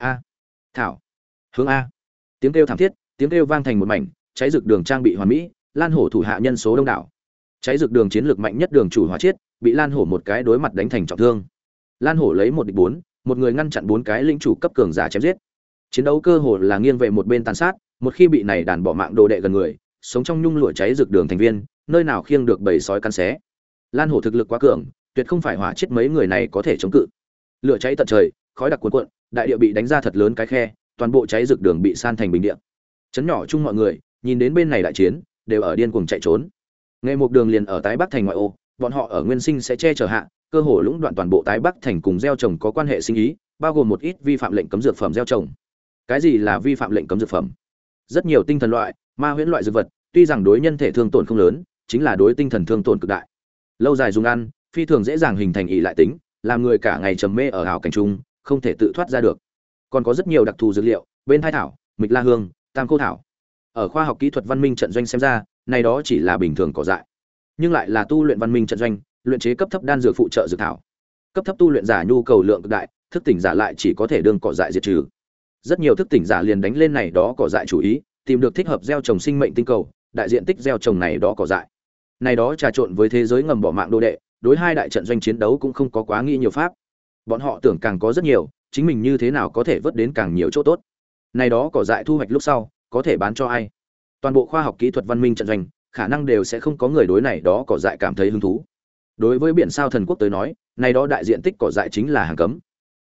a. Thảo. Hướng a. Tiếng kêu thảm thiết, tiếng kêu vang thành một mảnh, cháy rực đường trang bị hoàn mỹ, lan hổ thủ hạ nhân số đông đảo. Cháy rực đường chiến lược mạnh nhất đường chủ hóa chiết, bị lan hổ một cái đối mặt đánh thành trọng thương. Lan hổ lấy một địch bốn, một người ngăn chặn bốn cái lĩnh chủ cấp cường giả chém giết. Chiến đấu cơ hồ là nghiêng về một bên tàn sát, một khi bị này đàn bỏ mạng đồ đệ gần người, sống trong nhung lụa cháy rực đường thành viên, nơi nào khiêng được bầy sói cắn xé. Lan hổ thực lực quá cường, tuyệt không phải hỏa chết mấy người này có thể chống cự. Lửa cháy tận trời khói đặc cuồn cuộn, đại địa bị đánh ra thật lớn cái khe, toàn bộ cháy rực đường bị san thành bình địa. Chấn nhỏ chung mọi người, nhìn đến bên này đại chiến, đều ở điên cuồng chạy trốn. Nghe một đường liền ở tái bắc thành ngoại ô, bọn họ ở nguyên sinh sẽ che chở hạ, cơ hồ lũng đoạn toàn bộ tái bắc thành cùng gieo trồng có quan hệ sinh ý, bao gồm một ít vi phạm lệnh cấm dược phẩm gieo trồng. Cái gì là vi phạm lệnh cấm dược phẩm? Rất nhiều tinh thần loại, ma huyễn loại dược vật, tuy rằng đối nhân thể thương tổn không lớn, chính là đối tinh thần thương tổn cực đại. Lâu dài dùng ăn, phi thường dễ dàng hình thành ỷ lại tính, làm người cả ngày trầm mê ở ảo cảnh trung không thể tự thoát ra được. Còn có rất nhiều đặc thù dược liệu, bên thai thảo, mịch la hương, tam cô thảo. Ở khoa học kỹ thuật văn minh trận doanh xem ra, này đó chỉ là bình thường cỏ dại, nhưng lại là tu luyện văn minh trận doanh, luyện chế cấp thấp đan dược phụ trợ dược thảo. Cấp thấp tu luyện giả nhu cầu lượng cực đại, thức tỉnh giả lại chỉ có thể đương cỏ dại diệt trừ. Rất nhiều thức tỉnh giả liền đánh lên này đó cỏ dại chủ ý, tìm được thích hợp gieo trồng sinh mệnh tinh cầu, đại diện tích gieo trồng này đó cỏ dại. Này đó trà trộn với thế giới ngầm bỏ mạng đô đệ, đối hai đại trận doanh chiến đấu cũng không có quá nghĩ nhiều pháp bọn họ tưởng càng có rất nhiều, chính mình như thế nào có thể vớt đến càng nhiều chỗ tốt. Này đó cỏ dại thu hoạch lúc sau, có thể bán cho ai? Toàn bộ khoa học kỹ thuật văn minh trận doanh, khả năng đều sẽ không có người đối này đó cỏ dại cảm thấy hứng thú. Đối với biển sao thần quốc tới nói, này đó đại diện tích cỏ dại chính là hàng cấm.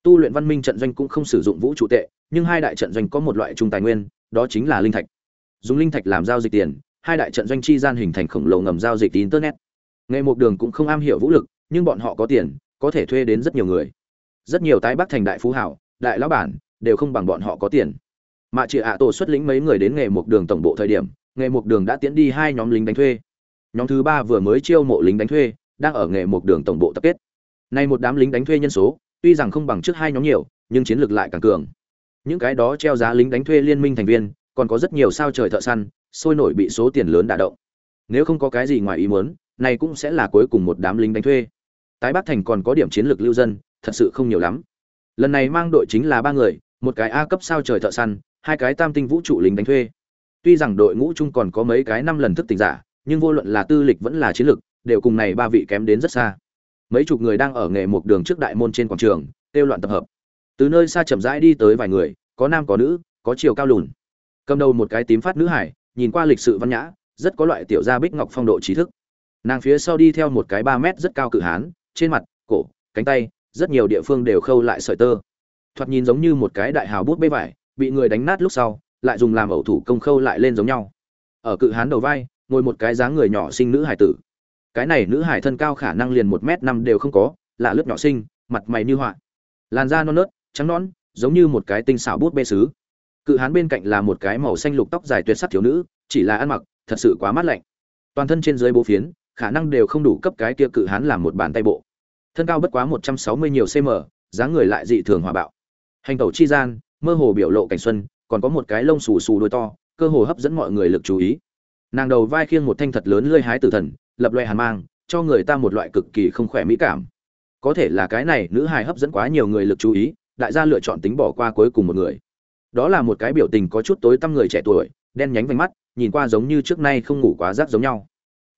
Tu luyện văn minh trận doanh cũng không sử dụng vũ trụ tệ, nhưng hai đại trận doanh có một loại trung tài nguyên, đó chính là linh thạch. Dùng linh thạch làm giao dịch tiền, hai đại trận doanh chi gian hình thành khổng lồ ngầm giao dịch internet. Nghề một đường cũng không am hiểu vũ lực, nhưng bọn họ có tiền, có thể thuê đến rất nhiều người rất nhiều tái bắc thành đại phú hảo, đại lão bản, đều không bằng bọn họ có tiền. Mạ chị ạ tổ xuất lĩnh mấy người đến nghề một đường tổng bộ thời điểm, nghề một đường đã tiến đi hai nhóm lính đánh thuê. Nhóm thứ ba vừa mới chiêu mộ lính đánh thuê, đang ở nghề một đường tổng bộ tập kết. Nay một đám lính đánh thuê nhân số, tuy rằng không bằng trước hai nhóm nhiều, nhưng chiến lược lại càng cường. Những cái đó treo giá lính đánh thuê liên minh thành viên, còn có rất nhiều sao trời thợ săn, sôi nổi bị số tiền lớn đả động. Nếu không có cái gì ngoài ý muốn, này cũng sẽ là cuối cùng một đám lính đánh thuê. Tái bắc thành còn có điểm chiến lược lưu dân thật sự không nhiều lắm. Lần này mang đội chính là ba người, một cái a cấp sao trời thợ săn, hai cái tam tinh vũ trụ lính đánh thuê. Tuy rằng đội ngũ chung còn có mấy cái năm lần thức tỉnh giả, nhưng vô luận là tư lịch vẫn là chiến lược đều cùng này ba vị kém đến rất xa. Mấy chục người đang ở nghề một đường trước đại môn trên quảng trường, kêu loạn tập hợp. Từ nơi xa chậm rãi đi tới vài người, có nam có nữ, có chiều cao lùn. Cầm đầu một cái tím phát nữ hải, nhìn qua lịch sự văn nhã, rất có loại tiểu gia bích ngọc phong độ trí thức. Nàng phía sau đi theo một cái ba mét rất cao cự hán, trên mặt, cổ, cánh tay rất nhiều địa phương đều khâu lại sợi tơ. Thoạt nhìn giống như một cái đại hào bút bê vải, bị người đánh nát lúc sau, lại dùng làm ẩu thủ công khâu lại lên giống nhau. Ở cự hán đầu vai, ngồi một cái dáng người nhỏ sinh nữ hải tử. Cái này nữ hải thân cao khả năng liền một m năm đều không có là lớp nhỏ sinh mặt mày như họa. Làn da non nớt, trắng nõn, giống như một cái tinh xảo bút bê sứ. Cự hán bên cạnh là một cái màu xanh lục tóc dài tuyệt sắc thiếu nữ, chỉ là ăn mặc, thật sự quá mát lạnh. Toàn thân trên dưới bố phiến, khả năng đều không đủ cấp cái kia cự hán làm một bàn tay bộ thân cao bất quá một trăm sáu mươi nhiều cm dáng người lại dị thường hòa bạo. Hành tẩu chi gian, mơ hồ biểu lộ cảnh xuân, còn có một cái lông xù xù đôi to, cơ hồ hấp dẫn mọi người lực chú ý. Nàng đầu vai khiêng một thanh thật lớn lơi hái tử thần, lập loại hàn mang, cho người ta một loại cực kỳ không khỏe mỹ cảm. Có thể là cái này nữ hài hấp dẫn quá nhiều người lực chú ý, đại gia lựa chọn tính bỏ qua cuối cùng một người. Đó là một cái biểu tình có chút tối tăm người trẻ tuổi, đen nhánh vành mắt, nhìn qua giống như trước nay không ngủ quá rác giống nhau.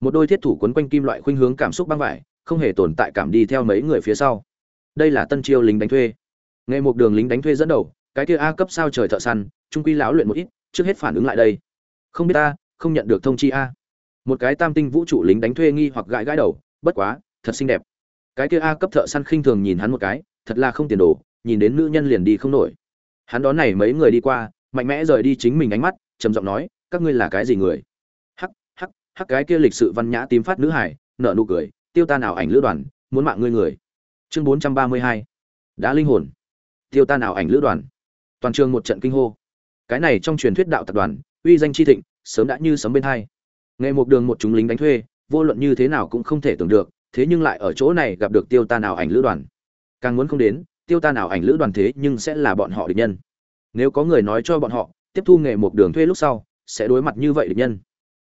Một đôi thiết thủ quấn quanh kim loại khuynh hướng cảm xúc băng vải không hề tồn tại cảm đi theo mấy người phía sau. Đây là tân chiêu lính đánh thuê. Nghề một đường lính đánh thuê dẫn đầu, cái kia a cấp sao trời thợ săn, trung quy lão luyện một ít, trước hết phản ứng lại đây. Không biết ta không nhận được thông chi a. Một cái tam tinh vũ trụ lính đánh thuê nghi hoặc gãi gãi đầu, bất quá, thật xinh đẹp. Cái kia a cấp thợ săn khinh thường nhìn hắn một cái, thật là không tiền đồ, nhìn đến nữ nhân liền đi không nổi. Hắn đón này mấy người đi qua, mạnh mẽ rời đi chính mình ánh mắt, trầm giọng nói, các ngươi là cái gì người? Hắc hắc hắc, cái kia lịch sự văn nhã tím phát nữ hải, nở nụ cười tiêu ta nào ảnh lữ đoàn, muốn mạng ngươi người. Chương bốn trăm ba mươi hai. Đã linh hồn. Tiêu ta nào ảnh lữ đoàn. Toàn trường một trận kinh hô. Cái này trong truyền thuyết đạo tập đoàn, uy danh chi thịnh, sớm đã như sấm bên hai. Nghe một đường một chúng lính đánh thuê, vô luận như thế nào cũng không thể tưởng được, thế nhưng lại ở chỗ này gặp được tiêu ta nào ảnh lữ đoàn. Càng muốn không đến, tiêu ta nào ảnh lữ đoàn thế nhưng sẽ là bọn họ địch nhân. Nếu có người nói cho bọn họ, tiếp thu nghề một đường thuê lúc sau, sẽ đối mặt như vậy địch nhân.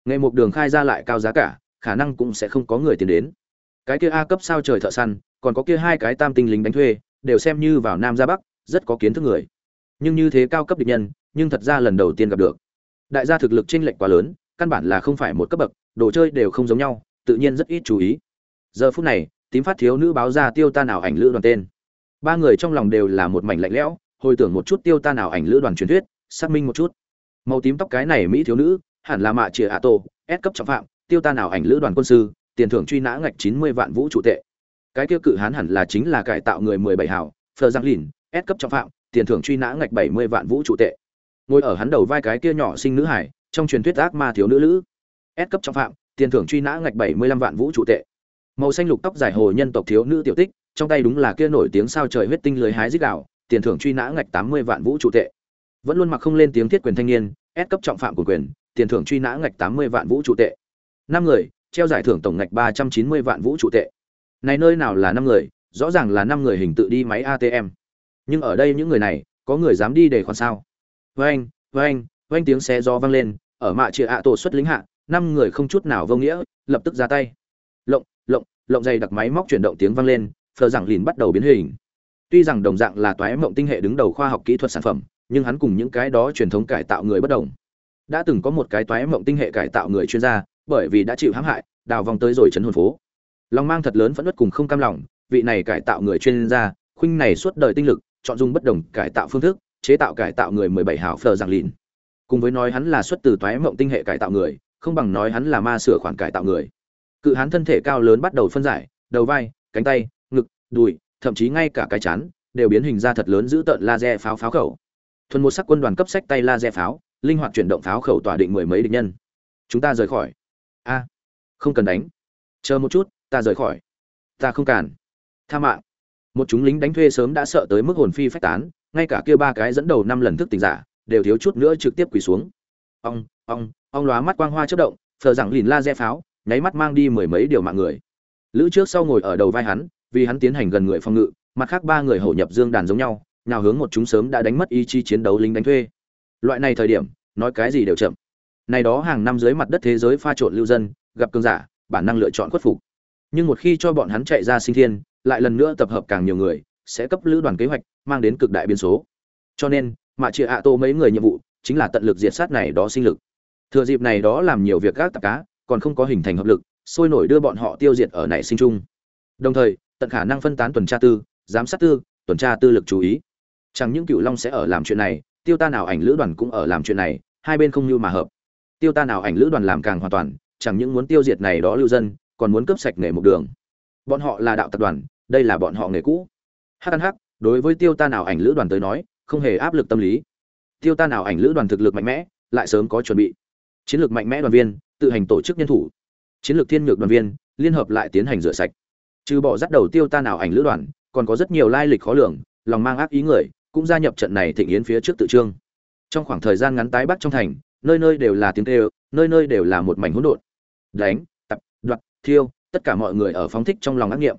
Nghề một đường khai ra lại cao giá cả, khả năng cũng sẽ không có người tiền đến cái kia a cấp sao trời thợ săn, còn có kia hai cái tam tinh lính đánh thuê, đều xem như vào nam ra bắc, rất có kiến thức người. Nhưng như thế cao cấp địch nhân, nhưng thật ra lần đầu tiên gặp được. Đại gia thực lực chênh lệch quá lớn, căn bản là không phải một cấp bậc, đồ chơi đều không giống nhau, tự nhiên rất ít chú ý. Giờ phút này, tím phát thiếu nữ báo ra tiêu ta nào ảnh lữ đoàn tên. Ba người trong lòng đều là một mảnh lạnh lẽo, hồi tưởng một chút tiêu ta nào ảnh lữ đoàn truyền thuyết, xác minh một chút. Màu tím tóc cái này mỹ thiếu nữ, hẳn là mạ chìa ạ tổ ép cấp trọng phạm, tiêu ta nào ảnh lữ đoàn quân sư tiền thưởng truy nã ngạch chín mươi vạn vũ trụ tệ. Cái kia cự hán hẳn là chính là cải tạo người mười bảy hảo phờ giang lìn ép cấp trọng phạm, tiền thưởng truy nã ngạch bảy mươi vạn vũ trụ tệ. Ngồi ở hắn đầu vai cái kia nhỏ sinh nữ hải, trong truyền thuyết ác ma thiếu nữ lữ. Ép cấp trọng phạm, tiền thưởng truy nã ngạch bảy mươi lăm vạn vũ trụ tệ. Màu xanh lục tóc dài hồ nhân tộc thiếu nữ tiểu tích, trong tay đúng là kia nổi tiếng sao trời huyết tinh lưới hái dích đạo, tiền thưởng truy nã ngạch tám mươi vạn vũ trụ tệ. Vẫn luôn mặc không lên tiếng thiết quyền thanh niên ép cấp trọng phạm của quyền, tiền thưởng truy nã ngạch tám mươi vạn vũ trụ tệ. Năm người treo giải thưởng tổng ngạch ba trăm chín mươi vạn vũ trụ tệ. Này nơi nào là năm người, rõ ràng là năm người hình tự đi máy atm nhưng ở đây những người này, có người dám đi để khoản sao? Vâng vâng vâng tiếng xe do vang lên, ở mạ chia ạ tổ xuất lính hạ, năm người không chút nào vô nghĩa, lập tức ra tay. Lộng lộng lộng dày đặc máy móc chuyển động tiếng vang lên, phờ rằng lìn bắt đầu biến hình. Tuy rằng đồng dạng là toái mộng tinh hệ đứng đầu khoa học kỹ thuật sản phẩm, nhưng hắn cùng những cái đó truyền thống cải tạo người bất đồng. Đã từng có một cái toái mộng tinh hệ cải tạo người chuyên gia bởi vì đã chịu hãm hại, đào vòng tới rồi chấn hồn phố. Lòng mang thật lớn vẫn nứt cùng không cam lòng, vị này cải tạo người chuyên gia, khuynh này suốt đời tinh lực, chọn dùng bất đồng cải tạo phương thức, chế tạo cải tạo người mười bảy hảo phờ giảng lìn cùng với nói hắn là xuất từ toái mộng tinh hệ cải tạo người, không bằng nói hắn là ma sửa khoản cải tạo người. Cự hắn thân thể cao lớn bắt đầu phân giải, đầu vai, cánh tay, ngực, đùi, thậm chí ngay cả cái chán, đều biến hình ra thật lớn giữ tợn laser pháo pháo khẩu. Thuần một sắc quân đoàn cấp sách tay laser pháo, linh hoạt chuyển động pháo khẩu tỏa định mười mấy địch nhân. Chúng ta rời khỏi a, không cần đánh. Chờ một chút, ta rời khỏi. Ta không cản. Tha mạng. Một chúng lính đánh thuê sớm đã sợ tới mức hồn phi phách tán, ngay cả kia ba cái dẫn đầu năm lần thức tỉnh giả, đều thiếu chút nữa trực tiếp quỳ xuống. Ong ong ong lóa mắt quang hoa chớp động, thờ rằng lìn laser pháo, nháy mắt mang đi mười mấy điều mạng người. Lữ trước sau ngồi ở đầu vai hắn, vì hắn tiến hành gần người phòng ngự, mặt khác ba người hổ nhập dương đàn giống nhau nào hướng một chúng sớm đã đánh mất ý chí chiến đấu lính đánh thuê. Loại này thời điểm, nói cái gì đều chậm này đó hàng năm dưới mặt đất thế giới pha trộn lưu dân, gặp cường giả, bản năng lựa chọn khuất phục. Nhưng một khi cho bọn hắn chạy ra sinh thiên, lại lần nữa tập hợp càng nhiều người, sẽ cấp lữ đoàn kế hoạch, mang đến cực đại biến số. Cho nên, mạ chia ạ tô mấy người nhiệm vụ chính là tận lực diệt sát này đó sinh lực. Thừa dịp này đó làm nhiều việc gác tạp cá, còn không có hình thành hợp lực, sôi nổi đưa bọn họ tiêu diệt ở nảy sinh chung. Đồng thời, tận khả năng phân tán tuần tra tư, giám sát tư, tuần tra tư lực chú ý. Chẳng những cựu long sẽ ở làm chuyện này, tiêu ta nào ảnh lữ đoàn cũng ở làm chuyện này, hai bên không như mà hợp tiêu ta nào ảnh lữ đoàn làm càng hoàn toàn, chẳng những muốn tiêu diệt này đó lưu dân, còn muốn cướp sạch nghề một đường. Bọn họ là đạo tập đoàn, đây là bọn họ nghề cũ. Hắc hắc, đối với tiêu ta nào ảnh lữ đoàn tới nói, không hề áp lực tâm lý. Tiêu ta nào ảnh lữ đoàn thực lực mạnh mẽ, lại sớm có chuẩn bị. Chiến lược mạnh mẽ đoàn viên, tự hành tổ chức nhân thủ. Chiến lược thiên ngược đoàn viên, liên hợp lại tiến hành rửa sạch. Trừ bỏ dắt đầu tiêu ta nào ảnh lữ đoàn, còn có rất nhiều lai lịch khó lường, lòng mang ác ý người, cũng gia nhập trận này thịnh yến phía trước tự trương. Trong khoảng thời gian ngắn tái bắc trong thành nơi nơi đều là tiếng kêu, nơi nơi đều là một mảnh hỗn độn. Đánh, tập, đoạt, thiêu, tất cả mọi người ở phóng thích trong lòng ác nghiệm.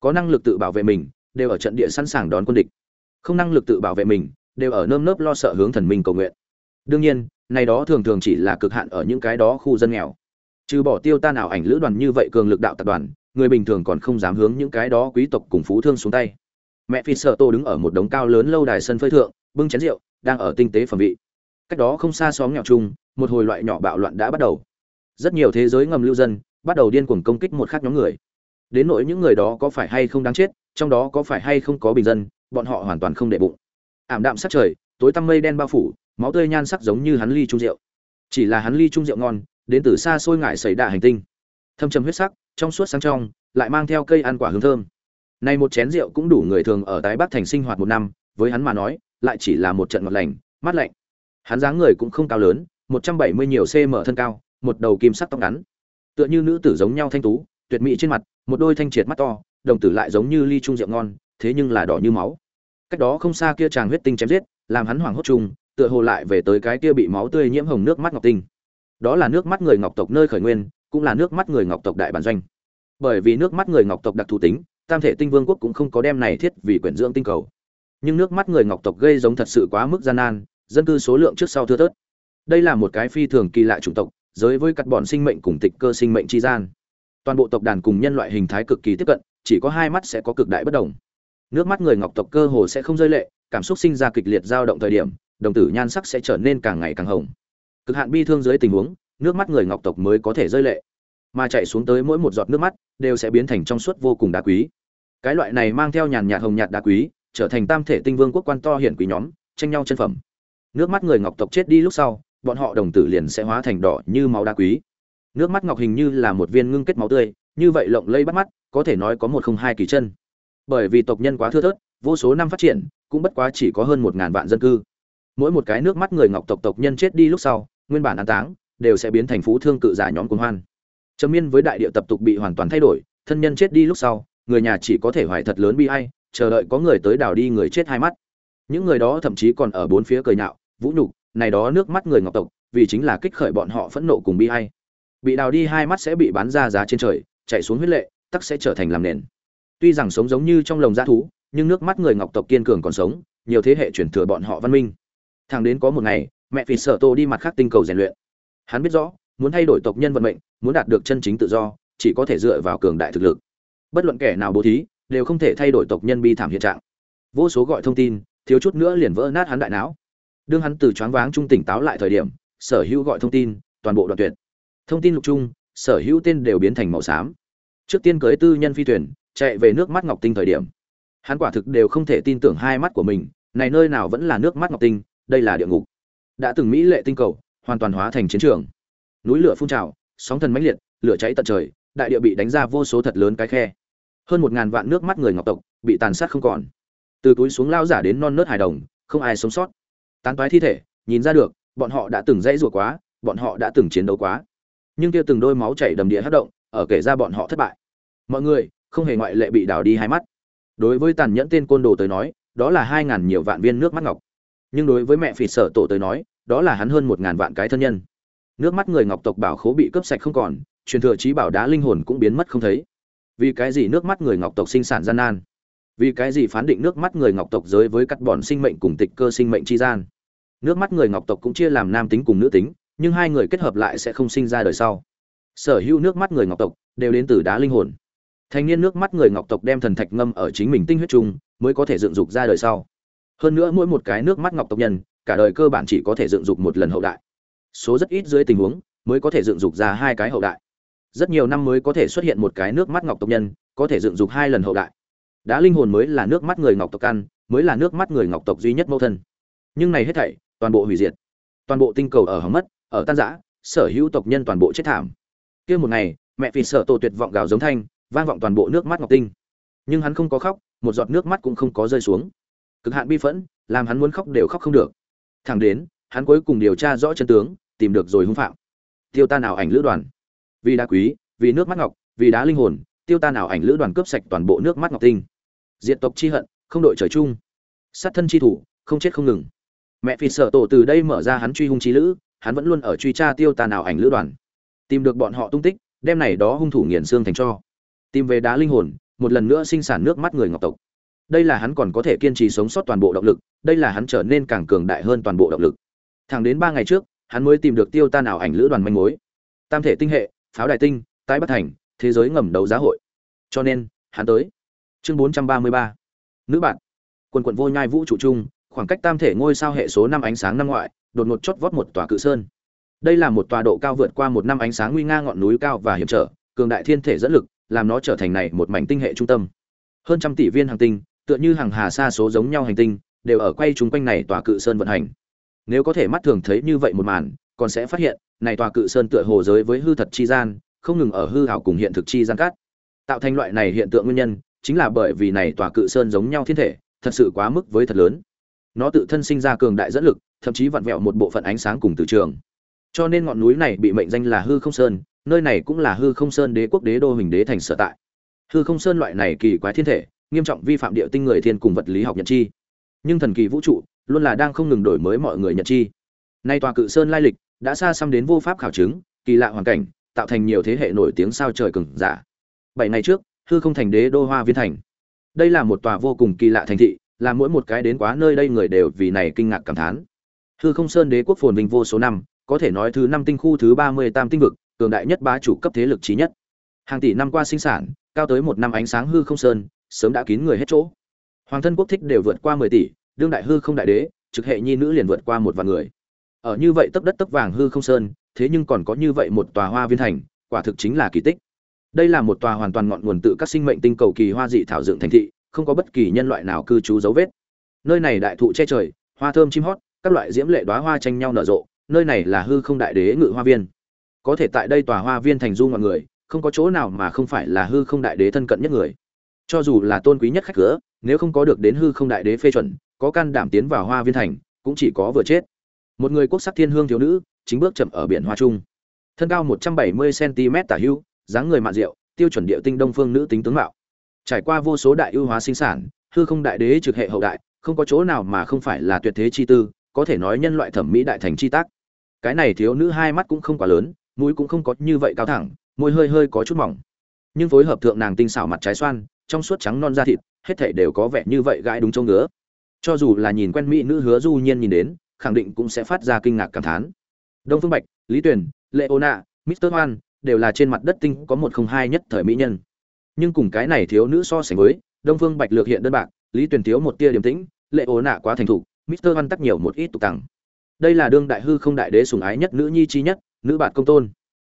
Có năng lực tự bảo vệ mình, đều ở trận địa sẵn sàng đón quân địch. Không năng lực tự bảo vệ mình, đều ở nơm nớp lo sợ hướng thần minh cầu nguyện. Đương nhiên, này đó thường thường chỉ là cực hạn ở những cái đó khu dân nghèo. Trừ bỏ tiêu ta nào ảnh lữ đoàn như vậy cường lực đạo tập đoàn, người bình thường còn không dám hướng những cái đó quý tộc cùng phú thương xuống tay. Mẹ phi Sở tô đứng ở một đống cao lớn lâu đài sân phơi thượng, bưng chén rượu, đang ở tinh tế phẩm vị cách đó không xa xóm nghèo chung, một hồi loại nhỏ bạo loạn đã bắt đầu. Rất nhiều thế giới ngầm lưu dân bắt đầu điên cuồng công kích một khác nhóm người. Đến nỗi những người đó có phải hay không đáng chết, trong đó có phải hay không có bình dân, bọn họ hoàn toàn không để bụng. Ảm đạm sắc trời, tối tăm mây đen bao phủ, máu tươi nhan sắc giống như hắn ly trung rượu. Chỉ là hắn ly trung rượu ngon, đến từ xa xôi ngại xảy đạ hành tinh. Thâm trầm huyết sắc, trong suốt sáng trong, lại mang theo cây ăn quả hương thơm. Nay một chén rượu cũng đủ người thường ở tái bắc thành sinh hoạt một năm, với hắn mà nói, lại chỉ là một trận ngọt lành, mát lạnh hắn dáng người cũng không cao lớn, một trăm bảy mươi nhiều cm thân cao, một đầu kim sắc tóc ngắn. Tựa như nữ tử giống nhau thanh tú, tuyệt mỹ trên mặt, một đôi thanh triệt mắt to, đồng tử lại giống như ly trung rượu ngon, thế nhưng là đỏ như máu. Cách đó không xa kia chàng huyết tinh chém giết, làm hắn hoảng hốt chung tựa hồ lại về tới cái kia bị máu tươi nhiễm hồng nước mắt ngọc tinh. Đó là nước mắt người ngọc tộc nơi khởi nguyên, cũng là nước mắt người ngọc tộc đại bản doanh. Bởi vì nước mắt người ngọc tộc đặc thù tính, tam thể tinh vương quốc cũng không có đem này thiết vì quyển dưỡng tinh cầu. Nhưng nước mắt người ngọc tộc gây giống thật sự quá mức gian nan dân cư số lượng trước sau thưa thớt. Đây là một cái phi thường kỳ lạ chủng tộc, giới với cắt bọn sinh mệnh cùng tịch cơ sinh mệnh tri gian. Toàn bộ tộc đàn cùng nhân loại hình thái cực kỳ tiếp cận, chỉ có hai mắt sẽ có cực đại bất đồng. Nước mắt người ngọc tộc cơ hồ sẽ không rơi lệ, cảm xúc sinh ra kịch liệt dao động thời điểm, đồng tử nhan sắc sẽ trở nên càng ngày càng hồng. Cực hạn bi thương dưới tình huống, nước mắt người ngọc tộc mới có thể rơi lệ. Mà chạy xuống tới mỗi một giọt nước mắt, đều sẽ biến thành trong suốt vô cùng đá quý. Cái loại này mang theo nhàn nhạt hồng nhạt đá quý, trở thành tam thể tinh vương quốc quan to hiển quý nhóm, tranh nhau chân phẩm nước mắt người ngọc tộc chết đi lúc sau, bọn họ đồng tử liền sẽ hóa thành đỏ như máu đá quý. Nước mắt ngọc hình như là một viên ngưng kết máu tươi, như vậy lộng lây bắt mắt, có thể nói có một không hai kỳ chân. Bởi vì tộc nhân quá thưa thớt, vô số năm phát triển, cũng bất quá chỉ có hơn một ngàn vạn dân cư. Mỗi một cái nước mắt người ngọc tộc tộc nhân chết đi lúc sau, nguyên bản an táng, đều sẽ biến thành phú thương cự giả nhóm cuồng hoan. Trầm miên với đại địa tập tục bị hoàn toàn thay đổi, thân nhân chết đi lúc sau, người nhà chỉ có thể hoài thật lớn bi ai, chờ đợi có người tới đào đi người chết hai mắt. Những người đó thậm chí còn ở bốn phía cười nhạo vũ nhục, này đó nước mắt người ngọc tộc, vì chính là kích khởi bọn họ phẫn nộ cùng bi hay bị đào đi hai mắt sẽ bị bán ra giá trên trời, chạy xuống huyết lệ, tắc sẽ trở thành làm nền. Tuy rằng sống giống như trong lồng g thú, nhưng nước mắt người ngọc tộc kiên cường còn sống, nhiều thế hệ chuyển thừa bọn họ văn minh. Thằng đến có một ngày, mẹ phì sợ tô đi mặt khác tinh cầu rèn luyện. Hắn biết rõ, muốn thay đổi tộc nhân vận mệnh, muốn đạt được chân chính tự do, chỉ có thể dựa vào cường đại thực lực. Bất luận kẻ nào bố thí, đều không thể thay đổi tộc nhân bi thảm hiện trạng. Vô số gọi thông tin, thiếu chút nữa liền vỡ nát hắn đại não đương hắn từ choáng váng trung tỉnh táo lại thời điểm, sở hữu gọi thông tin, toàn bộ đoạn tuyệt. Thông tin lục trung sở hữu tên đều biến thành màu xám. Trước tiên cưới tư nhân phi thuyền, chạy về nước mắt ngọc tinh thời điểm. Hắn quả thực đều không thể tin tưởng hai mắt của mình, này nơi nào vẫn là nước mắt ngọc tinh, đây là địa ngục. Đã từng mỹ lệ tinh cầu, hoàn toàn hóa thành chiến trường. Núi lửa phun trào, sóng thần mãnh liệt, lửa cháy tận trời, đại địa bị đánh ra vô số thật lớn cái khe. Hơn một ngàn vạn nước mắt người ngọc tộc bị tàn sát không còn. Từ túi xuống lao giả đến non nớt hài đồng, không ai sống sót tán toái thi thể, nhìn ra được, bọn họ đã từng dãy rủa quá, bọn họ đã từng chiến đấu quá. Nhưng kia từng đôi máu chảy đầm địa hát động, ở kể ra bọn họ thất bại. Mọi người, không hề ngoại lệ bị đảo đi hai mắt. Đối với tàn nhẫn tên côn đồ tới nói, đó là hai ngàn nhiều vạn viên nước mắt ngọc. Nhưng đối với mẹ phì sở tổ tới nói, đó là hắn hơn một ngàn vạn cái thân nhân. Nước mắt người ngọc tộc bảo khố bị cướp sạch không còn, truyền thừa trí bảo đá linh hồn cũng biến mất không thấy. Vì cái gì nước mắt người ngọc tộc sinh sản gian nan? Vì cái gì phán định nước mắt người ngọc tộc giới với cắt bọn sinh mệnh cùng tịch cơ sinh mệnh chi gian? Nước mắt người ngọc tộc cũng chia làm nam tính cùng nữ tính, nhưng hai người kết hợp lại sẽ không sinh ra đời sau. Sở hữu nước mắt người ngọc tộc đều đến từ đá linh hồn. Thanh niên nước mắt người ngọc tộc đem thần thạch ngâm ở chính mình tinh huyết chung, mới có thể dựng dục ra đời sau. Hơn nữa mỗi một cái nước mắt ngọc tộc nhân, cả đời cơ bản chỉ có thể dựng dục một lần hậu đại. Số rất ít dưới tình huống mới có thể dựng dục ra hai cái hậu đại. Rất nhiều năm mới có thể xuất hiện một cái nước mắt ngọc tộc nhân, có thể dựng dục hai lần hậu đại. Đã linh hồn mới là nước mắt người ngọc tộc căn mới là nước mắt người ngọc tộc duy nhất mẫu thân. Nhưng này hết thảy toàn bộ hủy diệt. Toàn bộ tinh cầu ở hỏng mất, ở tan rã, sở hữu tộc nhân toàn bộ chết thảm. Kia một ngày, mẹ vì sợ tổ tuyệt vọng gào giống thanh, vang vọng toàn bộ nước mắt ngọc tinh. Nhưng hắn không có khóc, một giọt nước mắt cũng không có rơi xuống. Cực hạn bi phẫn, làm hắn muốn khóc đều khóc không được. Thẳng đến, hắn cuối cùng điều tra rõ chân tướng, tìm được rồi hung phạm. Tiêu ta nào ảnh lữ đoàn? Vì đá quý, vì nước mắt ngọc, vì đá linh hồn, tiêu ta nào ảnh lữ đoàn cướp sạch toàn bộ nước mắt ngọc tinh. Diện tộc chi hận, không đội trời chung. Sát thân chi thủ, không chết không ngừng mẹ phi sợ tổ từ đây mở ra hắn truy hung trí lữ, hắn vẫn luôn ở truy tra tiêu tà nào ảnh lữ đoàn. Tìm được bọn họ tung tích, đem này đó hung thủ nghiền xương thành cho. Tìm về đá linh hồn, một lần nữa sinh sản nước mắt người ngọc tộc. Đây là hắn còn có thể kiên trì sống sót toàn bộ động lực, đây là hắn trở nên càng cường đại hơn toàn bộ động lực. Thẳng đến ba ngày trước, hắn mới tìm được tiêu tan ảo ảnh lữ đoàn manh mối. Tam thể tinh hệ, pháo đài tinh, tái bất thành, thế giới ngầm đấu giá hội. Cho nên, hắn tới. Chương bốn trăm ba mươi ba. Nữ bạn. Quần quận vô nhai vũ trụ chung khoảng cách tam thể ngôi sao hệ số năm ánh sáng năm ngoại, đột ngột chót vót một tòa cự sơn. Đây là một tòa độ cao vượt qua một năm ánh sáng nguy nga ngọn núi cao và hiểm trở, cường đại thiên thể dẫn lực, làm nó trở thành này một mảnh tinh hệ trung tâm. Hơn trăm tỷ viên hành tinh, tựa như hàng hà xa số giống nhau hành tinh, đều ở quay chúng quanh này tòa cự sơn vận hành. Nếu có thể mắt thường thấy như vậy một màn, còn sẽ phát hiện, này tòa cự sơn tựa hồ giới với hư thật chi gian, không ngừng ở hư hảo cùng hiện thực chi gian cát. Tạo thành loại này hiện tượng nguyên nhân, chính là bởi vì này tòa cự sơn giống nhau thiên thể, thật sự quá mức với thật lớn nó tự thân sinh ra cường đại dẫn lực, thậm chí vặn vẹo một bộ phận ánh sáng cùng từ trường. Cho nên ngọn núi này bị mệnh danh là hư không sơn, nơi này cũng là hư không sơn đế quốc đế đô hình đế thành sở tại. Hư không sơn loại này kỳ quái thiên thể, nghiêm trọng vi phạm địa tinh người thiên cùng vật lý học nhận chi. Nhưng thần kỳ vũ trụ luôn là đang không ngừng đổi mới mọi người nhận chi. Nay tòa cự sơn lai lịch đã xa xăm đến vô pháp khảo chứng, kỳ lạ hoàn cảnh, tạo thành nhiều thế hệ nổi tiếng sao trời cừng giả. Bảy ngày trước, hư không thành đế đô hoa viên thành. Đây là một tòa vô cùng kỳ lạ thành thị là mỗi một cái đến quá nơi đây người đều vì này kinh ngạc cảm thán. Hư không sơn đế quốc phồn vinh vô số năm, có thể nói thứ năm tinh khu thứ ba mươi tam tinh vực, cường đại nhất bá chủ cấp thế lực trí nhất. Hàng tỷ năm qua sinh sản, cao tới một năm ánh sáng hư không sơn, sớm đã kín người hết chỗ. Hoàng thân quốc thích đều vượt qua mười tỷ, đương đại hư không đại đế, trực hệ nhi nữ liền vượt qua một vạn người. Ở như vậy tấp đất tấp vàng hư không sơn, thế nhưng còn có như vậy một tòa hoa viên thành, quả thực chính là kỳ tích. Đây là một tòa hoàn toàn ngọn nguồn tự các sinh mệnh tinh cầu kỳ hoa dị thảo dựng thành thị không có bất kỳ nhân loại nào cư trú dấu vết. Nơi này đại thụ che trời, hoa thơm chim hót, các loại diễm lệ đóa hoa tranh nhau nở rộ, nơi này là hư không đại đế ngự hoa viên. Có thể tại đây tòa hoa viên thành du mọi người, không có chỗ nào mà không phải là hư không đại đế thân cận nhất người. Cho dù là tôn quý nhất khách cửa, nếu không có được đến hư không đại đế phê chuẩn, có can đảm tiến vào hoa viên thành, cũng chỉ có vừa chết. Một người quốc sắc thiên hương thiếu nữ, chính bước chậm ở biển hoa trung. Thân cao một trăm bảy mươi cm tả hưu, dáng người mạn diệu, tiêu chuẩn địa tinh đông phương nữ tính tướng mạo trải qua vô số đại ưu hóa sinh sản, hư không đại đế trực hệ hậu đại, không có chỗ nào mà không phải là tuyệt thế chi tư, có thể nói nhân loại thẩm mỹ đại thành chi tác. Cái này thiếu nữ hai mắt cũng không quá lớn, mũi cũng không có như vậy cao thẳng, môi hơi hơi có chút mỏng. Nhưng phối hợp thượng nàng tinh xảo mặt trái xoan, trong suốt trắng non da thịt, hết thảy đều có vẻ như vậy gãi đúng chỗ ngứa. Cho dù là nhìn quen mỹ nữ hứa du nhiên nhìn đến, khẳng định cũng sẽ phát ra kinh ngạc cảm thán. Đông phương bạch, lý tuyền, lệ ô nạ mister hoan, đều là trên mặt đất tinh có một không hai nhất thời mỹ nhân nhưng cùng cái này thiếu nữ so sánh với, đông phương bạch lược hiện đơn bạc, lý tuyền thiếu một tia điềm tĩnh, lệ ố nạ quá thành thục, mister văn tắc nhiều một ít tục tằng. Đây là đương đại hư không đại đế sùng ái nhất nữ nhi chi nhất, nữ bạt công tôn.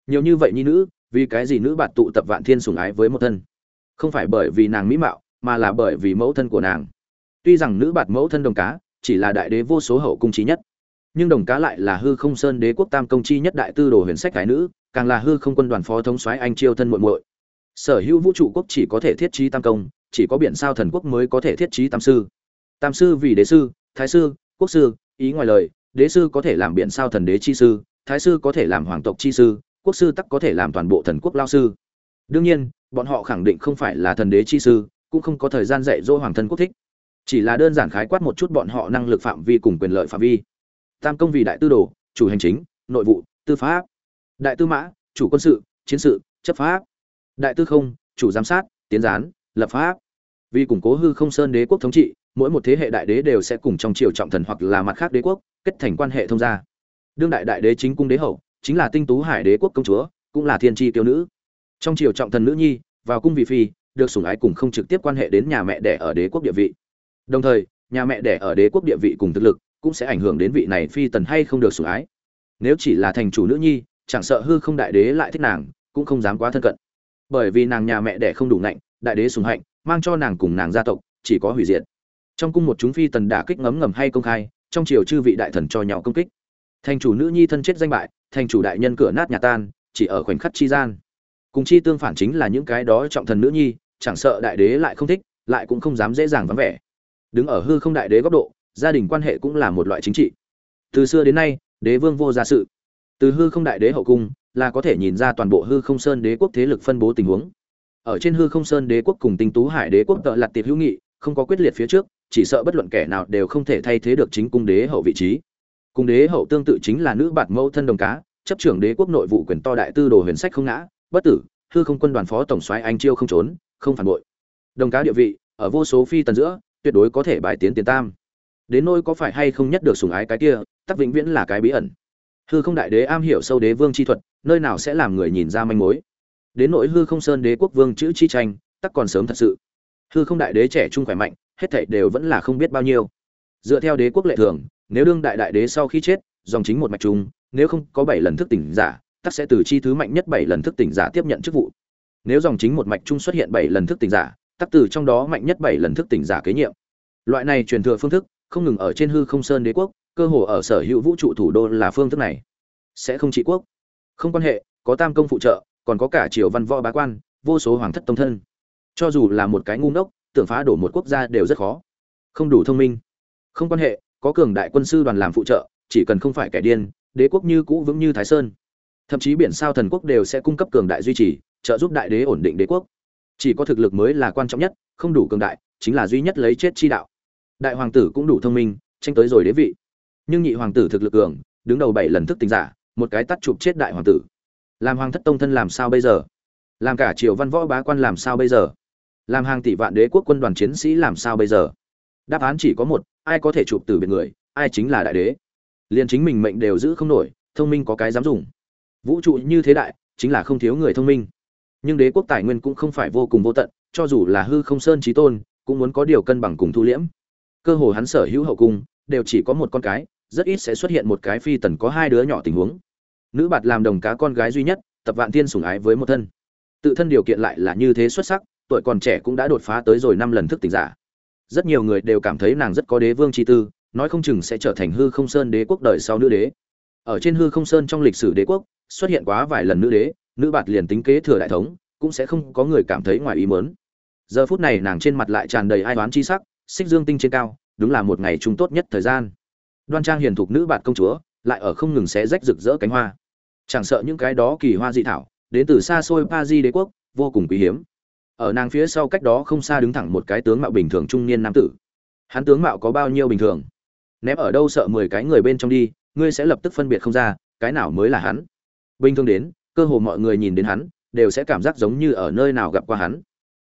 Nhiều như vậy nhi nữ, vì cái gì nữ bạt tụ tập vạn thiên sùng ái với một thân? Không phải bởi vì nàng mỹ mạo, mà là bởi vì mẫu thân của nàng. Tuy rằng nữ bạt mẫu thân đồng cá, chỉ là đại đế vô số hậu cung trí nhất, nhưng đồng cá lại là hư không sơn đế quốc tam công chi nhất đại tư đồ huyền sách cái nữ, càng là hư không quân đoàn phó thống soái anh chiêu thân muội muội sở hữu vũ trụ quốc chỉ có thể thiết trí tam công, chỉ có biển sao thần quốc mới có thể thiết trí tam sư. Tam sư vì đế sư, thái sư, quốc sư, ý ngoài lời, đế sư có thể làm biển sao thần đế chi sư, thái sư có thể làm hoàng tộc chi sư, quốc sư tắc có thể làm toàn bộ thần quốc lao sư. Đương nhiên, bọn họ khẳng định không phải là thần đế chi sư, cũng không có thời gian dạy dỗ hoàng thân quốc thích. Chỉ là đơn giản khái quát một chút bọn họ năng lực phạm vi cùng quyền lợi phạm vi. Tam công vì đại tư đồ, chủ hành chính, nội vụ, tư pháp. Đại tư mã, chủ quân sự, chiến sự, chấp pháp đại tư không, chủ giám sát, tiến gián, lập pháp. Vì củng cố hư không sơn đế quốc thống trị, mỗi một thế hệ đại đế đều sẽ cùng trong triều trọng thần hoặc là mặt khác đế quốc, kết thành quan hệ thông gia. Đương đại đại đế chính cung đế hậu, chính là tinh tú hải đế quốc công chúa, cũng là thiên tri tiêu nữ. Trong triều trọng thần nữ nhi, vào cung vị phi, được sủng ái cùng không trực tiếp quan hệ đến nhà mẹ đẻ ở đế quốc địa vị. Đồng thời, nhà mẹ đẻ ở đế quốc địa vị cùng thực lực, cũng sẽ ảnh hưởng đến vị này phi tần hay không được sủng ái. Nếu chỉ là thành chủ nữ nhi, chẳng sợ hư không đại đế lại thích nàng, cũng không dám quá thân cận bởi vì nàng nhà mẹ đẻ không đủ nạnh đại đế sùng hạnh, mang cho nàng cùng nàng gia tộc, chỉ có hủy diệt. Trong cung một chúng phi tần đả kích ngấm ngầm hay công khai, trong triều chư vị đại thần cho nhau công kích. Thành chủ nữ nhi thân chết danh bại, thành chủ đại nhân cửa nát nhà tan, chỉ ở khoảnh khắc chi gian. Cùng chi tương phản chính là những cái đó trọng thần nữ nhi, chẳng sợ đại đế lại không thích, lại cũng không dám dễ dàng vắng vẻ. Đứng ở hư không đại đế góc độ, gia đình quan hệ cũng là một loại chính trị. Từ xưa đến nay, đế vương vô gia sự từ hư không đại đế hậu cung, là có thể nhìn ra toàn bộ hư không sơn đế quốc thế lực phân bố tình huống. Ở trên hư không sơn đế quốc cùng tinh tú hải đế quốc tợ lặt tiệp hữu nghị, không có quyết liệt phía trước, chỉ sợ bất luận kẻ nào đều không thể thay thế được chính cung đế hậu vị trí. Cung đế hậu tương tự chính là nữ bạt mẫu thân đồng cá, chấp trưởng đế quốc nội vụ quyền to đại tư đồ huyền sách không ngã, bất tử, hư không quân đoàn phó tổng soái anh chiêu không trốn, không phản bội. Đồng cá địa vị, ở vô số phi tần giữa, tuyệt đối có thể bài tiến tiền tam. Đến nỗi có phải hay không nhất được sủng ái cái kia, tắc vĩnh viễn là cái bí ẩn hư không đại đế am hiểu sâu đế vương chi thuật, nơi nào sẽ làm người nhìn ra manh mối? Đến nỗi hư không sơn đế quốc vương chữ chi tranh, tắc còn sớm thật sự. Hư không đại đế trẻ trung khỏe mạnh, hết thảy đều vẫn là không biết bao nhiêu. Dựa theo đế quốc lệ thường, nếu đương đại đại đế sau khi chết, dòng chính một mạch trung nếu không có bảy lần thức tỉnh giả, tắc sẽ từ chi thứ mạnh nhất bảy lần thức tỉnh giả tiếp nhận chức vụ. Nếu dòng chính một mạch trung xuất hiện bảy lần thức tỉnh giả, tắc từ trong đó mạnh nhất bảy lần thức tỉnh giả kế nhiệm. Loại này truyền thừa phương thức, không ngừng ở trên hư không sơn đế quốc cơ hồ ở sở hữu vũ trụ thủ đô là phương thức này. Sẽ không trị quốc. Không quan hệ, có tam công phụ trợ, còn có cả triều văn võ bá quan, vô số hoàng thất tông thân. Cho dù là một cái ngu ngốc, tưởng phá đổ một quốc gia đều rất khó. Không đủ thông minh. Không quan hệ, có cường đại quân sư đoàn làm phụ trợ, chỉ cần không phải kẻ điên, đế quốc như cũ vững như thái sơn. Thậm chí biển sao thần quốc đều sẽ cung cấp cường đại duy trì, trợ giúp đại đế ổn định đế quốc. Chỉ có thực lực mới là quan trọng nhất, không đủ cường đại, chính là duy nhất lấy chết chi đạo. Đại hoàng tử cũng đủ thông minh, tranh tới rồi đế vị nhưng nhị hoàng tử thực lực cường, đứng đầu bảy lần thức tình giả, một cái tắt chụp chết đại hoàng tử. Làm hoàng thất tông thân làm sao bây giờ? Làm cả triều văn võ bá quan làm sao bây giờ? Làm hàng tỷ vạn đế quốc quân đoàn chiến sĩ làm sao bây giờ? Đáp án chỉ có một, ai có thể chụp từ biệt người, ai chính là đại đế. Liền chính mình mệnh đều giữ không nổi, thông minh có cái dám dùng. Vũ trụ như thế đại, chính là không thiếu người thông minh. Nhưng đế quốc tài nguyên cũng không phải vô cùng vô tận, cho dù là hư không sơn trí tôn, cũng muốn có điều cân bằng cùng thu liễm. Cơ hồ hắn sở hữu hậu cung, đều chỉ có một con cái rất ít sẽ xuất hiện một cái phi tần có hai đứa nhỏ tình huống. Nữ bạt làm đồng cá con gái duy nhất, tập vạn thiên sủng ái với một thân. Tự thân điều kiện lại là như thế xuất sắc, tuổi còn trẻ cũng đã đột phá tới rồi năm lần thức tỉnh giả. Rất nhiều người đều cảm thấy nàng rất có đế vương chi tư, nói không chừng sẽ trở thành hư không sơn đế quốc đời sau nữ đế. Ở trên hư không sơn trong lịch sử đế quốc, xuất hiện quá vài lần nữ đế, nữ bạt liền tính kế thừa đại thống, cũng sẽ không có người cảm thấy ngoài ý mớn giờ phút này nàng trên mặt lại tràn đầy ai oán chi sắc, xích dương tinh trên cao, đúng là một ngày trung tốt nhất thời gian đoan trang hiền thục nữ bạn công chúa, lại ở không ngừng xé rách rực rỡ cánh hoa. Chẳng sợ những cái đó kỳ hoa dị thảo, đến từ xa xôi pa di đế quốc, vô cùng quý hiếm. Ở nàng phía sau cách đó không xa đứng thẳng một cái tướng mạo bình thường trung niên nam tử. Hắn tướng mạo có bao nhiêu bình thường? Ném ở đâu sợ mười cái người bên trong đi, ngươi sẽ lập tức phân biệt không ra, cái nào mới là hắn? Bình thường đến, cơ hồ mọi người nhìn đến hắn, đều sẽ cảm giác giống như ở nơi nào gặp qua hắn.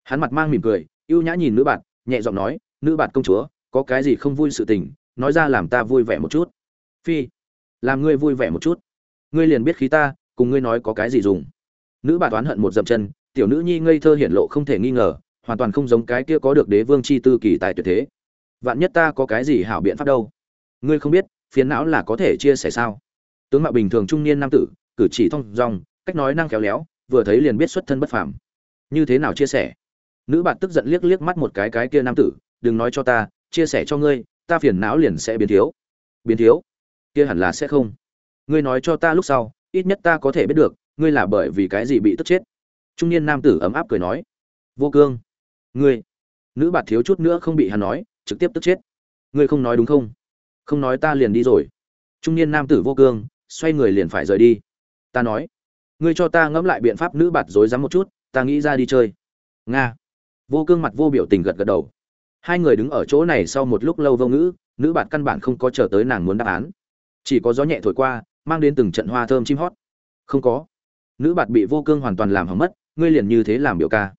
Hắn mặt mang mỉm cười, ưu nhã nhìn nữ bạn nhẹ giọng nói, nữ bạn công chúa, có cái gì không vui sự tình nói ra làm ta vui vẻ một chút. Phi, làm ngươi vui vẻ một chút. Ngươi liền biết khí ta, cùng ngươi nói có cái gì dùng. Nữ bà toán hận một dậm chân, tiểu nữ nhi ngây thơ hiển lộ không thể nghi ngờ, hoàn toàn không giống cái kia có được đế vương chi tư kỳ tài tuyệt thế. Vạn nhất ta có cái gì hảo biện pháp đâu? Ngươi không biết phiến não là có thể chia sẻ sao? Tướng mạo bình thường trung niên nam tử, cử chỉ thong dong, cách nói năng khéo léo, vừa thấy liền biết xuất thân bất phàm. Như thế nào chia sẻ? Nữ bạn tức giận liếc liếc mắt một cái cái kia nam tử, đừng nói cho ta, chia sẻ cho ngươi ta phiền não liền sẽ biến thiếu. Biến thiếu? Kia hẳn là sẽ không. Ngươi nói cho ta lúc sau, ít nhất ta có thể biết được, ngươi là bởi vì cái gì bị tức chết. Trung niên nam tử ấm áp cười nói. Vô cương. Ngươi. Nữ bạt thiếu chút nữa không bị hắn nói, trực tiếp tức chết. Ngươi không nói đúng không? Không nói ta liền đi rồi. Trung niên nam tử vô cương, xoay người liền phải rời đi. Ta nói. Ngươi cho ta ngẫm lại biện pháp nữ bạt rối rắm một chút, ta nghĩ ra đi chơi. Nga. Vô cương mặt vô biểu tình gật gật đầu hai người đứng ở chỗ này sau một lúc lâu vô ngữ, nữ bạn căn bản không có chờ tới nàng muốn đáp án. Chỉ có gió nhẹ thổi qua, mang đến từng trận hoa thơm chim hót. Không có. Nữ bạn bị vô cương hoàn toàn làm hỏng mất, ngươi liền như thế làm biểu ca.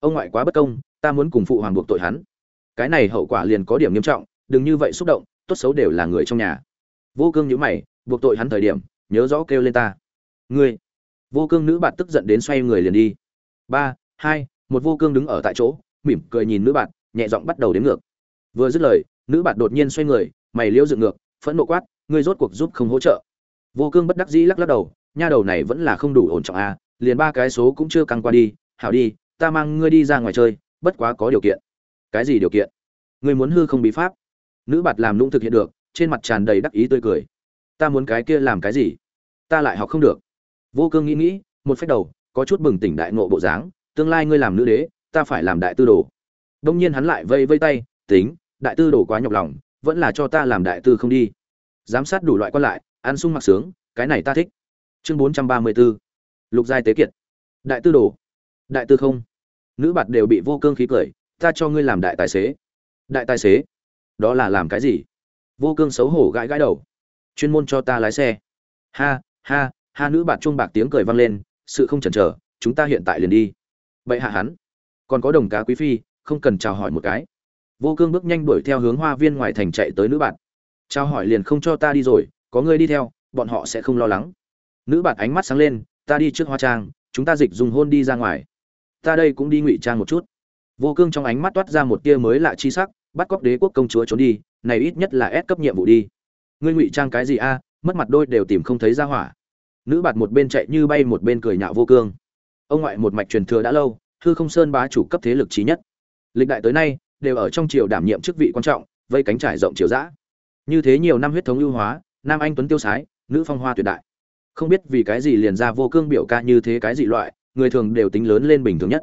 Ông ngoại quá bất công, ta muốn cùng phụ hoàng buộc tội hắn. Cái này hậu quả liền có điểm nghiêm trọng, đừng như vậy xúc động, tốt xấu đều là người trong nhà. Vô cương nhữ mày, buộc tội hắn thời điểm, nhớ rõ kêu lên ta. Ngươi. Vô cương nữ bạn tức giận đến xoay người liền đi. Ba, hai, một vô cương đứng ở tại chỗ, mỉm cười nhìn nữ bạn nhẹ giọng bắt đầu đếm ngược. Vừa dứt lời nữ bạt đột nhiên xoay người mày liễu dựng ngược phẫn nộ quát ngươi rốt cuộc giúp không hỗ trợ. Vô cương bất đắc dĩ lắc lắc đầu nha đầu này vẫn là không đủ ổn trọng a à, liền ba cái số cũng chưa căng qua đi hảo đi ta mang ngươi đi ra ngoài chơi bất quá có điều kiện. Cái gì điều kiện? Ngươi muốn hư không bị pháp? Nữ bạt làm lũng thực hiện được trên mặt tràn đầy đắc ý tươi cười. Ta muốn cái kia làm cái gì? Ta lại học không được. Vô cương nghĩ nghĩ một phép đầu có chút bừng tỉnh đại ngộ bộ dáng tương lai ngươi làm nữ đế ta phải làm đại tư đồ đông nhiên hắn lại vây vây tay, tính, đại tư đồ quá nhọc lòng, vẫn là cho ta làm đại tư không đi. Giám sát đủ loại quan lại, ăn sung mặc sướng, cái này ta thích. Chương bốn trăm ba mươi 434 lục giai tế kiệt. Đại tư đồ, đại tư không. Nữ bạt đều bị vô cương khí cười, ta cho ngươi làm đại tài xế. Đại tài xế? Đó là làm cái gì? Vô cương xấu hổ gãi gãi đầu. Chuyên môn cho ta lái xe. Ha ha ha. Nữ bạt chuông bạc tiếng cười vang lên, sự không chần chờ, chúng ta hiện tại liền đi. Vậy hạ hắn, còn có đồng cá quý phi không cần chào hỏi một cái. Vô cương bước nhanh đuổi theo hướng hoa viên ngoài thành chạy tới nữ bạn. Chào hỏi liền không cho ta đi rồi, có người đi theo, bọn họ sẽ không lo lắng. Nữ bạn ánh mắt sáng lên, ta đi trước hoa trang, chúng ta dịch dùng hôn đi ra ngoài. Ta đây cũng đi ngụy trang một chút. Vô cương trong ánh mắt toát ra một tia mới lạ chi sắc, bắt cóc đế quốc công chúa trốn đi, này ít nhất là ép cấp nhiệm vụ đi. Ngươi ngụy trang cái gì a, mất mặt đôi đều tìm không thấy ra hỏa. Nữ bạt một bên chạy như bay một bên cười nhạo vô cương. Ông ngoại một mạch truyền thừa đã lâu, hư không sơn bá chủ cấp thế lực trí nhất lịch đại tới nay, đều ở trong triều đảm nhiệm chức vị quan trọng, vây cánh trải rộng triều dã. Như thế nhiều năm huyết thống ưu hóa, nam anh tuấn tiêu sái, nữ phong hoa tuyệt đại. Không biết vì cái gì liền ra vô cương biểu ca như thế cái gì loại, người thường đều tính lớn lên bình thường nhất.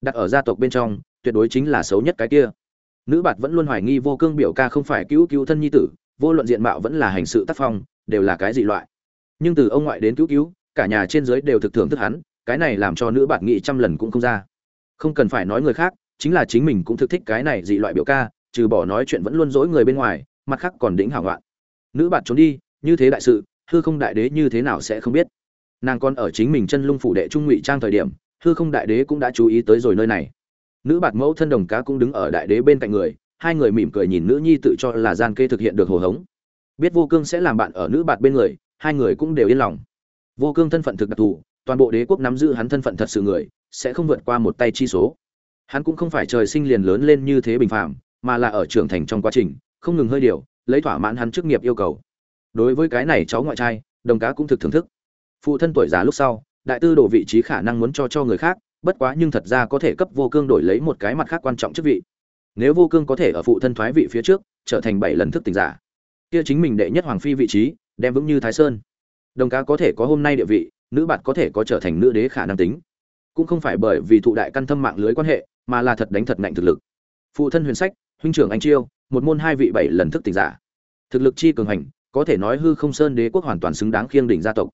Đặt ở gia tộc bên trong, tuyệt đối chính là xấu nhất cái kia. Nữ bạt vẫn luôn hoài nghi vô cương biểu ca không phải cứu cứu thân nhi tử, vô luận diện mạo vẫn là hành sự tác phong, đều là cái gì loại. Nhưng từ ông ngoại đến cứu cứu, cả nhà trên dưới đều thực thưởng thức hắn, cái này làm cho nữ bạt nghĩ trăm lần cũng không ra. Không cần phải nói người khác chính là chính mình cũng thực thích cái này dị loại biểu ca, trừ bỏ nói chuyện vẫn luôn dỗi người bên ngoài, mặt khác còn đĩnh hảo ngoạn nữ bạt trốn đi, như thế đại sự, hư không đại đế như thế nào sẽ không biết. Nàng còn ở chính mình chân lung phủ đệ trung ngụy trang thời điểm, hư không đại đế cũng đã chú ý tới rồi nơi này. Nữ bạt mẫu thân đồng cá cũng đứng ở đại đế bên cạnh người, hai người mỉm cười nhìn nữ nhi tự cho là gian kê thực hiện được hồ hống. Biết vô cương sẽ làm bạn ở nữ bạt bên người, hai người cũng đều yên lòng. Vô cương thân phận thực đặc thù, toàn bộ đế quốc nắm giữ hắn thân phận thật sự người, sẽ không vượt qua một tay chi số hắn cũng không phải trời sinh liền lớn lên như thế bình phạm mà là ở trưởng thành trong quá trình, không ngừng hơi điều, lấy thỏa mãn hắn chức nghiệp yêu cầu. Đối với cái này cháu ngoại trai, đồng cá cũng thực thưởng thức. Phụ thân tuổi già lúc sau, đại tư đổ vị trí khả năng muốn cho cho người khác, bất quá nhưng thật ra có thể cấp vô cương đổi lấy một cái mặt khác quan trọng chức vị. Nếu vô cương có thể ở phụ thân thoái vị phía trước, trở thành bảy lần thức tỉnh giả, kia chính mình đệ nhất hoàng phi vị trí, đem vững như thái sơn. Đồng cá có thể có hôm nay địa vị, nữ bạn có thể có trở thành nữ đế khả năng tính. Cũng không phải bởi vì thụ đại căn thâm mạng lưới quan hệ mà là thật đánh thật mạnh thực lực. Phụ thân huyền sách, huynh trưởng anh chiêu, một môn hai vị bảy lần thức tỉnh giả. Thực lực chi cường hành, có thể nói hư không sơn đế quốc hoàn toàn xứng đáng khiêng đỉnh gia tộc.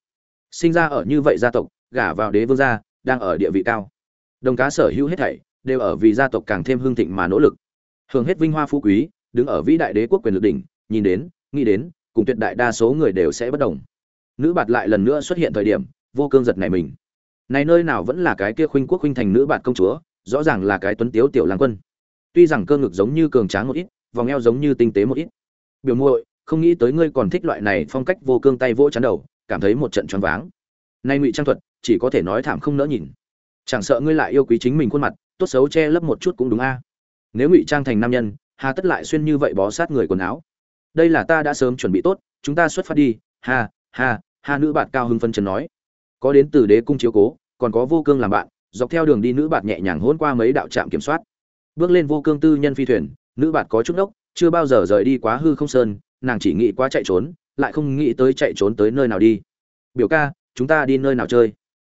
Sinh ra ở như vậy gia tộc, gả vào đế vương gia, đang ở địa vị cao. Đồng cá sở hữu hết thảy, đều ở vì gia tộc càng thêm hưng thịnh mà nỗ lực. Hưởng hết vinh hoa phú quý, đứng ở vĩ đại đế quốc quyền lực đỉnh, nhìn đến, nghĩ đến, cùng tuyệt đại đa số người đều sẽ bất đồng. Nữ bạt lại lần nữa xuất hiện thời điểm, vô cương giật này mình. Này nơi nào vẫn là cái kia khuynh quốc khuynh thành nữ bạt công chúa? Rõ ràng là cái tuấn tiếu tiểu lang quân. Tuy rằng cơ ngực giống như cường tráng một ít, vòng eo giống như tinh tế một ít. Biểu muội, không nghĩ tới ngươi còn thích loại này phong cách vô cương tay vỗ chắn đầu, cảm thấy một trận choáng váng. Nay ngụy trang thuật, chỉ có thể nói thảm không nỡ nhìn. Chẳng sợ ngươi lại yêu quý chính mình khuôn mặt, tốt xấu che lấp một chút cũng đúng a. Nếu ngụy trang thành nam nhân, hà tất lại xuyên như vậy bó sát người quần áo. Đây là ta đã sớm chuẩn bị tốt, chúng ta xuất phát đi, ha ha ha, nữ bạn cao hưng phân trần nói. Có đến từ đế cung chiếu cố, còn có vô cương làm bạn dọc theo đường đi nữ bạt nhẹ nhàng hôn qua mấy đạo trạm kiểm soát. Bước lên vô cương tư nhân phi thuyền, nữ bạt có chút đốc chưa bao giờ rời đi quá hư không sơn, nàng chỉ nghĩ quá chạy trốn, lại không nghĩ tới chạy trốn tới nơi nào đi. Biểu ca, chúng ta đi nơi nào chơi?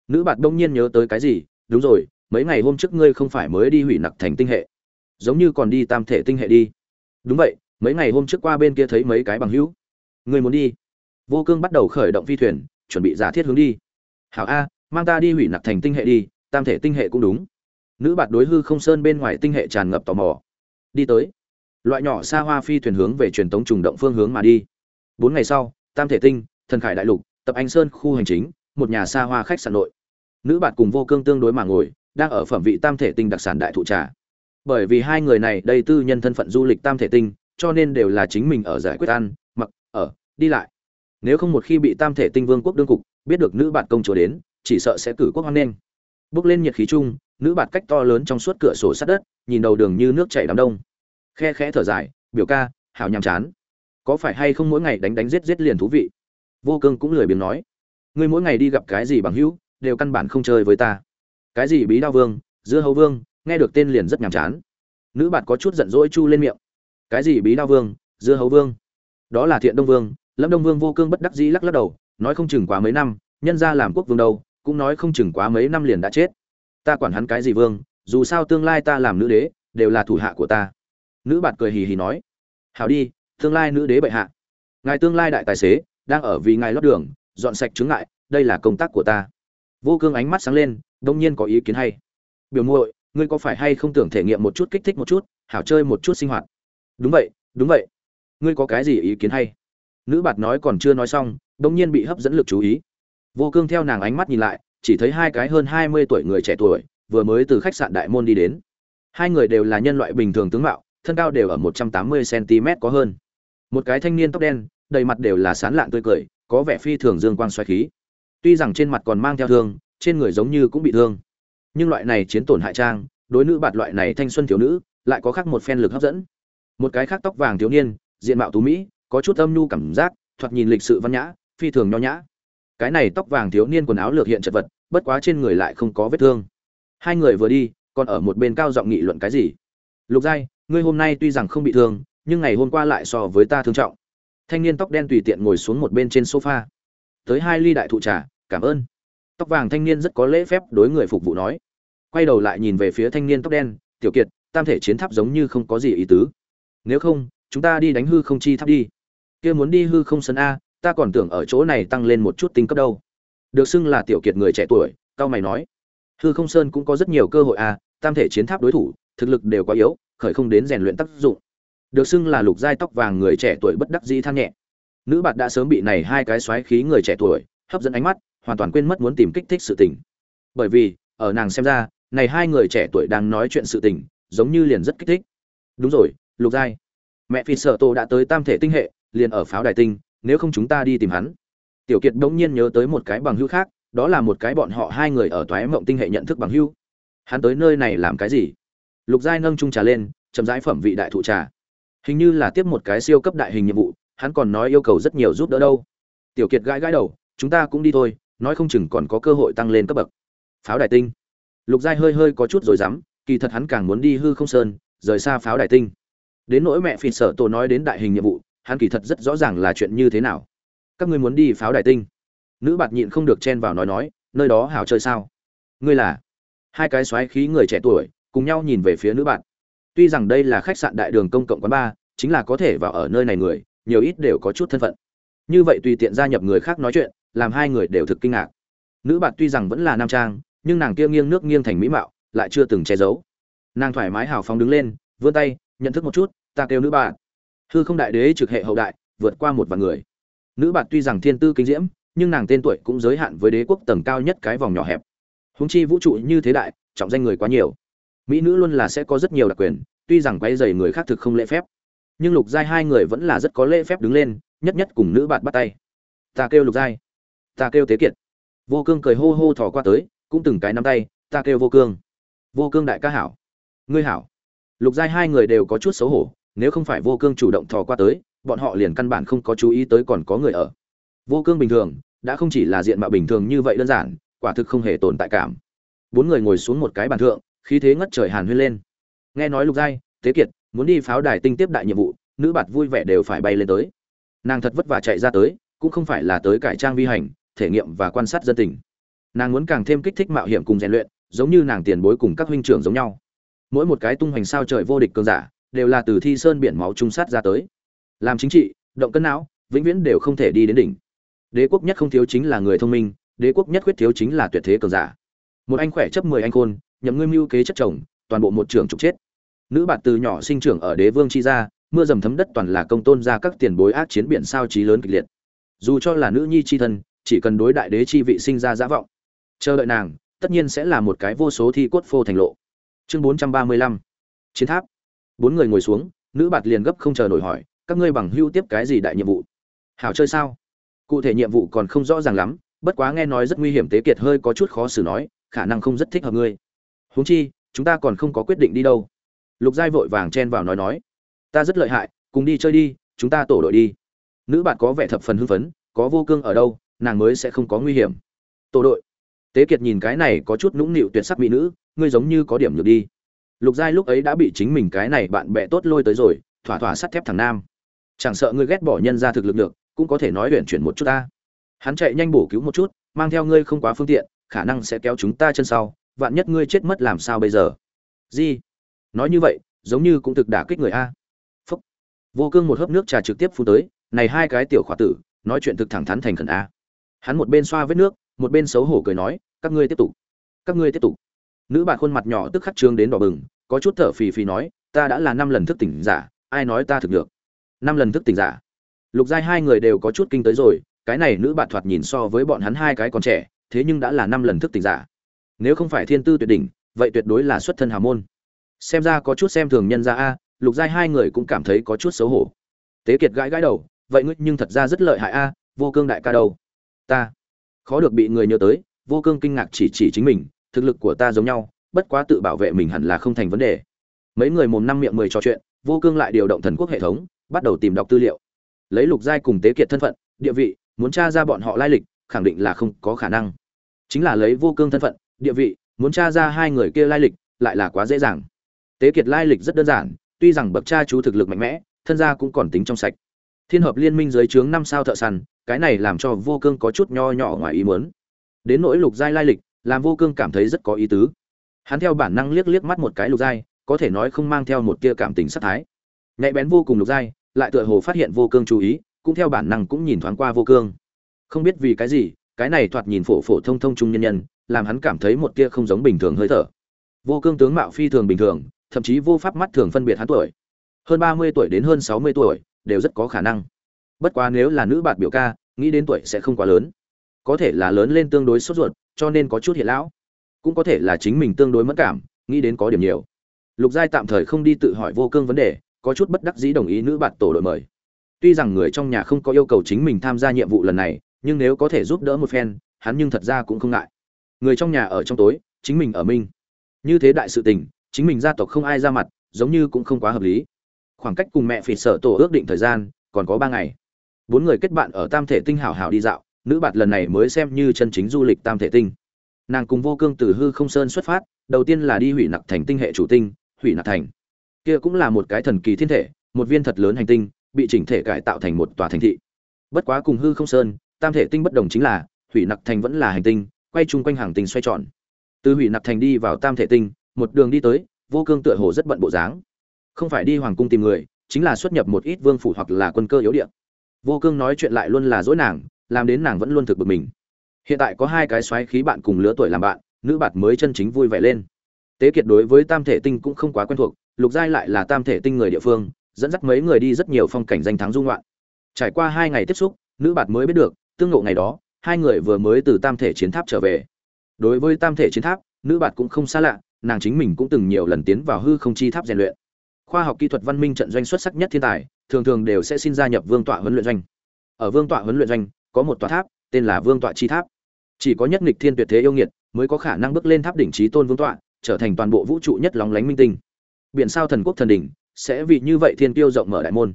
Nữ bạt đông nhiên nhớ tới cái gì, đúng rồi, mấy ngày hôm trước ngươi không phải mới đi hủy nặc thành tinh hệ, giống như còn đi tam thể tinh hệ đi. Đúng vậy, mấy ngày hôm trước qua bên kia thấy mấy cái bằng hữu. Ngươi muốn đi? Vô cương bắt đầu khởi động phi thuyền, chuẩn bị giả thiết hướng đi. Hảo a, mang ta đi hủy nặc thành tinh hệ đi tam thể tinh hệ cũng đúng. Nữ bạt đối hư không sơn bên ngoài tinh hệ tràn ngập tò mò. Đi tới. Loại nhỏ xa hoa phi thuyền hướng về truyền tống trùng động phương hướng mà đi. Bốn ngày sau, tam thể tinh, thần khải đại lục, tập anh sơn khu hành chính, một nhà xa hoa khách sạn nội. Nữ bạt cùng vô cương tương đối mà ngồi, đang ở phẩm vị tam thể tinh đặc sản đại thụ trà. Bởi vì hai người này đây tư nhân thân phận du lịch tam thể tinh, cho nên đều là chính mình ở giải quyết ăn, mặc, ở, đi lại. Nếu không một khi bị tam thể tinh vương quốc đương cục, biết được nữ bạn công chúa đến, chỉ sợ sẽ cử quốc hoan nghênh bước lên nhiệt khí chung, nữ bạt cách to lớn trong suốt cửa sổ sát đất, nhìn đầu đường như nước chảy đám đông. Khe khẽ thở dài, biểu ca, hảo nhàm chán. Có phải hay không mỗi ngày đánh đánh giết giết liền thú vị? Vô cương cũng lười biếng nói, ngươi mỗi ngày đi gặp cái gì bằng hữu, đều căn bản không chơi với ta. Cái gì bí đao vương, dưa hấu vương, nghe được tên liền rất nhàm chán. Nữ bạt có chút giận dỗi chu lên miệng, cái gì bí đao vương, dưa hấu vương? Đó là thiện đông vương. Lâm đông vương vô cương bất đắc dĩ lắc lắc đầu, nói không chừng quá mấy năm, nhân ra làm quốc vương đâu cũng nói không chừng quá mấy năm liền đã chết. Ta quản hắn cái gì vương, dù sao tương lai ta làm nữ đế, đều là thủ hạ của ta. Nữ bạt cười hì hì nói, hảo đi, tương lai nữ đế bệ hạ. Ngài tương lai đại tài xế, đang ở vì ngài lót đường, dọn sạch chứng ngại, đây là công tác của ta. Vô cương ánh mắt sáng lên, đông nhiên có ý kiến hay. Biểu muội, ngươi có phải hay không tưởng thể nghiệm một chút kích thích một chút, hảo chơi một chút sinh hoạt? Đúng vậy đúng vậy. Ngươi có cái gì ý kiến hay? Nữ bạt nói còn chưa nói xong, đông nhiên bị hấp dẫn lực chú ý vô cương theo nàng ánh mắt nhìn lại, chỉ thấy hai cái hơn hai mươi tuổi người trẻ tuổi, vừa mới từ khách sạn đại môn đi đến. Hai người đều là nhân loại bình thường tướng mạo, thân cao đều ở một trăm tám mươi cm có hơn. Một cái thanh niên tóc đen, đầy mặt đều là sán lạn tươi cười, có vẻ phi thường dương quang xoáy khí. Tuy rằng trên mặt còn mang theo thương, trên người giống như cũng bị thương. Nhưng loại này chiến tổn hại trang, đối nữ bạt loại này thanh xuân thiếu nữ, lại có khác một phen lực hấp dẫn. Một cái khác tóc vàng thiếu niên, diện mạo tú mỹ, có chút âm nhu cảm giác, thoạt nhìn lịch sự văn nhã, phi thường nho nhã cái này tóc vàng thiếu niên quần áo lược hiện chật vật, bất quá trên người lại không có vết thương. Hai người vừa đi, còn ở một bên cao giọng nghị luận cái gì? Lục giai, ngươi hôm nay tuy rằng không bị thương, nhưng ngày hôm qua lại so với ta thương trọng. Thanh niên tóc đen tùy tiện ngồi xuống một bên trên sofa. Tới hai ly đại thụ trà, cảm ơn. Tóc vàng thanh niên rất có lễ phép đối người phục vụ nói. Quay đầu lại nhìn về phía thanh niên tóc đen, tiểu kiệt, tam thể chiến tháp giống như không có gì ý tứ. Nếu không, chúng ta đi đánh hư không chi tháp đi. Kia muốn đi hư không sân a ta còn tưởng ở chỗ này tăng lên một chút tinh cấp đâu. Được xưng là tiểu kiệt người trẻ tuổi, cao mày nói. Hư không sơn cũng có rất nhiều cơ hội à? tam thể chiến tháp đối thủ, thực lực đều quá yếu, khởi không đến rèn luyện tác dụng. Được xưng là lục giai tóc vàng người trẻ tuổi bất đắc dĩ than nhẹ. Nữ bạt đã sớm bị này hai cái xoáy khí người trẻ tuổi hấp dẫn ánh mắt, hoàn toàn quên mất muốn tìm kích thích sự tình. Bởi vì, ở nàng xem ra, này hai người trẻ tuổi đang nói chuyện sự tình, giống như liền rất kích thích. Đúng rồi, lục giai. Mẹ phi sợ tô đã tới tam thể tinh hệ, liền ở pháo đài tinh nếu không chúng ta đi tìm hắn. Tiểu kiệt đống nhiên nhớ tới một cái bằng hữu khác, đó là một cái bọn họ hai người ở toái mộng tinh hệ nhận thức bằng hữu. Hắn tới nơi này làm cái gì? Lục giai nâng trung trà lên, chậm rãi phẩm vị đại thụ trà. Hình như là tiếp một cái siêu cấp đại hình nhiệm vụ, hắn còn nói yêu cầu rất nhiều giúp đỡ đâu. Tiểu kiệt gãi gãi đầu, chúng ta cũng đi thôi, nói không chừng còn có cơ hội tăng lên cấp bậc. Pháo đài tinh. Lục giai hơi hơi có chút rồi dám kỳ thật hắn càng muốn đi hư không sơn, rời xa pháo đài tinh. Đến nỗi mẹ phi sở tổ nói đến đại hình nhiệm vụ hắn kỳ thật rất rõ ràng là chuyện như thế nào. Các ngươi muốn đi pháo đài tinh. Nữ bạt nhịn không được chen vào nói nói, nơi đó hào chơi sao? Ngươi là? Hai cái xoáy khí người trẻ tuổi, cùng nhau nhìn về phía nữ bạn tuy rằng đây là khách sạn đại đường công cộng quán bar chính là có thể vào ở nơi này người, nhiều ít đều có chút thân phận. Như vậy tùy tiện gia nhập người khác nói chuyện, làm hai người đều thực kinh ngạc. Nữ bạn tuy rằng vẫn là nam trang, nhưng nàng kia nghiêng nước nghiêng thành mỹ mạo, lại chưa từng che giấu. Nàng thoải mái hào phóng đứng lên, vươn tay, nhận thức một chút, ta kêu nữ bạn hư không đại đế trực hệ hậu đại, vượt qua một vạn người. Nữ bạt tuy rằng thiên tư kinh diễm, nhưng nàng tên tuổi cũng giới hạn với đế quốc tầng cao nhất cái vòng nhỏ hẹp. Húng chi vũ trụ như thế đại, trọng danh người quá nhiều. Mỹ nữ luôn là sẽ có rất nhiều đặc quyền, tuy rằng quay dày người khác thực không lễ phép. Nhưng lục giai hai người vẫn là rất có lễ phép đứng lên, nhất nhất cùng nữ bạn bắt tay. Ta kêu lục giai. Ta kêu tế kiệt. Vô cương cười hô hô thò qua tới, cũng từng cái nắm tay, ta kêu vô cương. Vô cương đại ca hảo. Ngươi hảo. Lục giai hai người đều có chút xấu hổ nếu không phải vô cương chủ động thò qua tới, bọn họ liền căn bản không có chú ý tới còn có người ở. Vô cương bình thường, đã không chỉ là diện mạo bình thường như vậy đơn giản, quả thực không hề tồn tại cảm. Bốn người ngồi xuống một cái bàn thượng, khí thế ngất trời hàn huyên lên. Nghe nói lục giai tế kiệt, muốn đi pháo đài tinh tiếp đại nhiệm vụ, nữ bạt vui vẻ đều phải bay lên tới. Nàng thật vất vả chạy ra tới, cũng không phải là tới cải trang vi hành, thể nghiệm và quan sát dân tình. Nàng muốn càng thêm kích thích mạo hiểm cùng rèn luyện, giống như nàng tiền bối cùng các huynh trưởng giống nhau. Mỗi một cái tung hoành sao trời vô địch cường giả đều là từ thi sơn biển máu trung sát ra tới. Làm chính trị, động cân não, vĩnh viễn đều không thể đi đến đỉnh. Đế quốc nhất không thiếu chính là người thông minh, đế quốc nhất khuyết thiếu chính là tuyệt thế cường giả. Một anh khỏe chấp mười anh khôn, nhậm ngươi mưu kế chất chồng, toàn bộ một trường trục chết. Nữ bạn từ nhỏ sinh trưởng ở đế vương chi gia, mưa dầm thấm đất toàn là công tôn ra các tiền bối ác chiến biển sao trí lớn kịch liệt. Dù cho là nữ nhi chi thân, chỉ cần đối đại đế chi vị sinh ra giả vọng. Chờ đợi nàng, tất nhiên sẽ là một cái vô số thi cốt phô thành lộ. Chương bốn trăm ba mươi lăm. Chiến tháp bốn người ngồi xuống, nữ bạt liền gấp không chờ nổi hỏi, các ngươi bằng hưu tiếp cái gì đại nhiệm vụ? Hảo chơi sao? Cụ thể nhiệm vụ còn không rõ ràng lắm, bất quá nghe nói rất nguy hiểm tế kiệt hơi có chút khó xử nói, khả năng không rất thích hợp ngươi. Huống chi, chúng ta còn không có quyết định đi đâu. Lục giai vội vàng chen vào nói nói, ta rất lợi hại, cùng đi chơi đi, chúng ta tổ đội đi. Nữ bạn có vẻ thập phần hưng phấn, có vô cương ở đâu, nàng mới sẽ không có nguy hiểm. Tổ đội. Tế kiệt nhìn cái này có chút nũng nịu tuyệt sắc mỹ nữ, ngươi giống như có điểm nhược đi lục giai lúc ấy đã bị chính mình cái này bạn bè tốt lôi tới rồi, thỏa thỏa sắt thép thằng nam. Chẳng sợ ngươi ghét bỏ nhân ra thực lực được, cũng có thể nói luyện chuyển một chút ta. Hắn chạy nhanh bổ cứu một chút, mang theo ngươi không quá phương tiện, khả năng sẽ kéo chúng ta chân sau, vạn nhất ngươi chết mất làm sao bây giờ? Gì? Nói như vậy, giống như cũng thực đả kích người a. Phúc. Vô cương một hớp nước trà trực tiếp phun tới, này hai cái tiểu khỏa tử, nói chuyện thực thẳng thắn thành khẩn a. Hắn một bên xoa vết nước, một bên xấu hổ cười nói, các ngươi tiếp tục. Các ngươi tiếp tục nữ bạn khuôn mặt nhỏ tức khắc trương đến đỏ bừng, có chút thở phì phì nói, ta đã là năm lần thức tỉnh giả, ai nói ta thực được? Năm lần thức tỉnh giả. Lục giai hai người đều có chút kinh tới rồi, cái này nữ bạn thoạt nhìn so với bọn hắn hai cái còn trẻ, thế nhưng đã là năm lần thức tỉnh giả. Nếu không phải thiên tư tuyệt đỉnh, vậy tuyệt đối là xuất thân hào môn. Xem ra có chút xem thường nhân ra a, lục giai hai người cũng cảm thấy có chút xấu hổ. Tế kiệt gãi gãi đầu, vậy ngươi nhưng thật ra rất lợi hại a, vô cương đại ca đâu? Ta. Khó được bị người nhớ tới, vô cương kinh ngạc chỉ chỉ chính mình thực lực của ta giống nhau, bất quá tự bảo vệ mình hẳn là không thành vấn đề. Mấy người mồm năm miệng mười trò chuyện, vô cương lại điều động thần quốc hệ thống, bắt đầu tìm đọc tư liệu. Lấy lục giai cùng tế kiệt thân phận, địa vị, muốn tra ra bọn họ lai lịch, khẳng định là không có khả năng. Chính là lấy vô cương thân phận, địa vị, muốn tra ra hai người kia lai lịch, lại là quá dễ dàng. Tế kiệt lai lịch rất đơn giản, tuy rằng bậc cha chú thực lực mạnh mẽ, thân gia cũng còn tính trong sạch. Thiên hợp liên minh dưới trướng năm sao thợ săn, cái này làm cho vô cương có chút nho nhỏ ngoài ý muốn. Đến nỗi lục giai lai lịch làm vô cương cảm thấy rất có ý tứ. Hắn theo bản năng liếc liếc mắt một cái lục giai, có thể nói không mang theo một tia cảm tình sát thái. Nhạy bén vô cùng lục giai, lại tựa hồ phát hiện vô cương chú ý, cũng theo bản năng cũng nhìn thoáng qua vô cương. Không biết vì cái gì, cái này thoạt nhìn phổ phổ thông thông trung nhân nhân, làm hắn cảm thấy một tia không giống bình thường hơi thở. Vô cương tướng mạo phi thường bình thường, thậm chí vô pháp mắt thường phân biệt hắn tuổi. Hơn ba mươi tuổi đến hơn sáu mươi tuổi, đều rất có khả năng. Bất quá nếu là nữ bạn biểu ca, nghĩ đến tuổi sẽ không quá lớn. Có thể là lớn lên tương đối sốt ruột cho nên có chút hiện lão. Cũng có thể là chính mình tương đối mất cảm, nghĩ đến có điểm nhiều. Lục giai tạm thời không đi tự hỏi vô cương vấn đề, có chút bất đắc dĩ đồng ý nữ bạn tổ đội mời. Tuy rằng người trong nhà không có yêu cầu chính mình tham gia nhiệm vụ lần này, nhưng nếu có thể giúp đỡ một phen, hắn nhưng thật ra cũng không ngại. Người trong nhà ở trong tối, chính mình ở minh. Như thế đại sự tình, chính mình gia tộc không ai ra mặt, giống như cũng không quá hợp lý. Khoảng cách cùng mẹ phỉ sở tổ ước định thời gian, còn có ba ngày. Bốn người kết bạn ở tam thể tinh hảo hảo đi dạo nữ bạt lần này mới xem như chân chính du lịch tam thể tinh. Nàng cùng vô cương từ hư không sơn xuất phát, đầu tiên là đi hủy nặc thành tinh hệ chủ tinh, hủy nặc thành. Kia cũng là một cái thần kỳ thiên thể, một viên thật lớn hành tinh, bị chỉnh thể cải tạo thành một tòa thành thị. Bất quá cùng hư không sơn, tam thể tinh bất đồng chính là, hủy nặc thành vẫn là hành tinh, quay chung quanh hàng tinh xoay tròn. Từ hủy nặc thành đi vào tam thể tinh, một đường đi tới, vô cương tựa hồ rất bận bộ dáng. Không phải đi hoàng cung tìm người, chính là xuất nhập một ít vương phủ hoặc là quân cơ yếu điện vô cương nói chuyện lại luôn là dỗi nàng làm đến nàng vẫn luôn thực bực mình. Hiện tại có hai cái xoáy khí bạn cùng lứa tuổi làm bạn, nữ bạt mới chân chính vui vẻ lên. Tế kiệt đối với tam thể tinh cũng không quá quen thuộc, lục giai lại là tam thể tinh người địa phương, dẫn dắt mấy người đi rất nhiều phong cảnh danh thắng dung loạn trải qua hai ngày tiếp xúc, nữ bạt mới biết được, tương ngộ ngày đó, hai người vừa mới từ tam thể chiến tháp trở về. Đối với tam thể chiến tháp, nữ bạt cũng không xa lạ, nàng chính mình cũng từng nhiều lần tiến vào hư không chi tháp rèn luyện. Khoa học kỹ thuật văn minh trận doanh xuất sắc nhất thiên tài, thường thường đều sẽ xin gia nhập vương tọa huấn luyện doanh. Ở vương tọa huấn luyện doanh có một tòa tháp, tên là vương tọa chi tháp. Chỉ có nhất nghịch thiên tuyệt thế yêu nghiệt mới có khả năng bước lên tháp đỉnh trí tôn vương tọa, trở thành toàn bộ vũ trụ nhất lóng lánh minh tinh. Biển sao thần quốc thần đỉnh sẽ vì như vậy thiên tiêu rộng mở đại môn.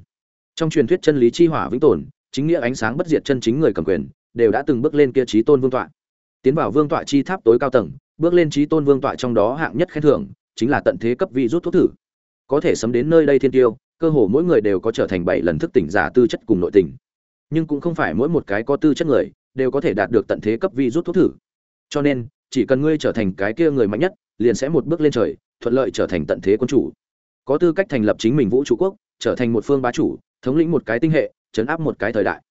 Trong truyền thuyết chân lý chi hỏa vĩnh tồn, chính nghĩa ánh sáng bất diệt chân chính người cầm quyền, đều đã từng bước lên kia trí tôn vương tọa. Tiến vào vương tọa chi tháp tối cao tầng, bước lên trí tôn vương tọa trong đó hạng nhất khen thưởng chính là tận thế cấp vị rút thuốc thử. Có thể sấm đến nơi đây thiên tiêu cơ hồ mỗi người đều có trở thành bảy lần thức tỉnh giả tư chất cùng nội tình nhưng cũng không phải mỗi một cái có tư chất người đều có thể đạt được tận thế cấp vi rút thuốc thử. Cho nên, chỉ cần ngươi trở thành cái kia người mạnh nhất, liền sẽ một bước lên trời, thuận lợi trở thành tận thế quân chủ. Có tư cách thành lập chính mình vũ trụ quốc, trở thành một phương bá chủ, thống lĩnh một cái tinh hệ, chấn áp một cái thời đại.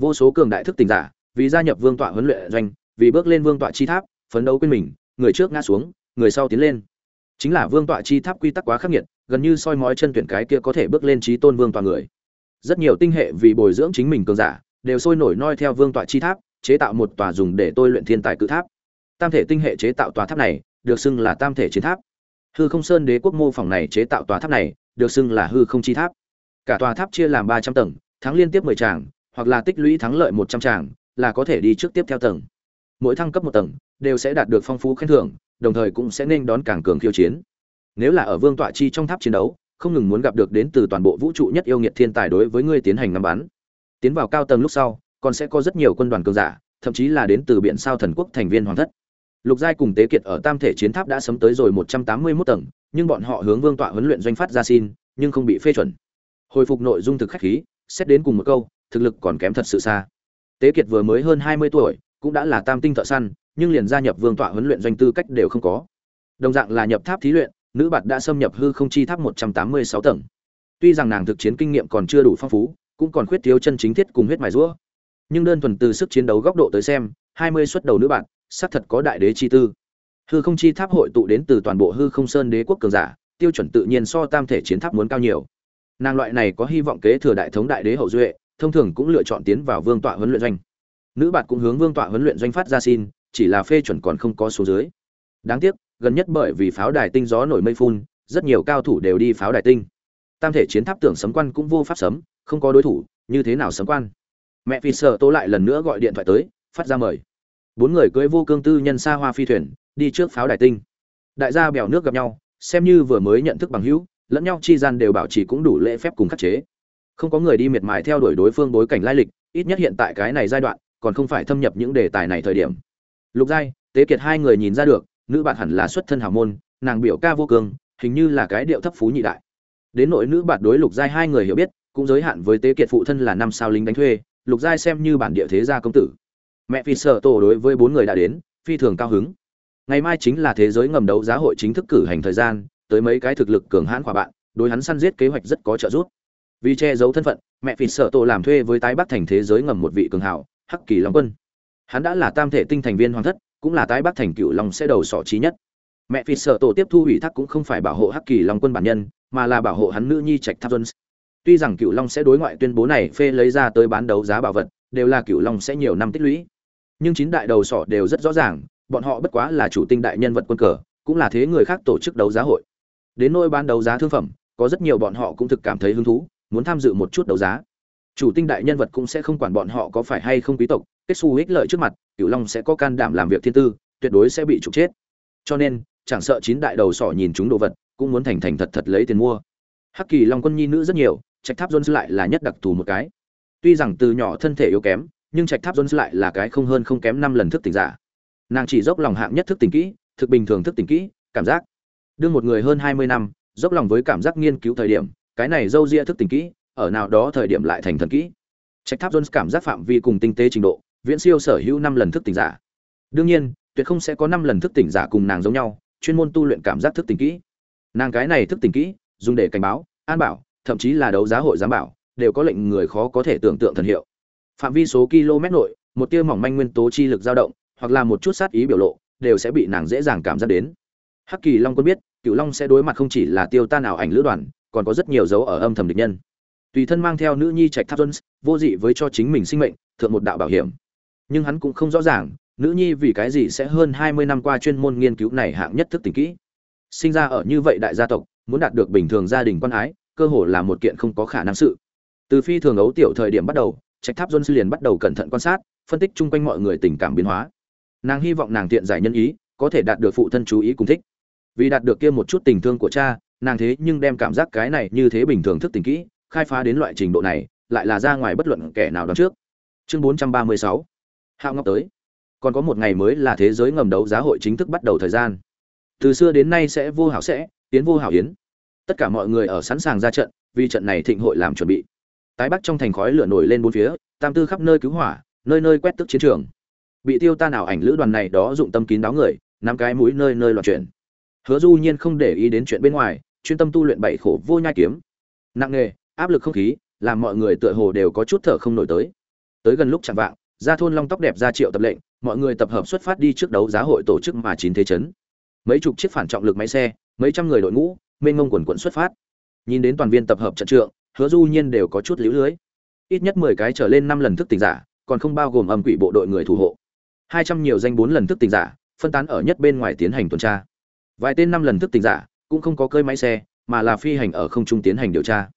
Vô số cường đại thức tình giả, vì gia nhập vương tọa huấn luyện doanh, vì bước lên vương tọa chi tháp, phấn đấu quên mình, người trước ngã xuống, người sau tiến lên. Chính là vương tọa chi tháp quy tắc quá khắc nghiệt, gần như soi mói chân tuyển cái kia có thể bước lên trí tôn vương tọa người rất nhiều tinh hệ vì bồi dưỡng chính mình cường giả, đều sôi nổi noi theo vương tọa chi tháp, chế tạo một tòa dùng để tôi luyện thiên tài cự tháp. Tam thể tinh hệ chế tạo tòa tháp này, được xưng là tam thể chiến tháp. Hư không sơn đế quốc mô phỏng này chế tạo tòa tháp này, được xưng là hư không chi tháp. Cả tòa tháp chia làm ba trăm tầng, thắng liên tiếp mười tràng, hoặc là tích lũy thắng lợi một trăm tràng, là có thể đi trước tiếp theo tầng. Mỗi thăng cấp một tầng, đều sẽ đạt được phong phú khen thưởng, đồng thời cũng sẽ nên đón càng cường khiêu chiến. Nếu là ở vương tọa chi trong tháp chiến đấu không ngừng muốn gặp được đến từ toàn bộ vũ trụ nhất yêu nghiệt thiên tài đối với ngươi tiến hành ngắm bắn. Tiến vào cao tầng lúc sau, còn sẽ có rất nhiều quân đoàn cường giả, thậm chí là đến từ biển sao thần quốc thành viên hoàng thất. Lục giai cùng tế kiệt ở tam thể chiến tháp đã sấm tới rồi một trăm tám mươi 181 tầng, nhưng bọn họ hướng vương tọa huấn luyện doanh phát ra xin, nhưng không bị phê chuẩn. Hồi phục nội dung thực khách khí, xét đến cùng một câu, thực lực còn kém thật sự xa. Tế kiệt vừa mới hơn hai mươi tuổi, cũng đã là tam tinh thợ săn, nhưng liền gia nhập vương tọa huấn luyện doanh tư cách đều không có. Đồng dạng là nhập tháp thí luyện nữ bạt đã xâm nhập hư không chi tháp một trăm tám mươi sáu tầng. Tuy rằng nàng thực chiến kinh nghiệm còn chưa đủ phong phú, cũng còn khuyết thiếu chân chính thiết cùng huyết mài rũa nhưng đơn thuần từ sức chiến đấu góc độ tới xem, hai mươi xuất đầu nữ bạn xác thật có đại đế chi tư. Hư không chi tháp hội tụ đến từ toàn bộ hư không sơn đế quốc cường giả, tiêu chuẩn tự nhiên so tam thể chiến tháp muốn cao nhiều. Nàng loại này có hy vọng kế thừa đại thống đại đế hậu duệ, thông thường cũng lựa chọn tiến vào vương tọa huấn luyện doanh. Nữ bạn cũng hướng vương tọa huấn luyện doanh phát ra xin, chỉ là phê chuẩn còn không có số dưới. Đáng tiếc gần nhất bởi vì pháo đài tinh gió nổi mây phun, rất nhiều cao thủ đều đi pháo đài tinh. Tam thể chiến tháp tưởng sấm quan cũng vô pháp sấm, không có đối thủ, như thế nào sấm quan? Mẹ phi sợ tố lại lần nữa gọi điện thoại tới, phát ra mời. Bốn người cưới vô cương tư nhân xa hoa phi thuyền, đi trước pháo đài tinh. Đại gia bèo nước gặp nhau, xem như vừa mới nhận thức bằng hữu, lẫn nhau chi gian đều bảo trì cũng đủ lễ phép cùng khắc chế. Không có người đi miệt mài theo đuổi đối phương bối cảnh lai lịch, ít nhất hiện tại cái này giai đoạn, còn không phải thâm nhập những đề tài này thời điểm. Lục giai, tế kiệt hai người nhìn ra được nữ bạn hẳn là xuất thân hào môn, nàng biểu ca vô cương, hình như là cái điệu thấp phú nhị đại. Đến nội nữ bạn đối lục giai hai người hiểu biết, cũng giới hạn với tế kiệt phụ thân là năm sao lính đánh thuê, lục giai xem như bản địa thế gia công tử. Mẹ phi sợ tổ đối với bốn người đã đến, phi thường cao hứng. Ngày mai chính là thế giới ngầm đấu giá hội chính thức cử hành thời gian, tới mấy cái thực lực cường hãn quả bạn, đối hắn săn giết kế hoạch rất có trợ giúp. Vì che giấu thân phận, mẹ phi sợ tổ làm thuê với tái bắc thành thế giới ngầm một vị cường hảo hắc kỳ long quân. Hắn đã là tam thể tinh thành viên hoàng thất cũng là tái bắc thành cựu long sẽ đầu sỏ trí nhất. Mẹ phi sợ tổ tiếp thu ủy thác cũng không phải bảo hộ hắc kỳ long quân bản nhân, mà là bảo hộ hắn nữ nhi trạch tháp jones. Tuy rằng cựu long sẽ đối ngoại tuyên bố này phê lấy ra tới bán đấu giá bảo vật, đều là cựu long sẽ nhiều năm tích lũy. Nhưng chín đại đầu sỏ đều rất rõ ràng, bọn họ bất quá là chủ tinh đại nhân vật quân cờ, cũng là thế người khác tổ chức đấu giá hội. Đến nỗi bán đấu giá thương phẩm, có rất nhiều bọn họ cũng thực cảm thấy hứng thú, muốn tham dự một chút đấu giá chủ tinh đại nhân vật cũng sẽ không quản bọn họ có phải hay không quý tộc, kết xu ích lợi trước mặt, cửu long sẽ có can đảm làm việc thiên tư, tuyệt đối sẽ bị trục chết. Cho nên, chẳng sợ chín đại đầu sỏ nhìn chúng đồ vật, cũng muốn thành thành thật thật lấy tiền mua. Hắc kỳ long quân nhi nữ rất nhiều, trạch tháp jones lại là nhất đặc thù một cái. Tuy rằng từ nhỏ thân thể yếu kém, nhưng trạch tháp jones lại là cái không hơn không kém năm lần thức tỉnh giả. Nàng chỉ dốc lòng hạng nhất thức tỉnh kỹ, thực bình thường thức tỉnh kỹ, cảm giác. Đương một người hơn hai mươi năm, dốc lòng với cảm giác nghiên cứu thời điểm, cái này dâu ria thức tỉnh kỹ ở nào đó thời điểm lại thành thần kỹ. Trạch tháp jones cảm giác phạm vi cùng tinh tế trình độ, viễn siêu sở hữu năm lần thức tỉnh giả. Đương nhiên, tuyệt không sẽ có năm lần thức tỉnh giả cùng nàng giống nhau, chuyên môn tu luyện cảm giác thức tỉnh kỹ. Nàng cái này thức tỉnh kỹ, dùng để cảnh báo, an bảo, thậm chí là đấu giá hội giám bảo, đều có lệnh người khó có thể tưởng tượng thần hiệu. Phạm vi số km nội, một tia mỏng manh nguyên tố chi lực dao động, hoặc là một chút sát ý biểu lộ, đều sẽ bị nàng dễ dàng cảm giác đến. Hắc kỳ long quân biết cựu long sẽ đối mặt không chỉ là tiêu tan ảo ảnh lữ đoàn, còn có rất nhiều dấu ở âm thầm địch nhân tùy thân mang theo nữ nhi trạch tháp jones, vô dị với cho chính mình sinh mệnh, thượng một đạo bảo hiểm. Nhưng hắn cũng không rõ ràng, nữ nhi vì cái gì sẽ hơn hai mươi năm qua chuyên môn nghiên cứu này hạng nhất thức tình kỹ. Sinh ra ở như vậy đại gia tộc, muốn đạt được bình thường gia đình quan ái, cơ hồ là một kiện không có khả năng sự. Từ phi thường ấu tiểu thời điểm bắt đầu, trạch tháp jones liền bắt đầu cẩn thận quan sát, phân tích chung quanh mọi người tình cảm biến hóa. Nàng hy vọng nàng tiện giải nhân ý, có thể đạt được phụ thân chú ý cùng thích. Vì đạt được kia một chút tình thương của cha, nàng thế nhưng đem cảm giác cái này như thế bình thường thức tình kỹ khai phá đến loại trình độ này, lại là ra ngoài bất luận kẻ nào đón trước. Chương 436 hạo ngọc tới. Còn có một ngày mới là thế giới ngầm đấu giá hội chính thức bắt đầu thời gian. Từ xưa đến nay sẽ vô hảo sẽ, tiến vô hảo yến. Tất cả mọi người ở sẵn sàng ra trận, vì trận này thịnh hội làm chuẩn bị. Tái bắc trong thành khói lửa nổi lên bốn phía, tam tư khắp nơi cứu hỏa, nơi nơi quét tức chiến trường. Bị tiêu ta nào ảnh lữ đoàn này đó dụng tâm kín đáo người năm cái mũi nơi nơi loạn chuyển. Hứa du nhiên không để ý đến chuyện bên ngoài, chuyên tâm tu luyện bảy khổ vô nhai kiếm. Nặng nghề áp lực không khí, làm mọi người tựa hồ đều có chút thở không nổi tới. Tới gần lúc chạm vạng ra thôn long tóc đẹp ra triệu tập lệnh, mọi người tập hợp xuất phát đi trước đấu giá hội tổ chức mà chín thế chấn. Mấy chục chiếc phản trọng lực máy xe, mấy trăm người đội ngũ, mênh mông quần quận xuất phát. Nhìn đến toàn viên tập hợp trận trượng, hứa du nhiên đều có chút liễu lưới. Ít nhất mười cái trở lên năm lần thức tỉnh giả, còn không bao gồm âm quỷ bộ đội người thủ hộ. Hai trăm nhiều danh bốn lần thức tỉnh giả, phân tán ở nhất bên ngoài tiến hành tuần tra. Vài tên năm lần thức tỉnh giả, cũng không có cơi máy xe, mà là phi hành ở không trung tiến hành điều tra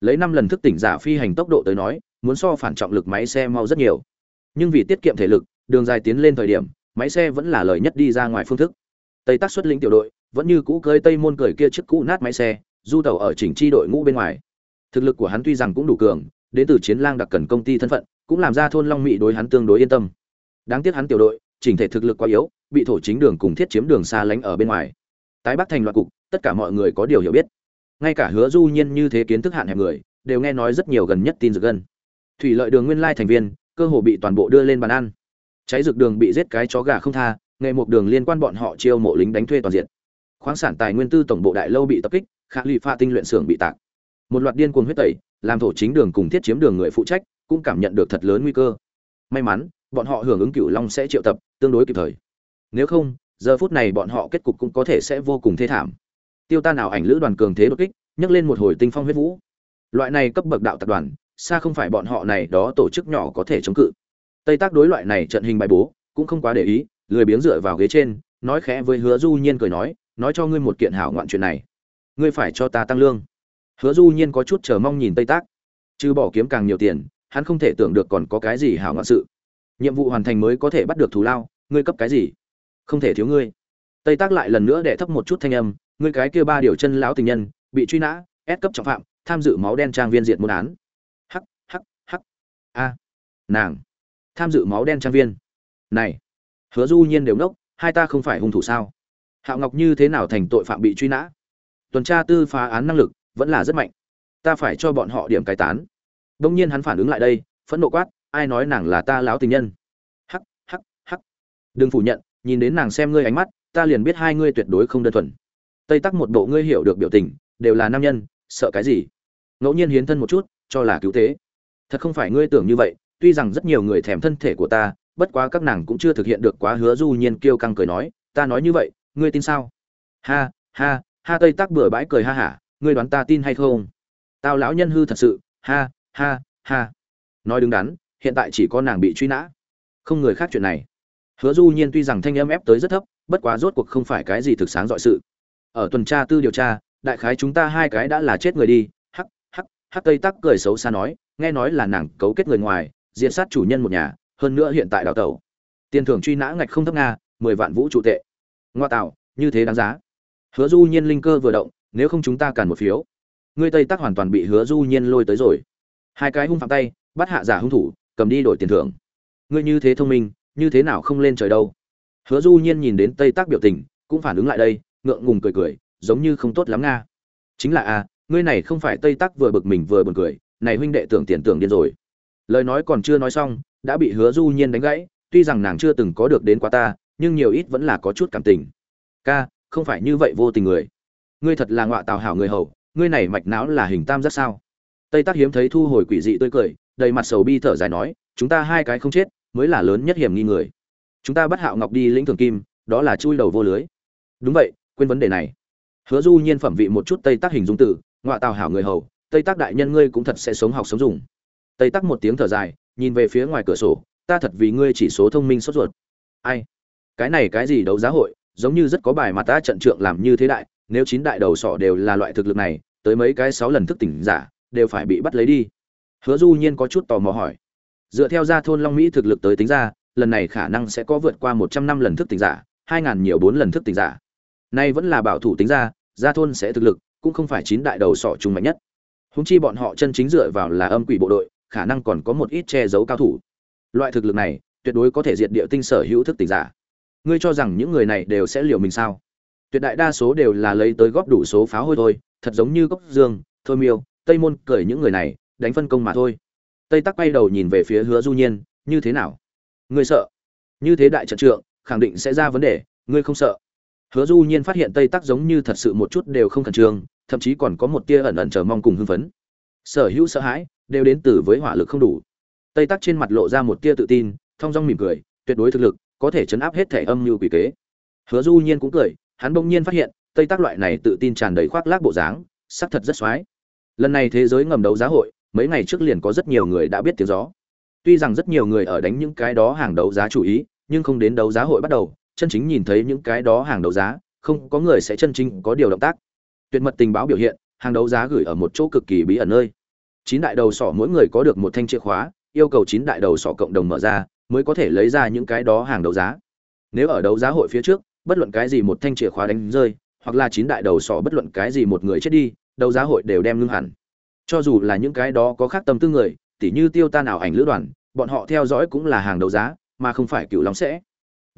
lấy năm lần thức tỉnh giả phi hành tốc độ tới nói, muốn so phản trọng lực máy xe mau rất nhiều. Nhưng vì tiết kiệm thể lực, đường dài tiến lên thời điểm, máy xe vẫn là lời nhất đi ra ngoài phương thức. Tây tác xuất lĩnh tiểu đội, vẫn như cũ cơi tây môn cười kia chiếc cũ nát máy xe, du tàu ở chỉnh chi đội ngũ bên ngoài. Thực lực của hắn tuy rằng cũng đủ cường, đến từ chiến lang đặc cần công ty thân phận, cũng làm ra thôn long mỹ đối hắn tương đối yên tâm. Đáng tiếc hắn tiểu đội, chỉnh thể thực lực quá yếu, bị thổ chính đường cùng thiết chiếm đường xa lánh ở bên ngoài. Tái bắc thành loạt cục, tất cả mọi người có điều hiểu biết ngay cả hứa du nhiên như thế kiến thức hạn hẹp người, đều nghe nói rất nhiều gần nhất tin dược gân. Thủy lợi đường nguyên lai thành viên, cơ hồ bị toàn bộ đưa lên bàn ăn. Cháy dược đường bị giết cái chó gà không tha nghề một đường liên quan bọn họ chiêu mộ lính đánh thuê toàn diện. Khoáng sản tài nguyên tư tổng bộ đại lâu bị tập kích, khả lụy pha tinh luyện xưởng bị tạc. Một loạt điên cuồng huyết tẩy, làm thổ chính đường cùng thiết chiếm đường người phụ trách, cũng cảm nhận được thật lớn nguy cơ. May mắn, bọn họ hưởng ứng cửu long sẽ triệu tập, tương đối kịp thời. Nếu không, giờ phút này bọn họ kết cục cũng có thể sẽ vô cùng thê thảm tiêu tan ảo ảnh lữ đoàn cường thế đột kích, nhấc lên một hồi tinh phong huyết vũ. Loại này cấp bậc đạo tập đoàn, xa không phải bọn họ này đó tổ chức nhỏ có thể chống cự. Tây tác đối loại này trận hình bài bố, cũng không quá để ý, lười biếng dựa vào ghế trên, nói khẽ với hứa du nhiên cười nói nói cho ngươi một kiện hảo ngoạn chuyện này. Ngươi phải cho ta tăng lương. Hứa du nhiên có chút chờ mong nhìn tây tác. Chứ bỏ kiếm càng nhiều tiền, hắn không thể tưởng được còn có cái gì hảo ngoạn sự. Nhiệm vụ hoàn thành mới có thể bắt được thù lao, ngươi cấp cái gì? Không thể thiếu ngươi. Tây tác lại lần nữa để thấp một chút thanh âm ngươi cái kia ba điều chân lão tình nhân, bị truy nã, ép cấp trọng phạm, tham dự máu đen trang viên diệt môn án. Hắc hắc hắc. A. Nàng. Tham dự máu đen trang viên. Này. Hứa du nhiên đều ngốc, hai ta không phải hung thủ sao? Hạo ngọc như thế nào thành tội phạm bị truy nã? Tuần tra tư phá án năng lực vẫn là rất mạnh. Ta phải cho bọn họ điểm cái tán. Đông nhiên hắn phản ứng lại đây, phẫn nộ quát, ai nói nàng là ta láo tình nhân? Hắc hắc hắc. Đừng phủ nhận, nhìn đến nàng xem ngươi ánh mắt, ta liền biết hai ngươi tuyệt đối không đơn thuần tây tắc một bộ ngươi hiểu được biểu tình, đều là nam nhân, sợ cái gì? Ngẫu nhiên hiến thân một chút, cho là cứu thế thật không phải ngươi tưởng như vậy, tuy rằng rất nhiều người thèm thân thể của ta, bất quá các nàng cũng chưa thực hiện được quá hứa du nhiên kêu căng cười nói, ta nói như vậy, ngươi tin sao? Ha ha ha, tây tắc bừa bãi cười ha hả, ngươi đoán ta tin hay không? Tao lão nhân hư thật sự, ha ha ha. Nói đứng đắn, hiện tại chỉ có nàng bị truy nã. Không người khác chuyện này. Hứa du nhiên tuy rằng thanh âm ép tới rất thấp, bất quá rốt cuộc không phải cái gì thực sáng dọi sự ở tuần tra tư điều tra, đại khái chúng ta hai cái đã là chết người đi. Hắc hắc hắc tây tắc cười xấu xa nói, nghe nói là nàng cấu kết người ngoài diện sát chủ nhân một nhà, hơn nữa hiện tại đào tẩu. Tiền thưởng truy nã ngạch không thấp nga, mười vạn vũ trụ tệ. Ngoa tạo, như thế đáng giá. Hứa du nhiên linh cơ vừa động, nếu không chúng ta càn một phiếu. Ngươi tây tắc hoàn toàn bị hứa du nhiên lôi tới rồi. Hai cái hung phạm tay, bắt hạ giả hung thủ, cầm đi đổi tiền thưởng. Ngươi như thế thông minh, như thế nào không lên trời đâu? Hứa du nhiên nhìn đến tây tắc biểu tình, cũng phản ứng lại đây ngượng ngùng cười cười giống như không tốt lắm nga. Chính là a à, ngươi này không phải tây tắc vừa bực mình vừa buồn cười này huynh đệ tưởng tiền tưởng điên rồi. Lời nói còn chưa nói xong đã bị hứa du nhiên đánh gãy tuy rằng nàng chưa từng có được đến qua ta nhưng nhiều ít vẫn là có chút cảm tình. Ca không phải như vậy vô tình người. Ngươi thật là ngọa tào hảo người hầu ngươi này mạch não là hình tam rất sao? Tây tác hiếm thấy thu hồi quỷ dị tươi cười đầy mặt sầu bi thở dài nói chúng ta hai cái không chết mới là lớn nhất hiểm nghi người. Chúng ta bắt hạo ngọc đi lĩnh thường kim đó là chui đầu vô lưới. Đúng vậy quên vấn đề này. Hứa du nhiên phẩm vị một chút tây tác hình dung tử ngọa tào hảo người hầu, tây tác đại nhân ngươi cũng thật sẽ sống học sống dùng. Tây tác một tiếng thở dài, nhìn về phía ngoài cửa sổ, ta thật vì ngươi chỉ số thông minh sốt ruột. Ai? Cái này cái gì đấu giá hội, giống như rất có bài mà ta trận trượng làm như thế đại, nếu chín đại đầu sọ đều là loại thực lực này, tới mấy cái sáu lần thức tỉnh giả, đều phải bị bắt lấy đi. Hứa du nhiên có chút tò mò hỏi. Dựa theo gia thôn long mỹ thực lực tới tính ra, lần này khả năng sẽ có vượt qua một trăm năm lần thức tỉnh giả, hai ngàn nhiều bốn lần thức tỉnh giả nay vẫn là bảo thủ tính ra, gia thôn sẽ thực lực, cũng không phải chín đại đầu sọ trung mạnh nhất. Húng chi bọn họ chân chính dựa vào là âm quỷ bộ đội, khả năng còn có một ít che giấu cao thủ. Loại thực lực này, tuyệt đối có thể diệt địa tinh sở hữu thức tỉnh giả. Ngươi cho rằng những người này đều sẽ liều mình sao? Tuyệt đại đa số đều là lấy tới góp đủ số pháo hôi thôi, thật giống như cốc dương, thôi miêu, tây môn cởi những người này, đánh phân công mà thôi. Tây tắc quay đầu nhìn về phía hứa du nhiên, như thế nào? Ngươi sợ? Như thế đại trận trượng, khẳng định sẽ ra vấn đề, ngươi không sợ? Hứa du nhiên phát hiện tây tắc giống như thật sự một chút đều không khẩn trương, thậm chí còn có một tia ẩn ẩn chờ mong cùng hưng phấn. Sở hữu sợ hãi đều đến từ với hỏa lực không đủ. Tây tắc trên mặt lộ ra một tia tự tin, thong dong mỉm cười, tuyệt đối thực lực, có thể chấn áp hết thể âm mưu quỷ kế. Hứa du nhiên cũng cười, hắn bỗng nhiên phát hiện, tây tác loại này tự tin tràn đầy khoác lác bộ dáng, sắc thật rất xoái. Lần này thế giới ngầm đấu giá hội, mấy ngày trước liền có rất nhiều người đã biết tiếng gió. Tuy rằng rất nhiều người ở đánh những cái đó hàng đấu giá chủ ý, nhưng không đến đấu giá hội bắt đầu chân chính nhìn thấy những cái đó hàng đấu giá, không có người sẽ chân chính có điều động tác. Tuyệt mật tình báo biểu hiện, hàng đấu giá gửi ở một chỗ cực kỳ bí ẩn nơi. Chín đại đầu sỏ mỗi người có được một thanh chìa khóa, yêu cầu chín đại đầu sỏ cộng đồng mở ra, mới có thể lấy ra những cái đó hàng đấu giá. Nếu ở đấu giá hội phía trước, bất luận cái gì một thanh chìa khóa đánh rơi, hoặc là chín đại đầu sỏ bất luận cái gì một người chết đi, đấu giá hội đều đem ngưng hẳn. Cho dù là những cái đó có khác tâm tư người, tỉ như tiêu tan ảo ảnh lữ đoàn, bọn họ theo dõi cũng là hàng đấu giá, mà không phải cựu long sẽ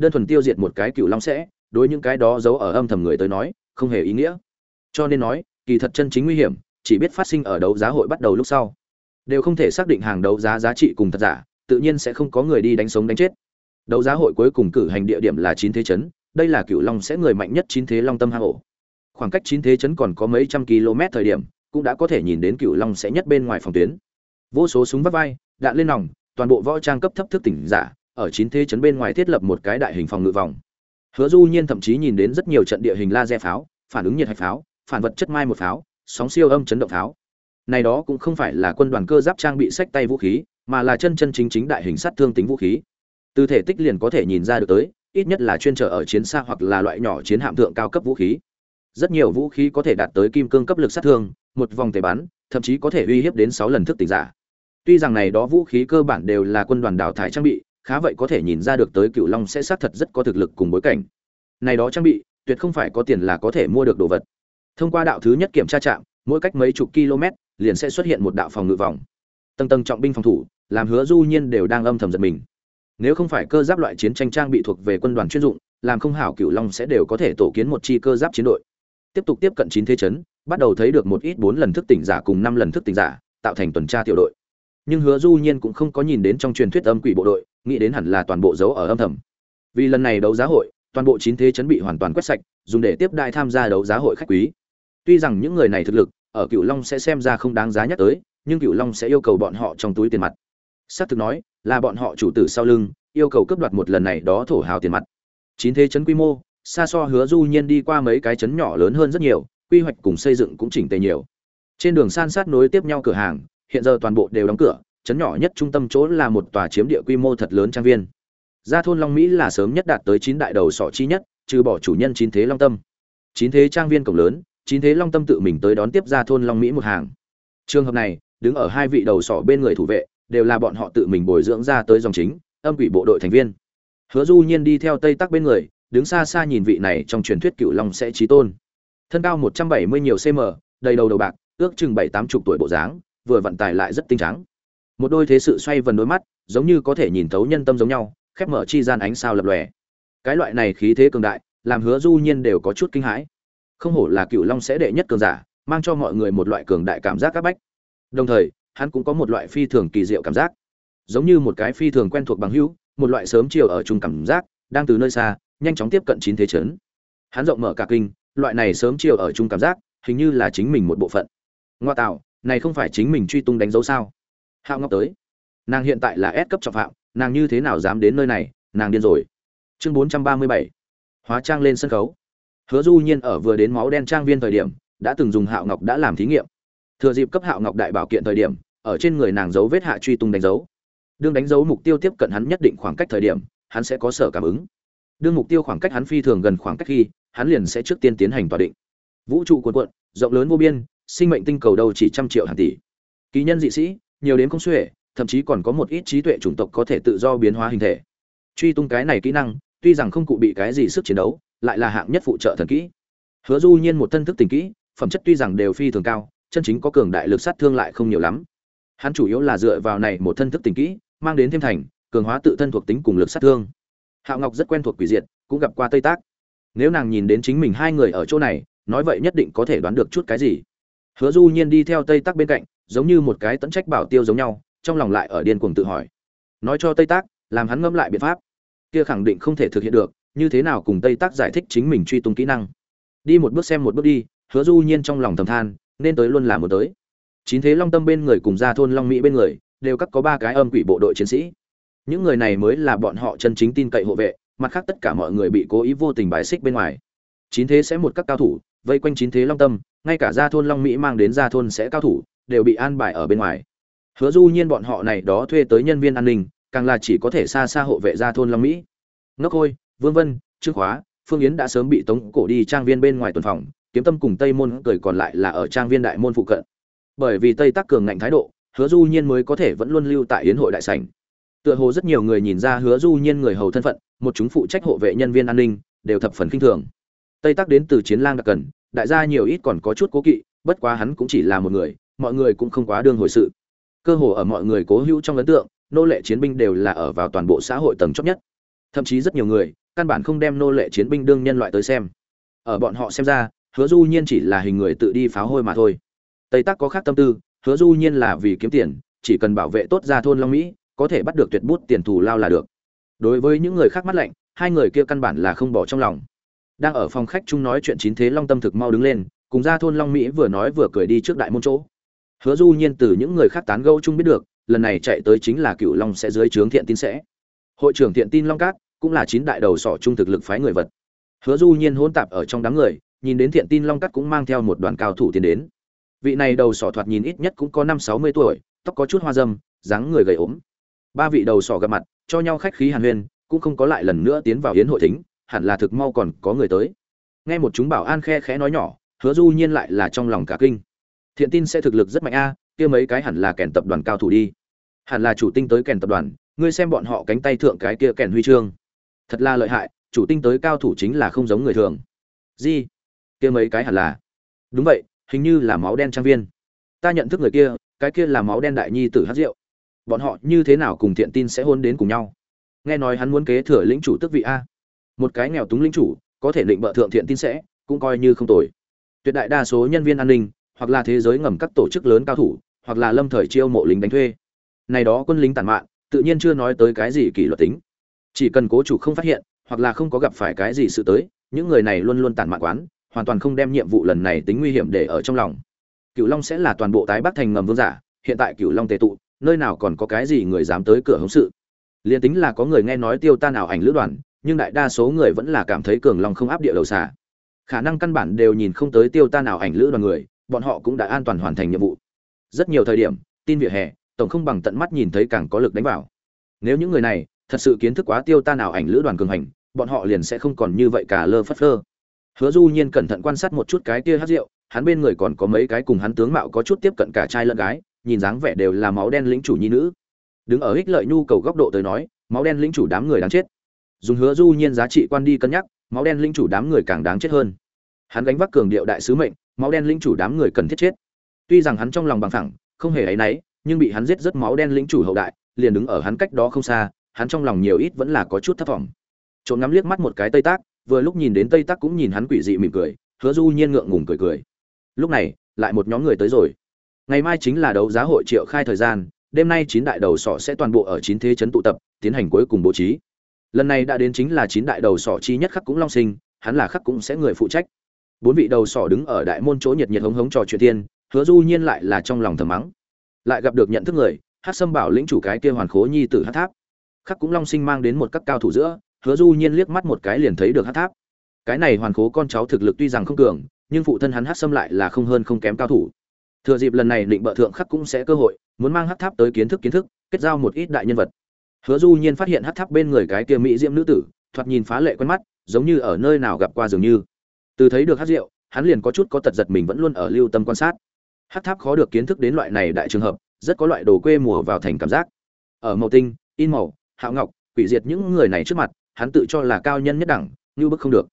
đơn thuần tiêu diệt một cái cựu long sẽ, đối những cái đó giấu ở âm thầm người tới nói, không hề ý nghĩa. Cho nên nói, kỳ thật chân chính nguy hiểm, chỉ biết phát sinh ở đấu giá hội bắt đầu lúc sau. Đều không thể xác định hàng đấu giá giá trị cùng thật giả, tự nhiên sẽ không có người đi đánh sống đánh chết. Đấu giá hội cuối cùng cử hành địa điểm là chín thế chấn, đây là cựu long sẽ người mạnh nhất chín thế long tâm hang ổ. Khoảng cách chín thế chấn còn có mấy trăm km thời điểm, cũng đã có thể nhìn đến cựu long sẽ nhất bên ngoài phòng tuyến. Vô số súng vắt vai, đạn lên nòng, toàn bộ võ trang cấp thấp thức tỉnh giả ở chín thế chấn bên ngoài thiết lập một cái đại hình phòng ngự vòng. Hứa du nhiên thậm chí nhìn đến rất nhiều trận địa hình laser pháo, phản ứng nhiệt hạch pháo, phản vật chất mai một pháo, sóng siêu âm chấn động pháo. Này đó cũng không phải là quân đoàn cơ giáp trang bị sách tay vũ khí, mà là chân chân chính chính đại hình sát thương tính vũ khí. Từ thể tích liền có thể nhìn ra được tới, ít nhất là chuyên trở ở chiến xa hoặc là loại nhỏ chiến hạm thượng cao cấp vũ khí. Rất nhiều vũ khí có thể đạt tới kim cương cấp lực sát thương, một vòng thể bắn, thậm chí có thể uy hiếp đến sáu lần thức tỉnh giả. Tuy rằng này đó vũ khí cơ bản đều là quân đoàn đào thải trang bị khá vậy có thể nhìn ra được tới cựu long sẽ xác thật rất có thực lực cùng bối cảnh. Này đó trang bị, tuyệt không phải có tiền là có thể mua được đồ vật. Thông qua đạo thứ nhất kiểm tra trạm, mỗi cách mấy chục km, liền sẽ xuất hiện một đạo phòng ngự vòng. Tầng tầng trọng binh phòng thủ, làm hứa du nhiên đều đang âm thầm giật mình. Nếu không phải cơ giáp loại chiến tranh trang bị thuộc về quân đoàn chuyên dụng, làm không hảo cựu long sẽ đều có thể tổ kiến một chi cơ giáp chiến đội. Tiếp tục tiếp cận chín thế chấn, bắt đầu thấy được một ít bốn lần thức tỉnh giả cùng năm lần thức tỉnh giả, tạo thành tuần tra tiểu đội. Nhưng hứa du nhiên cũng không có nhìn đến trong truyền thuyết âm quỷ bộ đội nghĩ đến hẳn là toàn bộ dấu ở âm thầm. Vì lần này đấu giá hội, toàn bộ chín thế chấn bị hoàn toàn quét sạch, dùng để tiếp đai tham gia đấu giá hội khách quý. Tuy rằng những người này thực lực, ở cựu long sẽ xem ra không đáng giá nhắc tới, nhưng cựu long sẽ yêu cầu bọn họ trong túi tiền mặt. Xác thực nói, là bọn họ chủ tử sau lưng, yêu cầu cướp đoạt một lần này đó thổ hào tiền mặt. Chín thế chấn quy mô, xa so hứa du nhiên đi qua mấy cái chấn nhỏ lớn hơn rất nhiều, quy hoạch cùng xây dựng cũng chỉnh tề nhiều. Trên đường san sát nối tiếp nhau cửa hàng, hiện giờ toàn bộ đều đóng cửa chấn nhỏ nhất trung tâm chỗ là một tòa chiếm địa quy mô thật lớn trang viên. Gia thôn long mỹ là sớm nhất đạt tới chín đại đầu sọ chi nhất, trừ bỏ chủ nhân chín thế long tâm. Chín thế trang viên cổng lớn, chín thế long tâm tự mình tới đón tiếp gia thôn long mỹ một hàng. Trường hợp này, đứng ở hai vị đầu sọ bên người thủ vệ, đều là bọn họ tự mình bồi dưỡng ra tới dòng chính, âm quỷ bộ đội thành viên. Hứa du nhiên đi theo tây tắc bên người, đứng xa xa nhìn vị này trong truyền thuyết cựu long sẽ trí tôn. Thân cao một trăm bảy mươi nhiều cm đầy đầu đầu bạc, ước chừng bảy tám chục tuổi bộ dáng, vừa vận tài lại rất tinh trắng một đôi thế sự xoay vần đôi mắt, giống như có thể nhìn thấu nhân tâm giống nhau, khép mở chi gian ánh sao lập lòe. Cái loại này khí thế cường đại, làm hứa du nhiên đều có chút kinh hãi. Không hổ là cựu long sẽ đệ nhất cường giả, mang cho mọi người một loại cường đại cảm giác áp bách. Đồng thời, hắn cũng có một loại phi thường kỳ diệu cảm giác. Giống như một cái phi thường quen thuộc bằng hữu, một loại sớm chiều ở chung cảm giác, đang từ nơi xa, nhanh chóng tiếp cận chín thế chấn. Hắn rộng mở cả kinh, loại này sớm chiều ở chung cảm giác, hình như là chính mình một bộ phận. Ngoa tạo, này không phải chính mình truy tung đánh dấu sao? Hạo ngọc tới. Nàng hiện tại là S cấp trọng phạm, nàng như thế nào dám đến nơi này, nàng điên rồi. Chương bốn trăm ba mươi bảy. Hóa trang lên sân khấu. Hứa du nhiên ở vừa đến máu đen trang viên thời điểm, đã từng dùng hạo ngọc đã làm thí nghiệm. Thừa dịp cấp hạo ngọc đại bảo kiện thời điểm, ở trên người nàng dấu vết hạ truy tung đánh dấu. Đương đánh dấu mục tiêu tiếp cận hắn nhất định khoảng cách thời điểm, hắn sẽ có sở cảm ứng. Đương mục tiêu khoảng cách hắn phi thường gần khoảng cách khi, hắn liền sẽ trước tiên tiến hành tòa định. Vũ trụ cuộn cuộn, rộng lớn vô biên, sinh mệnh tinh cầu đâu chỉ trăm triệu hàng tỷ. Ký nhân dị sĩ nhiều đến không xuể, thậm chí còn có một ít trí tuệ chủng tộc có thể tự do biến hóa hình thể. Truy tung cái này kỹ năng, tuy rằng không cụ bị cái gì sức chiến đấu, lại là hạng nhất phụ trợ thần kỹ. Hứa du nhiên một thân thức tình kỹ, phẩm chất tuy rằng đều phi thường cao, chân chính có cường đại lực sát thương lại không nhiều lắm. Hắn chủ yếu là dựa vào này một thân thức tình kỹ, mang đến thêm thành, cường hóa tự thân thuộc tính cùng lực sát thương. Hạo ngọc rất quen thuộc quỷ diệt, cũng gặp qua tây tác. Nếu nàng nhìn đến chính mình hai người ở chỗ này, nói vậy nhất định có thể đoán được chút cái gì. Hứa du nhiên đi theo tây tác bên cạnh giống như một cái tẫn trách bảo tiêu giống nhau, trong lòng lại ở điên cuồng tự hỏi. Nói cho tây tác, làm hắn ngâm lại biện pháp. Kia khẳng định không thể thực hiện được, như thế nào cùng tây tác giải thích chính mình truy tung kỹ năng. Đi một bước xem một bước đi, hứa du nhiên trong lòng thầm than, nên tới luôn là một tới. Chín thế long tâm bên người cùng gia thôn long mỹ bên người, đều các có ba cái âm quỷ bộ đội chiến sĩ. Những người này mới là bọn họ chân chính tin cậy hộ vệ, mặt khác tất cả mọi người bị cố ý vô tình bài xích bên ngoài. Chín thế sẽ một các cao thủ, vây quanh chín thế long tâm, ngay cả gia thôn long mỹ mang đến gia thôn sẽ cao thủ đều bị an bài ở bên ngoài. Hứa du nhiên bọn họ này đó thuê tới nhân viên an ninh càng là chỉ có thể xa xa hộ vệ gia thôn long mỹ. Ngốc khôi, vương vân trương khóa phương yến đã sớm bị tống cổ đi trang viên bên ngoài tuần phòng kiếm tâm cùng tây môn cười còn lại là ở trang viên đại môn phụ cận. Bởi vì tây Tắc cường ngạnh thái độ hứa du nhiên mới có thể vẫn luôn lưu tại yến hội đại sảnh. Tựa hồ rất nhiều người nhìn ra hứa du nhiên người hầu thân phận một chúng phụ trách hộ vệ nhân viên an ninh đều thập phần kinh thường. Tây Tắc đến từ chiến lang đặc cần đại gia nhiều ít còn có chút cố kỵ bất quá hắn cũng chỉ là một người mọi người cũng không quá đương hồi sự. Cơ hồ ở mọi người cố hữu trong ấn tượng, nô lệ chiến binh đều là ở vào toàn bộ xã hội tầng chót nhất. Thậm chí rất nhiều người, căn bản không đem nô lệ chiến binh đương nhân loại tới xem. Ở bọn họ xem ra, hứa du nhiên chỉ là hình người tự đi pháo hôi mà thôi. Tây tắc có khác tâm tư, hứa du nhiên là vì kiếm tiền, chỉ cần bảo vệ tốt gia thôn long mỹ, có thể bắt được tuyệt bút tiền thù lao là được. Đối với những người khác mắt lạnh, hai người kia căn bản là không bỏ trong lòng. Đang ở phòng khách chung nói chuyện chín thế long tâm thực mau đứng lên, cùng gia thôn long mỹ vừa nói vừa cười đi trước đại môn chỗ hứa du nhiên từ những người khác tán gẫu chung biết được, lần này chạy tới chính là cựu long sẽ dưới trướng thiện tin sẽ. Hội trưởng thiện tin long cát cũng là chín đại đầu sỏ trung thực lực phái người vật. Hứa du nhiên hỗn tạp ở trong đám người, nhìn đến thiện tin long cát cũng mang theo một đoàn cao thủ tiến đến. Vị này đầu sỏ thoạt nhìn ít nhất cũng có năm sáu mươi tuổi, tóc có chút hoa dâm, dáng người gầy ốm. Ba vị đầu sỏ gặp mặt, cho nhau khách khí hàn huyên, cũng không có lại lần nữa tiến vào yến hội thính, hẳn là thực mau còn có người tới. Nghe một chúng bảo an khe khẽ nói nhỏ, hứa du nhiên lại là trong lòng cả kinh thiện tin sẽ thực lực rất mạnh a, kia mấy cái hẳn là kèn tập đoàn cao thủ đi. Hẳn là chủ tinh tới kèn tập đoàn, ngươi xem bọn họ cánh tay thượng cái kia kèn huy chương. Thật là lợi hại, chủ tinh tới cao thủ chính là không giống người thường. Gì? Kia mấy cái hẳn là. Đúng vậy, hình như là máu đen trang viên. Ta nhận thức người kia, cái kia là máu đen đại nhi tử hát rượu. Bọn họ như thế nào cùng thiện tin sẽ hôn đến cùng nhau? Nghe nói hắn muốn kế thừa lĩnh chủ tước vị a. Một cái nghèo túng lĩnh chủ, có thể định bợ thượng thiện tin sẽ, cũng coi như không tồi. Tuyệt đại đa số nhân viên an ninh hoặc là thế giới ngầm các tổ chức lớn cao thủ, hoặc là lâm thời chiêu mộ lính đánh thuê. Này đó quân lính tàn mạn, tự nhiên chưa nói tới cái gì kỷ luật tính. Chỉ cần cố chủ không phát hiện, hoặc là không có gặp phải cái gì sự tới, những người này luôn luôn tàn mạn quán, hoàn toàn không đem nhiệm vụ lần này tính nguy hiểm để ở trong lòng. Cửu long sẽ là toàn bộ tái bắc thành ngầm vương giả, hiện tại cửu long tề tụ, nơi nào còn có cái gì người dám tới cửa hống sự. Liền tính là có người nghe nói tiêu tan ảo ảnh lữ đoàn, nhưng đại đa số người vẫn là cảm thấy cường long không áp địa đầu xà. Khả năng căn bản đều nhìn không tới tiêu tan ảo ảnh lữ đoàn người bọn họ cũng đã an toàn hoàn thành nhiệm vụ. Rất nhiều thời điểm, tin vỉa hè, tổng không bằng tận mắt nhìn thấy càng có lực đánh vào. Nếu những người này thật sự kiến thức quá tiêu tan ảo ảnh lữ đoàn cường hành, bọn họ liền sẽ không còn như vậy cả lơ phất lơ hứa du nhiên cẩn thận quan sát một chút cái kia hát rượu, hắn bên người còn có mấy cái cùng hắn tướng mạo có chút tiếp cận cả trai lẫn gái, nhìn dáng vẻ đều là máu đen lĩnh chủ nhi nữ. Đứng ở ích lợi nhu cầu góc độ tới nói, máu đen lĩnh chủ đám người đáng chết. Dùng hứa du nhiên giá trị quan đi cân nhắc, máu đen lĩnh chủ đám người càng đáng chết hơn. Hắn gánh vác cường điệu đại sứ mệnh máu đen lĩnh chủ đám người cần thiết chết. Tuy rằng hắn trong lòng bằng thẳng không hề áy náy, nhưng bị hắn giết rất máu đen lĩnh chủ hậu đại, liền đứng ở hắn cách đó không xa, hắn trong lòng nhiều ít vẫn là có chút thất vọng trộm ngắm liếc mắt một cái tây tác vừa lúc nhìn đến tây tác cũng nhìn hắn quỷ dị mỉm cười, hứa du nhiên ngượng ngùng cười cười. Lúc này, lại một nhóm người tới rồi. Ngày mai chính là đấu giá hội triệu khai thời gian, đêm nay chín đại đầu sọ sẽ toàn bộ ở chín thế chấn tụ tập, tiến hành cuối cùng bố trí. Lần này đã đến chính là chín đại đầu sọ chi nhất khắc cũng long sinh, hắn là khắc cũng sẽ người phụ trách bốn vị đầu sỏ đứng ở đại môn chỗ nhiệt nhiệt hống hống trò chuyện tiên hứa du nhiên lại là trong lòng thầm mắng. Lại gặp được nhận thức người, hát sâm bảo lĩnh chủ cái kia hoàn khố nhi tử hát tháp. Khắc cũng long sinh mang đến một các cao thủ giữa, hứa du nhiên liếc mắt một cái liền thấy được hát tháp. Cái này hoàn khố con cháu thực lực tuy rằng không cường, nhưng phụ thân hắn hát sâm lại là không hơn không kém cao thủ. Thừa dịp lần này định bợ thượng khắc cũng sẽ cơ hội, muốn mang hát tháp tới kiến thức kiến thức, kết giao một ít đại nhân vật. Hứa du nhiên phát hiện hát tháp bên người cái kia mỹ diễm nữ tử, thoạt nhìn phá lệ quen mắt, giống như ở nơi nào gặp qua dường như từ thấy được hát rượu, hắn liền có chút có tật giật mình vẫn luôn ở lưu tâm quan sát. Hát tháp khó được kiến thức đến loại này đại trường hợp, rất có loại đồ quê mùa vào thành cảm giác. Ở màu tinh, in màu hạo ngọc, quỷ diệt những người này trước mặt, hắn tự cho là cao nhân nhất đẳng, như bức không được.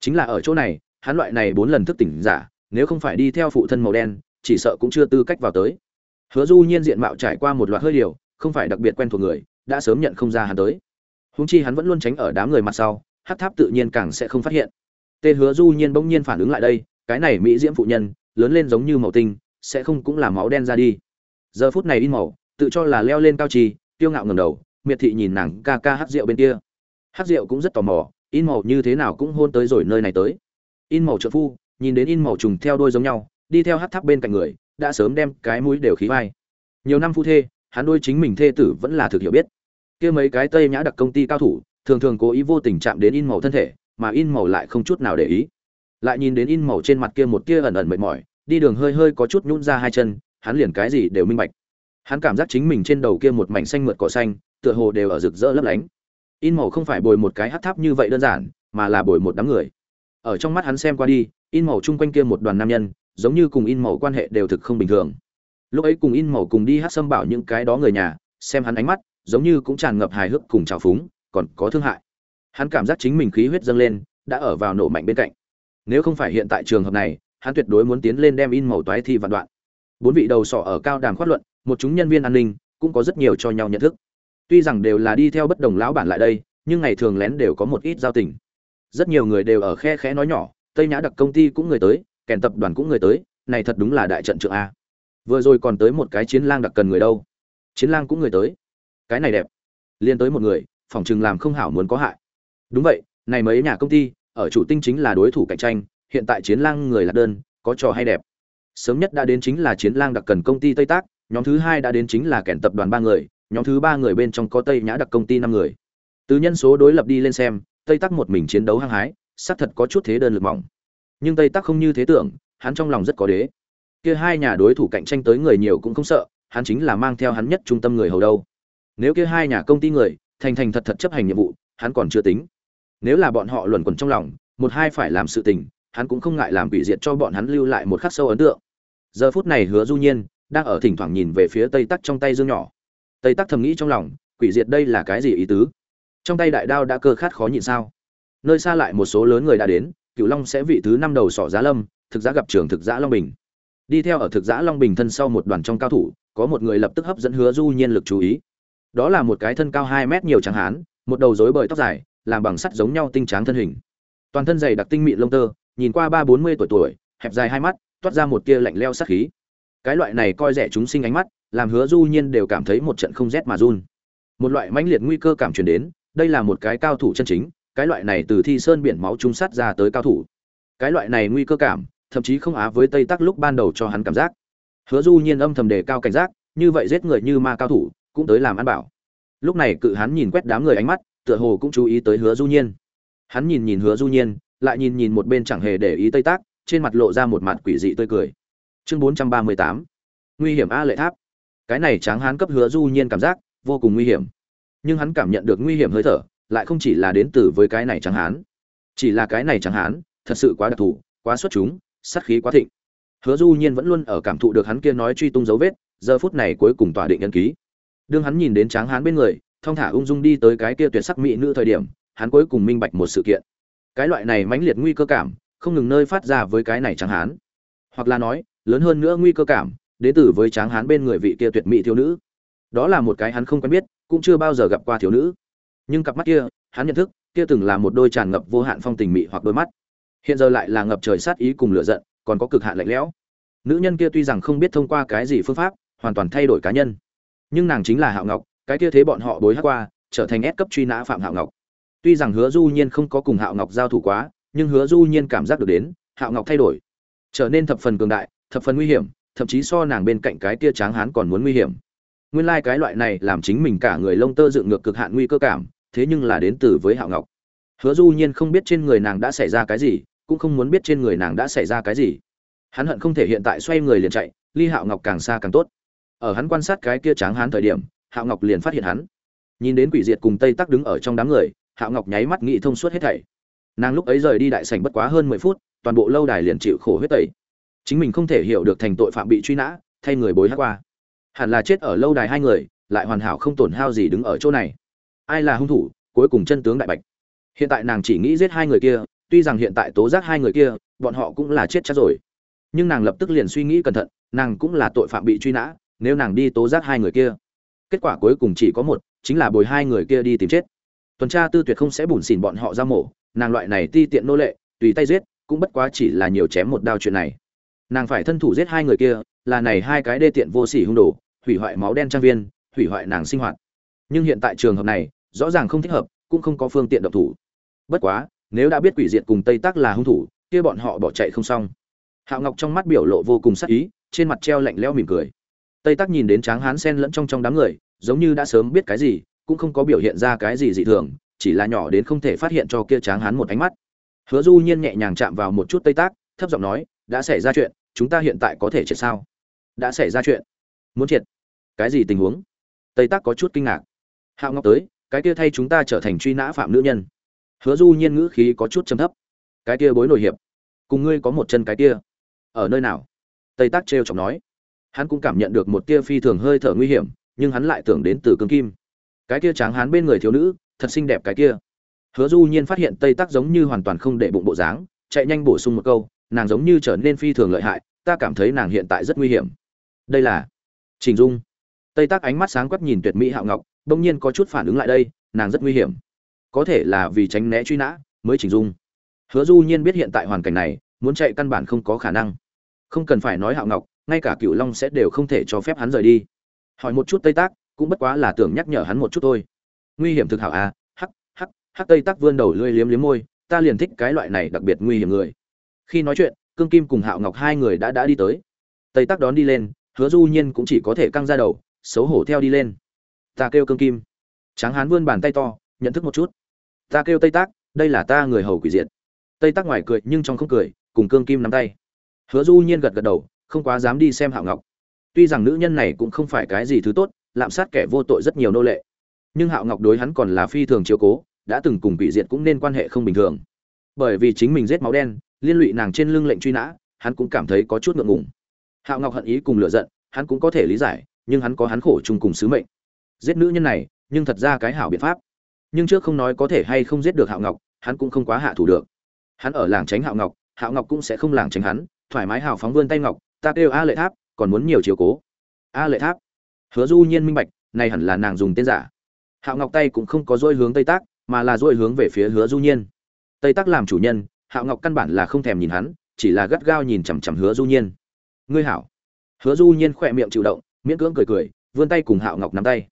Chính là ở chỗ này, hắn loại này bốn lần thức tỉnh giả, nếu không phải đi theo phụ thân màu đen, chỉ sợ cũng chưa tư cách vào tới. Hứa du nhiên diện mạo trải qua một loạt hơi điều, không phải đặc biệt quen thuộc người, đã sớm nhận không ra hắn tới. Húng chi hắn vẫn luôn tránh ở đám người mặt sau, hát tháp tự nhiên càng sẽ không phát hiện tê hứa du nhiên bỗng nhiên phản ứng lại đây, cái này mỹ diễm phụ nhân, lớn lên giống như màu tinh, sẽ không cũng là máu đen ra đi. Giờ phút này in màu, tự cho là leo lên cao trì tiêu ngạo ngầm đầu, miệt thị nhìn nàng ca ca hát rượu bên kia. Hát rượu cũng rất tò mò, in màu như thế nào cũng hôn tới rồi nơi này tới. In màu trợ phu, nhìn đến in màu trùng theo đôi giống nhau, đi theo hát tháp bên cạnh người, đã sớm đem cái mũi đều khí vai. Nhiều năm phu thê, hắn đôi chính mình thê tử vẫn là thực hiểu biết. Kia mấy cái tây nhã đặc công ty cao thủ, thường thường cố ý vô tình chạm đến in màu thân thể mà in màu lại không chút nào để ý. Lại nhìn đến in màu trên mặt kia một kia ẩn ẩn mệt mỏi, đi đường hơi hơi có chút nhún ra hai chân, hắn liền cái gì đều minh bạch. Hắn cảm giác chính mình trên đầu kia một mảnh xanh mượt cỏ xanh, tựa hồ đều ở rực rỡ lấp lánh. In màu không phải bồi một cái hát tháp như vậy đơn giản, mà là bồi một đám người. Ở trong mắt hắn xem qua đi, in màu chung quanh kia một đoàn nam nhân, giống như cùng in màu quan hệ đều thực không bình thường. Lúc ấy cùng in màu cùng đi hát xâm bảo những cái đó người nhà, xem hắn ánh mắt, giống như cũng tràn ngập hài hước cùng trào phúng, còn có thương hại hắn cảm giác chính mình khí huyết dâng lên, đã ở vào nổ mạnh bên cạnh. Nếu không phải hiện tại trường hợp này, hắn tuyệt đối muốn tiến lên đem in màu toái thi vạn đoạn. Bốn vị đầu sỏ ở cao đàm khoát luận, một chúng nhân viên an ninh cũng có rất nhiều cho nhau nhận thức. Tuy rằng đều là đi theo bất đồng lão bản lại đây, nhưng ngày thường lén đều có một ít giao tình. Rất nhiều người đều ở khe khẽ nói nhỏ, tây nhã đặc công ty cũng người tới, kèn tập đoàn cũng người tới, này thật đúng là đại trận trượng a. Vừa rồi còn tới một cái chiến lang đặc cần người đâu. Chiến lang cũng người tới. Cái này đẹp. Liên tới một người, phòng chừng làm không hảo muốn có hại đúng vậy, này mấy nhà công ty, ở chủ tinh chính là đối thủ cạnh tranh, hiện tại chiến lang người là đơn, có trò hay đẹp. Sớm nhất đã đến chính là chiến lang đặc cần công ty tây tác, nhóm thứ hai đã đến chính là kẻn tập đoàn ba người, nhóm thứ ba người bên trong có tây nhã đặc công ty năm người. Từ nhân số đối lập đi lên xem, tây tác một mình chiến đấu hăng hái, xác thật có chút thế đơn lực mỏng. Nhưng tây tác không như thế tưởng, hắn trong lòng rất có đế. Kia hai nhà đối thủ cạnh tranh tới người nhiều cũng không sợ, hắn chính là mang theo hắn nhất trung tâm người hầu đâu. Nếu kia hai nhà công ty người, thành thành thật thật chấp hành nhiệm vụ, hắn còn chưa tính nếu là bọn họ luẩn quẩn trong lòng, một hai phải làm sự tình, hắn cũng không ngại làm bị diệt cho bọn hắn lưu lại một khắc sâu ấn tượng. Giờ phút này hứa du nhiên đang ở thỉnh thoảng nhìn về phía tây tắc trong tay dương nhỏ. Tây tắc thầm nghĩ trong lòng, quỷ diệt đây là cái gì ý tứ? Trong tay đại đao đã cơ khát khó nhịn sao? Nơi xa lại một số lớn người đã đến cựu long sẽ vị thứ năm đầu sỏ giá lâm, thực giá gặp trường thực giá long bình. Đi theo ở thực giá long bình thân sau một đoàn trong cao thủ, có một người lập tức hấp dẫn hứa du nhiên lực chú ý. Đó là một cái thân cao hai mét nhiều trắng hán, một đầu rối bời tóc dài làm bằng sắt giống nhau tinh tráng thân hình. Toàn thân dày đặc tinh mịn lông tơ, nhìn qua ba bốn mươi tuổi tuổi, hẹp dài hai mắt, toát ra một tia lạnh leo sát khí. Cái loại này coi rẻ chúng sinh ánh mắt, làm hứa du nhiên đều cảm thấy một trận không rét mà run. Một loại mãnh liệt nguy cơ cảm truyền đến, đây là một cái cao thủ chân chính, cái loại này từ thi sơn biển máu trung sát ra tới cao thủ. Cái loại này nguy cơ cảm, thậm chí không á với tây tắc lúc ban đầu cho hắn cảm giác. Hứa du nhiên âm thầm đề cao cảnh giác, như vậy giết người như ma cao thủ, cũng tới làm ăn bảo. Lúc này cự hắn nhìn quét đám người ánh mắt tựa hồ cũng chú ý tới hứa du nhiên. Hắn nhìn nhìn hứa du nhiên, lại nhìn nhìn một bên chẳng hề để ý tây tác, trên mặt lộ ra một mặt quỷ dị tươi cười. Chương 438 nguy hiểm a lệ tháp. Cái này tráng hán cấp hứa du nhiên cảm giác vô cùng nguy hiểm. Nhưng hắn cảm nhận được nguy hiểm hơi thở, lại không chỉ là đến từ với cái này tráng hán. Chỉ là cái này tráng hán, thật sự quá đặc thù, quá xuất chúng, sát khí quá thịnh. Hứa du nhiên vẫn luôn ở cảm thụ được hắn kia nói truy tung dấu vết, giờ phút này cuối cùng tỏa định ấn ký. Đương hắn nhìn đến tráng hán bên người thong thả ung dung đi tới cái kia tuyệt sắc mỹ nữ thời điểm, hắn cuối cùng minh bạch một sự kiện. Cái loại này mãnh liệt nguy cơ cảm, không ngừng nơi phát ra với cái này tráng hán. Hoặc là nói, lớn hơn nữa nguy cơ cảm, đến từ với tráng hán bên người vị kia tuyệt mỹ thiếu nữ. Đó là một cái hắn không quen biết, cũng chưa bao giờ gặp qua thiếu nữ. Nhưng cặp mắt kia, hắn nhận thức, kia từng là một đôi tràn ngập vô hạn phong tình mị hoặc đôi mắt. Hiện giờ lại là ngập trời sát ý cùng lửa giận, còn có cực hạn lạnh lẽo. Nữ nhân kia tuy rằng không biết thông qua cái gì phương pháp, hoàn toàn thay đổi cá nhân. Nhưng nàng chính là hạo ngọc cái kia thế bọn họ bối hắc qua, trở thành ép cấp truy nã phạm hạo ngọc. Tuy rằng hứa du nhiên không có cùng hạo ngọc giao thủ quá, nhưng hứa du nhiên cảm giác được đến, hạo ngọc thay đổi, trở nên thập phần cường đại, thập phần nguy hiểm, thậm chí so nàng bên cạnh cái kia tráng hán còn muốn nguy hiểm. Nguyên lai like cái loại này làm chính mình cả người lông tơ dựng ngược cực hạn nguy cơ cảm, thế nhưng là đến từ với hạo ngọc. Hứa du nhiên không biết trên người nàng đã xảy ra cái gì, cũng không muốn biết trên người nàng đã xảy ra cái gì. Hắn hận không thể hiện tại xoay người liền chạy, ly hạo ngọc càng xa càng tốt. Ở hắn quan sát cái kia tráng hán thời điểm hạo ngọc liền phát hiện hắn. Nhìn đến quỷ diệt cùng tây tắc đứng ở trong đám người, hạo ngọc nháy mắt nghĩ thông suốt hết thảy. Nàng lúc ấy rời đi đại sảnh bất quá hơn mười phút, toàn bộ lâu đài liền chịu khổ huyết tẩy. Chính mình không thể hiểu được thành tội phạm bị truy nã, thay người bối hát qua. Hẳn là chết ở lâu đài hai người, lại hoàn hảo không tổn hao gì đứng ở chỗ này. Ai là hung thủ, cuối cùng chân tướng đại bạch. Hiện tại nàng chỉ nghĩ giết hai người kia, tuy rằng hiện tại tố giác hai người kia, bọn họ cũng là chết chắc rồi. Nhưng nàng lập tức liền suy nghĩ cẩn thận, nàng cũng là tội phạm bị truy nã, nếu nàng đi tố giác hai người kia kết quả cuối cùng chỉ có một, chính là bồi hai người kia đi tìm chết. Tuần tra tư tuyệt không sẽ bủn xỉn bọn họ ra mổ, nàng loại này ti tiện nô lệ, tùy tay giết, cũng bất quá chỉ là nhiều chém một đao chuyện này. Nàng phải thân thủ giết hai người kia, là này hai cái đê tiện vô sỉ hung đồ, hủy hoại máu đen trang viên, hủy hoại nàng sinh hoạt. Nhưng hiện tại trường hợp này, rõ ràng không thích hợp, cũng không có phương tiện độc thủ. Bất quá, nếu đã biết quỷ diệt cùng tây tác là hung thủ, kia bọn họ bỏ chạy không xong. Hạo ngọc trong mắt biểu lộ vô cùng sắc ý, trên mặt treo lạnh lẽo mỉm cười tây tác nhìn đến tráng hán sen lẫn trong trong đám người, giống như đã sớm biết cái gì, cũng không có biểu hiện ra cái gì dị thường, chỉ là nhỏ đến không thể phát hiện cho kia tráng hán một ánh mắt. Hứa du nhiên nhẹ nhàng chạm vào một chút tây tác thấp giọng nói, đã xảy ra chuyện, chúng ta hiện tại có thể triệt sao? Đã xảy ra chuyện. Muốn triệt? Cái gì tình huống? Tây tác có chút kinh ngạc. Hạo ngọc tới, cái kia thay chúng ta trở thành truy nã phạm nữ nhân. Hứa du nhiên ngữ khí có chút trầm thấp. Cái kia bối nổi hiệp, cùng ngươi có một chân cái kia, ở nơi nào? Tây tác trêu chọc nói hắn cũng cảm nhận được một tia phi thường hơi thở nguy hiểm, nhưng hắn lại tưởng đến từ cương kim. Cái kia tráng hắn bên người thiếu nữ, thật xinh đẹp cái kia. Hứa du nhiên phát hiện tây tác giống như hoàn toàn không để bụng bộ dáng, chạy nhanh bổ sung một câu, nàng giống như trở nên phi thường lợi hại, ta cảm thấy nàng hiện tại rất nguy hiểm. Đây là trình dung. Tây tác ánh mắt sáng quắc nhìn tuyệt mỹ hạo ngọc, bỗng nhiên có chút phản ứng lại đây, nàng rất nguy hiểm. Có thể là vì tránh né truy nã, mới chỉnh dung. Hứa du nhiên biết hiện tại hoàn cảnh này, muốn chạy căn bản không có khả năng. Không cần phải nói hạo ngọc ngay cả cựu long sẽ đều không thể cho phép hắn rời đi. Hỏi một chút tây tác, cũng bất quá là tưởng nhắc nhở hắn một chút thôi. Nguy hiểm thực hảo à hắc hắc hắc tây tác vươn đầu lưỡi liếm liếm môi, ta liền thích cái loại này đặc biệt nguy hiểm người. Khi nói chuyện, cương kim cùng hạo ngọc hai người đã đã đi tới. Tây tác đón đi lên, hứa du nhiên cũng chỉ có thể căng ra đầu, xấu hổ theo đi lên. Ta kêu cương kim. Tráng hán vươn bàn tay to, nhận thức một chút. Ta kêu tây tác, đây là ta người hầu quỷ diệt. Tây tác ngoài cười nhưng trong không cười, cùng cương kim nắm tay. Hứa du nhiên gật gật đầu không quá dám đi xem hạo ngọc. Tuy rằng nữ nhân này cũng không phải cái gì thứ tốt, lạm sát kẻ vô tội rất nhiều nô lệ. Nhưng hạo ngọc đối hắn còn là phi thường chiếu cố, đã từng cùng quỷ diệt cũng nên quan hệ không bình thường. Bởi vì chính mình giết máu đen, liên lụy nàng trên lưng lệnh truy nã, hắn cũng cảm thấy có chút ngượng ngùng. Hạo ngọc hận ý cùng lựa giận, hắn cũng có thể lý giải, nhưng hắn có hắn khổ chung cùng sứ mệnh. Giết nữ nhân này, nhưng thật ra cái hảo biện pháp. Nhưng trước không nói có thể hay không giết được hạo ngọc, hắn cũng không quá hạ thủ được. Hắn ở làng tránh hạo ngọc hạo ngọc cũng sẽ không làng tránh hắn, thoải mái hào phóng vươn tay ngọc ta kêu a lệ tháp, còn muốn nhiều chiều cố. A lệ tháp. Hứa du nhiên minh bạch, này hẳn là nàng dùng tên giả. Hạo ngọc tay cũng không có dôi hướng tây tác, mà là dôi hướng về phía hứa du nhiên. Tây tác làm chủ nhân, hạo ngọc căn bản là không thèm nhìn hắn, chỉ là gắt gao nhìn chằm chằm hứa du nhiên. Ngươi hảo. Hứa du nhiên khỏe miệng chịu động, miễn cưỡng cười cười, vươn tay cùng hạo ngọc nắm tay.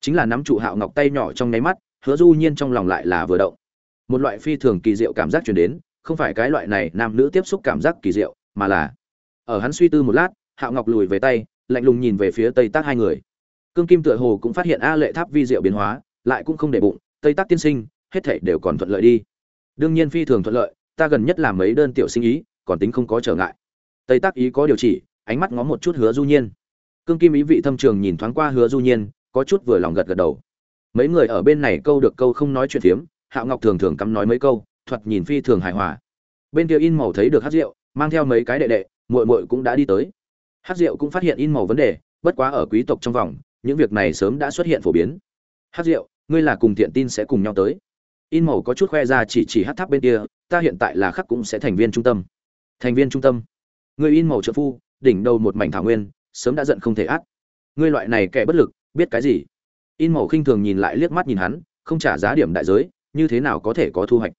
Chính là nắm trụ hạo ngọc tay nhỏ trong nháy mắt, hứa du nhiên trong lòng lại là vừa động. Một loại phi thường kỳ diệu cảm giác truyền đến, không phải cái loại này nam nữ tiếp xúc cảm giác kỳ diệu, mà là ở hắn suy tư một lát, hạo ngọc lùi về tay, lạnh lùng nhìn về phía tây tác hai người. Cương kim tựa hồ cũng phát hiện a lệ tháp vi diệu biến hóa, lại cũng không để bụng, tây tác tiên sinh, hết thảy đều còn thuận lợi đi. Đương nhiên phi thường thuận lợi, ta gần nhất làm mấy đơn tiểu sinh ý, còn tính không có trở ngại. Tây tác ý có điều chỉ, ánh mắt ngó một chút hứa du nhiên. Cương kim ý vị thâm trường nhìn thoáng qua hứa du nhiên, có chút vừa lòng gật gật đầu. Mấy người ở bên này câu được câu không nói chuyện phiếm, hạo ngọc thường thường cắm nói mấy câu thuật nhìn phi thường hài hòa. Bên kia in màu thấy được hát rượu, mang theo mấy cái đệ đệ muội muội cũng đã đi tới. Hát Diệu cũng phát hiện in màu vấn đề bất quá ở quý tộc trong vòng những việc này sớm đã xuất hiện phổ biến. Hát Diệu, ngươi là cùng thiện tin sẽ cùng nhau tới. In màu có chút khoe ra chỉ chỉ hát tháp bên kia ta hiện tại là khắc cũng sẽ thành viên trung tâm. Thành viên trung tâm? Ngươi in màu trợ phu đỉnh đầu một mảnh thảo nguyên sớm đã giận không thể át. Ngươi loại này kẻ bất lực biết cái gì? In màu khinh thường nhìn lại liếc mắt nhìn hắn không trả giá điểm đại giới như thế nào có thể có thu hoạch?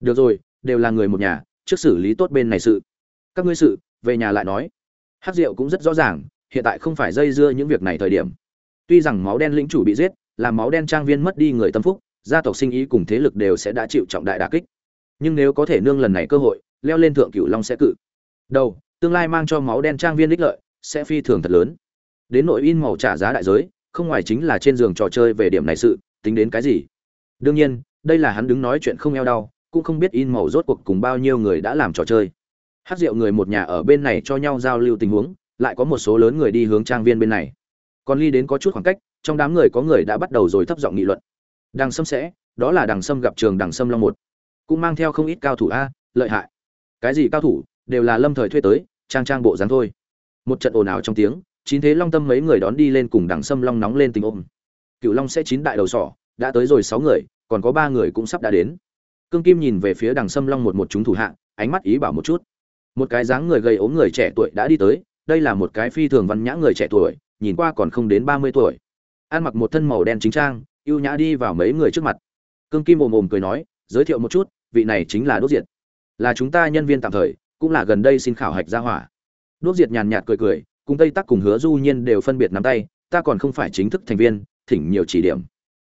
Được rồi đều là người một nhà trước xử lý tốt bên này sự. Các ngươi sự về nhà lại nói, hát rượu cũng rất rõ ràng, hiện tại không phải dây dưa những việc này thời điểm. Tuy rằng máu đen lĩnh chủ bị giết làm máu đen trang viên mất đi người tâm phúc, gia tộc sinh ý cùng thế lực đều sẽ đã chịu trọng đại đà kích. Nhưng nếu có thể nương lần này cơ hội, leo lên thượng cửu long sẽ cự. Đầu, tương lai mang cho máu đen trang viên ích lợi, sẽ phi thường thật lớn. Đến nội in màu trả giá đại giới, không ngoài chính là trên giường trò chơi về điểm này sự, tính đến cái gì? Đương nhiên, đây là hắn đứng nói chuyện không eo đau, cũng không biết in màu rốt cuộc cùng bao nhiêu người đã làm trò chơi hát rượu người một nhà ở bên này cho nhau giao lưu tình huống, lại có một số lớn người đi hướng trang viên bên này. Còn ly đến có chút khoảng cách, trong đám người có người đã bắt đầu rồi thấp giọng nghị luận. Đằng sâm sẽ, đó là đằng sâm gặp trường đằng sâm long một. Cũng mang theo không ít cao thủ a, lợi hại. Cái gì cao thủ, đều là lâm thời thuê tới, trang trang bộ dáng thôi. Một trận ồn ào trong tiếng, chín thế long tâm mấy người đón đi lên cùng đằng sâm long nóng lên tình ôm. Cựu long sẽ chín đại đầu sỏ, đã tới rồi sáu người, còn có ba người cũng sắp đã đến. Cương kim nhìn về phía đằng sâm long một một chúng thủ hạ, ánh mắt ý bảo một chút một cái dáng người gầy ốm người trẻ tuổi đã đi tới, đây là một cái phi thường văn nhã người trẻ tuổi, nhìn qua còn không đến ba mươi tuổi. Ăn mặc một thân màu đen chính trang, ưu nhã đi vào mấy người trước mặt. Cương kim ồm ồm cười nói, giới thiệu một chút, vị này chính là đốt diệt. Là chúng ta nhân viên tạm thời, cũng là gần đây xin khảo hạch ra hỏa. Đốt diệt nhàn nhạt cười cười, cùng tây tắc cùng hứa du nhiên đều phân biệt nắm tay, ta còn không phải chính thức thành viên, thỉnh nhiều chỉ điểm.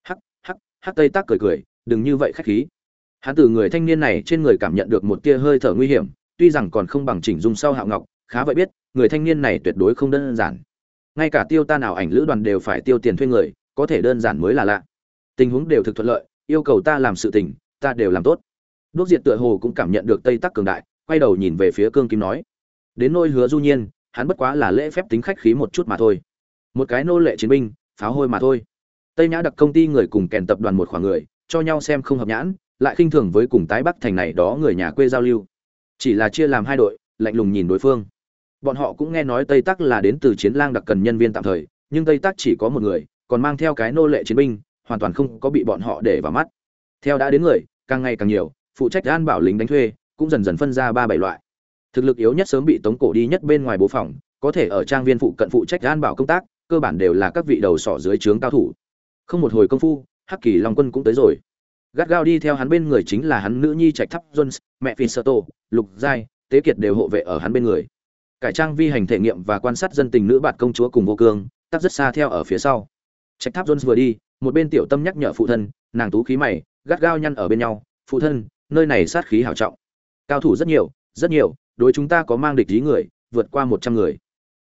Hắc hắc hắc tây tắc cười cười, đừng như vậy khách khí. Hắn từ người thanh niên này trên người cảm nhận được một tia hơi thở nguy hiểm tuy rằng còn không bằng chỉnh dung sau hạo ngọc, khá vậy biết, người thanh niên này tuyệt đối không đơn giản. Ngay cả tiêu ta nào ảnh lữ đoàn đều phải tiêu tiền thuê người, có thể đơn giản mới là lạ. Tình huống đều thực thuận lợi, yêu cầu ta làm sự tình, ta đều làm tốt. Đốt diệt tựa hồ cũng cảm nhận được tây tắc cường đại, quay đầu nhìn về phía cương kim nói. Đến nôi hứa du nhiên, hắn bất quá là lễ phép tính khách khí một chút mà thôi. Một cái nô lệ chiến binh pháo hôi mà thôi. Tây nhã đặc công ty người cùng kèn tập đoàn một khoảng người, cho nhau xem không hợp nhãn, lại khinh thường với cùng tái bắc thành này đó người nhà quê giao lưu chỉ là chia làm hai đội, lạnh lùng nhìn đối phương. Bọn họ cũng nghe nói tây tắc là đến từ chiến lang đặc cần nhân viên tạm thời, nhưng tây tắc chỉ có một người, còn mang theo cái nô lệ chiến binh, hoàn toàn không có bị bọn họ để vào mắt. Theo đã đến người, càng ngày càng nhiều, phụ trách an bảo lính đánh thuê, cũng dần dần phân ra ba bảy loại. Thực lực yếu nhất sớm bị tống cổ đi nhất bên ngoài bố phòng, có thể ở trang viên phụ cận phụ trách an bảo công tác, cơ bản đều là các vị đầu sỏ dưới trướng cao thủ. Không một hồi công phu, hắc kỳ long quân cũng tới rồi gắt gao đi theo hắn bên người chính là hắn nữ nhi trạch thắp jones, mẹ phi sơ tô, lục giai, tế kiệt đều hộ vệ ở hắn bên người. Cải trang vi hành thể nghiệm và quan sát dân tình nữ bạn công chúa cùng vô cương, tắc rất xa theo ở phía sau. Trạch tháp jones vừa đi, một bên tiểu tâm nhắc nhở phụ thân, nàng tú khí mày, gắt gao nhăn ở bên nhau, phụ thân, nơi này sát khí hào trọng. Cao thủ rất nhiều rất nhiều, đối chúng ta có mang địch lý người, vượt qua một trăm người.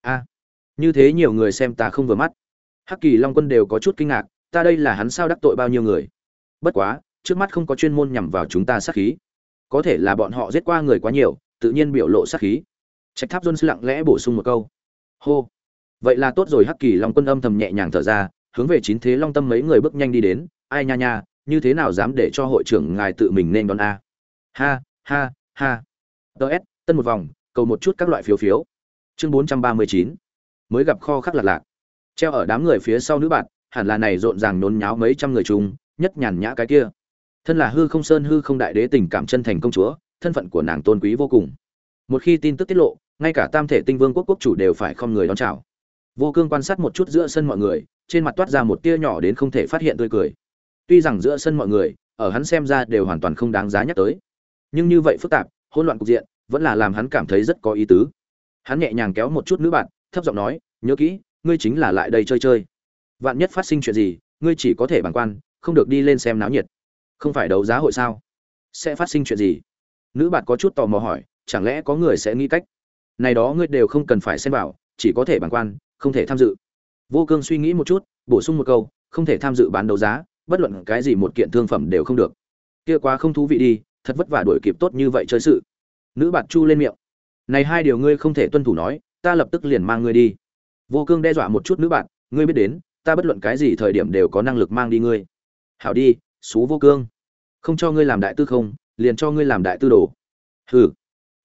A, như thế nhiều người xem ta không vừa mắt. Hắc kỳ long quân đều có chút kinh ngạc, ta đây là hắn sao đắc tội bao nhiêu người? Bất quá trước mắt không có chuyên môn nhằm vào chúng ta sát khí. Có thể là bọn họ giết qua người quá nhiều, tự nhiên biểu lộ sát khí. Trạch tháp jones lặng lẽ bổ sung một câu. Hô. Vậy là tốt rồi, hắc kỳ long quân âm thầm nhẹ nhàng thở ra, hướng về chín thế long tâm mấy người bước nhanh đi đến. Ai nha nha, như thế nào dám để cho hội trưởng ngài tự mình nên đón a? Ha ha ha. Ts tân một vòng, cầu một chút các loại phiếu phiếu. Chương bốn trăm ba mươi chín. Mới gặp kho khắc lạc lạc. Treo ở đám người phía sau nữ bạn, hẳn là này rộn ràng nôn nháo mấy trăm người chung, nhất nhàn nhã cái kia thân là hư không sơn hư không đại đế tình cảm chân thành công chúa, thân phận của nàng tôn quý vô cùng. Một khi tin tức tiết lộ, ngay cả tam thể tinh vương quốc quốc chủ đều phải không người đón chào. Vô cương quan sát một chút giữa sân mọi người, trên mặt toát ra một tia nhỏ đến không thể phát hiện tươi cười. Tuy rằng giữa sân mọi người, ở hắn xem ra đều hoàn toàn không đáng giá nhắc tới. Nhưng như vậy phức tạp, hỗn loạn cục diện, vẫn là làm hắn cảm thấy rất có ý tứ. Hắn nhẹ nhàng kéo một chút nữ bạn, thấp giọng nói, nhớ kỹ, ngươi chính là lại đây chơi chơi. Vạn nhất phát sinh chuyện gì, ngươi chỉ có thể bàng quan, không được đi lên xem náo nhiệt không phải đấu giá hội sao? Sẽ phát sinh chuyện gì? Nữ bạn có chút tò mò hỏi, chẳng lẽ có người sẽ nghĩ cách? Này đó ngươi đều không cần phải xem vào, chỉ có thể bàn quan, không thể tham dự. Vô cương suy nghĩ một chút, bổ sung một câu, không thể tham dự bán đấu giá, bất luận cái gì một kiện thương phẩm đều không được. Kia quá không thú vị đi, thật vất vả đuổi kịp tốt như vậy chơi sự. Nữ bạt chu lên miệng. Này hai điều ngươi không thể tuân thủ nói, ta lập tức liền mang ngươi đi. Vô cương đe dọa một chút nữ bạn ngươi biết đến, ta bất luận cái gì thời điểm đều có năng lực mang đi ngươi. Hảo đi xú vô cương. Không cho ngươi làm đại tư không, liền cho ngươi làm đại tư đồ. Hừ.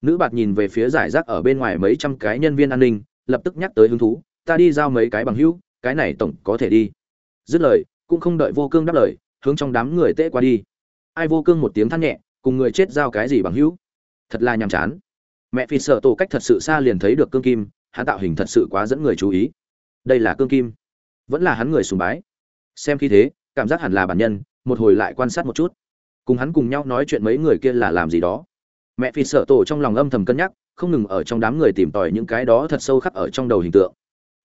Nữ bạt nhìn về phía giải rác ở bên ngoài mấy trăm cái nhân viên an ninh, lập tức nhắc tới hứng thú, ta đi giao mấy cái bằng hữu, cái này tổng có thể đi. Dứt lời, cũng không đợi vô cương đáp lời, hướng trong đám người tễ qua đi. Ai vô cương một tiếng than nhẹ, cùng người chết giao cái gì bằng hữu? Thật là nhàm chán. Mẹ phi sợ tổ cách thật sự xa liền thấy được cương kim, hắn tạo hình thật sự quá dẫn người chú ý. Đây là cương kim. Vẫn là hắn người sùng bái. Xem khi thế, cảm giác hẳn là bản nhân một hồi lại quan sát một chút. Cùng hắn cùng nhau nói chuyện mấy người kia là làm gì đó. Mẹ phi sợ tổ trong lòng âm thầm cân nhắc, không ngừng ở trong đám người tìm tòi những cái đó thật sâu khắc ở trong đầu hình tượng.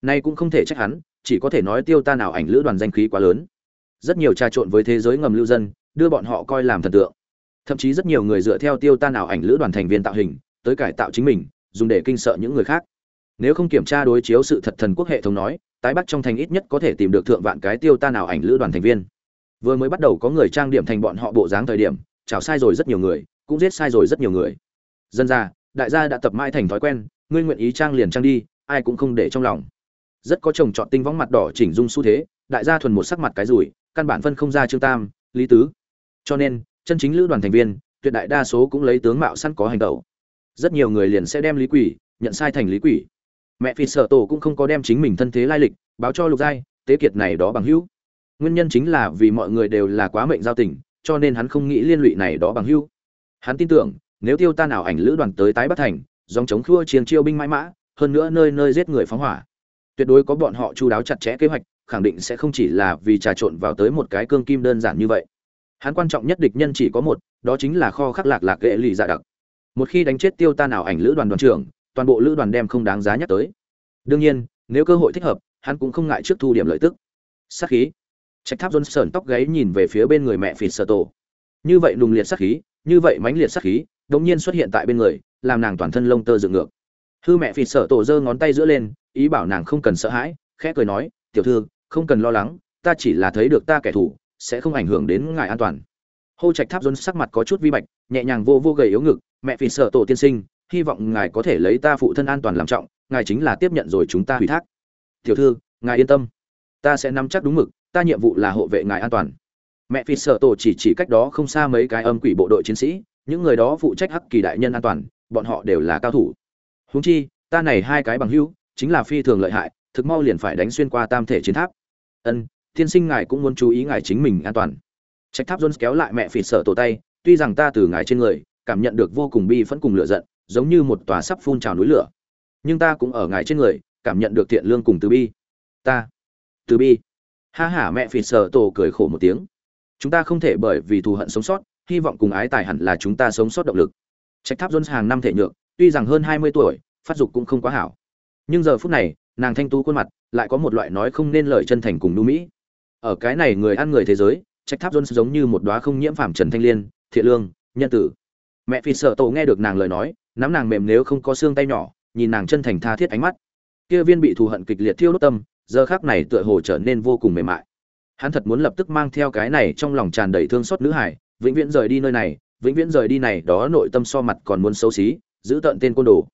Nay cũng không thể trách hắn, chỉ có thể nói tiêu ta nào ảnh lữ đoàn danh khí quá lớn. Rất nhiều trà trộn với thế giới ngầm lưu dân, đưa bọn họ coi làm thần tượng. Thậm chí rất nhiều người dựa theo tiêu ta nào ảnh lữ đoàn thành viên tạo hình, tới cải tạo chính mình, dùng để kinh sợ những người khác. Nếu không kiểm tra đối chiếu sự thật thần quốc hệ thống nói, tái bắc trong thành ít nhất có thể tìm được thượng vạn cái tiêu ta nào ảnh lữ đoàn thành viên vừa mới bắt đầu có người trang điểm thành bọn họ bộ dáng thời điểm chào sai rồi rất nhiều người, cũng giết sai rồi rất nhiều người. Dân ra đại gia đã tập mãi thành thói quen, ngươi nguyện ý trang liền trang đi, ai cũng không để trong lòng. Rất có chồng chọn tinh võng mặt đỏ chỉnh dung xu thế, đại gia thuần một sắc mặt cái rủi, căn bản phân không ra trương tam, lý tứ. Cho nên, chân chính lữ đoàn thành viên, tuyệt đại đa số cũng lấy tướng mạo sẵn có hành động rất nhiều người liền sẽ đem lý quỷ, nhận sai thành lý quỷ. Mẹ phi sở tổ cũng không có đem chính mình thân thế lai lịch, báo cho lục giai, tế kiệt này đó bằng hữu nguyên nhân chính là vì mọi người đều là quá mệnh giao tình, cho nên hắn không nghĩ liên lụy này đó bằng hữu hắn tin tưởng, nếu tiêu tan ảo ảnh lữ đoàn tới tái bắc thành, dòng chống khua chiến chiêu binh mãi mã, hơn nữa nơi nơi giết người phóng hỏa. Tuyệt đối có bọn họ chu đáo chặt chẽ kế hoạch, khẳng định sẽ không chỉ là vì trà trộn vào tới một cái cương kim đơn giản như vậy. Hắn quan trọng nhất địch nhân chỉ có một, đó chính là kho khắc lạc lạc ghệ lì dạ đặc. Một khi đánh chết tiêu tan ảo ảnh lữ đoàn đoàn trưởng, toàn bộ lữ đoàn đem không đáng giá nhắc tới. Đương nhiên, nếu cơ hội thích hợp, hắn cũng không ngại trước thu điểm lợi tức. Sát khí trạch tháp dôn sờn tóc gáy nhìn về phía bên người mẹ phì sợ tổ. Như vậy nùng liệt sát khí, như vậy mãnh liệt sát khí đống nhiên xuất hiện tại bên người, làm nàng toàn thân lông tơ dựng ngược. Hư mẹ phì sợ tổ giơ ngón tay giữa lên, ý bảo nàng không cần sợ hãi, khẽ cười nói, tiểu thư, không cần lo lắng, ta chỉ là thấy được ta kẻ thù, sẽ không ảnh hưởng đến ngài an toàn. Hô trạch tháp dôn sắc mặt có chút vi bạch, nhẹ nhàng vô vô gầy yếu ngực, mẹ phì sợ tổ tiên sinh, hy vọng ngài có thể lấy ta phụ thân an toàn làm trọng, ngài chính là tiếp nhận rồi chúng ta ủy thác. Tiểu thư, ngài yên tâm ta sẽ nắm chắc đúng mực, ta nhiệm vụ là hộ vệ ngài an toàn. Mẹ phi sợ tổ chỉ chỉ cách đó không xa mấy cái âm quỷ bộ đội chiến sĩ, những người đó phụ trách hắc kỳ đại nhân an toàn, bọn họ đều là cao thủ. Huống chi, ta này hai cái bằng hữu, chính là phi thường lợi hại, thực mau liền phải đánh xuyên qua tam thể chiến tháp. Ân, tiên sinh ngài cũng muốn chú ý ngài chính mình an toàn. Trạch tháp jones kéo lại mẹ phỉ sợ tổ tay, tuy rằng ta từ ngài trên người, cảm nhận được vô cùng bi phẫn cùng lửa giận, giống như một tòa sắp phun trào núi lửa. Nhưng ta cũng ở ngài trên người, cảm nhận được thiện lương cùng từ bi. Ta từ bi. Ha hả mẹ phỉ sợ tổ cười khổ một tiếng. Chúng ta không thể bởi vì thù hận sống sót, hy vọng cùng ái tài hẳn là chúng ta sống sót động lực. Trạch tháp jones hàng năm thể nhược tuy rằng hơn hai mươi tuổi, phát dục cũng không quá hảo. Nhưng giờ phút này, nàng thanh tú khuôn mặt, lại có một loại nói không nên lời chân thành cùng nu mỹ. Ở cái này người ăn người thế giới trách tháp jones giống như một đóa không nhiễm phàm trần thanh liên, thiện lương, nhân tử. Mẹ phi sợ tổ nghe được nàng lời nói, nắm nàng mềm nếu không có xương tay nhỏ, nhìn nàng chân thành tha thiết ánh mắt. Kia viên bị thù hận kịch liệt thiêu đốt tâm giờ khác này tựa hồ trở nên vô cùng mềm mại. Hắn thật muốn lập tức mang theo cái này trong lòng tràn đầy thương xót nữ hải, vĩnh viễn rời đi nơi này, vĩnh viễn rời đi này, đó nội tâm so mặt còn muốn xấu xí, giữ tận tên côn đồ.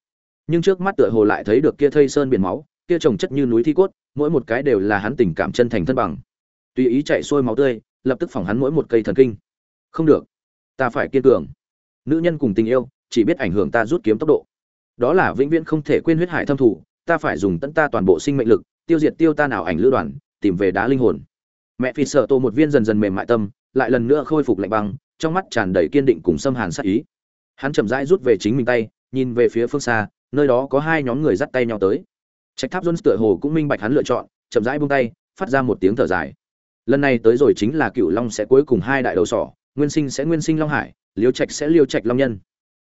Nhưng trước mắt tựa hồ lại thấy được kia thây sơn biển máu, kia trồng chất như núi thi cốt, mỗi một cái đều là hắn tình cảm chân thành thân bằng. Tùy ý chạy xuôi máu tươi, lập tức phỏng hắn mỗi một cây thần kinh. Không được, ta phải kiên cường. Nữ nhân cùng tình yêu, chỉ biết ảnh hưởng ta rút kiếm tốc độ. Đó là vĩnh viễn không thể quên huyết hải thâm thủ ta phải dùng tận ta toàn bộ sinh mệnh lực tiêu diệt tiêu ta nào ảnh lữ đoàn, tìm về đá linh hồn. Mẹ phi sợ tô một viên dần dần mềm mại tâm, lại lần nữa khôi phục lạnh băng, trong mắt tràn đầy kiên định cùng xâm hàn sát ý. Hắn chậm rãi rút về chính mình tay, nhìn về phía phương xa, nơi đó có hai nhóm người dắt tay nhau tới. Trạch tháp jones tựa hồ cũng minh bạch hắn lựa chọn, chậm rãi buông tay, phát ra một tiếng thở dài. Lần này tới rồi chính là cựu long sẽ cuối cùng hai đại đầu sỏ, nguyên sinh sẽ nguyên sinh long hải, liêu trạch sẽ liêu trạch long nhân.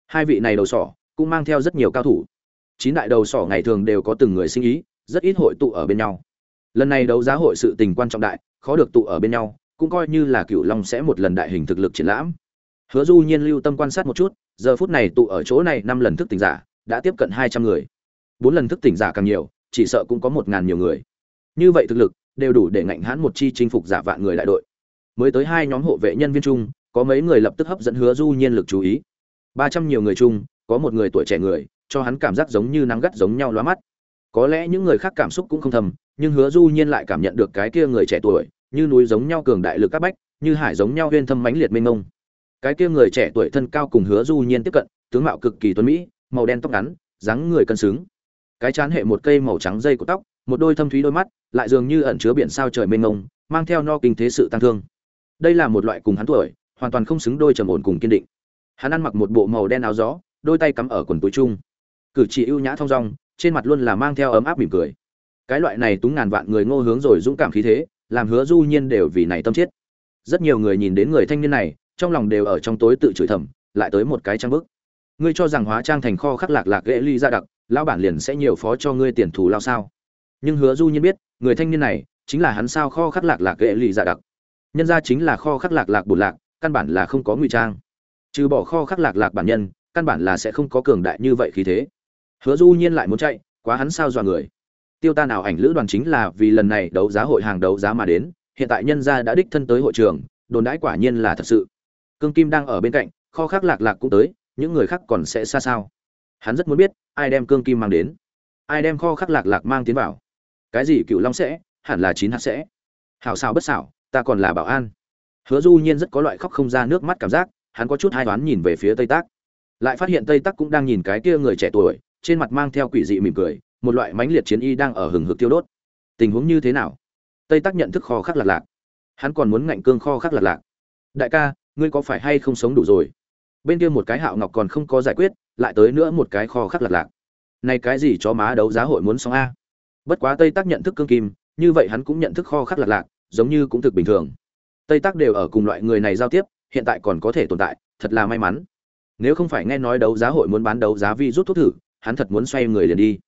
Hai vị này đầu sỏ cũng mang theo rất nhiều cao thủ. Chín đại đầu sỏ ngày thường đều có từng người sinh ý rất ít hội tụ ở bên nhau. Lần này đấu giá hội sự tình quan trọng đại, khó được tụ ở bên nhau, cũng coi như là cựu long sẽ một lần đại hình thực lực triển lãm. Hứa du nhiên lưu tâm quan sát một chút, giờ phút này tụ ở chỗ này năm lần thức tỉnh giả, đã tiếp cận hai trăm người. Bốn lần thức tỉnh giả càng nhiều, chỉ sợ cũng có một ngàn nhiều người. Như vậy thực lực, đều đủ để ngạnh hãn một chi chinh phục giả vạn người đại đội. Mới tới hai nhóm hộ vệ nhân viên chung, có mấy người lập tức hấp dẫn hứa du nhiên lực chú ý. Ba trăm nhiều người chung, có một người tuổi trẻ người, cho hắn cảm giác giống như nắng gắt giống nhau lóa mắt có lẽ những người khác cảm xúc cũng không thầm nhưng hứa du nhiên lại cảm nhận được cái kia người trẻ tuổi, như núi giống nhau cường đại lực các bách, như hải giống nhau huyên thâm mãnh liệt mênh mông. Cái kia người trẻ tuổi thân cao cùng hứa du nhiên tiếp cận, tướng mạo cực kỳ tuấn mỹ, màu đen tóc ngắn, dáng người cân xứng. Cái chán hệ một cây màu trắng dây của tóc, một đôi thâm thúy đôi mắt, lại dường như ẩn chứa biển sao trời mênh mông, mang theo no kinh thế sự tăng thương. Đây là một loại cùng hắn tuổi, hoàn toàn không xứng đôi trầm ổn cùng kiên định. Hắn ăn mặc một bộ màu đen áo gió, đôi tay cắm ở quần túi chung. Cử chỉ ưu nhã thong dong trên mặt luôn là mang theo ấm áp mỉm cười. Cái loại này túng ngàn vạn người ngô hướng rồi dũng cảm khí thế, làm hứa du nhiên đều vì này tâm chết. Rất nhiều người nhìn đến người thanh niên này, trong lòng đều ở trong tối tự chửi thầm, lại tới một cái trang bức. Ngươi cho rằng hóa trang thành kho khắc lạc lạc ghệ ly ra đặc, lão bản liền sẽ nhiều phó cho ngươi tiền thù lao sao? Nhưng hứa du nhiên biết, người thanh niên này, chính là hắn sao kho khắc lạc lạc ghệ ly ra đặc. Nhân ra chính là kho khắc lạc lạc bột lạc, căn bản là không có ngụy trang. Trừ bỏ kho khắc lạc lạc bản nhân, căn bản là sẽ không có cường đại như vậy khí thế hứa du nhiên lại muốn chạy, quá hắn sao dọa người. Tiêu ta nào ảnh lữ đoàn chính là vì lần này đấu giá hội hàng đấu giá mà đến, hiện tại nhân gia đã đích thân tới hội trường, đồn đãi quả nhiên là thật sự. Cương kim đang ở bên cạnh, kho khác lạc lạc cũng tới, những người khác còn sẽ xa sao? Hắn rất muốn biết, ai đem cương kim mang đến? Ai đem kho khắc lạc lạc mang tiến vào? Cái gì cựu long sẽ, hẳn là chín hạt sẽ. Hảo xảo bất xảo, ta còn là bảo an. Hứa du nhiên rất có loại khóc không ra nước mắt cảm giác, hắn có chút hai toán nhìn về phía tây tác lại phát hiện tây tác cũng đang nhìn cái kia người trẻ tuổi trên mặt mang theo quỷ dị mỉm cười, một loại mãnh liệt chiến y đang ở hừng hực tiêu đốt. Tình huống như thế nào? Tây tác nhận thức kho khắc lạc lạc. Hắn còn muốn ngạnh cương kho khắc lạc lạc. Đại ca, ngươi có phải hay không sống đủ rồi? Bên kia một cái hạo ngọc còn không có giải quyết, lại tới nữa một cái kho khắc lạc lạc. Này cái gì cho má đấu giá hội muốn xong a? Bất quá tây tác nhận thức cương kim, như vậy hắn cũng nhận thức kho khắc lạc lạc, giống như cũng thực bình thường. Tây tác đều ở cùng loại người này giao tiếp, hiện tại còn có thể tồn tại, thật là may mắn. Nếu không phải nghe nói đấu giá hội muốn bán đấu giá vi rút thuốc thử hắn thật muốn xoay người liền đi.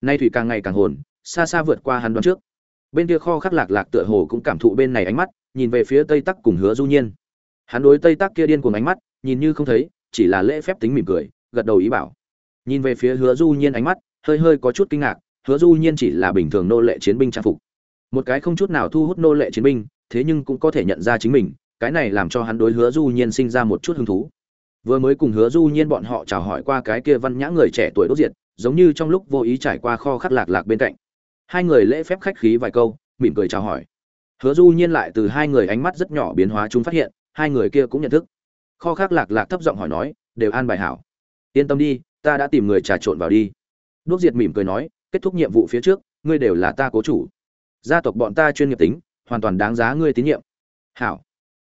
Nay thủy càng ngày càng hồn, xa xa vượt qua hắn đoán trước. Bên kia kho khắc lạc lạc tựa hồ cũng cảm thụ bên này ánh mắt, nhìn về phía tây tắc cùng hứa du nhiên. Hắn đối tây tắc kia điên cuồng ánh mắt, nhìn như không thấy, chỉ là lễ phép tính mỉm cười, gật đầu ý bảo. Nhìn về phía hứa du nhiên ánh mắt, hơi hơi có chút kinh ngạc, hứa du nhiên chỉ là bình thường nô lệ chiến binh trang phục. Một cái không chút nào thu hút nô lệ chiến binh, thế nhưng cũng có thể nhận ra chính mình, cái này làm cho hắn đối hứa du nhiên sinh ra một chút hứng thú vừa mới cùng hứa du nhiên bọn họ chào hỏi qua cái kia văn nhã người trẻ tuổi đốt diệt, giống như trong lúc vô ý trải qua kho khắc lạc lạc bên cạnh. Hai người lễ phép khách khí vài câu, mỉm cười chào hỏi. Hứa du nhiên lại từ hai người ánh mắt rất nhỏ biến hóa chúng phát hiện, hai người kia cũng nhận thức. Kho khắc lạc lạc thấp giọng hỏi nói, đều an bài hảo. Yên tâm đi, ta đã tìm người trà trộn vào đi. Đốt diệt mỉm cười nói, kết thúc nhiệm vụ phía trước, ngươi đều là ta cố chủ. Gia tộc bọn ta chuyên nghiệp tính, hoàn toàn đáng giá ngươi tín nhiệm. Hảo.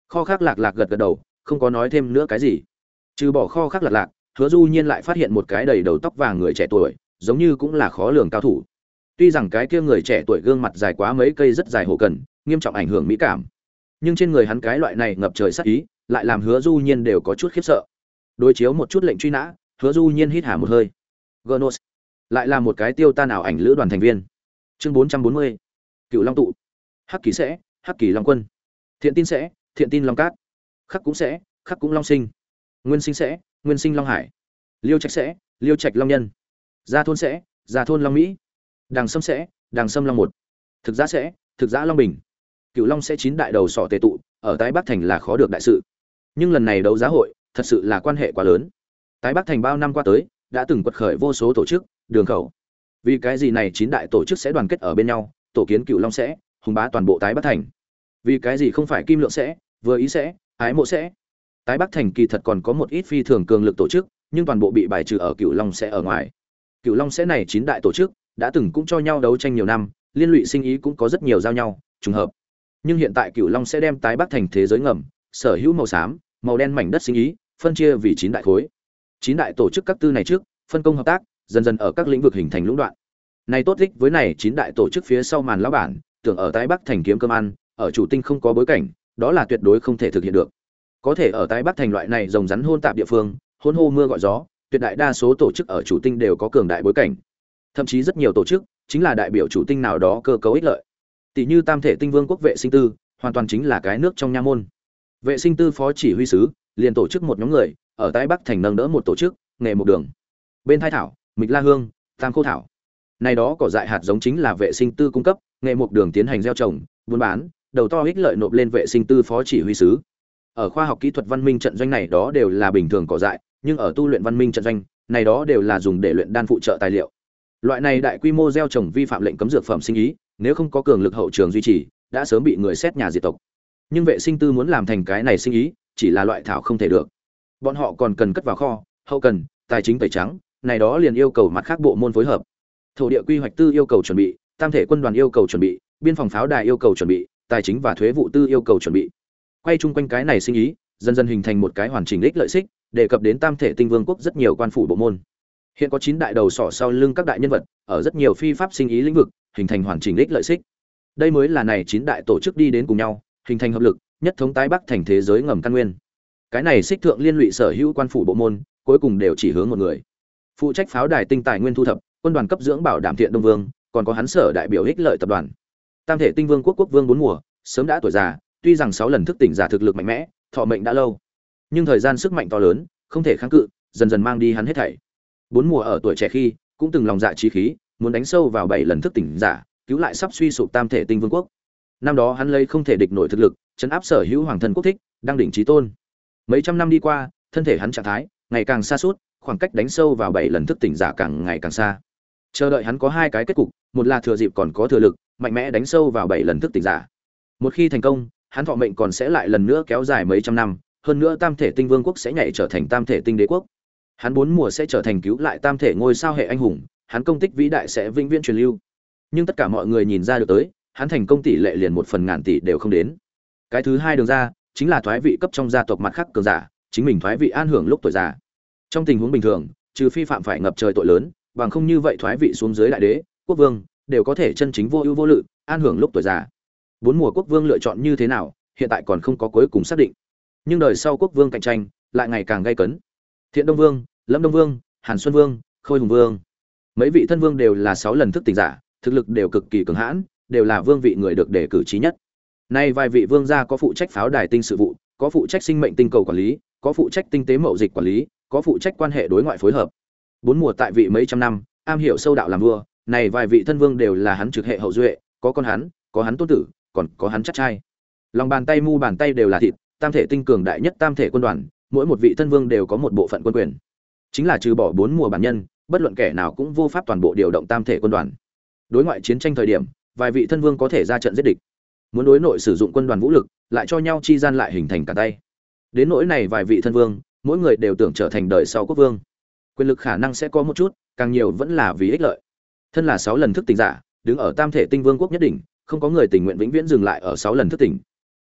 Kho khắc lạc lạc gật gật đầu, không có nói thêm nữa cái gì trừ bỏ kho khắc lạc lạc, hứa du nhiên lại phát hiện một cái đầy đầu tóc vàng người trẻ tuổi, giống như cũng là khó lường cao thủ. Tuy rằng cái kia người trẻ tuổi gương mặt dài quá mấy cây rất dài hổ cần, nghiêm trọng ảnh hưởng mỹ cảm. Nhưng trên người hắn cái loại này ngập trời sắc ý, lại làm hứa du nhiên đều có chút khiếp sợ. Đối chiếu một chút lệnh truy nã, hứa du nhiên hít hà một hơi. Gnos lại là một cái tiêu tan ảo ảnh lữ đoàn thành viên. Chương 440 cựu long tụ. Hắc kỳ sẽ, hắc kỳ long quân. Thiện tin sẽ, thiện tin long cát. Khắc cũng sẽ, khắc cũng long sinh nguyên sinh sẽ, nguyên sinh long hải. Liêu trạch sẽ, liêu trạch long nhân. Gia thôn sẽ, gia thôn long mỹ. Đàng sâm sẽ đàng sâm long một. Thực giã sẽ, thực giã long bình. Cựu long sẽ chín đại đầu sỏ tề tụ, ở tái bắc thành là khó được đại sự. Nhưng lần này đấu giá hội, thật sự là quan hệ quá lớn. Tái bắc thành bao năm qua tới, đã từng quật khởi vô số tổ chức, đường khẩu. Vì cái gì này chín đại tổ chức sẽ đoàn kết ở bên nhau, tổ kiến cựu long sẽ, hùng bá toàn bộ tái bắc thành. Vì cái gì không phải kim lượng sẽ, vừa ý sẽ, ái mộ sẽ tái bắc thành kỳ thật còn có một ít phi thường cường lực tổ chức, nhưng toàn bộ bị bài trừ ở cựu long sẽ ở ngoài. Cựu long sẽ này chín đại tổ chức, đã từng cũng cho nhau đấu tranh nhiều năm, liên lụy sinh ý cũng có rất nhiều giao nhau, trùng hợp. Nhưng hiện tại cựu long sẽ đem tái bắc thành thế giới ngầm, sở hữu màu xám, màu đen mảnh đất sinh ý, phân chia vì chín đại khối. Chín đại tổ chức các tư này trước, phân công hợp tác, dần dần ở các lĩnh vực hình thành lũng đoạn. Này tốt thích với này chín đại tổ chức phía sau màn lão bản, tưởng ở tái bắc thành kiếm cơm ăn, ở chủ tinh không có bối cảnh, đó là tuyệt đối không thể thực hiện được có thể ở tái bắc thành loại này rồng rắn hôn tạp địa phương, hôn hô mưa gọi gió, tuyệt đại đa số tổ chức ở chủ tinh đều có cường đại bối cảnh. Thậm chí rất nhiều tổ chức chính là đại biểu chủ tinh nào đó cơ cấu ích lợi. Tỷ như tam thể tinh vương quốc vệ sinh tư, hoàn toàn chính là cái nước trong nha môn. Vệ sinh tư phó chỉ huy sứ, liền tổ chức một nhóm người, ở tái bắc thành nâng đỡ một tổ chức, nghề một đường. Bên thái thảo, mịch la hương, tam khô thảo. Này đó cỏ dại hạt giống chính là vệ sinh tư cung cấp, nghề một đường tiến hành gieo trồng, buôn bán, đầu to ích lợi nộp lên vệ sinh tư phó chỉ huy sứ ở khoa học kỹ thuật văn minh trận doanh này đó đều là bình thường cỏ dại, nhưng ở tu luyện văn minh trận doanh, này đó đều là dùng để luyện đan phụ trợ tài liệu. Loại này đại quy mô gieo trồng vi phạm lệnh cấm dược phẩm sinh ý, nếu không có cường lực hậu trường duy trì, đã sớm bị người xét nhà diệt tộc. Nhưng vệ sinh tư muốn làm thành cái này sinh ý, chỉ là loại thảo không thể được. Bọn họ còn cần cất vào kho, hậu cần, tài chính tẩy trắng, này đó liền yêu cầu mặt khác bộ môn phối hợp. Thổ địa quy hoạch tư yêu cầu chuẩn bị, tam thể quân đoàn yêu cầu chuẩn bị, biên phòng pháo đài yêu cầu chuẩn bị, tài chính và thuế vụ tư yêu cầu chuẩn bị quay chung quanh cái này sinh ý, dần dần hình thành một cái hoàn chỉnh ích lợi xích, đề cập đến tam thể tinh vương quốc rất nhiều quan phủ bộ môn. Hiện có chín đại đầu sỏ sau lưng các đại nhân vật, ở rất nhiều phi pháp sinh ý lĩnh vực, hình thành hoàn chỉnh đích lợi xích. Đây mới là này chín đại tổ chức đi đến cùng nhau, hình thành hợp lực, nhất thống tái bắc thành thế giới ngầm căn nguyên. Cái này xích thượng liên lụy sở hữu quan phủ bộ môn, cuối cùng đều chỉ hướng một người. Phụ trách pháo đài tinh tài nguyên thu thập, quân đoàn cấp dưỡng bảo đảm thiện đông vương, còn có hắn sở đại biểu ích lợi tập đoàn. Tam thể tinh vương quốc quốc vương bốn mùa, sớm đã tuổi già tuy rằng sáu lần thức tỉnh giả thực lực mạnh mẽ, thọ mệnh đã lâu, nhưng thời gian sức mạnh to lớn, không thể kháng cự, dần dần mang đi hắn hết thảy. Bốn mùa ở tuổi trẻ khi, cũng từng lòng dạ trí khí, muốn đánh sâu vào bảy lần thức tỉnh giả, cứu lại sắp suy sụp tam thể tinh vương quốc. Năm đó hắn lấy không thể địch nổi thực lực, chấn áp sở hữu hoàng thân quốc thích, đang đỉnh trí tôn. Mấy trăm năm đi qua, thân thể hắn trạng thái, ngày càng xa suốt khoảng cách đánh sâu vào bảy lần thức tỉnh giả càng ngày càng xa. Chờ đợi hắn có hai cái kết cục, một là thừa dịp còn có thừa lực, mạnh mẽ đánh sâu vào bảy lần thức tỉnh giả. Một khi thành công hắn thọ mệnh còn sẽ lại lần nữa kéo dài mấy trăm năm, hơn nữa tam thể tinh vương quốc sẽ nhảy trở thành tam thể tinh đế quốc. Hắn bốn mùa sẽ trở thành cứu lại tam thể ngôi sao hệ anh hùng, hắn công tích vĩ đại sẽ vĩnh viễn truyền lưu. Nhưng tất cả mọi người nhìn ra được tới, hắn thành công tỷ lệ liền một phần ngàn tỷ đều không đến. Cái thứ hai đường ra, chính là thoái vị cấp trong gia tộc mặt khác cường giả, chính mình thoái vị an hưởng lúc tuổi già. Trong tình huống bình thường, trừ phi phạm phải ngập trời tội lớn, bằng không như vậy thoái vị xuống dưới đại đế, quốc vương, đều có thể chân chính vô ưu vô lự, an hưởng lúc tuổi già bốn mùa quốc vương lựa chọn như thế nào, hiện tại còn không có cuối cùng xác định. Nhưng đời sau quốc vương cạnh tranh lại ngày càng gay cấn. Thiện đông vương, lâm đông vương, hàn xuân vương, khôi hùng vương. Mấy vị thân vương đều là sáu lần thức tỉnh giả, thực lực đều cực kỳ cường hãn, đều là vương vị người được đề cử trí nhất. Nay vài vị vương gia có phụ trách pháo đài tinh sự vụ, có phụ trách sinh mệnh tinh cầu quản lý, có phụ trách tinh tế mậu dịch quản lý, có phụ trách quan hệ đối ngoại phối hợp. Bốn mùa tại vị mấy trăm năm, am hiểu sâu đạo làm vua, này vài vị thân vương đều là hắn trực hệ hậu duệ, có con hắn, có hắn tôn tử còn có hắn chắc trai. Lòng bàn tay mu bàn tay đều là thịt, tam thể tinh cường đại nhất tam thể quân đoàn, mỗi một vị thân vương đều có một bộ phận quân quyền. Chính là trừ bỏ bốn mùa bản nhân, bất luận kẻ nào cũng vô pháp toàn bộ điều động tam thể quân đoàn. Đối ngoại chiến tranh thời điểm, vài vị thân vương có thể ra trận giết địch. Muốn đối nội sử dụng quân đoàn vũ lực, lại cho nhau chi gian lại hình thành cả tay. Đến nỗi này vài vị thân vương, mỗi người đều tưởng trở thành đời sau quốc vương. Quyền lực khả năng sẽ có một chút, càng nhiều vẫn là vì ích lợi. Thân là sáu lần thức tỉnh giả, đứng ở tam thể tinh vương quốc nhất định không có người tình nguyện vĩnh viễn dừng lại ở sáu lần thức tỉnh.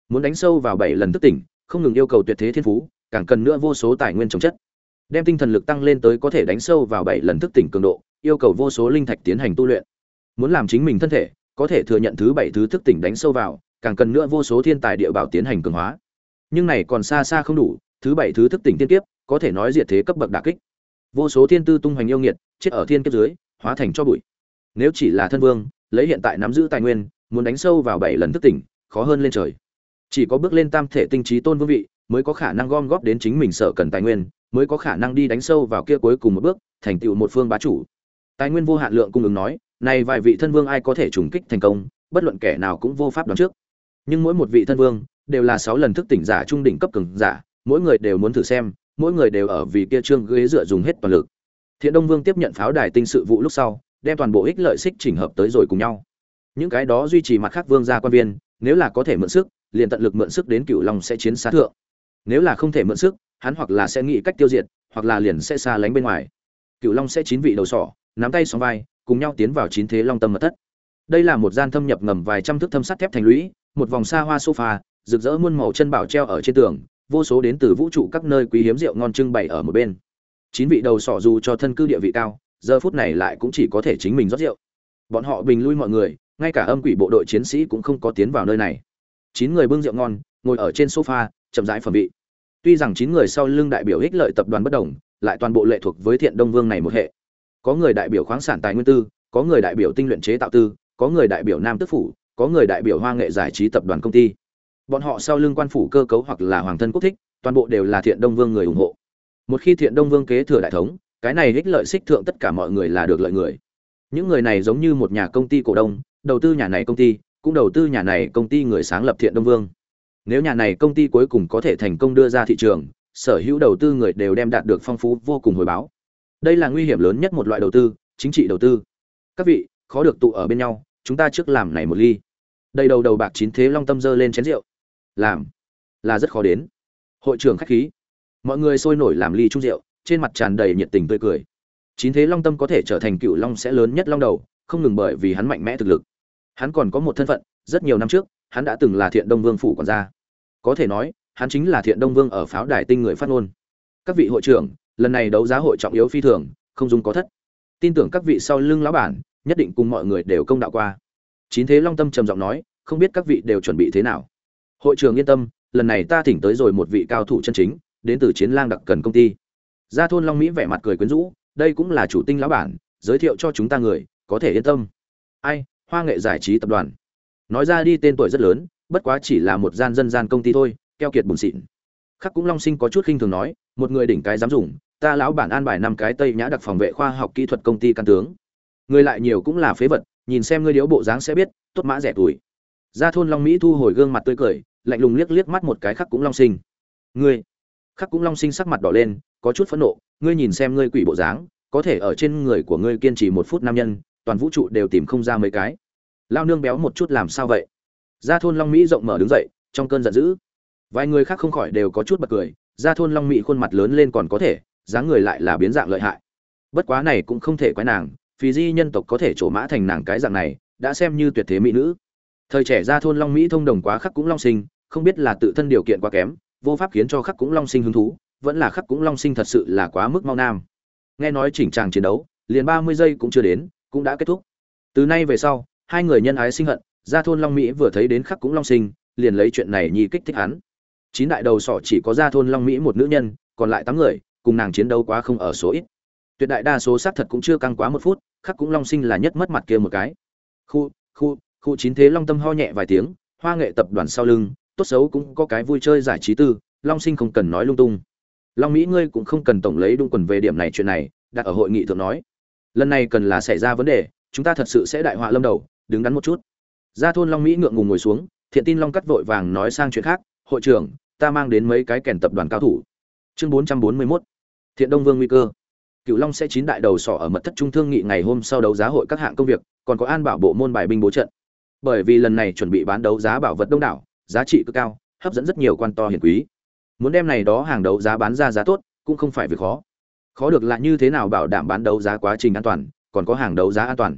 Muốn đánh sâu vào bảy lần thức tỉnh, không ngừng yêu cầu tuyệt thế thiên phú, càng cần nữa vô số tài nguyên trồng chất. Đem tinh thần lực tăng lên tới có thể đánh sâu vào bảy lần thức tỉnh cường độ, yêu cầu vô số linh thạch tiến hành tu luyện. Muốn làm chính mình thân thể, có thể thừa nhận thứ bảy thứ thức tỉnh đánh sâu vào, càng cần nữa vô số thiên tài địa bảo tiến hành cường hóa. Nhưng này còn xa xa không đủ, thứ bảy thứ thức tỉnh tiên kiếp, có thể nói diệt thế cấp bậc đả kích. Vô số thiên tư tung hoành yêu nghiệt, chết ở thiên kiếp dưới, hóa thành cho bụi. Nếu chỉ là thân vương, lấy hiện tại nắm giữ tài nguyên muốn đánh sâu vào bảy lần thức tỉnh, khó hơn lên trời. Chỉ có bước lên tam thể tinh trí tôn vương vị, mới có khả năng gom góp đến chính mình sở cần tài nguyên, mới có khả năng đi đánh sâu vào kia cuối cùng một bước, thành tựu một phương bá chủ. Tài nguyên vô hạn lượng cung ứng nói, này vài vị thân vương ai có thể trùng kích thành công, bất luận kẻ nào cũng vô pháp đoán trước. Nhưng mỗi một vị thân vương, đều là sáu lần thức tỉnh giả trung đỉnh cấp cường giả, mỗi người đều muốn thử xem, mỗi người đều ở vì kia trương ghế dựa dùng hết toàn lực. Thiện đông vương tiếp nhận pháo đài tinh sự vụ lúc sau, đem toàn bộ ích lợi xích chỉnh hợp tới rồi cùng nhau những cái đó duy trì mặt khác vương gia quan viên, nếu là có thể mượn sức, liền tận lực mượn sức đến cựu long sẽ chiến xá thượng. Nếu là không thể mượn sức, hắn hoặc là sẽ nghĩ cách tiêu diệt, hoặc là liền sẽ xa lánh bên ngoài. Cựu long sẽ chín vị đầu sỏ, nắm tay song vai, cùng nhau tiến vào chín thế long tâm mật thất. Đây là một gian thâm nhập ngầm vài trăm thước thâm sắt thép thành lũy, một vòng xa hoa sofa, rực rỡ muôn màu chân bảo treo ở trên tường, vô số đến từ vũ trụ các nơi quý hiếm rượu ngon trưng bày ở một bên. Chín vị đầu sỏ dù cho thân cư địa vị cao, giờ phút này lại cũng chỉ có thể chính mình rót rượu. Bọn họ bình lui mọi người ngay cả âm quỷ bộ đội chiến sĩ cũng không có tiến vào nơi này. Chín người bưng rượu ngon, ngồi ở trên sofa, chậm rãi phẩm vị. Tuy rằng chín người sau lưng đại biểu ích lợi tập đoàn bất đồng, lại toàn bộ lệ thuộc với thiện đông vương này một hệ. Có người đại biểu khoáng sản tài nguyên tư, có người đại biểu tinh luyện chế tạo tư, có người đại biểu nam tức phủ, có người đại biểu hoa nghệ giải trí tập đoàn công ty. Bọn họ sau lưng quan phủ cơ cấu hoặc là hoàng thân quốc thích, toàn bộ đều là thiện đông vương người ủng hộ. Một khi thiện đông vương kế thừa đại thống, cái này ích lợi xích thượng tất cả mọi người là được lợi người. Những người này giống như một nhà công ty cổ đông đầu tư nhà này công ty, cũng đầu tư nhà này công ty người sáng lập thiện đông vương. Nếu nhà này công ty cuối cùng có thể thành công đưa ra thị trường, sở hữu đầu tư người đều đem đạt được phong phú vô cùng hồi báo. Đây là nguy hiểm lớn nhất một loại đầu tư, chính trị đầu tư. Các vị, khó được tụ ở bên nhau, chúng ta trước làm này một ly. Đây đầu đầu bạc chín thế long tâm dơ lên chén rượu. Làm. Là rất khó đến. Hội trưởng khách khí. Mọi người sôi nổi làm ly chung rượu, trên mặt tràn đầy nhiệt tình tươi cười. Chín thế long tâm có thể trở thành cựu long sẽ lớn nhất long đầu, không ngừng bởi vì hắn mạnh mẽ thực lực hắn còn có một thân phận, rất nhiều năm trước, hắn đã từng là thiện đông vương phủ còn ra có thể nói, hắn chính là thiện đông vương ở pháo đài tinh người phát ngôn. Các vị hội trưởng, lần này đấu giá hội trọng yếu phi thường, không dùng có thất. Tin tưởng các vị sau lưng lão bản, nhất định cùng mọi người đều công đạo qua. Chín thế long tâm trầm giọng nói, không biết các vị đều chuẩn bị thế nào. Hội trưởng yên tâm, lần này ta thỉnh tới rồi một vị cao thủ chân chính, đến từ chiến lang đặc cần công ty. Gia thôn long mỹ vẻ mặt cười quyến rũ, đây cũng là chủ tinh lão bản, giới thiệu cho chúng ta người, có thể yên tâm. Ai hoa nghệ giải trí tập đoàn. Nói ra đi tên tuổi rất lớn, bất quá chỉ là một gian dân gian công ty thôi, keo kiệt bùn xịn. Khắc cũng long sinh có chút khinh thường nói, một người đỉnh cái dám dùng, ta lão bản an bài năm cái tây nhã đặc phòng vệ khoa học kỹ thuật công ty căn tướng. Người lại nhiều cũng là phế vật, nhìn xem ngươi điếu bộ dáng sẽ biết, tốt mã rẻ tuổi. Gia thôn long mỹ thu hồi gương mặt tươi cười, lạnh lùng liếc liếc mắt một cái khắc cũng long sinh. Ngươi? Khắc cũng long sinh sắc mặt đỏ lên, có chút phẫn nộ, ngươi nhìn xem ngươi quỷ bộ dáng, có thể ở trên người của ngươi kiên trì một phút nam nhân toàn vũ trụ đều tìm không ra mấy cái. Lao nương béo một chút làm sao vậy? Gia thôn long mỹ rộng mở đứng dậy, trong cơn giận dữ. Vài người khác không khỏi đều có chút bật cười, gia thôn long mỹ khuôn mặt lớn lên còn có thể, dáng người lại là biến dạng lợi hại. Bất quá này cũng không thể quái nàng, phì di nhân tộc có thể trổ mã thành nàng cái dạng này, đã xem như tuyệt thế mỹ nữ. Thời trẻ gia thôn long mỹ thông đồng quá khắc cũng long sinh, không biết là tự thân điều kiện quá kém, vô pháp khiến cho khắc cũng long sinh hứng thú, vẫn là khắc cũng long sinh thật sự là quá mức mau nam. Nghe nói chỉnh tràng chiến đấu, liền ba mươi giây cũng chưa đến cũng đã kết thúc. Từ nay về sau, hai người nhân ái sinh hận, gia thôn long mỹ vừa thấy đến khắc cũng long sinh, liền lấy chuyện này nhi kích thích hắn. Chín đại đầu sỏ chỉ có gia thôn long mỹ một nữ nhân, còn lại tám người, cùng nàng chiến đấu quá không ở số ít. Tuyệt đại đa số xác thật cũng chưa căng quá một phút, khắc cũng long sinh là nhất mất mặt kia một cái. Khu khu khu chín thế long tâm ho nhẹ vài tiếng, hoa nghệ tập đoàn sau lưng, tốt xấu cũng có cái vui chơi giải trí tư, long sinh không cần nói lung tung. Long mỹ ngươi cũng không cần tổng lấy đung quần về điểm này chuyện này, đặt ở hội nghị thượng nói lần này cần là xảy ra vấn đề, chúng ta thật sự sẽ đại họa lâm đầu, đứng đắn một chút. Gia thôn long mỹ ngượng ngùng ngồi xuống, thiện tin long cắt vội vàng nói sang chuyện khác, hội trưởng, ta mang đến mấy cái kèn tập đoàn cao thủ. Chương bốn trăm bốn mươi mốt, thiện đông vương nguy cơ. Cựu long sẽ chín đại đầu sỏ ở mật thất trung thương nghị ngày hôm sau đấu giá hội các hạng công việc, còn có an bảo bộ môn bài binh bố trận. Bởi vì lần này chuẩn bị bán đấu giá bảo vật đông đảo, giá trị cực cao, hấp dẫn rất nhiều quan to hiển quý. Muốn đem này đó hàng đấu giá bán ra giá tốt, cũng không phải việc khó khó được là như thế nào bảo đảm bán đấu giá quá trình an toàn, còn có hàng đấu giá an toàn.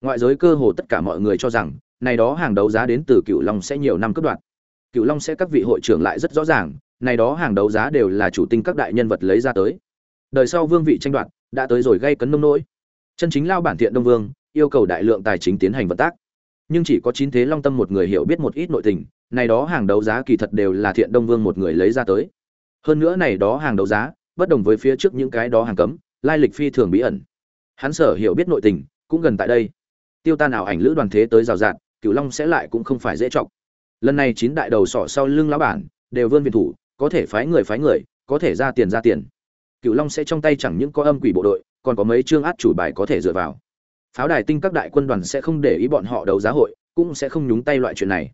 Ngoại giới cơ hồ tất cả mọi người cho rằng, này đó hàng đấu giá đến từ cựu long sẽ nhiều năm cướp đoạt. Cựu long sẽ các vị hội trưởng lại rất rõ ràng, này đó hàng đấu giá đều là chủ tinh các đại nhân vật lấy ra tới. Đời sau vương vị tranh đoạt, đã tới rồi gây cấn nông nỗi. Chân chính lao bản thiện đông vương, yêu cầu đại lượng tài chính tiến hành vận tác. Nhưng chỉ có chín thế long tâm một người hiểu biết một ít nội tình, này đó hàng đấu giá kỳ thật đều là thiện đông vương một người lấy ra tới. Hơn nữa này đó hàng đấu giá bất đồng với phía trước những cái đó hàng cấm, lai lịch phi thường bí ẩn. Hắn sở hiểu biết nội tình, cũng gần tại đây. Tiêu tan ảo ảnh lữ đoàn thế tới rào rạt, cửu long sẽ lại cũng không phải dễ chọc. Lần này chín đại đầu sỏ sau lưng lão bản, đều vươn viện thủ, có thể phái người phái người, có thể ra tiền ra tiền. Cửu long sẽ trong tay chẳng những có âm quỷ bộ đội, còn có mấy chương át chủ bài có thể dựa vào. Pháo đài tinh các đại quân đoàn sẽ không để ý bọn họ đấu giá hội, cũng sẽ không nhúng tay loại chuyện này.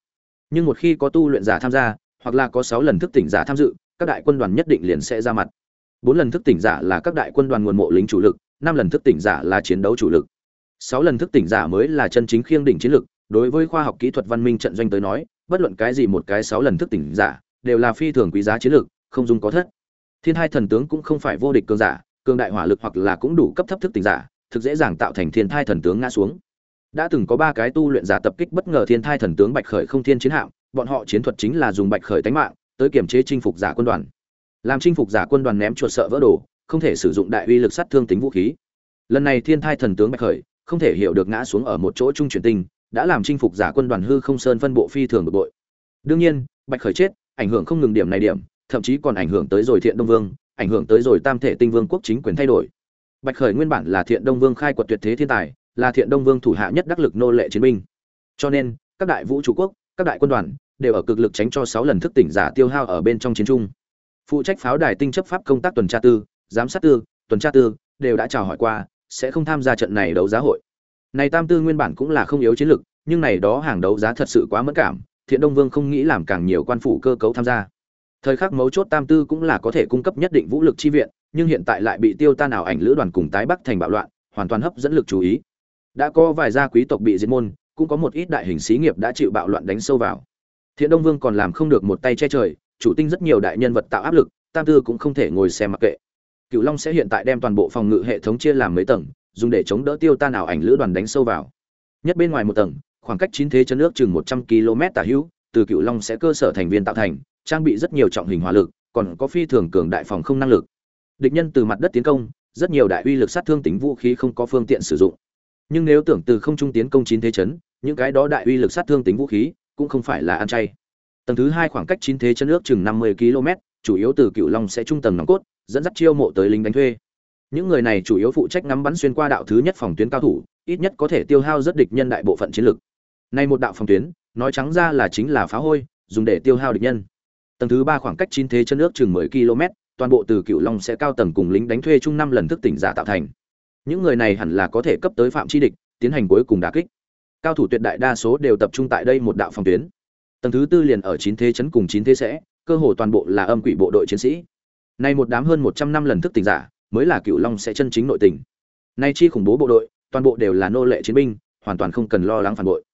Nhưng một khi có tu luyện giả tham gia, hoặc là có sáu lần thức tỉnh giả tham dự, các đại quân đoàn nhất định liền sẽ ra mặt bốn lần thức tỉnh giả là các đại quân đoàn nguồn mộ lính chủ lực, năm lần thức tỉnh giả là chiến đấu chủ lực. Sáu lần thức tỉnh giả mới là chân chính khiêng đỉnh chiến lực, đối với khoa học kỹ thuật văn minh trận doanh tới nói, bất luận cái gì một cái sáu lần thức tỉnh giả, đều là phi thường quý giá chiến lực, không dùng có thất. Thiên hai thần tướng cũng không phải vô địch cường giả, cường đại hỏa lực hoặc là cũng đủ cấp thấp thức tỉnh giả, thực dễ dàng tạo thành thiên thai thần tướng ngã xuống. Đã từng có ba cái tu luyện giả tập kích bất ngờ thiên thai thần tướng bạch khởi không thiên chiến hạm, bọn họ chiến thuật chính là dùng bạch khởi tánh mạng, tới kiểm chế chinh phục giả quân đoàn làm chinh phục giả quân đoàn ném chuột sợ vỡ đồ, không thể sử dụng đại uy lực sát thương tính vũ khí. Lần này thiên thai thần tướng bạch khởi, không thể hiểu được ngã xuống ở một chỗ trung chuyển tinh, đã làm chinh phục giả quân đoàn hư không sơn phân bộ phi thường bực bội. Đương nhiên, bạch khởi chết, ảnh hưởng không ngừng điểm này điểm, thậm chí còn ảnh hưởng tới rồi thiện đông vương, ảnh hưởng tới rồi tam thể tinh vương quốc chính quyền thay đổi. Bạch khởi nguyên bản là thiện đông vương khai quật tuyệt thế thiên tài, là thiện đông vương thủ hạ nhất đắc lực nô lệ chiến binh. Cho nên, các đại vũ trụ quốc, các đại quân đoàn đều ở cực lực tránh cho sáu lần thức tỉnh giả tiêu hao ở bên trong chiến trung phụ trách pháo đài tinh chấp pháp công tác tuần tra tư, giám sát tư, tuần tra tư, đều đã chào hỏi qua, sẽ không tham gia trận này đấu giá hội. Này tam tư nguyên bản cũng là không yếu chiến lực nhưng này đó hàng đấu giá thật sự quá mất cảm, thiện đông vương không nghĩ làm càng nhiều quan phủ cơ cấu tham gia. Thời khắc mấu chốt tam tư cũng là có thể cung cấp nhất định vũ lực chi viện, nhưng hiện tại lại bị tiêu tan ảo ảnh lữ đoàn cùng tái bắc thành bạo loạn, hoàn toàn hấp dẫn lực chú ý. Đã có vài gia quý tộc bị diệt môn, cũng có một ít đại hình xí nghiệp đã chịu bạo loạn đánh sâu vào. Thiện đông vương còn làm không được một tay che trời chủ tinh rất nhiều đại nhân vật tạo áp lực, tam tư cũng không thể ngồi xem mặc kệ. Cựu long sẽ hiện tại đem toàn bộ phòng ngự hệ thống chia làm mấy tầng, dùng để chống đỡ tiêu tan ảo ảnh lữ đoàn đánh sâu vào. Nhất bên ngoài một tầng, khoảng cách chín thế chân nước chừng một trăm km tả hữu, từ cựu long sẽ cơ sở thành viên tạo thành, trang bị rất nhiều trọng hình hỏa lực, còn có phi thường cường đại phòng không năng lực. Địch nhân từ mặt đất tiến công, rất nhiều đại uy lực sát thương tính vũ khí không có phương tiện sử dụng. Nhưng nếu tưởng từ không trung tiến công chín thế chấn, những cái đó đại uy lực sát thương tính vũ khí cũng không phải là ăn chay tầng thứ hai khoảng cách chín thế chân nước chừng năm mươi km, chủ yếu từ cựu long sẽ trung tầng nòng cốt, dẫn dắt chiêu mộ tới lính đánh thuê. Những người này chủ yếu phụ trách ngắm bắn xuyên qua đạo thứ nhất phòng tuyến cao thủ, ít nhất có thể tiêu hao rất địch nhân đại bộ phận chiến lực. Nay một đạo phòng tuyến, nói trắng ra là chính là phá hôi, dùng để tiêu hao địch nhân. Tầng thứ ba khoảng cách chín thế chân nước chừng mười km, toàn bộ từ cựu long sẽ cao tầng cùng lính đánh thuê chung năm lần thức tỉnh giả tạo thành. Những người này hẳn là có thể cấp tới phạm chi địch, tiến hành cuối cùng đả kích. Cao thủ tuyệt đại đa số đều tập trung tại đây một đạo phòng tuyến tầng thứ tư liền ở chín thế chấn cùng chín thế sẽ, cơ hồ toàn bộ là âm quỷ bộ đội chiến sĩ. Nay một đám hơn một trăm năm lần thức tỉnh giả, mới là cựu long sẽ chân chính nội tình nay chi khủng bố bộ đội, toàn bộ đều là nô lệ chiến binh, hoàn toàn không cần lo lắng phản bội.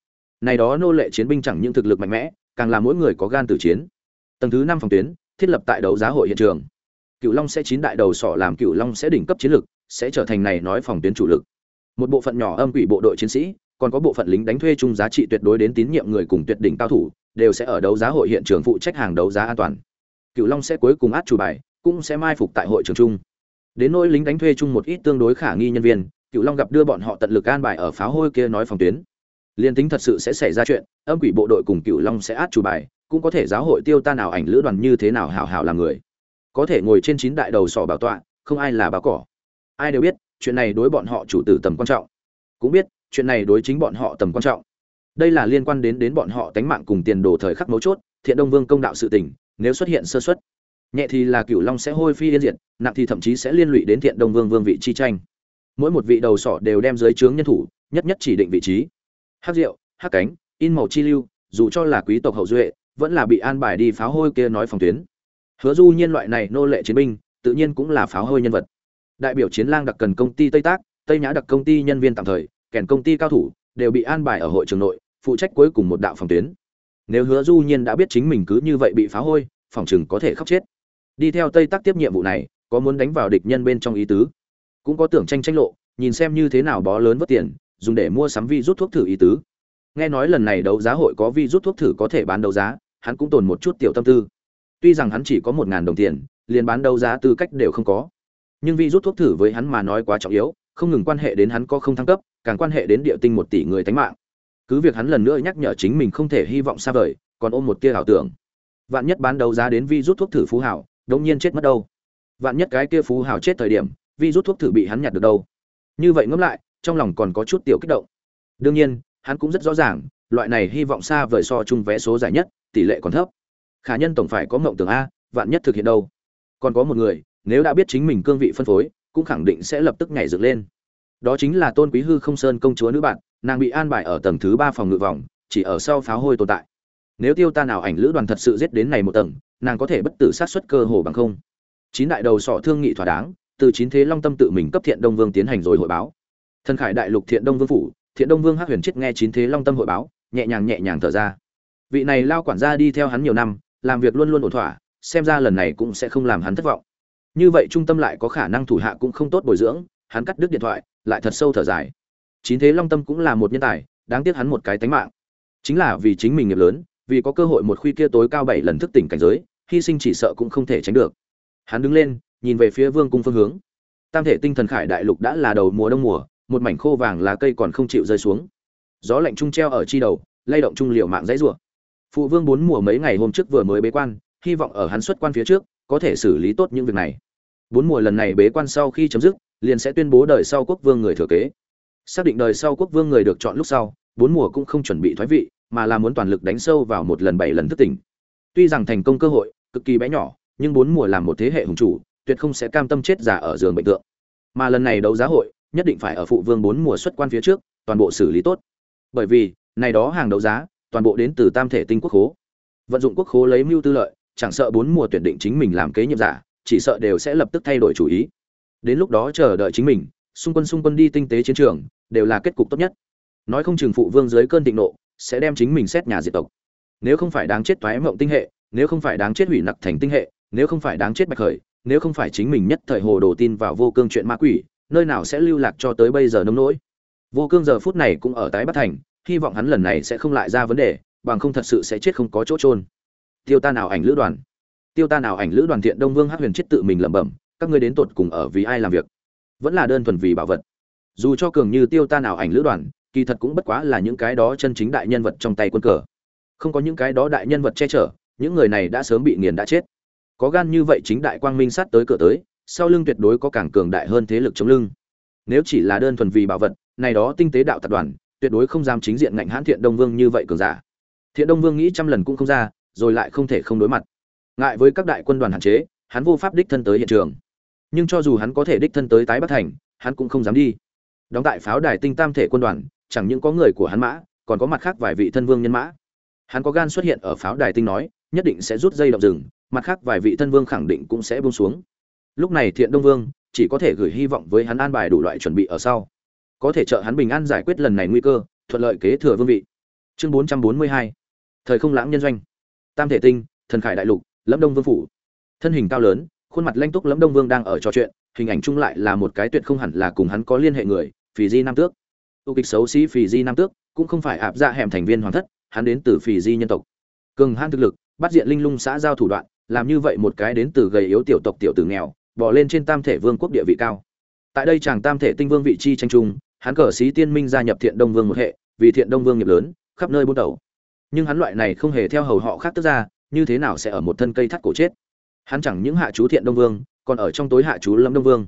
Này đó nô lệ chiến binh chẳng những thực lực mạnh mẽ, càng là mỗi người có gan tử chiến. Tầng thứ năm phòng tuyến, thiết lập tại đấu giá hội hiện trường. Cựu long sẽ chín đại đầu sỏ làm cựu long sẽ đỉnh cấp chiến lực, sẽ trở thành này nói phòng tuyến chủ lực. Một bộ phận nhỏ âm quỷ bộ đội chiến sĩ còn có bộ phận lính đánh thuê chung giá trị tuyệt đối đến tín nhiệm người cùng tuyệt đỉnh cao thủ, đều sẽ ở đấu giá hội hiện trường phụ trách hàng đấu giá an toàn. Cựu long sẽ cuối cùng át chủ bài, cũng sẽ mai phục tại hội trường chung. Đến nỗi lính đánh thuê chung một ít tương đối khả nghi nhân viên cựu long gặp đưa bọn họ tận lực an bài ở pháo hôi kia nói phòng tuyến. Liên tính thật sự sẽ xảy ra chuyện, âm quỷ bộ đội cùng cựu long sẽ át chủ bài, cũng có thể giáo hội tiêu tan nào ảnh lữ đoàn như thế nào hảo hảo làm người. Có thể ngồi trên chín đại đầu sỏ bảo tọa, không ai là báo cỏ. Ai đều biết, chuyện này đối bọn họ chủ tử tầm quan trọng. Cũng biết chuyện này đối chính bọn họ tầm quan trọng. Đây là liên quan đến đến bọn họ tánh mạng cùng tiền đồ thời khắc mấu chốt, thiện đông vương công đạo sự tình, nếu xuất hiện sơ xuất nhẹ thì là cửu long sẽ hôi phi yên diệt, nặng thì thậm chí sẽ liên lụy đến thiện đông vương vương vị chi tranh. Mỗi một vị đầu sỏ đều đem dưới trướng nhân thủ, nhất nhất chỉ định vị trí. Hát rượu hát cánh, in màu chi lưu, dù cho là quý tộc hậu duệ, vẫn là bị an bài đi pháo hôi kia nói phòng tuyến. Hứa du nhiên loại này nô lệ chiến binh, tự nhiên cũng là pháo hôi nhân vật. Đại biểu chiến lang đặc cần công ty tây tác, tây nhã đặc công ty nhân viên tạm thời kèn công ty cao thủ, đều bị an bài ở hội trường nội, phụ trách cuối cùng một đạo phòng tuyến. Nếu hứa du nhiên đã biết chính mình cứ như vậy bị phá hôi, phòng chừng có thể khóc chết. Đi theo tây tác tiếp nhiệm vụ này, có muốn đánh vào địch nhân bên trong ý tứ? Cũng có tưởng tranh tranh lộ, nhìn xem như thế nào bó lớn vất tiền, dùng để mua sắm vi rút thuốc thử ý tứ. Nghe nói lần này đấu giá hội có vi rút thuốc thử có thể bán đấu giá, hắn cũng tồn một chút tiểu tâm tư. Tuy rằng hắn chỉ có một ngàn đồng tiền, liền bán đấu giá tư cách đều không có. Nhưng vi rút thuốc thử với hắn mà nói quá trọng yếu không ngừng quan hệ đến hắn có không thăng cấp, càng quan hệ đến địa tinh một tỷ người tánh mạng. Cứ việc hắn lần nữa nhắc nhở chính mình không thể hy vọng xa vời, còn ôm một tia ảo tưởng. Vạn nhất bán đấu giá đến vi rút thuốc thử phú hảo đống nhiên chết mất đâu? Vạn nhất cái kia phú hảo chết thời điểm vi rút thuốc thử bị hắn nhặt được đâu? Như vậy ngẫm lại, trong lòng còn có chút tiểu kích động. Đương nhiên, hắn cũng rất rõ ràng, loại này hy vọng xa vời so chung vé số giải nhất, tỷ lệ còn thấp. Khả nhân tổng phải có mộng tưởng a, vạn nhất thực hiện đâu? Còn có một người, nếu đã biết chính mình cương vị phân phối cũng khẳng định sẽ lập tức nhảy dựng lên. Đó chính là tôn quý hư không sơn công chúa nữ bạn, nàng bị an bài ở tầng thứ ba phòng ngự vòng, chỉ ở sau pháo hôi tồn tại. Nếu tiêu ta nào ảnh lữ đoàn thật sự giết đến này một tầng, nàng có thể bất tử sát xuất cơ hồ bằng không. Chín đại đầu sọ thương nghị thỏa đáng, từ chín thế long tâm tự mình cấp thiện đông vương tiến hành rồi hội báo. Thân khải đại lục thiện đông vương phủ, thiện đông vương hắc huyền chết nghe chín thế long tâm hội báo, nhẹ nhàng nhẹ nhàng thở ra. Vị này lao quản gia đi theo hắn nhiều năm, làm việc luôn luôn ổn thỏa, xem ra lần này cũng sẽ không làm hắn thất vọng như vậy trung tâm lại có khả năng thủ hạ cũng không tốt bồi dưỡng, hắn cắt đứt điện thoại, lại thật sâu thở dài. Chín thế long tâm cũng là một nhân tài, đáng tiếc hắn một cái tánh mạng. Chính là vì chính mình nghiệp lớn, vì có cơ hội một khuy kia tối cao bảy lần thức tỉnh cảnh giới, hy sinh chỉ sợ cũng không thể tránh được. Hắn đứng lên, nhìn về phía vương cung phương hướng. Tam thể tinh thần khải đại lục đã là đầu mùa đông mùa, một mảnh khô vàng lá cây còn không chịu rơi xuống. Gió lạnh trung treo ở chi đầu, lay động trung liệu mạng dãy rủa. Phụ vương bốn mùa mấy ngày hôm trước vừa mới bế quan, hy vọng ở hắn xuất quan phía trước, có thể xử lý tốt những việc này bốn mùa lần này bế quan sau khi chấm dứt, liền sẽ tuyên bố đời sau quốc vương người thừa kế. Xác định đời sau quốc vương người được chọn lúc sau, bốn mùa cũng không chuẩn bị thoái vị, mà là muốn toàn lực đánh sâu vào một lần bảy lần thức tỉnh. Tuy rằng thành công cơ hội, cực kỳ bé nhỏ, nhưng bốn mùa làm một thế hệ hùng chủ, tuyệt không sẽ cam tâm chết giả ở giường bệnh tượng. Mà lần này đấu giá hội, nhất định phải ở phụ vương bốn mùa xuất quan phía trước, toàn bộ xử lý tốt. Bởi vì, này đó hàng đấu giá, toàn bộ đến từ tam thể tinh quốc khố. Vận dụng quốc khố lấy mưu tư lợi, chẳng sợ bốn mùa tuyển định chính mình làm kế nhiệm giả chỉ sợ đều sẽ lập tức thay đổi chủ ý. Đến lúc đó chờ đợi chính mình, xung quân xung quân đi tinh tế chiến trường, đều là kết cục tốt nhất. Nói không chừng phụ vương dưới cơn thịnh nộ, sẽ đem chính mình xét nhà diệt tộc. Nếu không phải đáng chết toái mộng tinh hệ, nếu không phải đáng chết hủy nặc thành tinh hệ, nếu không phải đáng chết bạch khởi, nếu không phải chính mình nhất thời hồ đồ tin vào vô cương chuyện ma quỷ, nơi nào sẽ lưu lạc cho tới bây giờ nông nỗi. Vô cương giờ phút này cũng ở tái bắc thành, hy vọng hắn lần này sẽ không lại ra vấn đề, bằng không thật sự sẽ chết không có chỗ trôn tiêu ta nào ảnh lữ đoàn? Tiêu ta nào ảnh lữ đoàn thiện đông vương hắc huyền chết tự mình lẩm bẩm, các ngươi đến tột cùng ở vì ai làm việc? Vẫn là đơn thuần vì bảo vật. Dù cho cường như tiêu ta nào ảnh lữ đoàn, kỳ thật cũng bất quá là những cái đó chân chính đại nhân vật trong tay quân cờ. Không có những cái đó đại nhân vật che chở, những người này đã sớm bị nghiền đã chết. Có gan như vậy chính đại quang minh sát tới cửa tới, sau lưng tuyệt đối có càng cường đại hơn thế lực chống lưng. Nếu chỉ là đơn thuần vì bảo vật, này đó tinh tế đạo tập đoàn, tuyệt đối không dám chính diện ngạnh hãn thiện đông vương như vậy cường giả. Thiện đông vương nghĩ trăm lần cũng không ra, rồi lại không thể không đối mặt ngại với các đại quân đoàn hạn chế, hắn vô pháp đích thân tới hiện trường. Nhưng cho dù hắn có thể đích thân tới tái bắc thành, hắn cũng không dám đi. Đóng tại pháo đài tinh tam thể quân đoàn, chẳng những có người của hắn mã, còn có mặt khác vài vị thân vương nhân mã. Hắn có gan xuất hiện ở pháo đài tinh nói, nhất định sẽ rút dây động rừng, mặt khác vài vị thân vương khẳng định cũng sẽ buông xuống. Lúc này thiện đông vương chỉ có thể gửi hy vọng với hắn an bài đủ loại chuẩn bị ở sau. Có thể trợ hắn bình an giải quyết lần này nguy cơ, thuận lợi kế thừa vương vị. Chương 442 thời không lãng nhân doanh. Tam thể tinh, thần khải đại lục lâm đông vương phủ. Thân hình cao lớn, khuôn mặt lanh túc lâm đông vương đang ở trò chuyện, hình ảnh chung lại là một cái tuyệt không hẳn là cùng hắn có liên hệ người, phì di nam tước. Tu kịch xấu xí phì di nam tước, cũng không phải áp ra dạ hẻm thành viên hoàng thất, hắn đến từ phì di nhân tộc. Cường han thực lực, bắt diện linh lung xã giao thủ đoạn, làm như vậy một cái đến từ gầy yếu tiểu tộc tiểu tử nghèo, bỏ lên trên tam thể vương quốc địa vị cao. Tại đây chàng tam thể tinh vương vị chi tranh trung, hắn cờ sĩ tiên minh gia nhập thiện đông vương một hệ, vì thiện đông vương nghiệp lớn, khắp nơi buôn đầu nhưng hắn loại này không hề theo hầu họ khác tức ra như thế nào sẽ ở một thân cây thắt cổ chết? Hắn chẳng những hạ chú thiện đông vương, còn ở trong tối hạ chú lâm đông vương.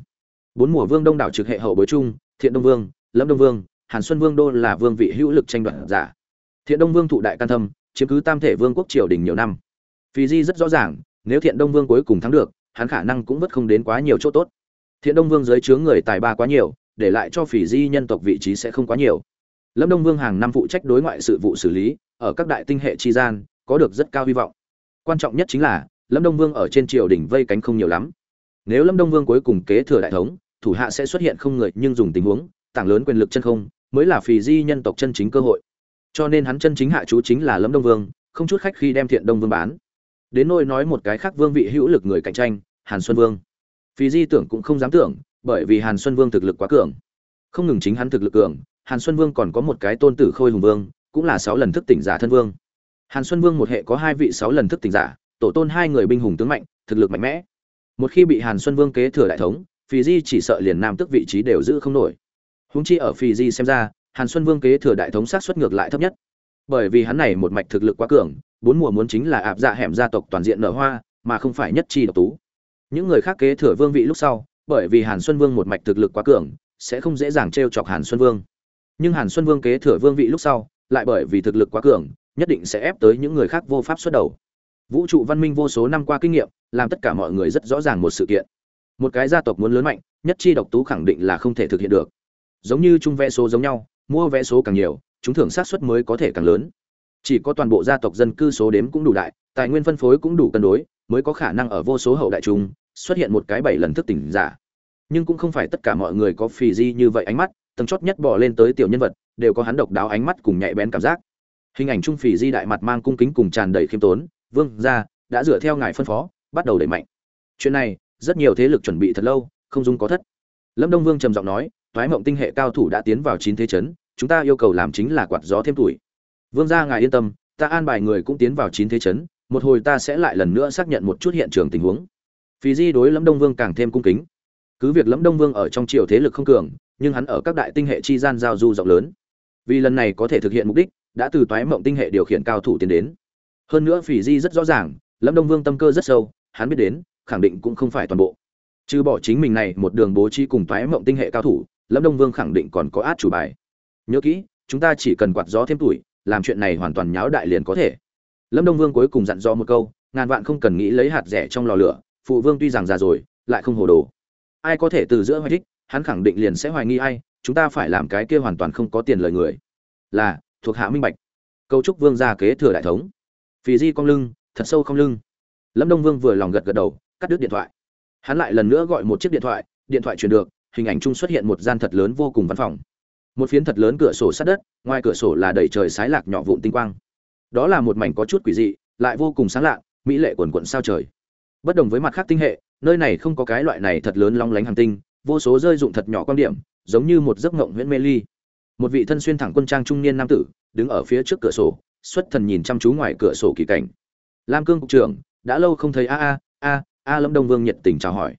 Bốn mùa vương đông đảo trực hệ hậu bối trung thiện đông vương, lâm đông vương, hàn xuân vương đô là vương vị hữu lực tranh đoạt giả. Thiện đông vương thụ đại can thâm, chiếm cứ tam thể vương quốc triều đình nhiều năm. Phi di rất rõ ràng, nếu thiện đông vương cuối cùng thắng được, hắn khả năng cũng vất không đến quá nhiều chỗ tốt. Thiện đông vương dưới chướng người tài ba quá nhiều, để lại cho phỉ di nhân tộc vị trí sẽ không quá nhiều. Lâm đông vương hàng năm phụ trách đối ngoại sự vụ xử lý, ở các đại tinh hệ tri gian, có được rất cao hy vọng quan trọng nhất chính là, lâm đông vương ở trên triều đình vây cánh không nhiều lắm. Nếu lâm đông vương cuối cùng kế thừa đại thống, thủ hạ sẽ xuất hiện không người, nhưng dùng tình huống, tảng lớn quyền lực chân không, mới là phì di nhân tộc chân chính cơ hội. Cho nên hắn chân chính hạ chú chính là lâm đông vương, không chút khách khi đem thiện đông vương bán. Đến nôi nói một cái khác vương vị hữu lực người cạnh tranh, hàn xuân vương. Phì di tưởng cũng không dám tưởng, bởi vì hàn xuân vương thực lực quá cường. Không ngừng chính hắn thực lực cường, hàn xuân vương còn có một cái tôn tử khôi hùng vương, cũng là sáu lần thức tỉnh giả thân vương hàn xuân vương một hệ có hai vị sáu lần thức tỉnh giả, tổ tôn hai người binh hùng tướng mạnh, thực lực mạnh mẽ. Một khi bị hàn xuân vương kế thừa đại thống phì di chỉ sợ liền nam tức vị trí đều giữ không nổi. Húng chi ở phì di xem ra, hàn xuân vương kế thừa đại thống sát suất ngược lại thấp nhất. Bởi vì hắn này một mạch thực lực quá cường, bốn mùa muốn chính là áp dạ hẻm gia tộc toàn diện nở hoa, mà không phải nhất chi độc tú. Những người khác kế thừa vương vị lúc sau, bởi vì hàn xuân vương một mạch thực lực quá cường, sẽ không dễ dàng trêu chọc hàn xuân vương. Nhưng hàn xuân vương kế thừa vương vị lúc sau, lại bởi vì thực lực quá cường nhất định sẽ ép tới những người khác vô pháp xuất đầu. Vũ trụ văn minh vô số năm qua kinh nghiệm, làm tất cả mọi người rất rõ ràng một sự kiện. Một cái gia tộc muốn lớn mạnh, nhất chi độc tú khẳng định là không thể thực hiện được. Giống như chung vẽ số giống nhau, mua vẽ số càng nhiều, chúng thưởng sát suất mới có thể càng lớn. Chỉ có toàn bộ gia tộc dân cư số đếm cũng đủ đại, tài nguyên phân phối cũng đủ cân đối, mới có khả năng ở vô số hậu đại trung xuất hiện một cái bảy lần thức tỉnh giả. Nhưng cũng không phải tất cả mọi người có phì di như vậy ánh mắt, tầng chót nhất bỏ lên tới tiểu nhân vật, đều có hắn độc đáo ánh mắt cùng nhạy bén cảm giác hình ảnh trung phì di đại mặt mang cung kính cùng tràn đầy khiêm tốn. Vương gia, đã dựa theo ngài phân phó, bắt đầu đẩy mạnh. Chuyện này, rất nhiều thế lực chuẩn bị thật lâu, không dung có thất. Lâm đông vương trầm giọng nói thoái mộng tinh hệ cao thủ đã tiến vào chín thế chấn, chúng ta yêu cầu làm chính là quạt gió thêm tuổi. Vương gia, ngài yên tâm, ta an bài người cũng tiến vào chín thế chấn, một hồi ta sẽ lại lần nữa xác nhận một chút hiện trường tình huống. Phí di đối lâm đông vương càng thêm cung kính. Cứ việc lâm đông vương ở trong triều thế lực không cường, nhưng hắn ở các đại tinh hệ chi gian giao du rộng lớn. Vì lần này có thể thực hiện mục đích đã từ toái mộng tinh hệ điều khiển cao thủ tiến đến. Hơn nữa phỉ di rất rõ ràng, lâm đông vương tâm cơ rất sâu, hắn biết đến, khẳng định cũng không phải toàn bộ. Trừ bỏ chính mình này một đường bố trí cùng toái mộng tinh hệ cao thủ, lâm đông vương khẳng định còn có át chủ bài. Nhớ kỹ, chúng ta chỉ cần quạt gió thêm tuổi, làm chuyện này hoàn toàn nháo đại liền có thể. Lâm đông vương cuối cùng dặn dò một câu, ngàn vạn không cần nghĩ lấy hạt rẻ trong lò lửa, phụ vương tuy rằng già rồi, lại không hồ đồ. Ai có thể từ giữa hoài thích, hắn khẳng định liền sẽ hoài nghi ai, chúng ta phải làm cái kia hoàn toàn không có tiền lời người. Là thuộc hạ minh bạch. Cấu trúc vương gia kế thừa đại thống. Phì di cong lưng, thật sâu không lưng. Lâm đông vương vừa lòng gật gật đầu, cắt đứt điện thoại. Hắn lại lần nữa gọi một chiếc điện thoại điện thoại truyền được, hình ảnh chung xuất hiện một gian thật lớn vô cùng văn phòng. Một phiến thật lớn cửa sổ sát đất, ngoài cửa sổ là đầy trời sái lạc nhỏ vụn tinh quang. Đó là một mảnh có chút quỷ dị, lại vô cùng sáng lạ, mỹ lệ quần quận sao trời. Bất đồng với mặt khác tinh hệ, nơi này không có cái loại này thật lớn long lánh hàng tinh, vô số rơi dụng thật nhỏ quan điểm, giống như một giấc ngộng nguyễn mê ly một vị thân xuyên thẳng quân trang trung niên nam tử, đứng ở phía trước cửa sổ, xuất thần nhìn chăm chú ngoài cửa sổ kỳ cảnh. Lam cương cục trưởng, đã lâu không thấy a a a a lâm đông vương nhiệt tình chào hỏi.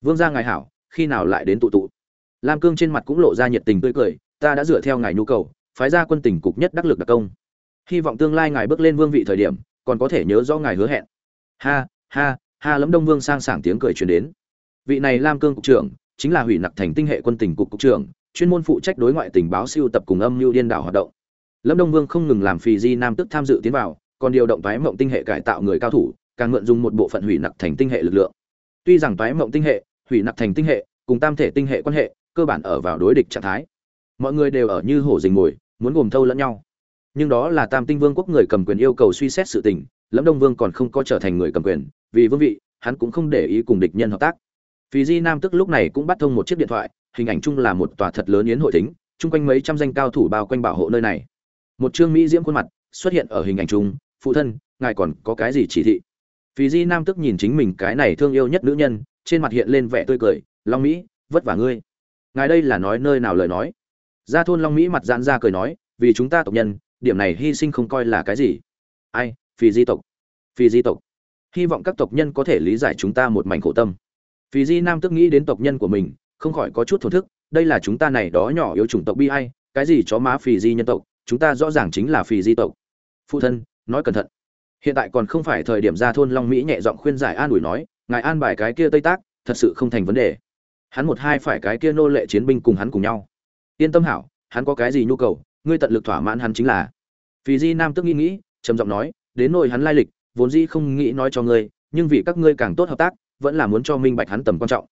Vương gia ngài hảo, khi nào lại đến tụ tụ? Lam cương trên mặt cũng lộ ra nhiệt tình tươi cười, ta đã dựa theo ngài nhu cầu, phái ra quân tỉnh cục nhất đắc lực đặc công. Hy vọng tương lai ngài bước lên vương vị thời điểm, còn có thể nhớ rõ ngài hứa hẹn. Ha ha ha lâm đông vương sang sảng tiếng cười truyền đến. Vị này lam cương cục trưởng, chính là hủy nặc thành tinh hệ quân tỉnh cục cục trưởng chuyên môn phụ trách đối ngoại tình báo siêu tập cùng âm mưu điên đảo hoạt động. Lâm đông vương không ngừng làm phì di nam tức tham dự tiến vào còn điều động toái mộng tinh hệ cải tạo người cao thủ càng mượn dùng một bộ phận hủy nặc thành tinh hệ lực lượng. Tuy rằng toái mộng tinh hệ hủy nặc thành tinh hệ cùng tam thể tinh hệ quan hệ cơ bản ở vào đối địch trạng thái. Mọi người đều ở như hổ dình mồi muốn gồm thâu lẫn nhau. Nhưng đó là tam tinh vương quốc người cầm quyền yêu cầu suy xét sự tình lâm đông vương còn không có trở thành người cầm quyền vì vương vị hắn cũng không để ý cùng địch nhân hợp tác. Phi Di Nam tức lúc này cũng bắt thông một chiếc điện thoại, hình ảnh chung là một tòa thật lớn yến hội thính, chung quanh mấy trăm danh cao thủ bao quanh bảo hộ nơi này. Một trương mỹ diễm khuôn mặt xuất hiện ở hình ảnh chung, phụ thân, ngài còn có cái gì chỉ thị? Phi Di Nam tức nhìn chính mình cái này thương yêu nhất nữ nhân, trên mặt hiện lên vẻ tươi cười, "Long Mỹ, vất vả ngươi." Ngài đây là nói nơi nào lời nói? Gia thôn Long Mỹ mặt giãn ra cười nói, "Vì chúng ta tộc nhân, điểm này hy sinh không coi là cái gì." "Ai, Phi Di tộc." Phi Di tộc." Hy vọng các tộc nhân có thể lý giải chúng ta một mảnh khổ tâm. Phi Di Nam tức nghĩ đến tộc nhân của mình, không khỏi có chút thổn thức, đây là chúng ta này đó nhỏ yếu chủng tộc bi ai, cái gì chó má Phì Di nhân tộc, chúng ta rõ ràng chính là Phì Di tộc. Phụ thân, nói cẩn thận. Hiện tại còn không phải thời điểm ra thôn Long Mỹ nhẹ giọng khuyên giải an ủi nói, ngài an bài cái kia Tây Tác, thật sự không thành vấn đề. Hắn một hai phải cái kia nô lệ chiến binh cùng hắn cùng nhau. Yên tâm hảo, hắn có cái gì nhu cầu, ngươi tận lực thỏa mãn hắn chính là. Phì Di Nam tức nghĩ nghĩ, trầm giọng nói, đến nỗi hắn lai lịch, vốn dĩ không nghĩ nói cho ngươi, nhưng vì các ngươi càng tốt hợp tác, vẫn là muốn cho minh bạch hắn tầm quan trọng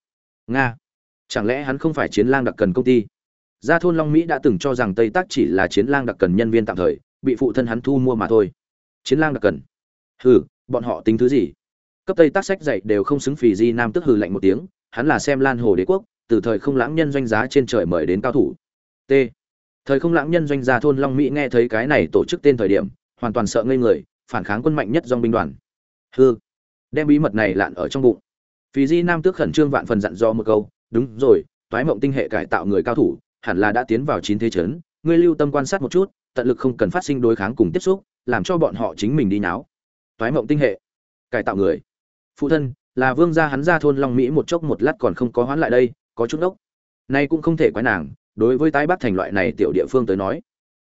nga chẳng lẽ hắn không phải chiến lang đặc cần công ty? Gia thôn long mỹ đã từng cho rằng tây tác chỉ là chiến lang đặc cần nhân viên tạm thời bị phụ thân hắn thu mua mà thôi. Chiến lang đặc cần? Hừ bọn họ tính thứ gì? Cấp tây tác sách dạy đều không xứng phì di nam tức hừ lạnh một tiếng hắn là xem lan hồ đế quốc từ thời không lãng nhân doanh giá trên trời mời đến cao thủ. T. Thời không lãng nhân doanh gia thôn long mỹ nghe thấy cái này tổ chức tên thời điểm hoàn toàn sợ ngây người phản kháng quân mạnh nhất dòng binh đoàn. Hư đem bí mật này lạn ở trong bụng. Phì Di Nam tước khẩn trương vạn phần dặn dò một câu, đúng rồi, toái mộng tinh hệ cải tạo người cao thủ, hẳn là đã tiến vào chín thế chấn, ngươi lưu tâm quan sát một chút, tận lực không cần phát sinh đối kháng cùng tiếp xúc, làm cho bọn họ chính mình đi náo. Toái mộng tinh hệ, cải tạo người. Phụ thân, là vương gia hắn ra thôn Long Mỹ một chốc một lát còn không có hoán lại đây, có chút ốc. Nay cũng không thể quái nàng, đối với tái bắc thành loại này tiểu địa phương tới nói,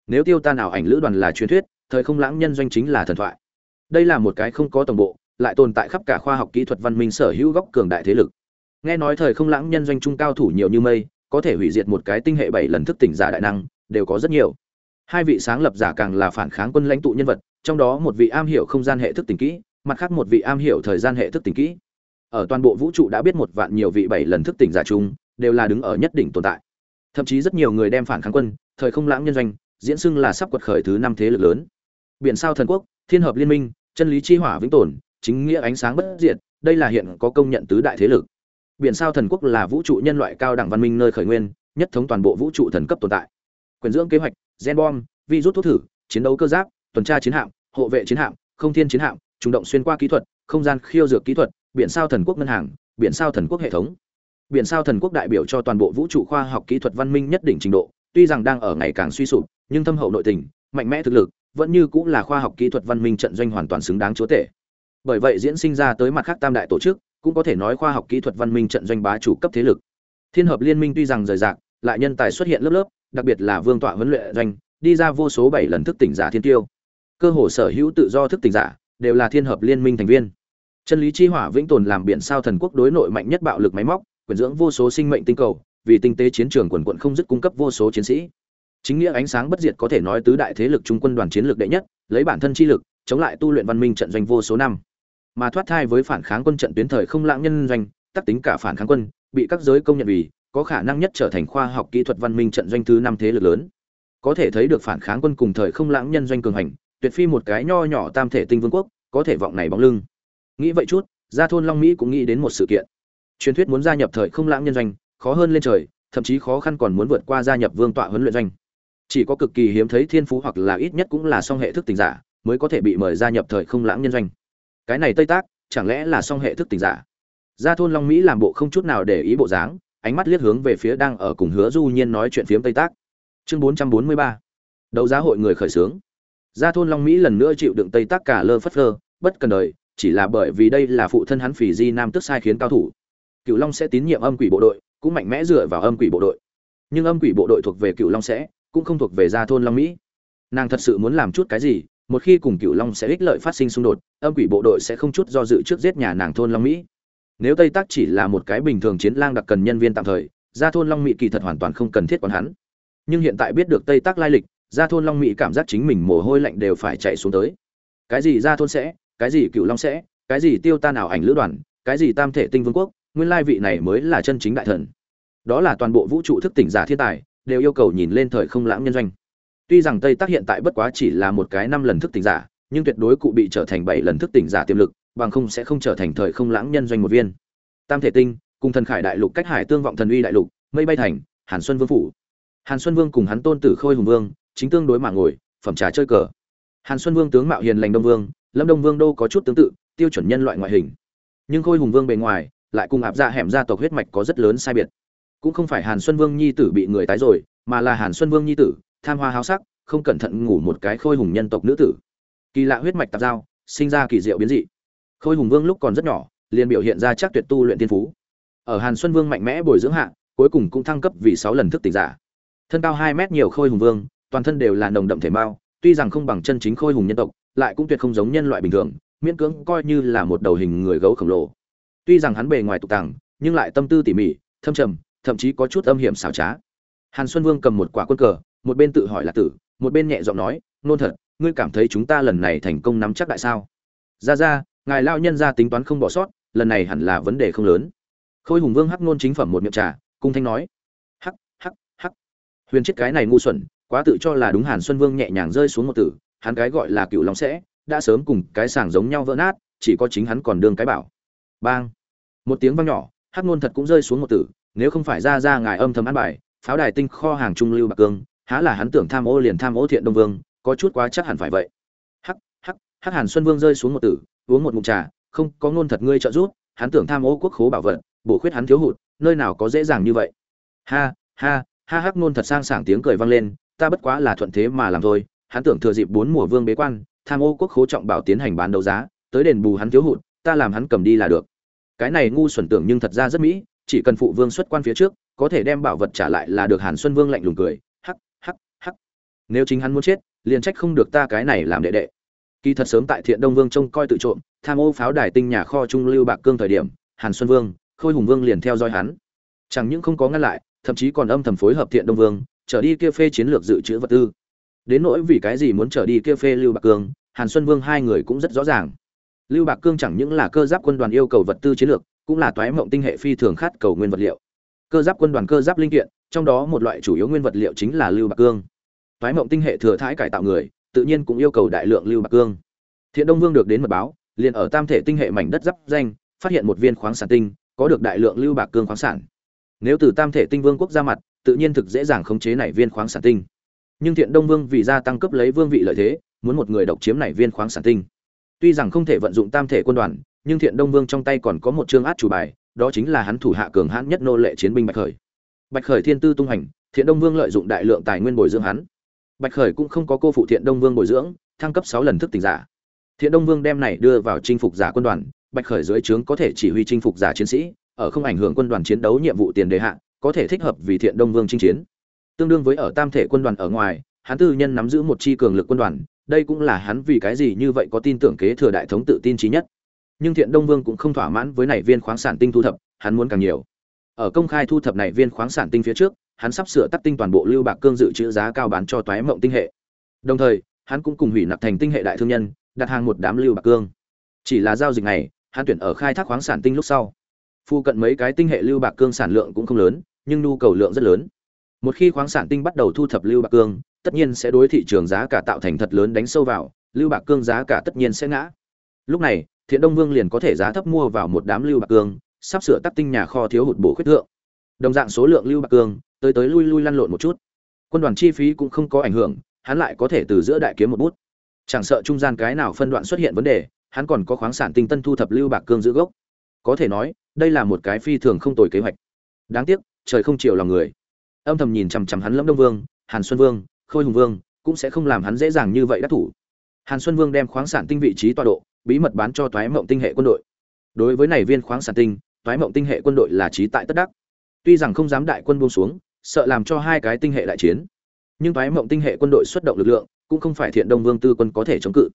nếu tiêu ta nào ảnh lữ đoàn là truyền thuyết, thời không lãng nhân doanh chính là thần thoại. Đây là một cái không có tổng bộ, lại tồn tại khắp cả khoa học kỹ thuật văn minh sở hữu góc cường đại thế lực nghe nói thời không lãng nhân doanh trung cao thủ nhiều như mây có thể hủy diệt một cái tinh hệ bảy lần thức tỉnh giả đại năng đều có rất nhiều. Hai vị sáng lập giả càng là phản kháng quân lãnh tụ nhân vật trong đó một vị am hiểu không gian hệ thức tỉnh kỹ mặt khác một vị am hiểu thời gian hệ thức tỉnh kỹ. Ở toàn bộ vũ trụ đã biết một vạn nhiều vị bảy lần thức tỉnh giả chung đều là đứng ở nhất đỉnh tồn tại. Thậm chí rất nhiều người đem phản kháng quân thời không lãng nhân doanh diễn xưng là sắp quật khởi thứ năm thế lực lớn. Biển sao thần quốc thiên hợp liên minh chân lý chi hỏa vĩnh tồn chính nghĩa ánh sáng bất diệt, đây là hiện có công nhận tứ đại thế lực. Biển sao thần quốc là vũ trụ nhân loại cao đẳng văn minh nơi khởi nguyên, nhất thống toàn bộ vũ trụ thần cấp tồn tại. Quyền dưỡng kế hoạch, gen bom, virus thuốc thử, chiến đấu cơ giáp, tuần tra chiến hạm, hộ vệ chiến hạm, không thiên chiến hạm, trung động xuyên qua kỹ thuật, không gian khiêu dược kỹ thuật, biển sao thần quốc ngân hàng, biển sao thần quốc hệ thống. Biển sao thần quốc đại biểu cho toàn bộ vũ trụ khoa học kỹ thuật văn minh nhất định trình độ, tuy rằng đang ở ngày càng suy sụp, nhưng thâm hậu nội tình, mạnh mẽ thực lực, vẫn như cũng là khoa học kỹ thuật văn minh trận doanh hoàn toàn xứng đáng chúa tể bởi vậy diễn sinh ra tới mặt khác tam đại tổ chức cũng có thể nói khoa học kỹ thuật văn minh trận doanh bá chủ cấp thế lực. Thiên hợp liên minh tuy rằng rời rạc, lại nhân tài xuất hiện lớp lớp, đặc biệt là vương tọa huấn luyện doanh, đi ra vô số bảy lần thức tỉnh giả thiên tiêu. Cơ hồ sở hữu tự do thức tỉnh giả đều là thiên hợp liên minh thành viên. Chân lý chi hỏa vĩnh tồn làm biển sao thần quốc đối nội mạnh nhất bạo lực máy móc, quyền dưỡng vô số sinh mệnh tinh cầu, vì tinh tế chiến trường quần quận không dứt cung cấp vô số chiến sĩ. Chính nghĩa ánh sáng bất diệt có thể nói tứ đại thế lực trung quân đoàn chiến lược đệ nhất, lấy bản thân chi lực, chống lại tu luyện văn minh trận doanh vô số năm mà thoát thai với phản kháng quân trận tuyến thời không lãng nhân doanh tác tính cả phản kháng quân, bị các giới công nhận vì có khả năng nhất trở thành khoa học kỹ thuật văn minh trận doanh thứ năm thế lực lớn. Có thể thấy được phản kháng quân cùng thời không lãng nhân doanh cường hành, tuyệt phi một cái nho nhỏ tam thể tinh vương quốc, có thể vọng này bóng lưng. Nghĩ vậy chút, gia thôn long mỹ cũng nghĩ đến một sự kiện. Truyền thuyết muốn gia nhập thời không lãng nhân doanh, khó hơn lên trời, thậm chí khó khăn còn muốn vượt qua gia nhập vương tọa huấn luyện doanh. Chỉ có cực kỳ hiếm thấy thiên phú hoặc là ít nhất cũng là song hệ thức tình giả, mới có thể bị mời gia nhập thời không lãng nhân doanh cái này tây tác, chẳng lẽ là song hệ thức tình giả? Gia thôn long mỹ làm bộ không chút nào để ý bộ dáng, ánh mắt liếc hướng về phía đang ở cùng hứa du nhiên nói chuyện phiếm tây tác. Chương 443 đấu giá hội người khởi xướng. Gia thôn long mỹ lần nữa chịu đựng tây tác cả lơ phất lơ, bất cần đời, chỉ là bởi vì đây là phụ thân hắn phỉ di nam tức sai khiến cao thủ. Cựu long sẽ tín nhiệm âm quỷ bộ đội, cũng mạnh mẽ dựa vào âm quỷ bộ đội. Nhưng âm quỷ bộ đội thuộc về cựu long sẽ, cũng không thuộc về gia thôn long mỹ. Nàng thật sự muốn làm chút cái gì một khi cùng cựu long sẽ ích lợi phát sinh xung đột, âm quỷ bộ đội sẽ không chút do dự trước giết nhà nàng thôn long mỹ. Nếu tây tác chỉ là một cái bình thường chiến lang đặc cần nhân viên tạm thời, gia thôn long mỹ kỳ thật hoàn toàn không cần thiết còn hắn. Nhưng hiện tại biết được tây tác lai lịch, gia thôn long mỹ cảm giác chính mình mồ hôi lạnh đều phải chạy xuống tới. Cái gì gia thôn sẽ, cái gì cựu long sẽ, cái gì tiêu tan ảo ảnh lữ đoàn, cái gì tam thể tinh vương quốc, nguyên lai vị này mới là chân chính đại thần. Đó là toàn bộ vũ trụ thức tỉnh giả thiên tài, đều yêu cầu nhìn lên thời không lãng nhân doanh tuy rằng tây tác hiện tại bất quá chỉ là một cái năm lần thức tỉnh giả, nhưng tuyệt đối cụ bị trở thành bảy lần thức tỉnh giả tiềm lực, bằng không sẽ không trở thành thời không lãng nhân doanh một viên. Tam thể tinh, cùng thần khải đại lục cách hải tương vọng thần uy đại lục, mây bay thành, hàn xuân vương phủ. Hàn xuân vương cùng hắn tôn tử khôi hùng vương, chính tương đối mà ngồi, phẩm trà chơi cờ. Hàn xuân vương tướng mạo hiền lành đông vương, lâm đông vương đô có chút tương tự, tiêu chuẩn nhân loại ngoại hình. Nhưng khôi hùng vương bề ngoài, lại cùng áp ra dạ hẻm gia tộc huyết mạch có rất lớn sai biệt. Cũng không phải hàn xuân vương nhi tử bị người tái rồi, mà là hàn xuân vương nhi tử tham hoa háo sắc, không cẩn thận ngủ một cái khôi hùng nhân tộc nữ tử. Kỳ lạ huyết mạch tạp giao, sinh ra kỳ diệu biến dị. Khôi hùng vương lúc còn rất nhỏ, liền biểu hiện ra chắc tuyệt tu luyện tiên phú. Ở hàn xuân vương mạnh mẽ bồi dưỡng hạ, cuối cùng cũng thăng cấp vì sáu lần thức tỉnh giả. Thân cao hai mét nhiều khôi hùng vương, toàn thân đều là nồng đậm thể mao tuy rằng không bằng chân chính khôi hùng nhân tộc, lại cũng tuyệt không giống nhân loại bình thường, miễn cưỡng coi như là một đầu hình người gấu khổng lồ. Tuy rằng hắn bề ngoài tục tàng nhưng lại tâm tư tỉ mỉ, thâm trầm, thậm chí có chút âm hiểm xảo trá. Hàn xuân vương cầm một quả quân cờ một bên tự hỏi là tử, một bên nhẹ giọng nói, nôn thật, ngươi cảm thấy chúng ta lần này thành công nắm chắc đại sao? Ra ra, ngài lao nhân ra tính toán không bỏ sót, lần này hẳn là vấn đề không lớn. Khôi hùng vương hắc nôn chính phẩm một miệng trà, cung thanh nói, hắc hắc hắc. Huyền chiếc cái này ngu xuẩn, quá tự cho là đúng hàn xuân vương nhẹ nhàng rơi xuống một tử, hắn cái gọi là cựu long sẽ, đã sớm cùng cái sàng giống nhau vỡ nát, chỉ có chính hắn còn đương cái bảo. Bang! Một tiếng vang nhỏ, hắc nôn thật cũng rơi xuống một tử, nếu không phải ra ra ngài âm thầm ăn bài, pháo đài tinh kho hàng trung lưu bạc cương há là hắn tưởng tham ô liền tham ô thiện đông vương, có chút quá chắc hẳn phải vậy. Hắc hắc hắc hàn xuân vương rơi xuống một tử, uống một ngụm trà, không, có ngôn thật ngươi trợ giúp, hắn tưởng tham ô quốc khố bảo vật, bổ khuyết hắn thiếu hụt, nơi nào có dễ dàng như vậy. Ha ha ha hắc ngôn thật sang sảng tiếng cười vang lên, ta bất quá là thuận thế mà làm thôi, hắn tưởng thừa dịp bốn mùa vương bế quan, tham ô quốc khố trọng bảo tiến hành bán đấu giá, tới đền bù hắn thiếu hụt, ta làm hắn cầm đi là được. Cái này ngu xuẩn tưởng nhưng thật ra rất mỹ, chỉ cần phụ vương xuất quan phía trước, có thể đem bảo vật trả lại là được hàn xuân vương lạnh lùng cười nếu chính hắn muốn chết, liền trách không được ta cái này làm đệ đệ. Kỳ thật sớm tại thiện đông vương trông coi tự trộm, tham ô pháo đài tinh nhà kho trung lưu bạc cương thời điểm, hàn xuân vương, khôi hùng vương liền theo dõi hắn. Chẳng những không có ngăn lại, thậm chí còn âm thầm phối hợp thiện đông vương, trở đi kia phê chiến lược dự trữ vật tư. Đến nỗi vì cái gì muốn trở đi kia phê lưu bạc cương, hàn xuân vương hai người cũng rất rõ ràng. Lưu bạc cương chẳng những là cơ giáp quân đoàn yêu cầu vật tư chiến lược, cũng là toái mộng tinh hệ phi thường khát cầu nguyên vật liệu. Cơ giáp quân đoàn cơ giáp linh kiện, trong đó một loại chủ yếu nguyên vật liệu chính là lưu bạc cương toái mộng tinh hệ thừa thãi cải tạo người, tự nhiên cũng yêu cầu đại lượng lưu bạc cương. Thiện đông vương được đến mật báo, liền ở tam thể tinh hệ mảnh đất giáp danh, phát hiện một viên khoáng sản tinh, có được đại lượng lưu bạc cương khoáng sản. Nếu từ tam thể tinh vương quốc ra mặt, tự nhiên thực dễ dàng khống chế này viên khoáng sản tinh. Nhưng thiện đông vương vì gia tăng cấp lấy vương vị lợi thế, muốn một người độc chiếm này viên khoáng sản tinh. Tuy rằng không thể vận dụng tam thể quân đoàn, nhưng thiện đông vương trong tay còn có một chương át chủ bài, đó chính là hắn thủ hạ cường hãn nhất nô lệ chiến binh bạch khởi. Bạch khởi thiên tư tung hành, thiện đông vương lợi dụng đại lượng tài nguyên bồi dưỡng hắn bạch khởi cũng không có cô phụ thiện đông vương bồi dưỡng thăng cấp sáu lần thức tỉnh giả. Thiện đông vương đem này đưa vào chinh phục giả quân đoàn bạch khởi dưới trướng có thể chỉ huy chinh phục giả chiến sĩ ở không ảnh hưởng quân đoàn chiến đấu nhiệm vụ tiền đề hạn, có thể thích hợp vì thiện đông vương chinh chiến. Tương đương với ở tam thể quân đoàn ở ngoài hắn tư nhân nắm giữ một chi cường lực quân đoàn đây cũng là hắn vì cái gì như vậy có tin tưởng kế thừa đại thống tự tin trí nhất. Nhưng thiện đông vương cũng không thỏa mãn với này viên khoáng sản tinh thu thập hắn muốn càng nhiều. Ở công khai thu thập này viên khoáng sản tinh phía trước hắn sắp sửa tắt tinh toàn bộ lưu bạc cương dự trữ giá cao bán cho toái mộng tinh hệ. Đồng thời, hắn cũng cùng hủy nạp thành tinh hệ đại thương nhân, đặt hàng một đám lưu bạc cương. Chỉ là giao dịch này, hắn tuyển ở khai thác khoáng sản tinh lúc sau. Phu cận mấy cái tinh hệ lưu bạc cương sản lượng cũng không lớn, nhưng nhu cầu lượng rất lớn. Một khi khoáng sản tinh bắt đầu thu thập lưu bạc cương, tất nhiên sẽ đối thị trường giá cả tạo thành thật lớn đánh sâu vào, lưu bạc cương giá cả tất nhiên sẽ ngã. Lúc này, thiện đông vương liền có thể giá thấp mua vào một đám lưu bạc cương, sắp sửa tắt tinh nhà kho thiếu hụt bổ khuyết thượng đồng dạng số lượng lưu bạc cương tới tới lui lui lăn lộn một chút. Quân đoàn chi phí cũng không có ảnh hưởng, hắn lại có thể từ giữa đại kiếm một bút. Chẳng sợ trung gian cái nào phân đoạn xuất hiện vấn đề, hắn còn có khoáng sản tinh tân thu thập lưu bạc cương giữ gốc. Có thể nói, đây là một cái phi thường không tồi kế hoạch. Đáng tiếc, trời không chiều lòng người. Âm thầm nhìn chằm chằm hắn lâm đông vương, hàn xuân vương, khôi hùng vương, cũng sẽ không làm hắn dễ dàng như vậy đắc thủ. Hàn xuân vương đem khoáng sản tinh vị trí tọa độ, bí mật bán cho toái mộng tinh hệ quân đội. Đối với này viên khoáng sản tinh, toái mộng tinh hệ quân đội là trí tại tất đắc tuy rằng không dám đại quân buông xuống, sợ làm cho hai cái tinh hệ đại chiến. Nhưng toái mộng tinh hệ quân đội xuất động lực lượng, cũng không phải thiện đông vương tư quân có thể chống cự.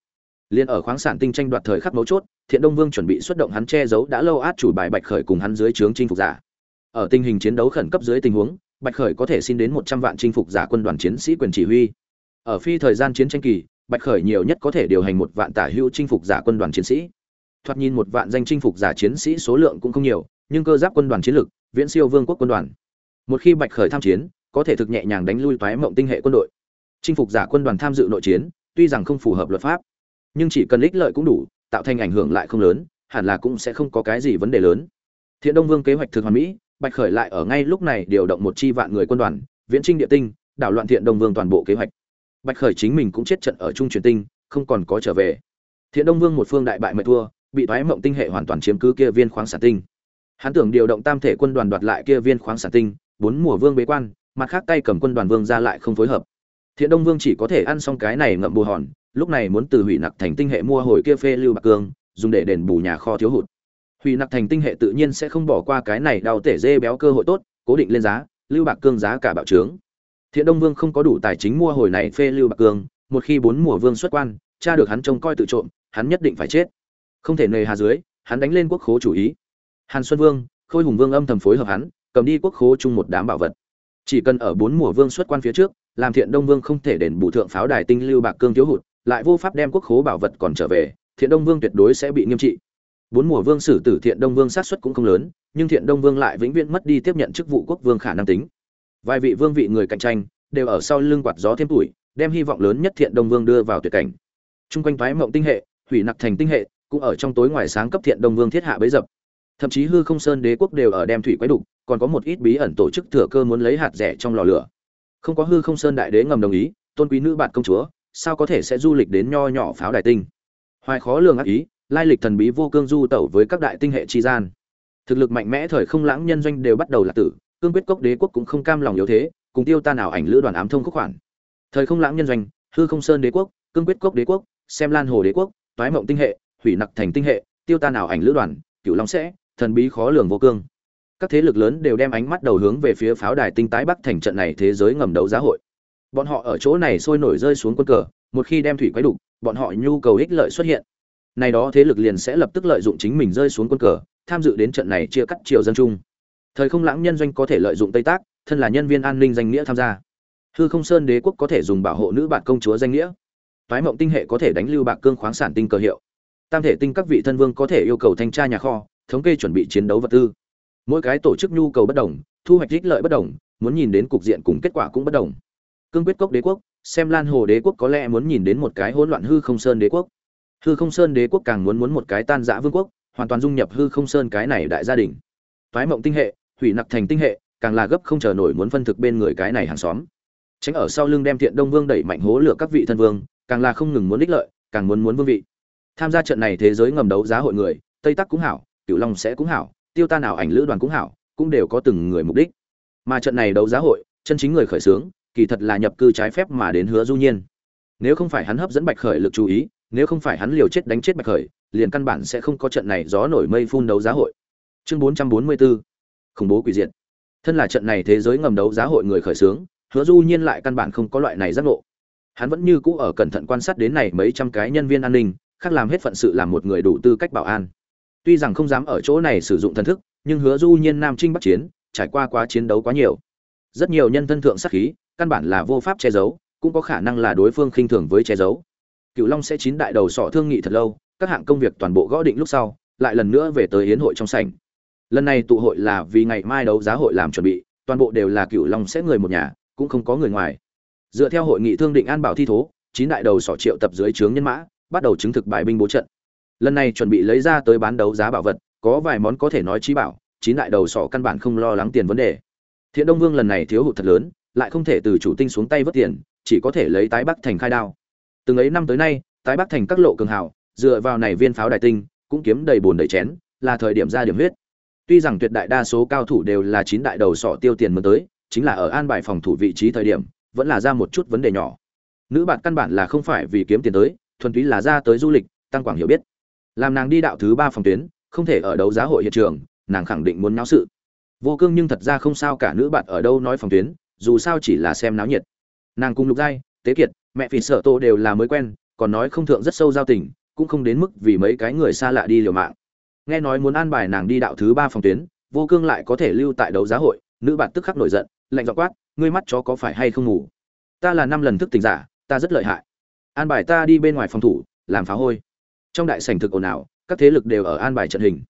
Liên ở khoáng sản tinh tranh đoạt thời khắc mấu chốt, thiện đông vương chuẩn bị xuất động hắn che giấu đã lâu át chủ bài bạch khởi cùng hắn dưới trướng chinh phục giả. Ở tình hình chiến đấu khẩn cấp dưới tình huống, bạch khởi có thể xin đến một trăm vạn chinh phục giả quân đoàn chiến sĩ quyền chỉ huy. Ở phi thời gian chiến tranh kỳ, bạch khởi nhiều nhất có thể điều hành một vạn tả hữu chinh phục giả quân đoàn chiến sĩ. Thoạt nhìn một vạn danh chinh phục giả chiến sĩ số lượng cũng không nhiều, nhưng cơ giáp quân đoàn chiến lực viễn siêu vương quốc quân đoàn. Một khi bạch khởi tham chiến, có thể thực nhẹ nhàng đánh lui toái mộng tinh hệ quân đội. Chinh phục giả quân đoàn tham dự nội chiến, tuy rằng không phù hợp luật pháp, nhưng chỉ cần ích lợi cũng đủ, tạo thành ảnh hưởng lại không lớn, hẳn là cũng sẽ không có cái gì vấn đề lớn. Thiện đông vương kế hoạch thực hoàn mỹ, bạch khởi lại ở ngay lúc này điều động một chi vạn người quân đoàn, viễn trinh địa tinh, đảo loạn thiện đông vương toàn bộ kế hoạch. Bạch khởi chính mình cũng chết trận ở trung truyền tinh, không còn có trở về. Thiện đông vương một phương đại bại mệt thua, bị thoái mộng tinh hệ hoàn toàn chiếm cứ kia viên khoáng sản tinh hắn tưởng điều động tam thể quân đoàn đoạt lại kia viên khoáng sản tinh, bốn mùa vương bế quan, mặt khác tay cầm quân đoàn vương ra lại không phối hợp. Thiện đông vương chỉ có thể ăn xong cái này ngậm bù hòn, lúc này muốn từ hủy nặc thành tinh hệ mua hồi kia phê lưu bạc cương, dùng để đền bù nhà kho thiếu hụt. Hủy nặc thành tinh hệ tự nhiên sẽ không bỏ qua cái này đau tể dê béo cơ hội tốt, cố định lên giá, lưu bạc cương giá cả bạo trướng. Thiện đông vương không có đủ tài chính mua hồi này phê lưu bạc cương, một khi bốn mùa vương xuất quan, cha được hắn trông coi tự trộm, hắn nhất định phải chết. Không thể nề hà dưới, hắn đánh lên quốc khố chủ ý hàn xuân vương, khôi hùng vương âm thầm phối hợp hắn, cầm đi quốc khố chung một đám bảo vật. Chỉ cần ở bốn mùa vương xuất quan phía trước, làm thiện đông vương không thể đền bù thượng pháo đài tinh lưu bạc cương thiếu hụt, lại vô pháp đem quốc khố bảo vật còn trở về, thiện đông vương tuyệt đối sẽ bị nghiêm trị. Bốn mùa vương xử tử thiện đông vương sát suất cũng không lớn, nhưng thiện đông vương lại vĩnh viễn mất đi tiếp nhận chức vụ quốc vương khả năng tính. Vài vị vương vị người cạnh tranh, đều ở sau lưng quạt gió thêm tuổi, đem hy vọng lớn nhất thiện đông vương đưa vào tuyệt cảnh. Trung quanh toái mộng tinh hệ, hủy nặc thành tinh hệ, cũng ở trong tối ngoài sáng cấp thiện đông vương thiết hạ bấy dập thậm chí hư không sơn đế quốc đều ở đem thủy quái đục, còn có một ít bí ẩn tổ chức thừa cơ muốn lấy hạt rẻ trong lò lửa. Không có hư không sơn đại đế ngầm đồng ý, tôn quý nữ bạn công chúa, sao có thể sẽ du lịch đến nho nhỏ pháo đài tinh? Hoài khó lường ác ý, lai lịch thần bí vô cương du tẩu với các đại tinh hệ tri gian. Thực lực mạnh mẽ thời không lãng nhân doanh đều bắt đầu là tử, cương quyết cốc đế quốc cũng không cam lòng yếu thế, cùng tiêu tan ảo ảnh lữ đoàn ám thông khúc khoản. Thời không lãng nhân doanh, hư không sơn đế quốc, cương quyết cốc đế quốc, xem lan hồ đế quốc, toái mộng tinh hệ, hủy nặc thành tinh hệ, tiêu tan ảo ảnh lữ đoàn, cửu long sẽ thần bí khó lường vô cương. Các thế lực lớn đều đem ánh mắt đầu hướng về phía pháo đài tinh tái bắc thành trận này thế giới ngầm đấu giá hội. Bọn họ ở chỗ này sôi nổi rơi xuống quân cờ, một khi đem thủy quái đục, bọn họ nhu cầu ích lợi xuất hiện. Này đó thế lực liền sẽ lập tức lợi dụng chính mình rơi xuống quân cờ, tham dự đến trận này chia cắt triều dân chung. Thời không lãng nhân doanh có thể lợi dụng tây tác, thân là nhân viên an ninh danh nghĩa tham gia. Hư không sơn đế quốc có thể dùng bảo hộ nữ bạn công chúa danh nghĩa. Phái mộng tinh hệ có thể đánh lưu bạc cương khoáng sản tinh cờ hiệu. Tam thể tinh các vị thân vương có thể yêu cầu thanh tra nhà kho thống kê chuẩn bị chiến đấu vật tư. Mỗi cái tổ chức nhu cầu bất đồng, thu hoạch ích lợi bất đồng, muốn nhìn đến cục diện cùng kết quả cũng bất đồng. Cương quyết cốc đế quốc, xem lan hồ đế quốc có lẽ muốn nhìn đến một cái hỗn loạn hư không sơn đế quốc. Hư không sơn đế quốc càng muốn muốn một cái tan rã vương quốc, hoàn toàn dung nhập hư không sơn cái này đại gia đình. Phái mộng tinh hệ, hủy nặc thành tinh hệ, càng là gấp không chờ nổi muốn phân thực bên người cái này hàng xóm. Tránh ở sau lưng đem thiện đông vương đẩy mạnh hố lửa các vị thân vương, càng là không ngừng muốn ích lợi, càng muốn muốn vương vị. Tham gia trận này thế giới ngầm đấu giá hội người, tây tắc cũng hảo cửu long sẽ cũng hảo, tiêu ta nào ảnh lữ đoàn cũng hảo, cũng đều có từng người mục đích. Mà trận này đấu giá hội, chân chính người khởi xướng, kỳ thật là nhập cư trái phép mà đến hứa du nhiên. Nếu không phải hắn hấp dẫn bạch khởi lực chú ý, nếu không phải hắn liều chết đánh chết bạch khởi, liền căn bản sẽ không có trận này gió nổi mây phun đấu giá hội. Chương 444 khủng bố quỷ diệt. Thân là trận này thế giới ngầm đấu giá hội người khởi xướng, hứa du nhiên lại căn bản không có loại này giác ngộ. Hắn vẫn như cũ ở cẩn thận quan sát đến này mấy trăm cái nhân viên an ninh, khác làm hết phận sự làm một người đủ tư cách bảo an tuy rằng không dám ở chỗ này sử dụng thần thức, nhưng hứa du nhiên nam trinh bắc chiến, trải qua quá chiến đấu quá nhiều. Rất nhiều nhân thân thượng sát khí, căn bản là vô pháp che giấu, cũng có khả năng là đối phương khinh thường với che giấu. Cựu long sẽ chín đại đầu sọ thương nghị thật lâu, các hạng công việc toàn bộ gõ định lúc sau, lại lần nữa về tới hiến hội trong sảnh. Lần này tụ hội là vì ngày mai đấu giá hội làm chuẩn bị, toàn bộ đều là cựu long sẽ người một nhà, cũng không có người ngoài. Dựa theo hội nghị thương định an bảo thi thố, chín đại đầu sọ triệu tập dưới trướng nhân mã, bắt đầu chứng thực bài binh bố trận lần này chuẩn bị lấy ra tới bán đấu giá bảo vật, có vài món có thể nói trí bảo, chín đại đầu sọ căn bản không lo lắng tiền vấn đề. Thiện đông vương lần này thiếu hụt thật lớn, lại không thể từ chủ tinh xuống tay vớt tiền, chỉ có thể lấy tái bắc thành khai đao. Từng ấy năm tới nay, tái bắc thành các lộ cường hào, dựa vào này viên pháo đại tinh, cũng kiếm đầy bồn đầy chén, là thời điểm ra điểm huyết. Tuy rằng tuyệt đại đa số cao thủ đều là chín đại đầu sọ tiêu tiền mới tới, chính là ở an bài phòng thủ vị trí thời điểm, vẫn là ra một chút vấn đề nhỏ. Nữ bạn căn bản là không phải vì kiếm tiền tới, thuần túy là ra tới du lịch, tăng quảng hiểu biết làm nàng đi đạo thứ ba phòng tuyến, không thể ở đấu giá hội hiện trường, nàng khẳng định muốn náo sự. Vô cương nhưng thật ra không sao cả nữ bạn ở đâu nói phòng tuyến, dù sao chỉ là xem náo nhiệt. Nàng cùng lục giai, tế kiệt, mẹ phì sợ tô đều là mới quen, còn nói không thượng rất sâu giao tình, cũng không đến mức vì mấy cái người xa lạ đi liều mạng. Nghe nói muốn an bài nàng đi đạo thứ ba phòng tuyến, vô cương lại có thể lưu tại đấu giá hội, nữ bạn tức khắc nổi giận, lạnh dọ quát, ngươi mắt chó có phải hay không ngủ? Ta là năm lần thức tỉnh giả, ta rất lợi hại. An bài ta đi bên ngoài phòng thủ, làm phá hôi trong đại sảnh thực ồn ào, các thế lực đều ở an bài trận hình.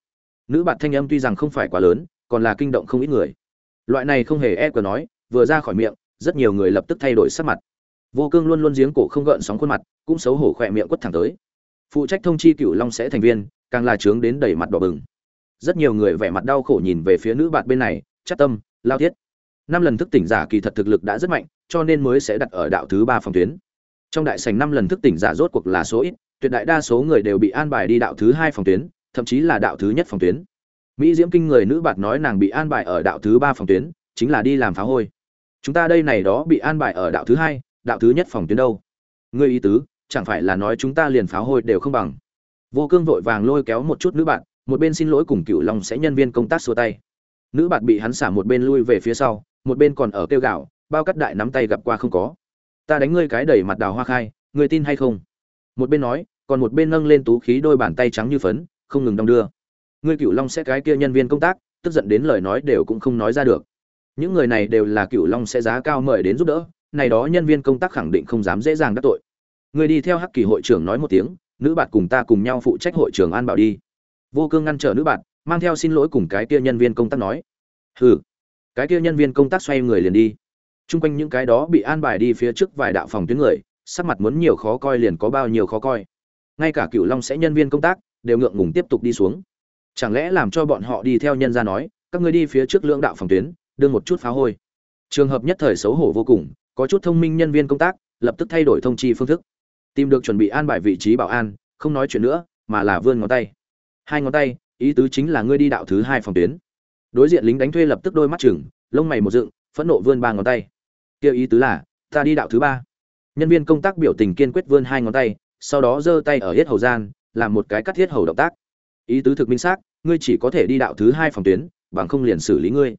Nữ bạn thanh âm tuy rằng không phải quá lớn, còn là kinh động không ít người. Loại này không hề e cờ nói, vừa ra khỏi miệng, rất nhiều người lập tức thay đổi sắc mặt. Vô cương luôn luôn giếng cổ không gợn sóng khuôn mặt, cũng xấu hổ khỏe miệng quất thẳng tới. Phụ trách thông chi cựu long sẽ thành viên, càng là trướng đến đầy mặt đỏ bừng. Rất nhiều người vẻ mặt đau khổ nhìn về phía nữ bạn bên này, chắc tâm, lao thiết. Năm lần thức tỉnh giả kỳ thật thực lực đã rất mạnh, cho nên mới sẽ đặt ở đạo thứ ba phòng tuyến. Trong đại sành năm lần thức tỉnh giả rốt cuộc là số ít tuyệt đại đa số người đều bị an bài đi đạo thứ hai phòng tuyến, thậm chí là đạo thứ nhất phòng tuyến. Mỹ diễm kinh người nữ bạt nói nàng bị an bài ở đạo thứ ba phòng tuyến, chính là đi làm phá hôi. Chúng ta đây này đó bị an bài ở đạo thứ hai, đạo thứ nhất phòng tuyến đâu? Ngươi ý tứ, chẳng phải là nói chúng ta liền phá hôi đều không bằng? Vô cương vội vàng lôi kéo một chút nữ bạn một bên xin lỗi cùng cựu long sẽ nhân viên công tác xua tay. Nữ bạn bị hắn xả một bên lui về phía sau, một bên còn ở kêu gạo bao cắt đại nắm tay gặp qua không có. Ta đánh ngươi cái đẩy mặt đào hoa khai, ngươi tin hay không? Một bên nói, còn một bên nâng lên tú khí đôi bàn tay trắng như phấn, không ngừng đong đưa. Ngươi cựu long sẽ cái kia nhân viên công tác, tức giận đến lời nói đều cũng không nói ra được. Những người này đều là cựu long sẽ giá cao mời đến giúp đỡ, này đó nhân viên công tác khẳng định không dám dễ dàng đắc tội. Ngươi đi theo hắc kỳ hội trưởng nói một tiếng, nữ bạn cùng ta cùng nhau phụ trách hội trưởng an bảo đi. Vô cương ngăn trở nữ bạn, mang theo xin lỗi cùng cái kia nhân viên công tác nói. Hừ. Cái kia nhân viên công tác xoay người liền đi. Chung quanh những cái đó bị an bài đi phía trước vài đạo phòng tuyến người sắc mặt muốn nhiều khó coi liền có bao nhiêu khó coi. Ngay cả cựu long sẽ nhân viên công tác, đều ngượng ngùng tiếp tục đi xuống. Chẳng lẽ làm cho bọn họ đi theo nhân ra nói, các ngươi đi phía trước lưỡng đạo phòng tuyến, đưa một chút phá hôi. Trường hợp nhất thời xấu hổ vô cùng, có chút thông minh nhân viên công tác, lập tức thay đổi thông chi phương thức. Tìm được chuẩn bị an bài vị trí bảo an, không nói chuyện nữa, mà là vươn ngón tay. Hai ngón tay, ý tứ chính là ngươi đi đạo thứ hai phòng tuyến. Đối diện lính đánh thuê lập tức đôi mắt chừng, lông mày một dựng, phẫn nộ vươn ba ngón tay. Kêu ý tứ là, ta đi đạo thứ ba nhân viên công tác biểu tình kiên quyết vươn hai ngón tay, sau đó giơ tay ở hết hầu gian, làm một cái cắt thiết hầu động tác. Ý tứ thực minh xác, ngươi chỉ có thể đi đạo thứ hai phòng tuyến, bằng không liền xử lý ngươi.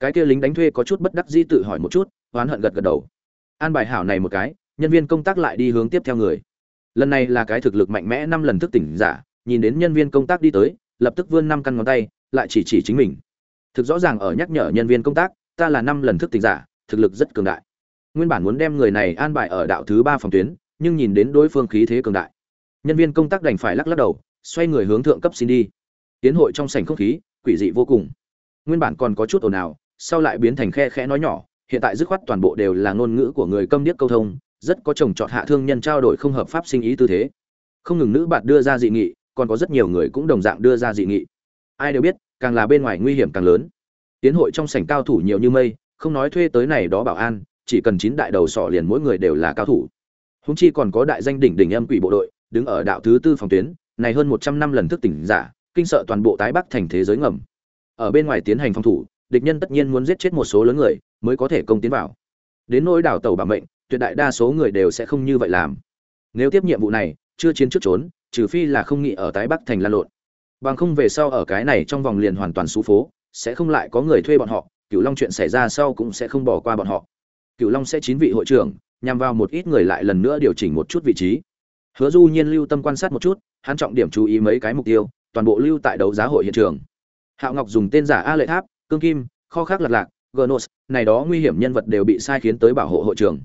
Cái kia lính đánh thuê có chút bất đắc dĩ tự hỏi một chút, oán hận gật gật đầu. An bài hảo này một cái, nhân viên công tác lại đi hướng tiếp theo người. Lần này là cái thực lực mạnh mẽ năm lần thức tỉnh giả, nhìn đến nhân viên công tác đi tới, lập tức vươn năm căn ngón tay, lại chỉ chỉ chính mình. Thực rõ ràng ở nhắc nhở nhân viên công tác, ta là năm lần thức tỉnh giả, thực lực rất cường đại nguyên bản muốn đem người này an bài ở đạo thứ ba phòng tuyến, nhưng nhìn đến đối phương khí thế cường đại. Nhân viên công tác đành phải lắc lắc đầu, xoay người hướng thượng cấp xin đi. Tiến hội trong sảnh không khí, quỷ dị vô cùng. Nguyên bản còn có chút ồn ào, sau lại biến thành khe khẽ nói nhỏ, hiện tại dứt khoát toàn bộ đều là ngôn ngữ của người câm điếc câu thông, rất có chồng chọn hạ thương nhân trao đổi không hợp pháp sinh ý tư thế. Không ngừng nữ bạn đưa ra dị nghị, còn có rất nhiều người cũng đồng dạng đưa ra dị nghị. Ai đều biết, càng là bên ngoài nguy hiểm càng lớn. Tiến hội trong sảnh cao thủ nhiều như mây, không nói thuê tới này đó bảo an chỉ cần chín đại đầu sọ liền mỗi người đều là cao thủ. Húng chi còn có đại danh đỉnh đỉnh âm quỷ bộ đội, đứng ở đạo thứ tư phòng tuyến, này hơn một trăm năm lần thức tỉnh giả, kinh sợ toàn bộ tái bắc thành thế giới ngầm. Ở bên ngoài tiến hành phòng thủ, địch nhân tất nhiên muốn giết chết một số lớn người, mới có thể công tiến vào. Đến nỗi đảo tàu bảo mệnh, tuyệt đại đa số người đều sẽ không như vậy làm. Nếu tiếp nhiệm vụ này, chưa chiến trước trốn, trừ phi là không nghĩ ở tái bắc thành lan lộn. Bằng không về sau ở cái này trong vòng liền hoàn toàn xú phố, sẽ không lại có người thuê bọn họ cựu long chuyện xảy ra sau cũng sẽ không bỏ qua bọn họ cựu long sẽ chín vị hội trưởng, nhằm vào một ít người lại lần nữa điều chỉnh một chút vị trí. Hứa du nhiên lưu tâm quan sát một chút, hắn trọng điểm chú ý mấy cái mục tiêu, toàn bộ lưu tại đấu giá hội hiện trường. Hạo ngọc dùng tên giả a lệ tháp, cương kim, kho khác lạc lạc, gnos, này đó nguy hiểm nhân vật đều bị sai khiến tới bảo hộ hội trường.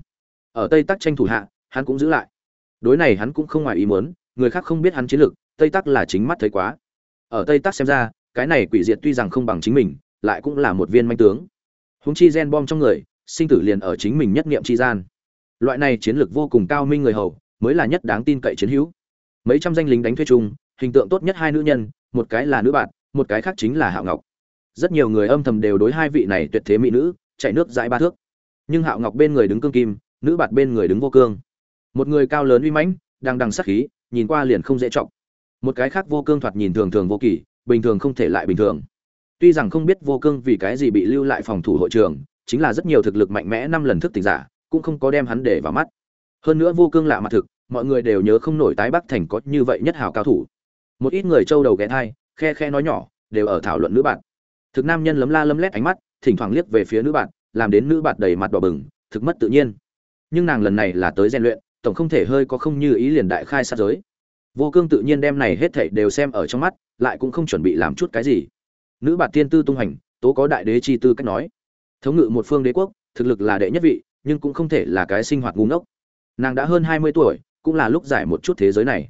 Ở tây tắc tranh thủ hạ, hắn cũng giữ lại. Đối này hắn cũng không ngoài ý muốn, người khác không biết hắn chiến lược, tây tắc là chính mắt thấy quá. Ở tây tắc xem ra, cái này quỷ diệt tuy rằng không bằng chính mình, lại cũng là một viên manh tướng. Húng chi gen bom trong người sinh tử liền ở chính mình nhất niệm chi gian. Loại này chiến lược vô cùng cao minh người hầu, mới là nhất đáng tin cậy chiến hữu. Mấy trăm danh lính đánh thuê chung, hình tượng tốt nhất hai nữ nhân, một cái là nữ bạn, một cái khác chính là hạo ngọc. Rất nhiều người âm thầm đều đối hai vị này tuyệt thế mỹ nữ, chạy nước dãi ba thước. Nhưng hạo ngọc bên người đứng cương kim, nữ bạt bên người đứng vô cương. Một người cao lớn uy mãnh, đang đằng sát khí, nhìn qua liền không dễ trọng một cái khác vô cương thoạt nhìn thường thường vô kỳ bình thường không thể lại bình thường. Tuy rằng không biết vô cương vì cái gì bị lưu lại phòng thủ hội trường chính là rất nhiều thực lực mạnh mẽ năm lần thức tỉnh giả, cũng không có đem hắn để vào mắt. Hơn nữa vô cương lạ mặt thực, mọi người đều nhớ không nổi tái bắc thành có như vậy nhất hào cao thủ. Một ít người trâu đầu ghé thai, khe khe nói nhỏ, đều ở thảo luận nữ bạn. Thực nam nhân lấm la lấm lét ánh mắt, thỉnh thoảng liếc về phía nữ bạn, làm đến nữ bạn đầy mặt đỏ bừng, thực mất tự nhiên. Nhưng nàng lần này là tới rèn luyện, tổng không thể hơi có không như ý liền đại khai sát giới. Vô cương tự nhiên đem này hết thảy đều xem ở trong mắt, lại cũng không chuẩn bị làm chút cái gì. Nữ bạn tiên tư tung hành, tố có đại đế chi tư cách nói thống ngự một phương đế quốc, thực lực là đệ nhất vị, nhưng cũng không thể là cái sinh hoạt ngu ngốc. Nàng đã hơn hai mươi tuổi, cũng là lúc giải một chút thế giới này.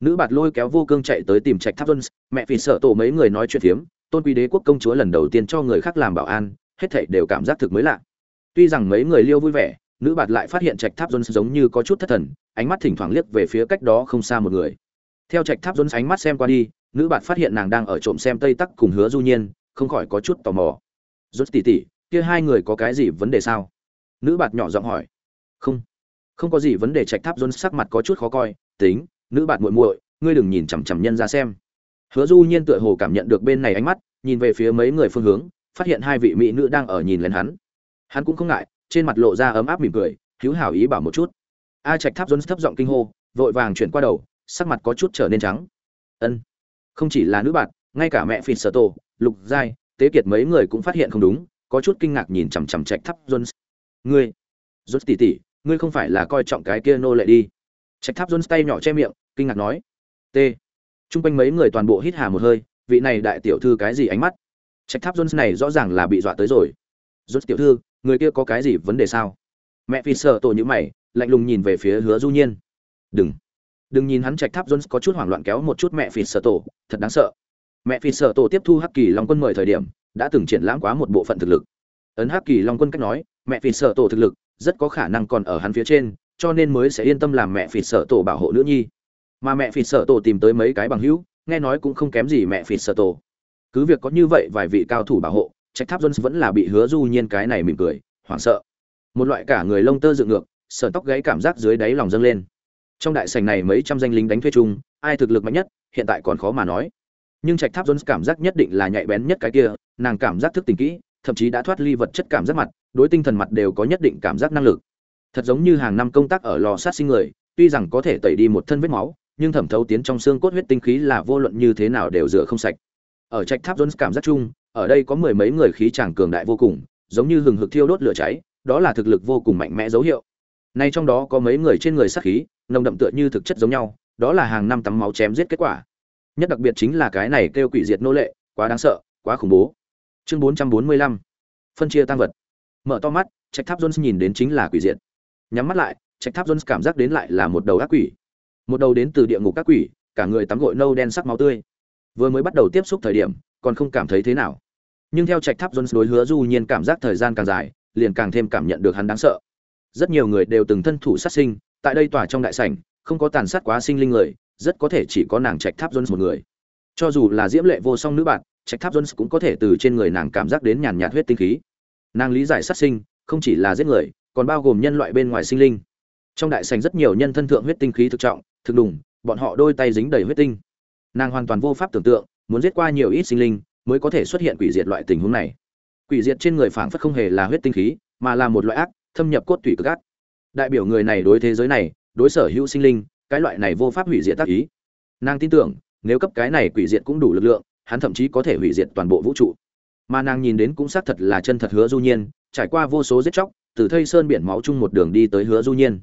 Nữ bạt lôi kéo vô cương chạy tới tìm trạch tháp vân mẹ vì sợ tổ mấy người nói chuyện phiếm, tôn quý đế quốc công chúa lần đầu tiên cho người khác làm bảo an, hết thảy đều cảm giác thực mới lạ. Tuy rằng mấy người liêu vui vẻ, nữ bạt lại phát hiện trạch tháp jones giống như có chút thất thần, ánh mắt thỉnh thoảng liếc về phía cách đó không xa một người. Theo trạch tháp jones ánh mắt xem qua đi, nữ bạt phát hiện nàng đang ở trộm xem tây tắc cùng hứa du nhiên, không khỏi có chút tò mò. Rốt tỉ tỉ kia hai người có cái gì vấn đề sao? Nữ bạt nhỏ giọng hỏi. Không. Không có gì vấn đề, trạch tháp dôn sắc mặt có chút khó coi. Tính, nữ bạt muội muội, ngươi đừng nhìn chằm chằm nhân ra xem. Hứa du nhiên tựa hồ cảm nhận được bên này ánh mắt, nhìn về phía mấy người phương hướng, phát hiện hai vị mỹ nữ đang ở nhìn lên hắn. Hắn cũng không ngại, trên mặt lộ ra ấm áp mỉm cười hữu hảo ý bảo một chút. A trạch tháp dôn thấp giọng kinh hô, vội vàng chuyển qua đầu, sắc mặt có chút trở nên trắng. Ân. Không chỉ là nữ bạn ngay cả mẹ phìn sở tổ, lục giai, tế kiệt mấy người cũng phát hiện không đúng có chút kinh ngạc nhìn chằm chằm trạch tháp jones. Ngươi, jones tỉ tỉ ngươi không phải là coi trọng cái kia nô lệ đi. Trạch tháp jones tay nhỏ che miệng, kinh ngạc nói, t. Trung quanh mấy người toàn bộ hít hà một hơi, vị này đại tiểu thư cái gì ánh mắt? Trạch tháp jones này rõ ràng là bị dọa tới rồi. Jones tiểu thư, người kia có cái gì vấn đề sao? Mẹ phi sợ tổ như mày, lạnh lùng nhìn về phía hứa du nhiên. Đừng đừng nhìn hắn. Trạch tháp jones có chút hoảng loạn kéo một chút mẹ phi sợ tổ, thật đáng sợ. Mẹ phi sợ tổ tiếp thu hắc kỳ long quân mời thời điểm đã từng triển lãm quá một bộ phận thực lực. Ấn hắc kỳ long quân cách nói, mẹ phi sợ tổ thực lực, rất có khả năng còn ở hắn phía trên, cho nên mới sẽ yên tâm làm mẹ phi sợ tổ bảo hộ nữ nhi. Mà mẹ phi sợ tổ tìm tới mấy cái bằng hữu, nghe nói cũng không kém gì mẹ phi sợ tổ. Cứ việc có như vậy vài vị cao thủ bảo hộ, trạch tháp jones vẫn là bị hứa du nhiên cái này mỉm cười, hoảng sợ. Một loại cả người lông tơ dựng ngược sờn tóc gáy cảm giác dưới đáy lòng dâng lên. Trong đại sảnh này mấy trăm danh lính đánh thuê chung, ai thực lực mạnh nhất, hiện tại còn khó mà nói nhưng trạch tháp jones cảm giác nhất định là nhạy bén nhất cái kia, nàng cảm giác thức tình kỹ, thậm chí đã thoát ly vật chất cảm giác mặt, đối tinh thần mặt đều có nhất định cảm giác năng lực. Thật giống như hàng năm công tác ở lò sát sinh người, tuy rằng có thể tẩy đi một thân vết máu, nhưng thẩm thấu tiến trong xương cốt huyết tinh khí là vô luận như thế nào đều rửa không sạch. Ở trạch tháp jones cảm giác chung, ở đây có mười mấy người khí chàng cường đại vô cùng, giống như hừng hực thiêu đốt lửa cháy, đó là thực lực vô cùng mạnh mẽ dấu hiệu. Nay trong đó có mấy người trên người sát khí, nồng đậm tựa như thực chất giống nhau, đó là hàng năm tắm máu chém giết kết quả nhất đặc biệt chính là cái này kêu quỷ diệt nô lệ, quá đáng sợ, quá khủng bố. Chương bốn trăm bốn mươi lăm. Phân chia tăng vật. Mở to mắt, trạch tháp jones nhìn đến chính là quỷ diệt. Nhắm mắt lại, trạch tháp jones cảm giác đến lại là một đầu ác quỷ. Một đầu đến từ địa ngục các quỷ, cả người tắm gội nâu đen sắc máu tươi. Vừa mới bắt đầu tiếp xúc thời điểm, còn không cảm thấy thế nào. Nhưng theo trạch tháp jones đối hứa du nhiên cảm giác thời gian càng dài, liền càng thêm cảm nhận được hắn đáng sợ. Rất nhiều người đều từng thân thủ sát sinh, tại đây tòa trong đại sảnh, không có tàn sát quá sinh linh người rất có thể chỉ có nàng trạch tháp jones một người. Cho dù là diễm lệ vô song nữ bạn, trạch tháp jones cũng có thể từ trên người nàng cảm giác đến nhàn nhạt huyết tinh khí. Nàng lý giải sát sinh, không chỉ là giết người, còn bao gồm nhân loại bên ngoài sinh linh. Trong đại sảnh rất nhiều nhân thân thượng huyết tinh khí thực trọng, thực đủng bọn họ đôi tay dính đầy huyết tinh. Nàng hoàn toàn vô pháp tưởng tượng, muốn giết qua nhiều ít sinh linh mới có thể xuất hiện quỷ diệt loại tình huống này. Quỷ diệt trên người phảng phất không hề là huyết tinh khí, mà là một loại ác, thâm nhập cốt tủy cực ác. Đại biểu người này đối thế giới này, đối sở hữu sinh linh cái loại này vô pháp hủy diệt tác ý. Nàng tin tưởng, nếu cấp cái này quỷ diệt cũng đủ lực lượng, hắn thậm chí có thể hủy diệt toàn bộ vũ trụ. Mà nàng nhìn đến cũng xác thật là chân thật hứa du nhiên, trải qua vô số giết chóc, từ thây sơn biển máu chung một đường đi tới hứa du nhiên.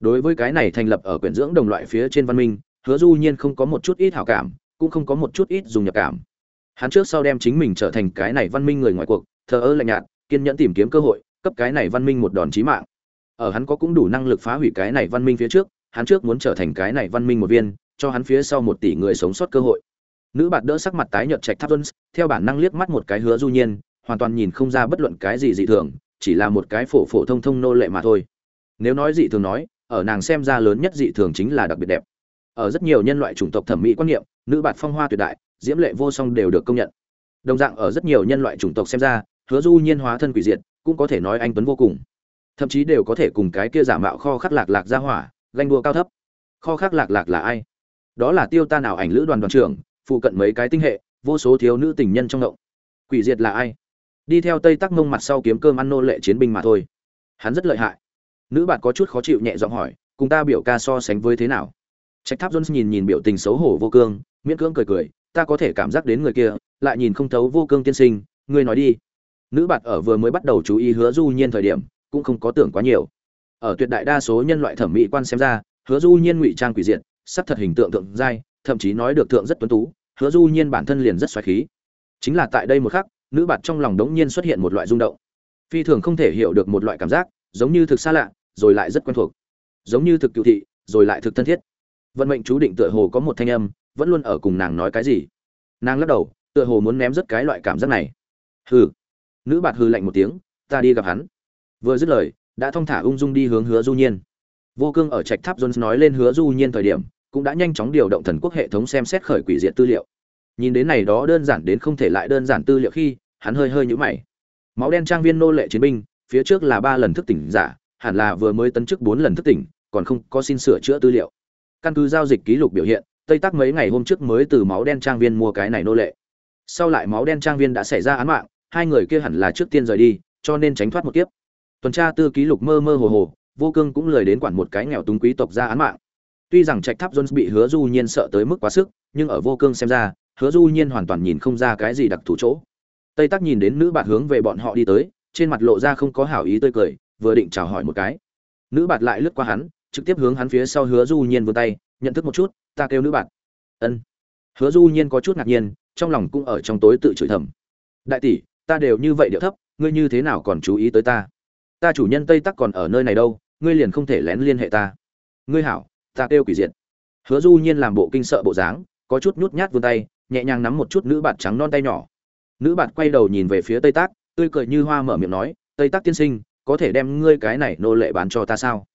Đối với cái này thành lập ở quyển dưỡng đồng loại phía trên văn minh, hứa du nhiên không có một chút ít hảo cảm, cũng không có một chút ít dùng nhập cảm. Hắn trước sau đem chính mình trở thành cái này văn minh người ngoài cuộc, thờ ơ lạnh nhạt, kiên nhẫn tìm kiếm cơ hội, cấp cái này văn minh một đòn chí mạng. Ở hắn có cũng đủ năng lực phá hủy cái này văn minh phía trước hắn trước muốn trở thành cái này văn minh một viên, cho hắn phía sau một tỷ người sống sót cơ hội. Nữ bạt đỡ sắc mặt tái nhợt trạch tháp jones, theo bản năng liếc mắt một cái hứa du nhiên, hoàn toàn nhìn không ra bất luận cái gì dị thường, chỉ là một cái phổ phổ thông thông nô lệ mà thôi. Nếu nói dị thường nói, ở nàng xem ra lớn nhất dị thường chính là đặc biệt đẹp. Ở rất nhiều nhân loại chủng tộc thẩm mỹ quan niệm, nữ bạt phong hoa tuyệt đại, diễm lệ vô song đều được công nhận. Đồng dạng ở rất nhiều nhân loại chủng tộc xem ra, hứa du nhiên hóa thân quỷ diệt, cũng có thể nói anh tuấn vô cùng. Thậm chí đều có thể cùng cái kia giả mạo kho khắc lạc lạc ra hỏa ganh đua cao thấp. Kho khác lạc lạc là ai? Đó là tiêu ta nào ảnh lữ đoàn đoàn trưởng, phụ cận mấy cái tinh hệ, vô số thiếu nữ tình nhân trong động. Quỷ diệt là ai? Đi theo tây tắc mông mặt sau kiếm cơm ăn nô lệ chiến binh mà thôi. Hắn rất lợi hại. Nữ bạn có chút khó chịu nhẹ giọng hỏi, cùng ta biểu ca so sánh với thế nào? Trạch tháp jones nhìn nhìn biểu tình xấu hổ vô cương, miễn cưỡng cười cười, ta có thể cảm giác đến người kia, lại nhìn không thấu vô cương tiên sinh, ngươi nói đi. Nữ bạt ở vừa mới bắt đầu chú ý hứa du nhiên thời điểm, cũng không có tưởng quá nhiều ở tuyệt đại đa số nhân loại thẩm mỹ quan xem ra, hứa du nhiên ngụy trang quỷ diện sắc thật hình tượng thượng giai, thậm chí nói được thượng rất tuấn tú, hứa du nhiên bản thân liền rất xoáy khí. Chính là tại đây một khắc, nữ bạt trong lòng đống nhiên xuất hiện một loại rung động. Phi thường không thể hiểu được một loại cảm giác, giống như thực xa lạ, rồi lại rất quen thuộc. Giống như thực cựu thị, rồi lại thực thân thiết. Vận mệnh chú định tựa hồ có một thanh âm, vẫn luôn ở cùng nàng nói cái gì. Nàng lắc đầu, tựa hồ muốn ném rất cái loại cảm giác này. Hừ. Nữ bạt hư lạnh một tiếng, ta đi gặp hắn. Vừa dứt lời đã thong thả ung dung đi hướng hứa du nhiên. Vô cương ở trạch tháp jones nói lên hứa du nhiên thời điểm, cũng đã nhanh chóng điều động thần quốc hệ thống xem xét khởi quỷ diện tư liệu. Nhìn đến này đó đơn giản đến không thể lại đơn giản tư liệu khi, hắn hơi hơi nhũ mày. Máu đen trang viên nô lệ chiến binh, phía trước là ba lần thức tỉnh giả, hẳn là vừa mới tấn chức bốn lần thức tỉnh, còn không có xin sửa chữa tư liệu. Căn cứ giao dịch ký lục biểu hiện, tây tắc mấy ngày hôm trước mới từ máu đen trang viên mua cái này nô lệ. Sau lại máu đen trang viên đã xảy ra án mạng, hai người kia hẳn là trước tiên rời đi, cho nên tránh thoát một kiếp tuần tra tư ký lục mơ mơ hồ hồ, vô cương cũng lời đến quản một cái nghèo túng quý tộc ra án mạng. Tuy rằng trạch tháp jones bị hứa du nhiên sợ tới mức quá sức, nhưng ở vô cương xem ra, hứa du nhiên hoàn toàn nhìn không ra cái gì đặc thù chỗ. Tây tắc nhìn đến nữ bạn hướng về bọn họ đi tới, trên mặt lộ ra không có hảo ý tươi cười, vừa định chào hỏi một cái. Nữ bạn lại lướt qua hắn, trực tiếp hướng hắn phía sau hứa du nhiên vươn tay, nhận thức một chút, ta kêu nữ bạn ân. Hứa du nhiên có chút ngạc nhiên, trong lòng cũng ở trong tối tự chửi thầm. Đại tỷ, ta đều như vậy điệu thấp, ngươi như thế nào còn chú ý tới ta? Ta chủ nhân tây tắc còn ở nơi này đâu, ngươi liền không thể lén liên hệ ta. Ngươi hảo, ta kêu quỷ diệt. Hứa du nhiên làm bộ kinh sợ bộ dáng, có chút nhút nhát vươn tay, nhẹ nhàng nắm một chút nữ bạt trắng non tay nhỏ. Nữ bạt quay đầu nhìn về phía tây tác tươi cười như hoa mở miệng nói, tây tác tiên sinh, có thể đem ngươi cái này nô lệ bán cho ta sao?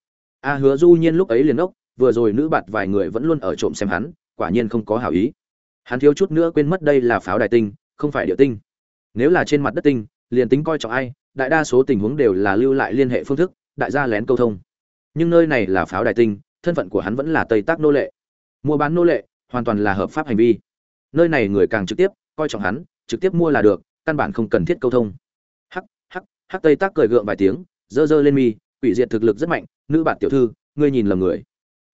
A hứa du nhiên lúc ấy liền ốc vừa rồi nữ bạt vài người vẫn luôn ở trộm xem hắn, quả nhiên không có hảo ý. Hắn thiếu chút nữa quên mất đây là pháo đài tinh, không phải địa tinh. Nếu là trên mặt đất tinh, liền tính coi trọng ai đại đa số tình huống đều là lưu lại liên hệ phương thức, đại gia lén câu thông. Nhưng nơi này là pháo đài tinh, thân phận của hắn vẫn là tây tác nô lệ. Mua bán nô lệ, hoàn toàn là hợp pháp hành vi. Nơi này người càng trực tiếp, coi trọng hắn, trực tiếp mua là được, căn bản không cần thiết câu thông. Hắc hắc hắc, tây tác cười gượng vài tiếng, dơ dơ lên mi, quỷ diệt thực lực rất mạnh, nữ bạn tiểu thư, ngươi nhìn lầm người.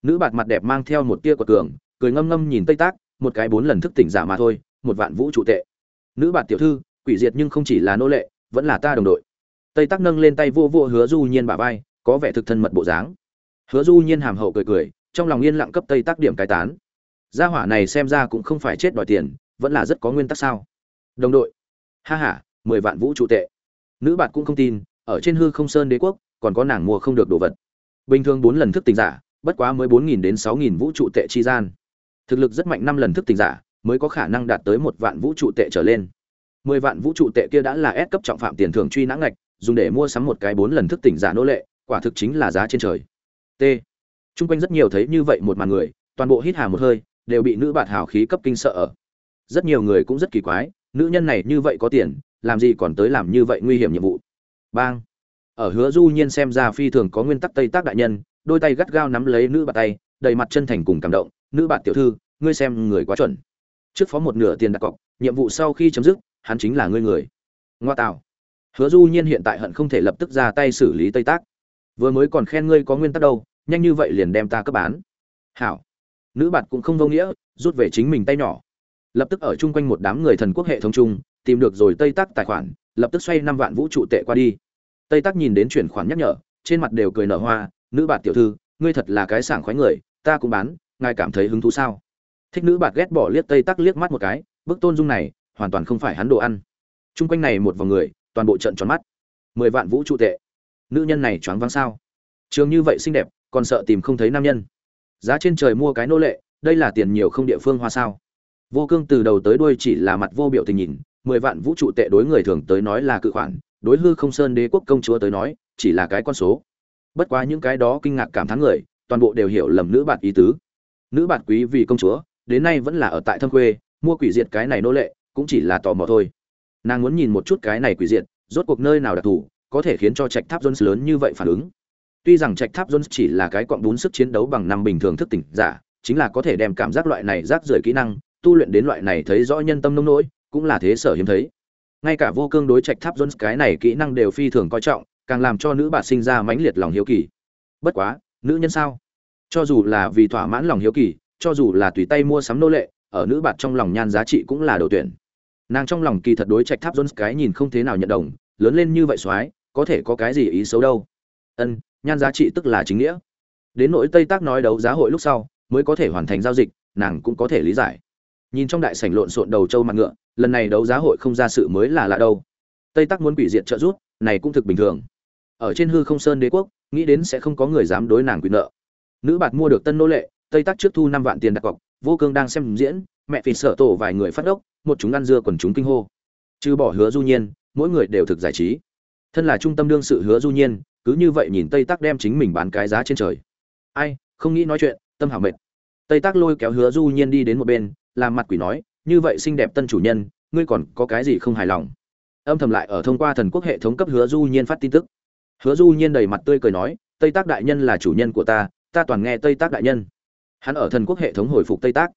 Nữ bạn mặt đẹp mang theo một tia quật cường, cười ngâm ngâm nhìn tây tác một cái bốn lần thức tỉnh giả mà thôi, một vạn vũ trụ tệ. Nữ bạn tiểu thư, quỷ diệt nhưng không chỉ là nô lệ, vẫn là ta đồng đội tây Tắc nâng lên tay vô vô hứa du nhiên bả vai, có vẻ thực thân mật bộ dáng. Hứa du nhiên hàm hậu cười cười, trong lòng yên lặng cấp tây Tắc điểm cái tán. Gia hỏa này xem ra cũng không phải chết đòi tiền, vẫn là rất có nguyên tắc sao. Đồng đội. Ha ha, mười vạn vũ trụ tệ. Nữ bạn cũng không tin, ở trên hư không sơn đế quốc, còn có nàng mua không được đồ vật. Bình thường bốn lần thức tình giả, bất quá mới bốn nghìn đến sáu nghìn vũ trụ tệ chi gian. Thực lực rất mạnh năm lần thức tình giả, mới có khả năng đạt tới một vạn vũ trụ tệ trở lên. Mười vạn vũ trụ tệ kia đã là ép cấp trọng phạm tiền thưởng truy nã ngạch dùng để mua sắm một cái bốn lần thức tỉnh giả nô lệ, quả thực chính là giá trên trời. T. Trung quanh rất nhiều thấy như vậy một màn người, toàn bộ hít hà một hơi, đều bị nữ bạt hào khí cấp kinh sợ ở. Rất nhiều người cũng rất kỳ quái, nữ nhân này như vậy có tiền, làm gì còn tới làm như vậy nguy hiểm nhiệm vụ. Bang. Ở hứa du nhiên xem ra phi thường có nguyên tắc tây tác đại nhân, đôi tay gắt gao nắm lấy nữ bạt tay, đầy mặt chân thành cùng cảm động, nữ bạt tiểu thư, ngươi xem người quá chuẩn. Trước phó một nửa tiền đặt cọc, nhiệm vụ sau khi chấm dứt, hắn chính là ngươi người. Ngoa tạo hứa du nhiên hiện tại hận không thể lập tức ra tay xử lý tây tác. Vừa mới còn khen ngươi có nguyên tắc đâu, nhanh như vậy liền đem ta cấp bán. Hảo. Nữ bạt cũng không vô nghĩa, rút về chính mình tay nhỏ. Lập tức ở chung quanh một đám người thần quốc hệ thống chung, tìm được rồi tây tác tài khoản, lập tức xoay năm vạn vũ trụ tệ qua đi. Tây tác nhìn đến chuyển khoản nhắc nhở, trên mặt đều cười nở hoa, nữ bạt tiểu thư, ngươi thật là cái sảng khoái người, ta cũng bán, ngài cảm thấy hứng thú sao? Thích nữ bạt ghét bỏ liếc tây tác liếc mắt một cái, bức tôn dung này, hoàn toàn không phải hắn đồ ăn. Chung quanh này một vòng người toàn bộ trận tròn mắt. Mười vạn vũ trụ tệ. Nữ nhân này choáng váng sao? Trường như vậy xinh đẹp, còn sợ tìm không thấy nam nhân. Giá trên trời mua cái nô lệ, đây là tiền nhiều không địa phương hoa sao? Vô cương từ đầu tới đuôi chỉ là mặt vô biểu tình nhìn, mười vạn vũ trụ tệ đối người thường tới nói là cự khoản, đối hư không sơn đế quốc công chúa tới nói, chỉ là cái con số. Bất quá những cái đó kinh ngạc cảm thán người, toàn bộ đều hiểu lầm nữ bạt ý tứ. Nữ bạt quý vì công chúa, đến nay vẫn là ở tại thâm quê mua quỷ diệt cái này nô lệ, cũng chỉ là tò mò thôi nàng muốn nhìn một chút cái này quỷ diệt rốt cuộc nơi nào đặc thù có thể khiến cho trạch tháp jones lớn như vậy phản ứng Tuy rằng Trạch Tháp Jones chỉ là cái quặng bún sức chiến đấu bằng năm bình thường thức tỉnh giả, chính là có thể đem cảm giác loại này rác rưởi kỹ năng, tu luyện đến loại này thấy rõ nhân tâm nông nỗi, cũng là thế sở hiếm thấy. Ngay cả vô cương đối Trạch Tháp Jones cái này kỹ năng đều phi thường coi trọng, càng làm cho nữ bạn sinh ra mãnh liệt lòng hiếu kỳ. Bất quá, nữ nhân sao? Cho dù là vì thỏa mãn lòng hiếu kỳ, cho dù là tùy tay mua sắm nô lệ, ở nữ bạn trong lòng nhan giá trị cũng là đầu tuyển nàng trong lòng kỳ thật đối trạch tháp jones cái nhìn không thế nào nhận đồng, lớn lên như vậy soái, có thể có cái gì ý xấu đâu? Ân, nhan giá trị tức là chính nghĩa. Đến nỗi tây tác nói đấu giá hội lúc sau, mới có thể hoàn thành giao dịch, nàng cũng có thể lý giải. Nhìn trong đại sảnh lộn xộn đầu trâu mặt ngựa, lần này đấu giá hội không ra sự mới là lạ đâu. Tây tác muốn quỷ diệt trợ giúp, này cũng thực bình thường. Ở trên hư không sơn đế quốc, nghĩ đến sẽ không có người dám đối nàng quyền nợ. Nữ bạt mua được tân nô lệ, tây tác trước thu năm vạn tiền đặt cọc, vô cương đang xem diễn, mẹ phì sợ tổ vài người phát ốc một chúng ăn dưa quần chúng kinh hô. Trừ bỏ hứa du nhiên, mỗi người đều thực giải trí. Thân là trung tâm đương sự hứa du nhiên, cứ như vậy nhìn tây tác đem chính mình bán cái giá trên trời. Ai, không nghĩ nói chuyện, tâm hảo mệt. Tây tác lôi kéo hứa du nhiên đi đến một bên, làm mặt quỷ nói, như vậy xinh đẹp tân chủ nhân, ngươi còn có cái gì không hài lòng? Âm thầm lại ở thông qua thần quốc hệ thống cấp hứa du nhiên phát tin tức. Hứa du nhiên đầy mặt tươi cười nói, tây tác đại nhân là chủ nhân của ta ta toàn nghe tây tác đại nhân. Hắn ở thần quốc hệ thống hồi phục tây tác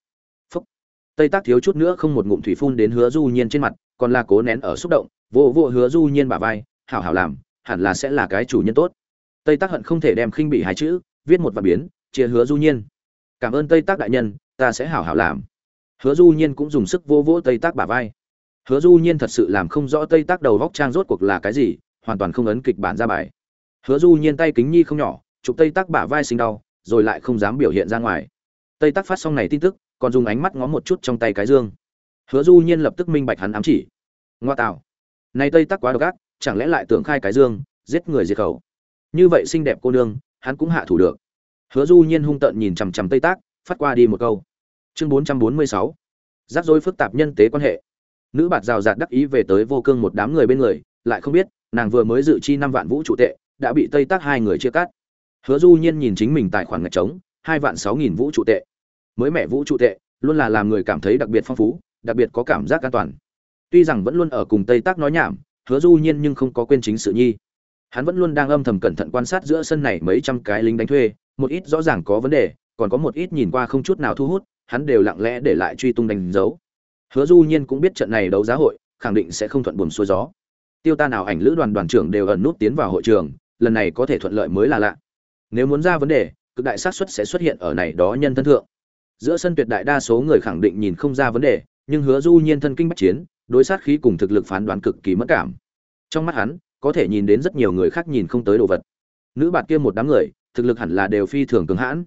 tây tác thiếu chút nữa không một ngụm thủy phun đến hứa du nhiên trên mặt, còn là cố nén ở xúc động, vô vô hứa du nhiên bả vai, hảo hảo làm, hẳn là sẽ là cái chủ nhân tốt. Tây tác hận không thể đem khinh bị hai chữ, viết một và biến, chia hứa du nhiên. Cảm ơn tây tác đại nhân, ta sẽ hảo hảo làm. Hứa du nhiên cũng dùng sức vô vỗ tây tác bả vai. Hứa du nhiên thật sự làm không rõ tây tác đầu góc trang rốt cuộc là cái gì, hoàn toàn không ấn kịch bản ra bài. Hứa du nhiên tay kính nhi không nhỏ, chụp tây tác bả vai sinh đau, rồi lại không dám biểu hiện ra ngoài. Tây tác phát xong này tin tức còn dùng ánh mắt ngó một chút trong tay cái dương. Hứa du nhiên lập tức minh bạch hắn ám chỉ. Ngoa tạo. Này tây tác quá độc ác, chẳng lẽ lại tưởng khai cái dương, giết người diệt khẩu? Như vậy xinh đẹp cô nương, hắn cũng hạ thủ được. Hứa du nhiên hung tợn nhìn chằm chằm tây tác phát qua đi một câu. Chương 446 rắc rối phức tạp nhân tế quan hệ. Nữ bạt rào rạt đắc ý về tới vô cương một đám người bên người, lại không biết, nàng vừa mới dự chi năm vạn vũ trụ tệ, đã bị tây tác hai người chia cắt. Hứa du nhiên nhìn chính mình tài khoản ngạch trống, hai vạn sáu nghìn vũ trụ tệ mới mẹ vũ trụ tệ, luôn là làm người cảm thấy đặc biệt phong phú, đặc biệt có cảm giác an toàn. Tuy rằng vẫn luôn ở cùng tây tác nói nhảm, hứa du nhiên nhưng không có quên chính sự nhi. Hắn vẫn luôn đang âm thầm cẩn thận quan sát giữa sân này mấy trăm cái lính đánh thuê, một ít rõ ràng có vấn đề, còn có một ít nhìn qua không chút nào thu hút, hắn đều lặng lẽ để lại truy tung đánh dấu. Hứa du nhiên cũng biết trận này đấu giá hội, khẳng định sẽ không thuận buồm xuôi gió. Tiêu ta nào ảnh lữ đoàn đoàn trưởng đều ẩn nút tiến vào hội trường, lần này có thể thuận lợi mới là lạ. Nếu muốn ra vấn đề, cực đại xác suất sẽ xuất hiện ở này đó nhân thân thượng giữa sân tuyệt đại đa số người khẳng định nhìn không ra vấn đề, nhưng hứa du nhiên thân kinh bắc chiến, đối sát khí cùng thực lực phán đoán cực kỳ mất cảm. Trong mắt hắn, có thể nhìn đến rất nhiều người khác nhìn không tới đồ vật. Nữ bạt kia một đám người, thực lực hẳn là đều phi thường cường hãn.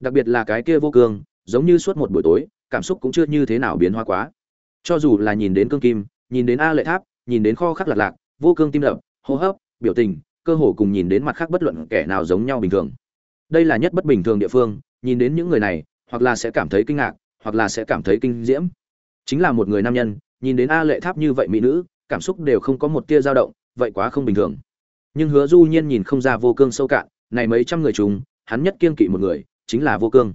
Đặc biệt là cái kia vô cương, giống như suốt một buổi tối, cảm xúc cũng chưa như thế nào biến hóa quá. Cho dù là nhìn đến cương kim, nhìn đến a lệ tháp, nhìn đến kho khắc lạc lạc, vô cương tim đập, hô hấp, biểu tình, cơ hồ cùng nhìn đến mặt khác bất luận kẻ nào giống nhau bình thường. Đây là nhất bất bình thường địa phương, nhìn đến những người này hoặc là sẽ cảm thấy kinh ngạc, hoặc là sẽ cảm thấy kinh diễm. Chính là một người nam nhân, nhìn đến a lệ tháp như vậy mỹ nữ, cảm xúc đều không có một tia dao động, vậy quá không bình thường. Nhưng hứa du nhiên nhìn không ra vô cương sâu cạn, này mấy trăm người trùng, hắn nhất kiên kỵ một người, chính là vô cương.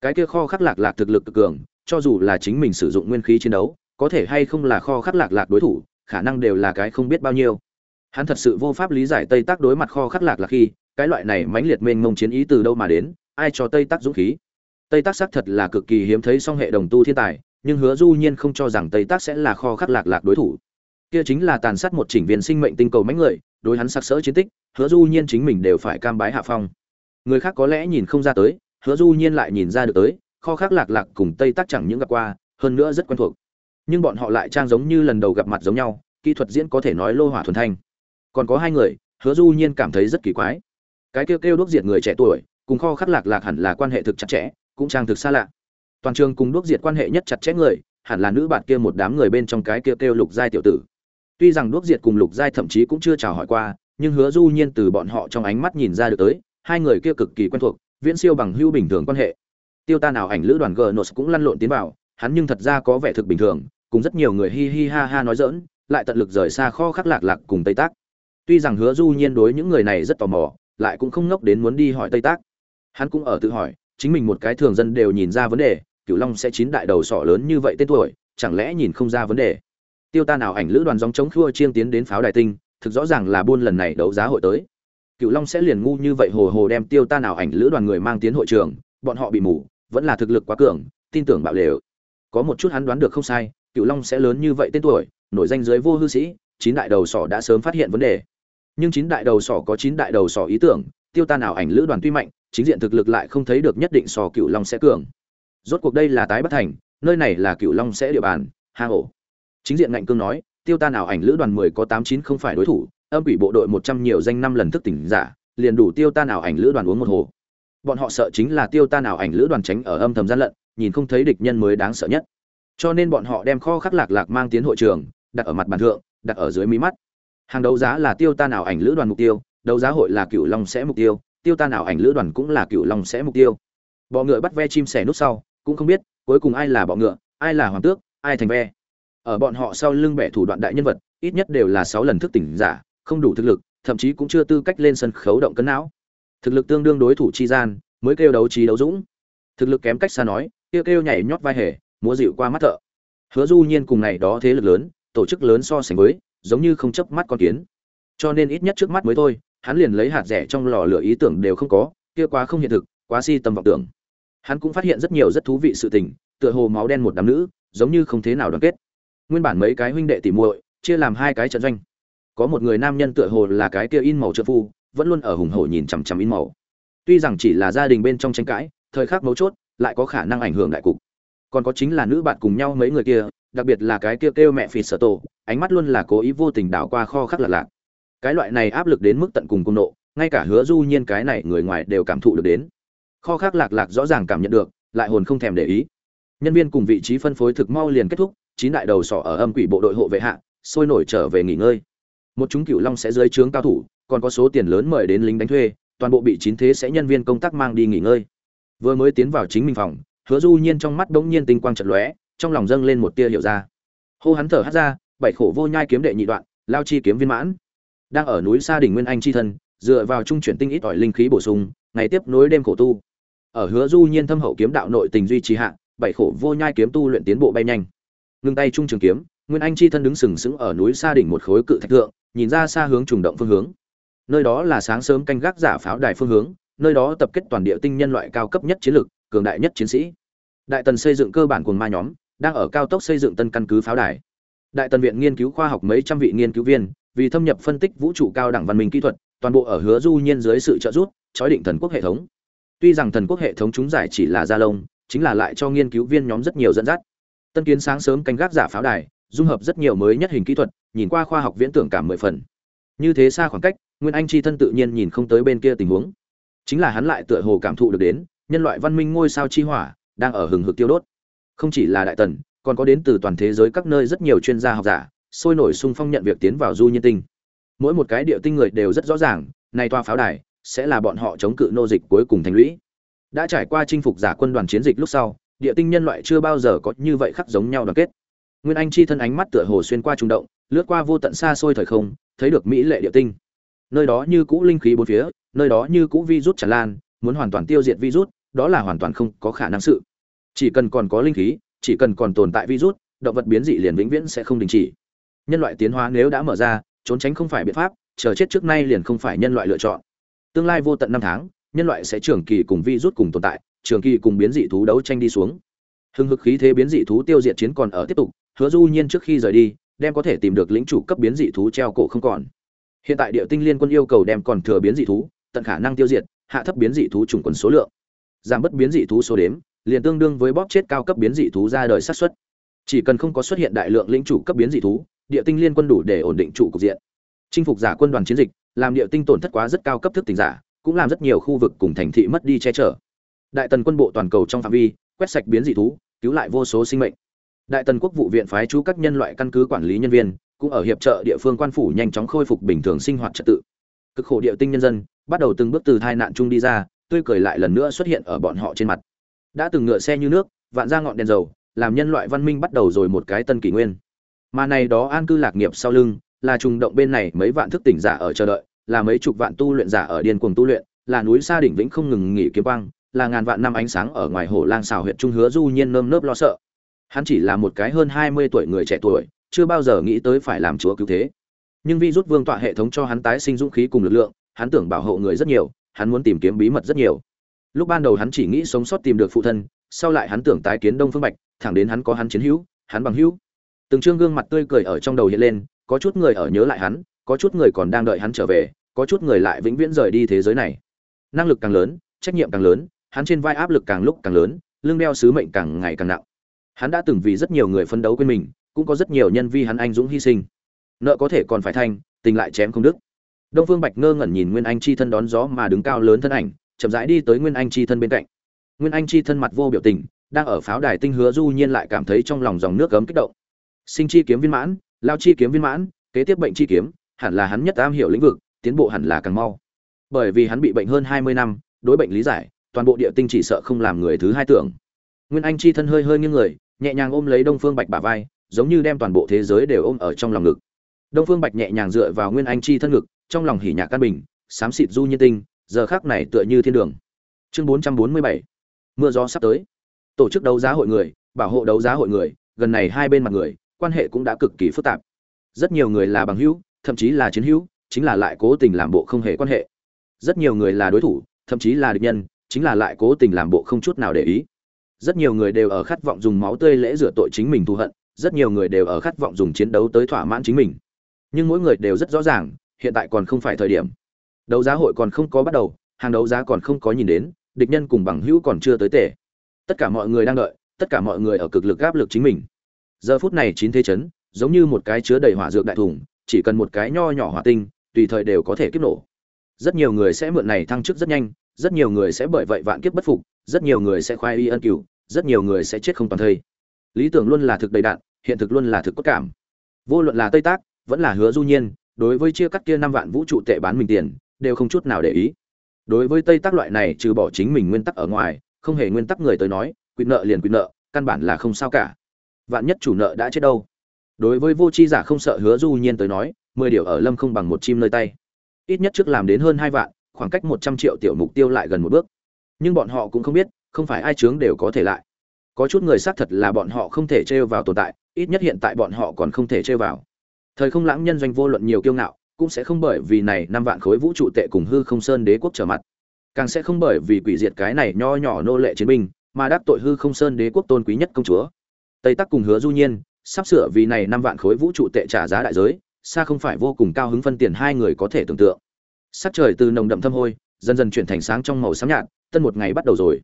Cái kia kho khắc lạc lạc thực lực cực cường, cho dù là chính mình sử dụng nguyên khí chiến đấu, có thể hay không là kho khắc lạc lạc đối thủ, khả năng đều là cái không biết bao nhiêu. Hắn thật sự vô pháp lý giải tây tác đối mặt kho khắc lạc lạc khi, cái loại này mãnh liệt mênh mông chiến ý từ đâu mà đến, ai cho tây tác dũng khí? Tây tác xác thật là cực kỳ hiếm thấy song hệ đồng tu thiên tài, nhưng hứa du nhiên không cho rằng tây tác sẽ là kho khắc lạc lạc đối thủ. Kia chính là tàn sát một chỉnh viên sinh mệnh tinh cầu mãnh người, đối hắn sặc sỡ chiến tích, hứa du nhiên chính mình đều phải cam bái hạ phong. Người khác có lẽ nhìn không ra tới, hứa du nhiên lại nhìn ra được tới, kho khắc lạc lạc cùng tây tác chẳng những gặp qua, hơn nữa rất quen thuộc. Nhưng bọn họ lại trang giống như lần đầu gặp mặt giống nhau, kỹ thuật diễn có thể nói lô hỏa thuần thanh. Còn có hai người, hứa du nhiên cảm thấy rất kỳ quái. Cái kêu kêu đốt diệt người trẻ tuổi, cùng kho khắc lạc lạc hẳn là quan hệ thực chặt chẽ cũng trang thực xa lạ. Toàn trường cùng Đuốc diệt quan hệ nhất chặt chẽ người, hẳn là nữ bạn kia một đám người bên trong cái kêu kêu lục giai tiểu tử. Tuy rằng Đuốc diệt cùng lục giai thậm chí cũng chưa chào hỏi qua, nhưng hứa du nhiên từ bọn họ trong ánh mắt nhìn ra được tới, hai người kia cực kỳ quen thuộc, viễn siêu bằng hữu bình thường quan hệ. Tiêu ta nào ảnh lữ đoàn gnos cũng lăn lộn tiến vào, hắn nhưng thật ra có vẻ thực bình thường, cùng rất nhiều người hi hi ha ha nói dỡn lại tận lực rời xa kho khắc lạc lạc cùng tây tác. Tuy rằng hứa du nhiên đối những người này rất tò mò, lại cũng không ngốc đến muốn đi hỏi tây tác. Hắn cũng ở tự hỏi chính mình một cái thường dân đều nhìn ra vấn đề, cửu long sẽ chín đại đầu sọ lớn như vậy tên tuổi, chẳng lẽ nhìn không ra vấn đề? Tiêu ta nào ảnh lữ đoàn dòng chống khua chiêng tiến đến pháo đài tinh, thực rõ ràng là buôn lần này đấu giá hội tới. Cửu long sẽ liền ngu như vậy hồ hồ đem tiêu ta nào ảnh lữ đoàn người mang tiến hội trường, bọn họ bị mù, vẫn là thực lực quá cường, tin tưởng bạo lều. Có một chút hắn đoán được không sai cựu long sẽ lớn như vậy tên tuổi, nổi danh giới vô hư sĩ, chín đại đầu sỏ đã sớm phát hiện vấn đề. Nhưng chín đại đầu sỏ có chín đại đầu sỏ ý tưởng, tiêu ta nào ảnh lữ đoàn tuy mạnh chính diện thực lực lại không thấy được nhất định sò cựu long sẽ cường. Rốt cuộc đây là tái bất thành, nơi này là cựu long sẽ địa bàn hang ổ chính diện ngạnh cương nói, tiêu ta nào ảnh lữ đoàn mười có tám chín không phải đối thủ, âm ủy bộ đội một trăm nhiều danh năm lần thức tỉnh giả, liền đủ tiêu ta nào ảnh lữ đoàn uống một hồ. Bọn họ sợ chính là tiêu ta nào ảnh lữ đoàn tránh ở âm thầm gian lận, nhìn không thấy địch nhân mới đáng sợ nhất. Cho nên bọn họ đem kho khắc lạc lạc mang tiến hội trường, đặt ở mặt bàn thượng, đặt ở dưới mí mắt. Hàng đấu giá là tiêu ta nào ảnh lữ đoàn mục tiêu, đấu giá hội là cựu long sẽ mục tiêu tiêu tan ảo ảnh lữ đoàn cũng là cựu long sẽ mục tiêu. Bọ ngựa bắt ve chim sẻ nút sau, cũng không biết, cuối cùng ai là bọ ngựa, ai là hoàng tước, ai thành ve. Ở bọn họ sau lưng bẻ thủ đoạn đại nhân vật, ít nhất đều là sáu lần thức tỉnh giả, không đủ thực lực, thậm chí cũng chưa tư cách lên sân khấu động cân não. Thực lực tương đương đối thủ chi gian, mới kêu đấu trí đấu dũng. Thực lực kém cách xa nói, kêu kêu nhảy nhót vai hề, múa dịu qua mắt thợ. Hứa du nhiên cùng này đó thế lực lớn, tổ chức lớn so sánh với, giống như không chấp mắt con kiến. Cho nên ít nhất trước mắt mới thôi hắn liền lấy hạt rẻ trong lò lửa ý tưởng đều không có kia quá không hiện thực quá si tâm vọng tưởng. Hắn cũng phát hiện rất nhiều rất thú vị sự tình tựa hồ máu đen một đám nữ giống như không thế nào đoàn kết. Nguyên bản mấy cái huynh đệ tỉ muội chia làm hai cái trận doanh. Có một người nam nhân tựa hồ là cái kia in màu trợ phu vẫn luôn ở hùng hổ nhìn chằm chằm in màu. Tuy rằng chỉ là gia đình bên trong tranh cãi thời khắc mấu chốt lại có khả năng ảnh hưởng đại cục. Còn có chính là nữ bạn cùng nhau mấy người kia đặc biệt là cái kia kêu, kêu mẹ phì sở tổ ánh mắt luôn là cố ý vô tình đảo qua kho khắc lạc lạc cái loại này áp lực đến mức tận cùng cung nộ, ngay cả hứa du nhiên cái này người ngoài đều cảm thụ được đến. Kho khắc lạc lạc rõ ràng cảm nhận được, lại hồn không thèm để ý. Nhân viên cùng vị trí phân phối thực mau liền kết thúc, chín đại đầu sỏ ở âm quỷ bộ đội hộ vệ hạ, sôi nổi trở về nghỉ ngơi. Một chúng cựu long sẽ dưới trướng cao thủ, còn có số tiền lớn mời đến lính đánh thuê, toàn bộ bị chín thế sẽ nhân viên công tác mang đi nghỉ ngơi. Vừa mới tiến vào chính mình phòng, hứa du nhiên trong mắt bỗng nhiên tinh quang chật lóe, trong lòng dâng lên một tia hiểu ra. Hô hắn thở hắt ra, bảy khổ vô nhai kiếm đệ nhị đoạn, lao chi kiếm viên mãn đang ở núi xa đỉnh nguyên anh chi thân dựa vào trung chuyển tinh ít ỏi linh khí bổ sung ngày tiếp nối đêm khổ tu. Ở hứa du nhiên thâm hậu kiếm đạo nội tình duy trì hạ bảy khổ vô nhai kiếm tu luyện tiến bộ bay nhanh. Ngưng tay trung trường kiếm nguyên anh chi thân đứng sừng sững ở núi xa đỉnh một khối cự thạch thượng nhìn ra xa hướng trùng động phương hướng. Nơi đó là sáng sớm canh gác giả pháo đài phương hướng nơi đó tập kết toàn địa tinh nhân loại cao cấp nhất chiến lực, cường đại nhất chiến sĩ. Đại tần xây dựng cơ bản quần ma nhóm đang ở cao tốc xây dựng tân căn cứ pháo đài. Đại tần viện nghiên cứu khoa học mấy trăm vị nghiên cứu viên vì thâm nhập phân tích vũ trụ cao đẳng văn minh kỹ thuật, toàn bộ ở hứa du nhiên dưới sự trợ giúp, chói định thần quốc hệ thống. Tuy rằng thần quốc hệ thống chúng giải chỉ là gia lông, chính là lại cho nghiên cứu viên nhóm rất nhiều dẫn dắt. Tân kiến sáng sớm canh gác giả pháo đài, dung hợp rất nhiều mới nhất hình kỹ thuật, nhìn qua khoa học viễn tưởng cảm mười phần. Như thế xa khoảng cách, nguyên anh chi thân tự nhiên nhìn không tới bên kia tình huống. Chính là hắn lại tựa hồ cảm thụ được đến, nhân loại văn minh ngôi sao chi hỏa, đang ở hừng hực tiêu đốt. Không chỉ là đại tần, còn có đến từ toàn thế giới các nơi rất nhiều chuyên gia học giả sôi nổi sung phong nhận việc tiến vào du nhiên tinh. Mỗi một cái địa tinh người đều rất rõ ràng nay toa pháo đài sẽ là bọn họ chống cự nô dịch cuối cùng thành lũy. Đã trải qua chinh phục giả quân đoàn chiến dịch lúc sau, địa tinh nhân loại chưa bao giờ có như vậy khắc giống nhau đoàn kết. Nguyên anh chi thân ánh mắt tựa hồ xuyên qua trung động, lướt qua vô tận xa xôi thời không, thấy được mỹ lệ địa tinh. Nơi đó như cũ linh khí bốn phía, nơi đó như cũ virus tràn lan, muốn hoàn toàn tiêu diệt virus đó là hoàn toàn không có khả năng sự. Chỉ cần còn có linh khí, chỉ cần còn tồn tại virus động vật biến dị liền vĩnh viễn sẽ không đình chỉ nhân loại tiến hóa nếu đã mở ra, trốn tránh không phải biện pháp, chờ chết trước nay liền không phải nhân loại lựa chọn. Tương lai vô tận năm tháng, nhân loại sẽ trường kỳ cùng virus cùng tồn tại, trường kỳ cùng biến dị thú đấu tranh đi xuống. Hưng hực khí thế biến dị thú tiêu diệt chiến còn ở tiếp tục, hứa du nhiên trước khi rời đi, đem có thể tìm được lĩnh chủ cấp biến dị thú treo cổ không còn. Hiện tại địa tinh liên quân yêu cầu đem còn thừa biến dị thú, tận khả năng tiêu diệt, hạ thấp biến dị thú chủng quần số lượng. Giảm bớt biến dị thú số đếm, liền tương đương với bóp chết cao cấp biến dị thú ra đời sát xuất chỉ cần không có xuất hiện đại lượng lĩnh chủ cấp biến dị thú địa tinh liên quân đủ để ổn định trụ cục diện. Chinh phục giả quân đoàn chiến dịch, làm địa tinh tổn thất quá rất cao cấp thức tỉnh giả, cũng làm rất nhiều khu vực cùng thành thị mất đi che chở. Đại tần quân bộ toàn cầu trong phạm vi, quét sạch biến dị thú, cứu lại vô số sinh mệnh. Đại tần quốc vụ viện phái chú các nhân loại căn cứ quản lý nhân viên, cũng ở hiệp trợ địa phương quan phủ nhanh chóng khôi phục bình thường sinh hoạt trật tự. Cực khổ địa tinh nhân dân, bắt đầu từng bước từ tai nạn chung đi ra, tươi cười lại lần nữa xuất hiện ở bọn họ trên mặt. Đã từng ngựa xe như nước, vạn ra ngọn đèn dầu, làm nhân loại văn minh bắt đầu rồi một cái tân kỷ nguyên mà này đó an cư lạc nghiệp sau lưng, là trùng động bên này mấy vạn thức tỉnh giả ở chờ đợi, là mấy chục vạn tu luyện giả ở điên cuồng tu luyện, là núi xa đỉnh vĩnh không ngừng nghỉ kiếm quang, là ngàn vạn năm ánh sáng ở ngoài hồ lang xào huyện trung hứa du nhiên nơm nớp lo sợ. Hắn chỉ là một cái hơn hai mươi tuổi người trẻ tuổi, chưa bao giờ nghĩ tới phải làm chúa cứu thế. Nhưng vi rút vương tọa hệ thống cho hắn tái sinh dũng khí cùng lực lượng, hắn tưởng bảo hộ người rất nhiều, hắn muốn tìm kiếm bí mật rất nhiều. Lúc ban đầu hắn chỉ nghĩ sống sót tìm được phụ thân, sau lại hắn tưởng tái kiến đông phương bạch, thẳng đến hắn có hắn chiến hữu, hắn bằng hữu từng trương gương mặt tươi cười ở trong đầu hiện lên, có chút người ở nhớ lại hắn, có chút người còn đang đợi hắn trở về, có chút người lại vĩnh viễn rời đi thế giới này. Năng lực càng lớn, trách nhiệm càng lớn, hắn trên vai áp lực càng lúc càng lớn, lưng đeo sứ mệnh càng ngày càng nặng. Hắn đã từng vì rất nhiều người phấn đấu quên mình, cũng có rất nhiều nhân vi hắn anh dũng hy sinh. Nợ có thể còn phải thanh, tình lại chém không đức đông phương bạch ngơ ngẩn nhìn nguyên anh chi thân đón gió mà đứng cao lớn thân ảnh, chậm rãi đi tới nguyên anh chi thân bên cạnh. Nguyên anh chi thân mặt vô biểu tình, đang ở pháo đài tinh hứa du nhiên lại cảm thấy trong lòng dòng nước gấm kích động sinh chi kiếm viên mãn, lao chi kiếm viên mãn, kế tiếp bệnh chi kiếm, hẳn là hắn nhất am hiểu lĩnh vực, tiến bộ hẳn là càng mau. Bởi vì hắn bị bệnh hơn hai mươi năm, đối bệnh lý giải, toàn bộ địa tinh chỉ sợ không làm người thứ hai tưởng. Nguyên anh chi thân hơi hơi nghiêng người, nhẹ nhàng ôm lấy đông phương bạch bả vai, giống như đem toàn bộ thế giới đều ôm ở trong lòng ngực. Đông phương bạch nhẹ nhàng dựa vào nguyên anh chi thân ngực, trong lòng hỉ nhạc căn bình, xám xịt du nhiên tinh, giờ khác này tựa như thiên đường. Chương bốn trăm bốn mươi bảy. Mưa gió sắp tới. Tổ chức đấu giá hội người, bảo hộ đấu giá hội người, gần này hai bên mặt người quan hệ cũng đã cực kỳ phức tạp. Rất nhiều người là bằng hữu, thậm chí là chiến hữu, chính là lại cố tình làm bộ không hề quan hệ. Rất nhiều người là đối thủ, thậm chí là địch nhân, chính là lại cố tình làm bộ không chút nào để ý. Rất nhiều người đều ở khát vọng dùng máu tươi lễ rửa tội chính mình thù hận, rất nhiều người đều ở khát vọng dùng chiến đấu tới thỏa mãn chính mình. Nhưng mỗi người đều rất rõ ràng, hiện tại còn không phải thời điểm. Đấu giá hội còn không có bắt đầu, hàng đấu giá còn không có nhìn đến, địch nhân cùng bằng hữu còn chưa tới tể tất cả mọi người đang đợi, tất cả mọi người ở cực lực áp lực chính mình giờ phút này chín thế chấn, giống như một cái chứa đầy hỏa dược đại thùng, chỉ cần một cái nho nhỏ hỏa tinh, tùy thời đều có thể kiếp nổ. Rất nhiều người sẽ mượn này thăng chức rất nhanh, rất nhiều người sẽ bởi vậy vạn kiếp bất phục, rất nhiều người sẽ khoai y ân cửu, rất nhiều người sẽ chết không toàn thây. Lý tưởng luôn là thực đầy đạn, hiện thực luôn là thực cốt cảm. Vô luận là tây tác, vẫn là hứa du nhiên, đối với chia cắt kia năm vạn vũ trụ tệ bán mình tiền, đều không chút nào để ý. Đối với tây tác loại này trừ bỏ chính mình nguyên tắc ở ngoài, không hề nguyên tắc người tới nói quyền nợ liền quyền nợ, căn bản là không sao cả vạn nhất chủ nợ đã chết đâu. Đối với vô chi giả không sợ hứa du nhiên tới nói, mười điều ở lâm không bằng một chim nơi tay. Ít nhất trước làm đến hơn hai vạn, khoảng cách một trăm triệu tiểu mục tiêu lại gần một bước. Nhưng bọn họ cũng không biết, không phải ai chướng đều có thể lại. Có chút người xác thật là bọn họ không thể trêu vào tồn tại, ít nhất hiện tại bọn họ còn không thể trêu vào. Thời không lãng nhân doanh vô luận nhiều kiêu ngạo, cũng sẽ không bởi vì này năm vạn khối vũ trụ tệ cùng hư không sơn đế quốc trở mặt. Càng sẽ không bởi vì quỷ diệt cái này nho nhỏ nô lệ chiến binh, mà đắc tội hư không sơn đế quốc tôn quý nhất công chúa tây tắc cùng hứa du nhiên, sắp sửa vì này năm vạn khối vũ trụ tệ trả giá đại giới, xa không phải vô cùng cao hứng phân tiền hai người có thể tưởng tượng. Sắc trời từ nồng đậm thâm hôi, dần dần chuyển thành sáng trong màu xám nhạt, tân một ngày bắt đầu rồi.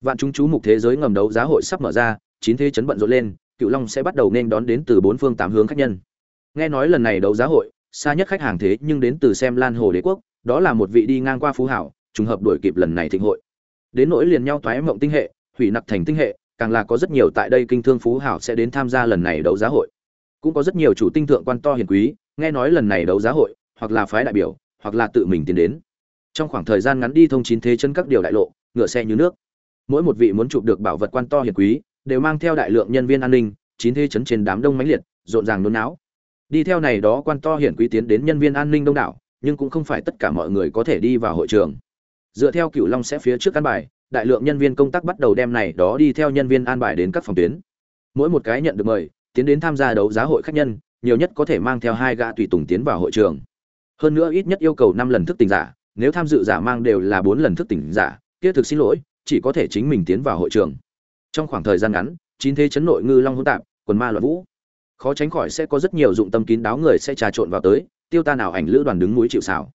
Vạn chúng chú mục thế giới ngầm đấu giá hội sắp mở ra, chín thế chấn bận rộn lên, cựu long sẽ bắt đầu nên đón đến từ bốn phương tám hướng khách nhân. Nghe nói lần này đấu giá hội, xa nhất khách hàng thế nhưng đến từ xem lan hồ đế quốc, đó là một vị đi ngang qua phú hảo, trùng hợp đuổi kịp lần này thịnh hội. Đến nỗi liền nhau toái mộng tinh hệ, hủy nặc thành tinh hệ càng là có rất nhiều tại đây kinh thương phú hảo sẽ đến tham gia lần này đấu giá hội. Cũng có rất nhiều chủ tinh thượng quan to hiền quý, nghe nói lần này đấu giá hội, hoặc là phái đại biểu, hoặc là tự mình tiến đến. Trong khoảng thời gian ngắn đi thông chín thế chân các điều đại lộ, ngựa xe như nước. Mỗi một vị muốn chụp được bảo vật quan to hiền quý, đều mang theo đại lượng nhân viên an ninh, chín thế chấn trên đám đông mãnh liệt, rộn ràng nôn não đi theo này đó quan to hiển quý tiến đến nhân viên an ninh đông đảo, nhưng cũng không phải tất cả mọi người có thể đi vào hội trường. Dựa theo cựu long sẽ phía trước căn bài đại lượng nhân viên công tác bắt đầu đem này đó đi theo nhân viên an bài đến các phòng tuyến. Mỗi một cái nhận được mời, tiến đến tham gia đấu giá hội khách nhân, nhiều nhất có thể mang theo hai gã tùy tùng tiến vào hội trường. Hơn nữa ít nhất yêu cầu năm lần thức tỉnh giả, nếu tham dự giả mang đều là bốn lần thức tỉnh giả, kia thực xin lỗi, chỉ có thể chính mình tiến vào hội trường. Trong khoảng thời gian ngắn, chín thế chấn nội ngư long hỗn tạp, quần ma loạn vũ. Khó tránh khỏi sẽ có rất nhiều dụng tâm kín đáo người sẽ trà trộn vào tới, tiêu ta nào ảnh lữ đoàn đứng núi chịu sào.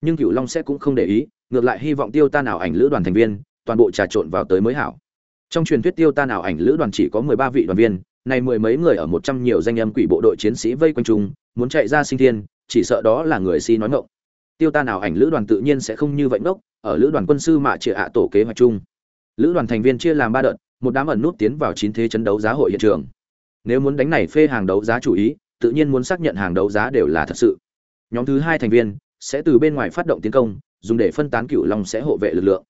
nhưng cửu long sẽ cũng không để ý, ngược lại hy vọng tiêu ta nào ảnh lữ đoàn thành viên toàn bộ trà trộn vào tới mới hảo. Trong truyền thuyết tiêu ta nào ảnh lữ đoàn chỉ có mười ba vị đoàn viên, này mười mấy người ở một trăm nhiều danh âm quỷ bộ đội chiến sĩ vây quanh chúng muốn chạy ra sinh thiên, chỉ sợ đó là người si nói ngộng tiêu ta nào ảnh lữ đoàn tự nhiên sẽ không như vậy ngốc, ở lữ đoàn quân sư mạ trịa hạ tổ kế hoạch chung. Lữ đoàn thành viên chia làm ba đợt, một đám ẩn nút tiến vào chín thế chấn đấu giá hội hiện trường. Nếu muốn đánh này phê hàng đấu giá chủ ý, tự nhiên muốn xác nhận hàng đấu giá đều là thật sự. Nhóm thứ hai thành viên sẽ từ bên ngoài phát động tiến công, dùng để phân tán cựu long sẽ hộ vệ lực lượng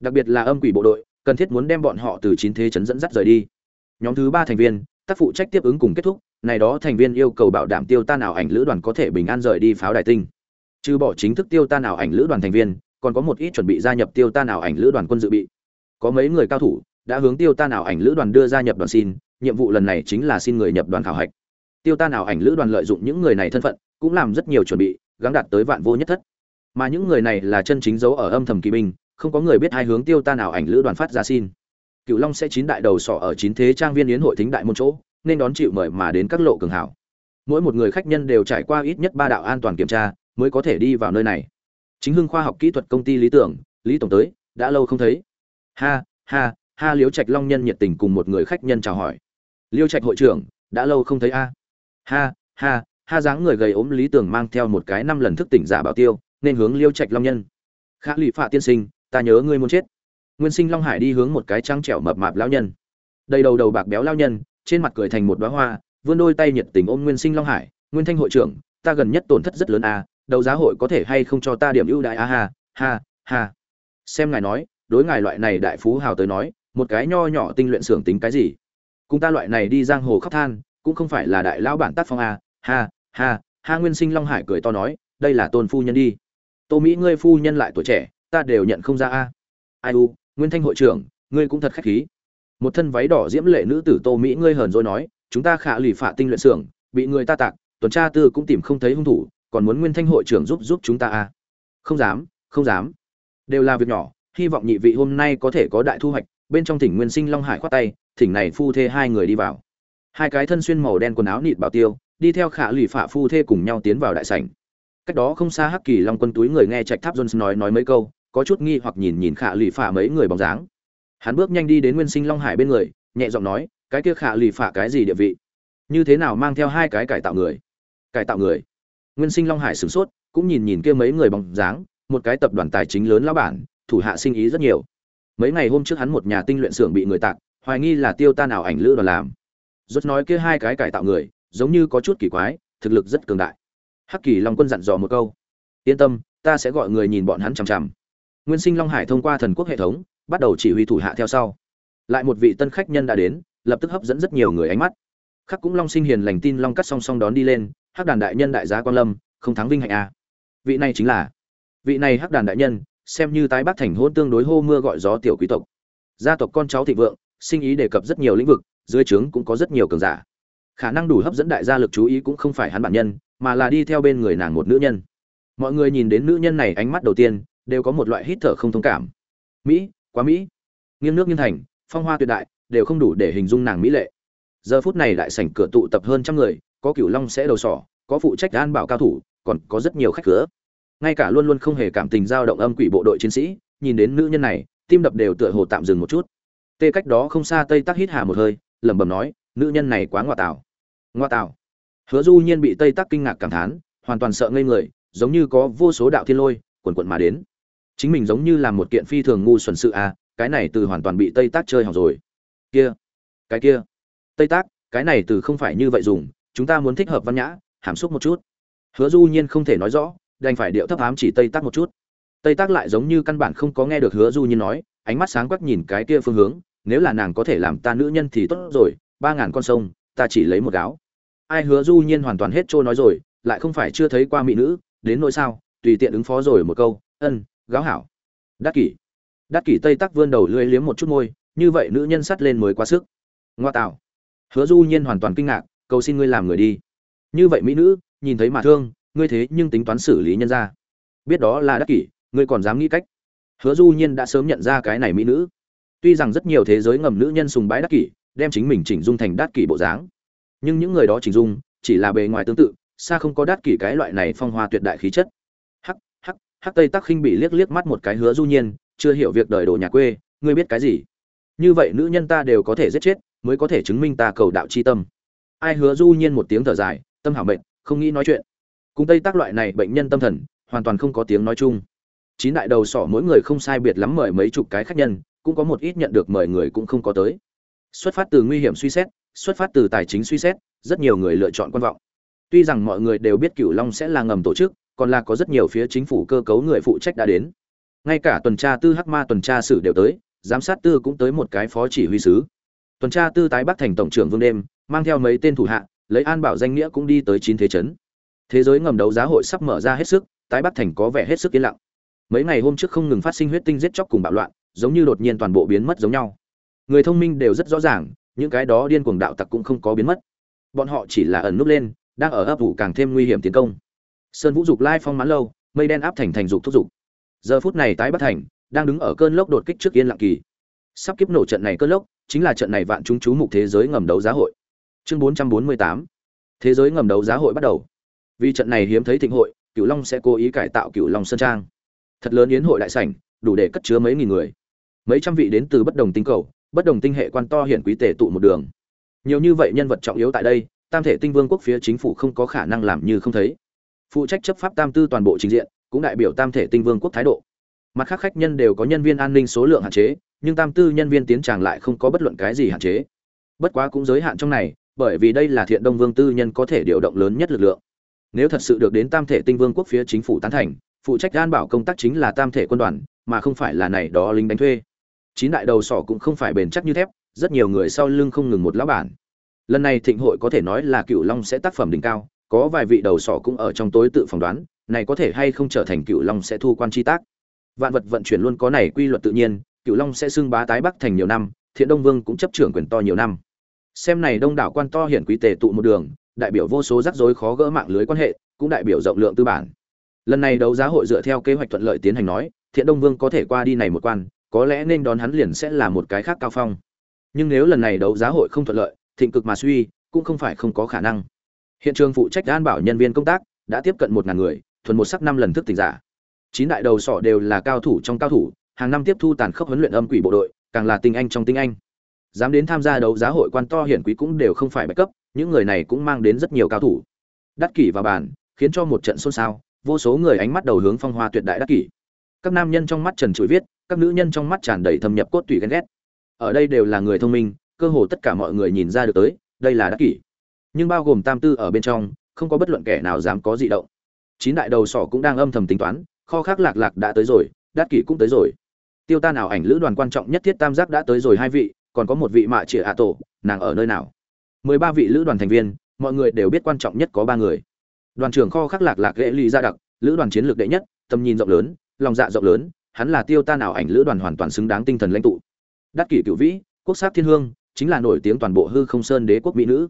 đặc biệt là âm quỷ bộ đội, cần thiết muốn đem bọn họ từ chín thế chấn dẫn dắt rời đi. Nhóm thứ ba thành viên, tác phụ trách tiếp ứng cùng kết thúc, này đó thành viên yêu cầu bảo đảm tiêu tan ảo ảnh lữ đoàn có thể bình an rời đi pháo đài tinh. Trừ bỏ chính thức tiêu tan ảo ảnh lữ đoàn thành viên, còn có một ít chuẩn bị gia nhập tiêu tan ảo ảnh lữ đoàn quân dự bị. Có mấy người cao thủ đã hướng tiêu tan ảo ảnh lữ đoàn đưa gia nhập đoàn xin, nhiệm vụ lần này chính là xin người nhập đoàn khảo hạch. Tiêu tan ảo ảnh lữ đoàn lợi dụng những người này thân phận, cũng làm rất nhiều chuẩn bị, gắng đạt tới vạn vô nhất thất. Mà những người này là chân chính giấu ở âm thầm kỳ binh không có người biết hai hướng tiêu tan ảo ảnh lữ đoàn phát ra xin. Cựu long sẽ chín đại đầu sỏ ở chín thế trang viên yến hội thính đại môn chỗ, nên đón chịu mời mà đến các lộ cường hảo. Mỗi một người khách nhân đều trải qua ít nhất ba đạo an toàn kiểm tra, mới có thể đi vào nơi này. Chính hưng khoa học kỹ thuật công ty lý tưởng, lý tổng tới, đã lâu không thấy. Ha ha ha liêu trạch long nhân nhiệt tình cùng một người khách nhân chào hỏi. Liêu trạch hội trưởng, đã lâu không thấy a. Ha ha ha dáng người gầy ốm lý tưởng mang theo một cái năm lần thức tỉnh giả bảo tiêu, nên hướng liêu trạch long nhân. Khả lụy phạ tiên sinh ta nhớ ngươi muốn chết. Nguyên sinh long hải đi hướng một cái trăng trẻo mập mạp lão nhân. Đầy đầu đầu bạc béo lao nhân, trên mặt cười thành một đóa hoa, vươn đôi tay nhiệt tình ôm nguyên sinh long hải. Nguyên thanh hội trưởng, ta gần nhất tổn thất rất lớn à đầu giá hội có thể hay không cho ta điểm ưu đại a à ha ha ha. Xem ngài nói, đối ngài loại này đại phú hào tới nói, một cái nho nhỏ tinh luyện xưởng tính cái gì? Cùng ta loại này đi giang hồ khóc than, cũng không phải là đại lão bản tác phong a ha ha ha. Nguyên sinh long hải cười to nói, đây là tôn phu nhân đi. Tô mỹ, ngươi phu nhân lại tuổi trẻ ta đều nhận không ra a. Ai u, nguyên thanh hội trưởng, ngươi cũng thật khách khí. Một thân váy đỏ diễm lệ nữ tử tô mỹ ngươi hờn rồi nói, chúng ta khả lì phạ tinh luyện xưởng, bị người ta tạc, tuần tra tư cũng tìm không thấy hung thủ, còn muốn nguyên thanh hội trưởng giúp giúp chúng ta a. Không dám không dám. Đều là việc nhỏ, hy vọng nhị vị hôm nay có thể có đại thu hoạch, bên trong thỉnh nguyên sinh long hải khoát tay, thỉnh này phu thê hai người đi vào. Hai cái thân xuyên màu đen quần áo nịt bảo tiêu, đi theo khả lì phạ phu thê cùng nhau tiến vào đại sảnh. Cách đó không xa hắc kỳ long quân túi người nghe trạch tháp jones nói nói mấy câu có chút nghi hoặc nhìn nhìn khả lì phả mấy người bóng dáng. Hắn bước nhanh đi đến nguyên sinh long hải bên người, nhẹ giọng nói, cái kia khả lì phả cái gì địa vị? Như thế nào mang theo hai cái cải tạo người? Cải tạo người? Nguyên sinh long hải sửng sốt, cũng nhìn nhìn kia mấy người bóng dáng, một cái tập đoàn tài chính lớn lão bản, thủ hạ sinh ý rất nhiều. Mấy ngày hôm trước hắn một nhà tinh luyện xưởng bị người tạc, hoài nghi là tiêu tan ảo ảnh lữ đoàn làm. Rốt nói kia hai cái cải tạo người, giống như có chút kỳ quái, thực lực rất cường đại. Hắc kỳ long quân dặn dò một câu, yên tâm, ta sẽ gọi người nhìn bọn hắn chằm chằm nguyên sinh long hải thông qua thần quốc hệ thống, bắt đầu chỉ huy thủ hạ theo sau. Lại một vị tân khách nhân đã đến, lập tức hấp dẫn rất nhiều người ánh mắt. Khắc cũng long sinh hiền lành tin long cắt song song đón đi lên, hắc đàn đại nhân đại gia quan lâm, không thắng vinh hạnh a à. vị này chính là, vị này hắc đàn đại nhân, xem như tái bắc thành hôn tương đối hô mưa gọi gió tiểu quý tộc. Gia tộc con cháu thị vượng, sinh ý đề cập rất nhiều lĩnh vực, dưới trướng cũng có rất nhiều cường giả. Khả năng đủ hấp dẫn đại gia lực chú ý cũng không phải hắn bản nhân, mà là đi theo bên người nàng một nữ nhân. Mọi người nhìn đến nữ nhân này ánh mắt đầu tiên đều có một loại hít thở không thông cảm. Mỹ, quá mỹ. Nghiêng nước nghiêng thành, phong hoa tuyệt đại, đều không đủ để hình dung nàng mỹ lệ. Giờ phút này đại sảnh cửa tụ tập hơn trăm người, có cửu long sẽ đầu sỏ, có phụ trách an bảo cao thủ, còn có rất nhiều khách cửa ngay cả luôn luôn không hề cảm tình dao động âm quỷ bộ đội chiến sĩ, nhìn đến nữ nhân này, tim đập đều tựa hồ tạm dừng một chút. Tê cách đó không xa tây tắc hít hà một hơi, lẩm bẩm nói, nữ nhân này quá ngoa tạo. Ngoa tạo? Hứa du nhiên bị tây tắc kinh ngạc cảm thán, hoàn toàn sợ ngây người, giống như có vô số đạo thiên lôi, quần quận mà đến chính mình giống như là một kiện phi thường ngu xuẩn sự à cái này từ hoàn toàn bị tây tác chơi hỏng rồi. Kia, cái kia. Tây tác, cái này từ không phải như vậy dùng, chúng ta muốn thích hợp văn nhã, hàm xúc một chút. Hứa du nhiên không thể nói rõ, đành phải điệu thấp ám chỉ tây tác một chút. Tây tác lại giống như căn bản không có nghe được hứa du nhiên nói, ánh mắt sáng quắc nhìn cái kia phương hướng, nếu là nàng có thể làm ta nữ nhân thì tốt rồi, ba ngàn con sông, ta chỉ lấy một gáo. Ai hứa du nhiên hoàn toàn hết trôi nói rồi, lại không phải chưa thấy qua mỹ nữ, đến nỗi sao, tùy tiện ứng phó rồi một câu, ân gáo hảo. Đắc kỷ. Đắc kỷ tây tắc vươn đầu lưỡi liếm một chút môi, như vậy nữ nhân sắt lên mới quá sức. Ngoa tạo. Hứa du nhiên hoàn toàn kinh ngạc, cầu xin ngươi làm người đi. Như vậy mỹ nữ, nhìn thấy mà thương, ngươi thế nhưng tính toán xử lý nhân ra. Biết đó là đắc kỷ, ngươi còn dám nghĩ cách. Hứa du nhiên đã sớm nhận ra cái này mỹ nữ. Tuy rằng rất nhiều thế giới ngầm nữ nhân sùng bái đắc kỷ, đem chính mình chỉnh dung thành đắc kỷ bộ dáng, nhưng những người đó chỉnh dung chỉ là bề ngoài tương tự, xa không có đắc kỷ cái loại này phong hoa tuyệt đại khí chất hắc tây tắc khinh bị liếc liếc mắt một cái hứa du nhiên, chưa hiểu việc đời đồ nhà quê, ngươi biết cái gì? Như vậy nữ nhân ta đều có thể giết chết, mới có thể chứng minh ta cầu đạo chi tâm. Ai hứa du nhiên một tiếng thở dài, tâm hảo bệnh không nghĩ nói chuyện. Cùng tây tác loại này bệnh nhân tâm thần, hoàn toàn không có tiếng nói chung. Chín đại đầu sỏ mỗi người không sai biệt lắm mời mấy chục cái khách nhân, cũng có một ít nhận được mời người cũng không có tới. Xuất phát từ nguy hiểm suy xét, xuất phát từ tài chính suy xét, rất nhiều người lựa chọn quan vọng. Tuy rằng mọi người đều biết cửu long sẽ là ngầm tổ chức còn là có rất nhiều phía chính phủ cơ cấu người phụ trách đã đến. Ngay cả tuần tra tư hắc ma tuần tra sử đều tới, giám sát tư cũng tới một cái phó chỉ huy sứ. Tuần tra tư tái bắc thành tổng trưởng vương đêm, mang theo mấy tên thủ hạ, lấy an bảo danh nghĩa cũng đi tới chín thế chấn. Thế giới ngầm đấu giá hội sắp mở ra hết sức, tái bắc thành có vẻ hết sức yên lặng. Mấy ngày hôm trước không ngừng phát sinh huyết tinh giết chóc cùng bạo loạn, giống như đột nhiên toàn bộ biến mất giống nhau. Người thông minh đều rất rõ ràng, những cái đó điên cuồng đạo tặc cũng không có biến mất. Bọn họ chỉ là ẩn núp lên, đang ở ấp ủ càng thêm nguy hiểm tiến công sơn vũ dục lai phong mãn lâu, mây đen áp thành thành dục thúc dục. Giờ phút này tái bắc thành, đang đứng ở cơn lốc đột kích trước yên lặng kỳ. Sắp kiếp nổ trận này cơn lốc, chính là trận này vạn chúng chú mục thế giới ngầm đấu giá hội. Chương 448 thế giới ngầm đấu giá hội bắt đầu. Vì trận này hiếm thấy thịnh hội, cửu long sẽ cố ý cải tạo cửu long sơn trang. Thật lớn yến hội đại sảnh, đủ để cất chứa mấy nghìn người. Mấy trăm vị đến từ bất đồng tinh cầu, bất đồng tinh hệ quan to hiển quý tể tụ một đường. Nhiều như vậy nhân vật trọng yếu tại đây, tam thể tinh vương quốc phía chính phủ không có khả năng làm như không thấy phụ trách chấp pháp tam tư toàn bộ trình diện, cũng đại biểu tam thể tinh vương quốc thái độ. Mặt khác khách nhân đều có nhân viên an ninh số lượng hạn chế, nhưng tam tư nhân viên tiến tràng lại không có bất luận cái gì hạn chế. Bất quá cũng giới hạn trong này, bởi vì đây là thiện đông vương tư nhân có thể điều động lớn nhất lực lượng. Nếu thật sự được đến tam thể tinh vương quốc phía chính phủ tán thành, phụ trách an bảo công tác chính là tam thể quân đoàn, mà không phải là này đó lính đánh thuê. Chín đại đầu sỏ cũng không phải bền chắc như thép, rất nhiều người sau lưng không ngừng một lão bản. Lần này thịnh hội có thể nói là cựu long sẽ tác phẩm đỉnh cao có vài vị đầu sỏ cũng ở trong tối tự phỏng đoán, này có thể hay không trở thành cựu long sẽ thu quan chi tác. Vạn vật vận chuyển luôn có này quy luật tự nhiên cựu long sẽ xưng bá tái bắc thành nhiều năm, thiện đông vương cũng chấp trưởng quyền to nhiều năm. Xem này đông đảo quan to hiển quý tề tụ một đường, đại biểu vô số rắc rối khó gỡ mạng lưới quan hệ, cũng đại biểu rộng lượng tư bản. Lần này đấu giá hội dựa theo kế hoạch thuận lợi tiến hành nói, thiện đông vương có thể qua đi này một quan, có lẽ nên đón hắn liền sẽ là một cái khác cao phong. Nhưng nếu lần này đấu giá hội không thuận lợi, thịnh cực mà suy, cũng không phải không có khả năng hiện trường phụ trách an bảo nhân viên công tác đã tiếp cận một ngàn người, thuần một sắc năm lần thức tỉnh giả. Chín đại đầu sỏ đều là cao thủ trong cao thủ, hàng năm tiếp thu tàn khốc huấn luyện âm quỷ bộ đội, càng là tinh anh trong tinh anh. Dám đến tham gia đấu giá hội quan to hiển quý cũng đều không phải bạch cấp, những người này cũng mang đến rất nhiều cao thủ. Đắc kỷ và bàn khiến cho một trận xôn xao, vô số người ánh mắt đầu hướng phong hoa tuyệt đại đắc kỷ. Các nam nhân trong mắt trần trụi viết, các nữ nhân trong mắt tràn đầy thâm nhập cốt tủy ghen ghét. Ở đây đều là người thông minh, cơ hồ tất cả mọi người nhìn ra được tới, đây là đắc kỷ nhưng bao gồm tam tư ở bên trong, không có bất luận kẻ nào dám có dị động. Chín đại đầu sỏ cũng đang âm thầm tính toán, kho khác lạc lạc đã tới rồi đát kỷ cũng tới rồi. Tiêu ta nào ảnh lữ đoàn quan trọng nhất thiết tam giác đã tới rồi hai vị, còn có một vị mạ trịa hạ tổ, nàng ở nơi nào? Mười ba vị lữ đoàn thành viên, mọi người đều biết quan trọng nhất có ba người. Đoàn trưởng kho khắc lạc lạc ghệ ly gia đặc, lữ đoàn chiến lược đệ nhất, tầm nhìn rộng lớn, lòng dạ rộng lớn, hắn là tiêu ta nào ảnh lữ đoàn hoàn toàn xứng đáng tinh thần lãnh tụ. Đắc kỷ cựu vĩ, quốc sắc thiên hương, chính là nổi tiếng toàn bộ hư không sơn đế quốc mỹ nữ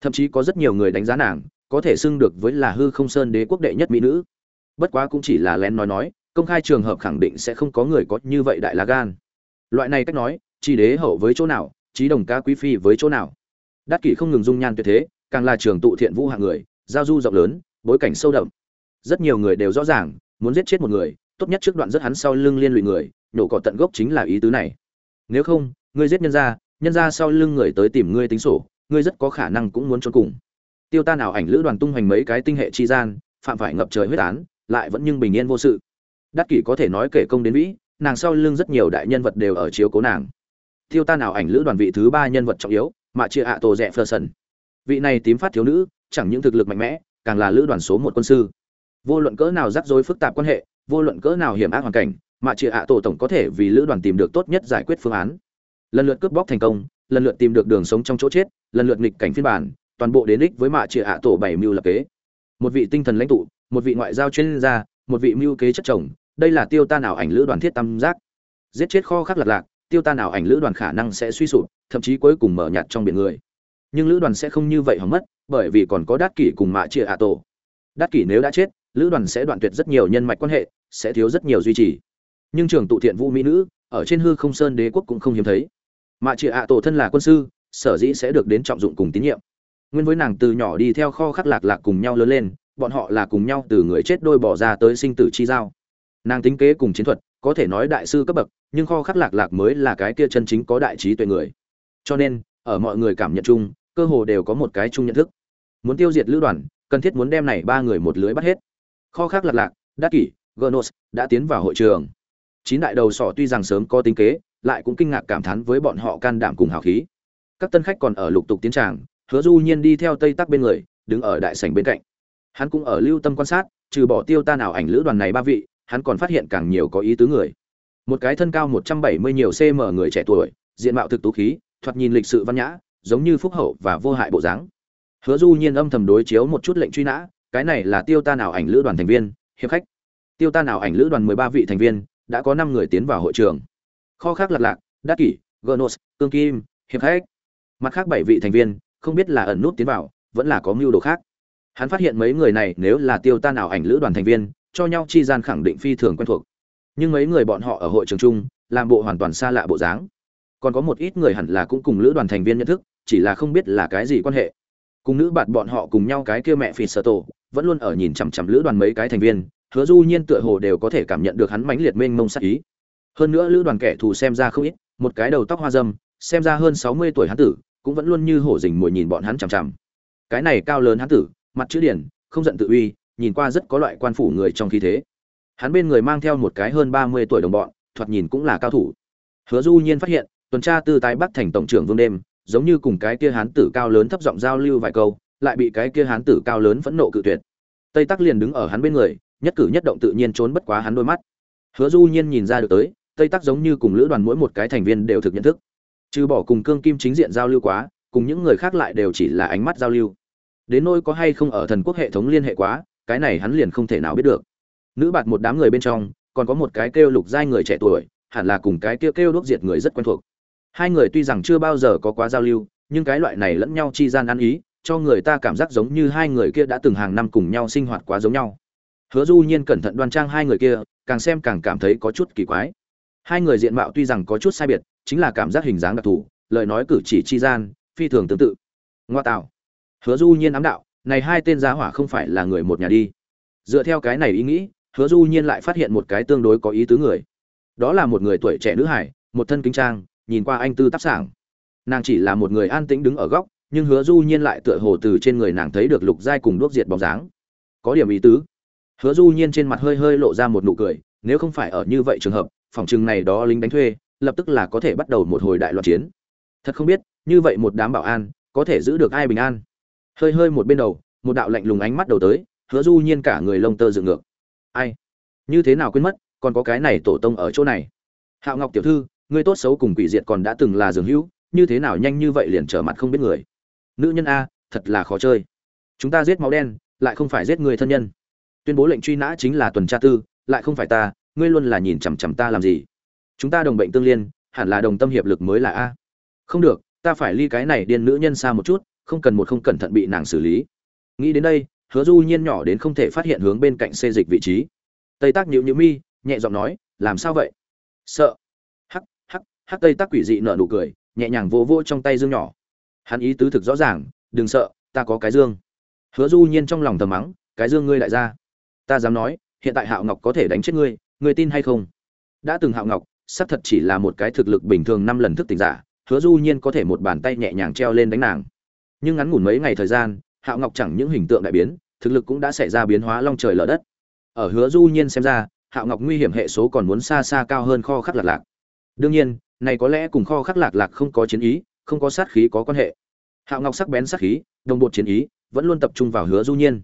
thậm chí có rất nhiều người đánh giá nàng, có thể xưng được với là hư không sơn đế quốc đệ nhất mỹ nữ. Bất quá cũng chỉ là lén nói nói, công khai trường hợp khẳng định sẽ không có người có như vậy đại lá gan. Loại này cách nói chỉ đế hậu với chỗ nào trí đồng ca quý phi với chỗ nào? Đắc kỷ không ngừng dung nhan tuyệt thế, càng là trường tụ thiện vũ hạng người, giao du rộng lớn, bối cảnh sâu đậm. Rất nhiều người đều rõ ràng, muốn giết chết một người, tốt nhất trước đoạn rất hắn sau lưng liên lụy người, nổ cỏ tận gốc chính là ý tứ này. Nếu không, ngươi giết nhân ra nhân ra sau lưng người tới tìm ngươi tính sổ ngươi rất có khả năng cũng muốn trốn cùng. Tiêu ta nào ảnh lữ đoàn tung hoành mấy cái tinh hệ chi gian, phạm phải ngập trời huyết án, lại vẫn nhưng bình yên vô sự. Đắc kỷ có thể nói kể công đến vĩ, nàng sau lưng rất nhiều đại nhân vật đều ở chiếu cố nàng. Tiêu ta nào ảnh lữ đoàn vị thứ ba nhân vật trọng yếu, mà chia hạ tổ rẻ phơ sần. Vị này tím phát thiếu nữ, chẳng những thực lực mạnh mẽ, càng là lữ đoàn số một quân sư. Vô luận cỡ nào rắc rối phức tạp quan hệ, vô luận cỡ nào hiểm ác hoàn cảnh, mà chia hạ tổ tổng có thể vì lữ đoàn tìm được tốt nhất giải quyết phương án. Lần lượt cướp bóc thành công lần lượt tìm được đường sống trong chỗ chết, lần lượt nghịch cảnh phiên bản, toàn bộ đến đích với mạ chia hạ tổ bảy mưu lập kế. Một vị tinh thần lãnh tụ, một vị ngoại giao chuyên gia, một vị mưu kế chất chồng, đây là tiêu tan ảo ảnh lữ đoàn thiết tam giác. Giết chết kho khắc lạc lạc, tiêu tan ảo ảnh lữ đoàn khả năng sẽ suy sụp, thậm chí cuối cùng mở nhạt trong biển người. Nhưng lữ đoàn sẽ không như vậy hỏng mất, bởi vì còn có đát kỷ cùng mạ chia hạ tổ. Đát kỷ nếu đã chết, lữ đoàn sẽ đoạn tuyệt rất nhiều nhân mạch quan hệ, sẽ thiếu rất nhiều duy trì. Nhưng trường tụ thiện vũ mỹ nữ, ở trên hư không sơn đế quốc cũng không hiếm thấy mạ chị ạ tổ thân là quân sư, sở dĩ sẽ được đến trọng dụng cùng tín nhiệm. Nguyên với nàng từ nhỏ đi theo kho khắc lạc lạc cùng nhau lớn lên, bọn họ là cùng nhau từ người chết đôi bỏ ra tới sinh tử chi giao. Nàng tính kế cùng chiến thuật, có thể nói đại sư cấp bậc, nhưng kho khắc lạc lạc mới là cái kia chân chính có đại trí tuệ người. Cho nên, ở mọi người cảm nhận chung, cơ hồ đều có một cái chung nhận thức. Muốn tiêu diệt lữ đoàn, cần thiết muốn đem này ba người một lưới bắt hết. Kho khắc lạc lạc, đắc kỷ gonos đã tiến vào hội trường. Chín đại đầu sỏ tuy rằng sớm có tính kế lại cũng kinh ngạc cảm thán với bọn họ can đảm cùng hào khí. Các tân khách còn ở lục tục tiến tràng, hứa du nhiên đi theo tây tắc bên người, đứng ở đại sảnh bên cạnh. Hắn cũng ở lưu tâm quan sát, trừ bỏ tiêu ta nào ảnh lữ đoàn này ba vị, hắn còn phát hiện càng nhiều có ý tứ người. Một cái thân cao một trăm bảy mươi nhiều cm người trẻ tuổi, diện mạo thực tú khí, thoạt nhìn lịch sự văn nhã, giống như phúc hậu và vô hại bộ dáng. Hứa du nhiên âm thầm đối chiếu một chút lệnh truy nã, cái này là tiêu ta nào ảnh lữ đoàn thành viên, hiệp khách. Tiêu ta nào ảnh lữ đoàn mười ba vị thành viên, đã có năm người tiến vào hội trường kho khác lạc lạc, đắc kỷ gonos cương kim, hiệp khách mặt khác bảy vị thành viên, không biết là ẩn nút tiến vào, vẫn là có mưu đồ khác. Hắn phát hiện mấy người này nếu là tiêu tan ảo ảnh lữ đoàn thành viên, cho nhau chi gian khẳng định phi thường quen thuộc. Nhưng mấy người bọn họ ở hội trường chung, làm bộ hoàn toàn xa lạ bộ dáng. Còn có một ít người hẳn là cũng cùng lữ đoàn thành viên nhận thức, chỉ là không biết là cái gì quan hệ. Cùng nữ bạn bọn họ cùng nhau cái kia mẹ phì sợ tổ, vẫn luôn ở nhìn chằm chằm lữ đoàn mấy cái thành viên, hứa du nhiên tựa hồ đều có thể cảm nhận được hắn mãnh liệt mênh mông sắc ý hơn nữa lữ đoàn kẻ thù xem ra không ít, một cái đầu tóc hoa dâm, xem ra hơn sáu mươi tuổi hán tử, cũng vẫn luôn như hổ dình mồi nhìn bọn hắn chằm chằm. Cái này cao lớn hán tử, mặt chữ điển, không giận tự uy, nhìn qua rất có loại quan phủ người trong khí thế. Hắn bên người mang theo một cái hơn ba mươi tuổi đồng bọn, thoạt nhìn cũng là cao thủ. Hứa du nhiên phát hiện, tuần tra tư tái bắc thành tổng trưởng vương đêm, giống như cùng cái kia hán tử cao lớn thấp giọng giao lưu vài câu, lại bị cái kia hán tử cao lớn phẫn nộ cự tuyệt. Tây tắc liền đứng ở hắn bên người, nhất cử nhất động tự nhiên trốn bất quá hắn đôi mắt. Hứa du nhiên nhìn ra được tới tây tắc giống như cùng lữ đoàn mỗi một cái thành viên đều thực nhận thức. Trừ bỏ cùng cương kim chính diện giao lưu quá, cùng những người khác lại đều chỉ là ánh mắt giao lưu. Đến nỗi có hay không ở thần quốc hệ thống liên hệ quá, cái này hắn liền không thể nào biết được. Nữ bạt một đám người bên trong, còn có một cái kêu lục giai người trẻ tuổi, hẳn là cùng cái kêu kêu đốt diệt người rất quen thuộc. Hai người tuy rằng chưa bao giờ có quá giao lưu, nhưng cái loại này lẫn nhau chi gian ăn ý, cho người ta cảm giác giống như hai người kia đã từng hàng năm cùng nhau sinh hoạt quá giống nhau. Hứa du nhiên cẩn thận đoan trang hai người kia, càng xem càng cảm thấy có chút kỳ quái hai người diện mạo tuy rằng có chút sai biệt, chính là cảm giác hình dáng đặc thù, lời nói cử chỉ chi gian, phi thường tương tự. Ngoa tạo. Hứa du nhiên ám đạo, này hai tên giá hỏa không phải là người một nhà đi. Dựa theo cái này ý nghĩ, hứa du nhiên lại phát hiện một cái tương đối có ý tứ người. Đó là một người tuổi trẻ nữ hải một thân kinh trang, nhìn qua anh tư tác sảng. Nàng chỉ là một người an tĩnh đứng ở góc, nhưng hứa du nhiên lại tựa hồ từ trên người nàng thấy được lục giai cùng đuốc diệt bóng dáng. Có điểm ý tứ. Hứa du nhiên trên mặt hơi hơi lộ ra một nụ cười, nếu không phải ở như vậy trường hợp phòng chừng này đó lính đánh thuê, lập tức là có thể bắt đầu một hồi đại loạn chiến. Thật không biết, như vậy một đám bảo an, có thể giữ được ai bình an. Hơi hơi một bên đầu, một đạo lạnh lùng ánh mắt đầu tới, hứa du nhiên cả người lông tơ dựng ngược. Ai? Như thế nào quên mất, còn có cái này tổ tông ở chỗ này. Hạo ngọc tiểu thư, ngươi tốt xấu cùng quỷ diệt còn đã từng là dường hữu, như thế nào nhanh như vậy liền trở mặt không biết người. Nữ nhân a, thật là khó chơi. Chúng ta giết máu đen, lại không phải giết người thân nhân. Tuyên bố lệnh truy nã chính là tuần tra tư, lại không phải ta ngươi luôn là nhìn chằm chằm ta làm gì? Chúng ta đồng bệnh tương liên, hẳn là đồng tâm hiệp lực mới là a. Không được, ta phải ly cái này điên nữ nhân xa một chút, không cần một không cẩn thận bị nàng xử lý. Nghĩ đến đây, hứa du nhiên nhỏ đến không thể phát hiện hướng bên cạnh xê dịch vị trí. Tây tác nhịu nhịu mi, nhẹ giọng nói, làm sao vậy? Sợ. Hắc hắc hắc tây tác quỷ dị nở nụ cười, nhẹ nhàng vô vô trong tay dương nhỏ. Hắn ý tứ thực rõ ràng, đừng sợ, ta có cái dương. Hứa du nhiên trong lòng thầm mắng, cái dương ngươi lại ra. Ta dám nói, hiện tại hạo ngọc có thể đánh chết ngươi. Người tin hay không? Đã từng hạo ngọc, xác thật chỉ là một cái thực lực bình thường năm lần thức tỉnh giả, hứa du nhiên có thể một bàn tay nhẹ nhàng treo lên đánh nàng. Nhưng ngắn ngủn mấy ngày thời gian, hạo ngọc chẳng những hình tượng đại biến, thực lực cũng đã xảy ra biến hóa long trời lở đất. Ở hứa du nhiên xem ra, hạo ngọc nguy hiểm hệ số còn muốn xa xa cao hơn kho khắc lạc lạc. Đương nhiên, này có lẽ cùng kho khắc lạc lạc không có chiến ý, không có sát khí có quan hệ. Hạo ngọc sắc bén sát khí, đồng bộ chiến ý, vẫn luôn tập trung vào hứa du nhiên.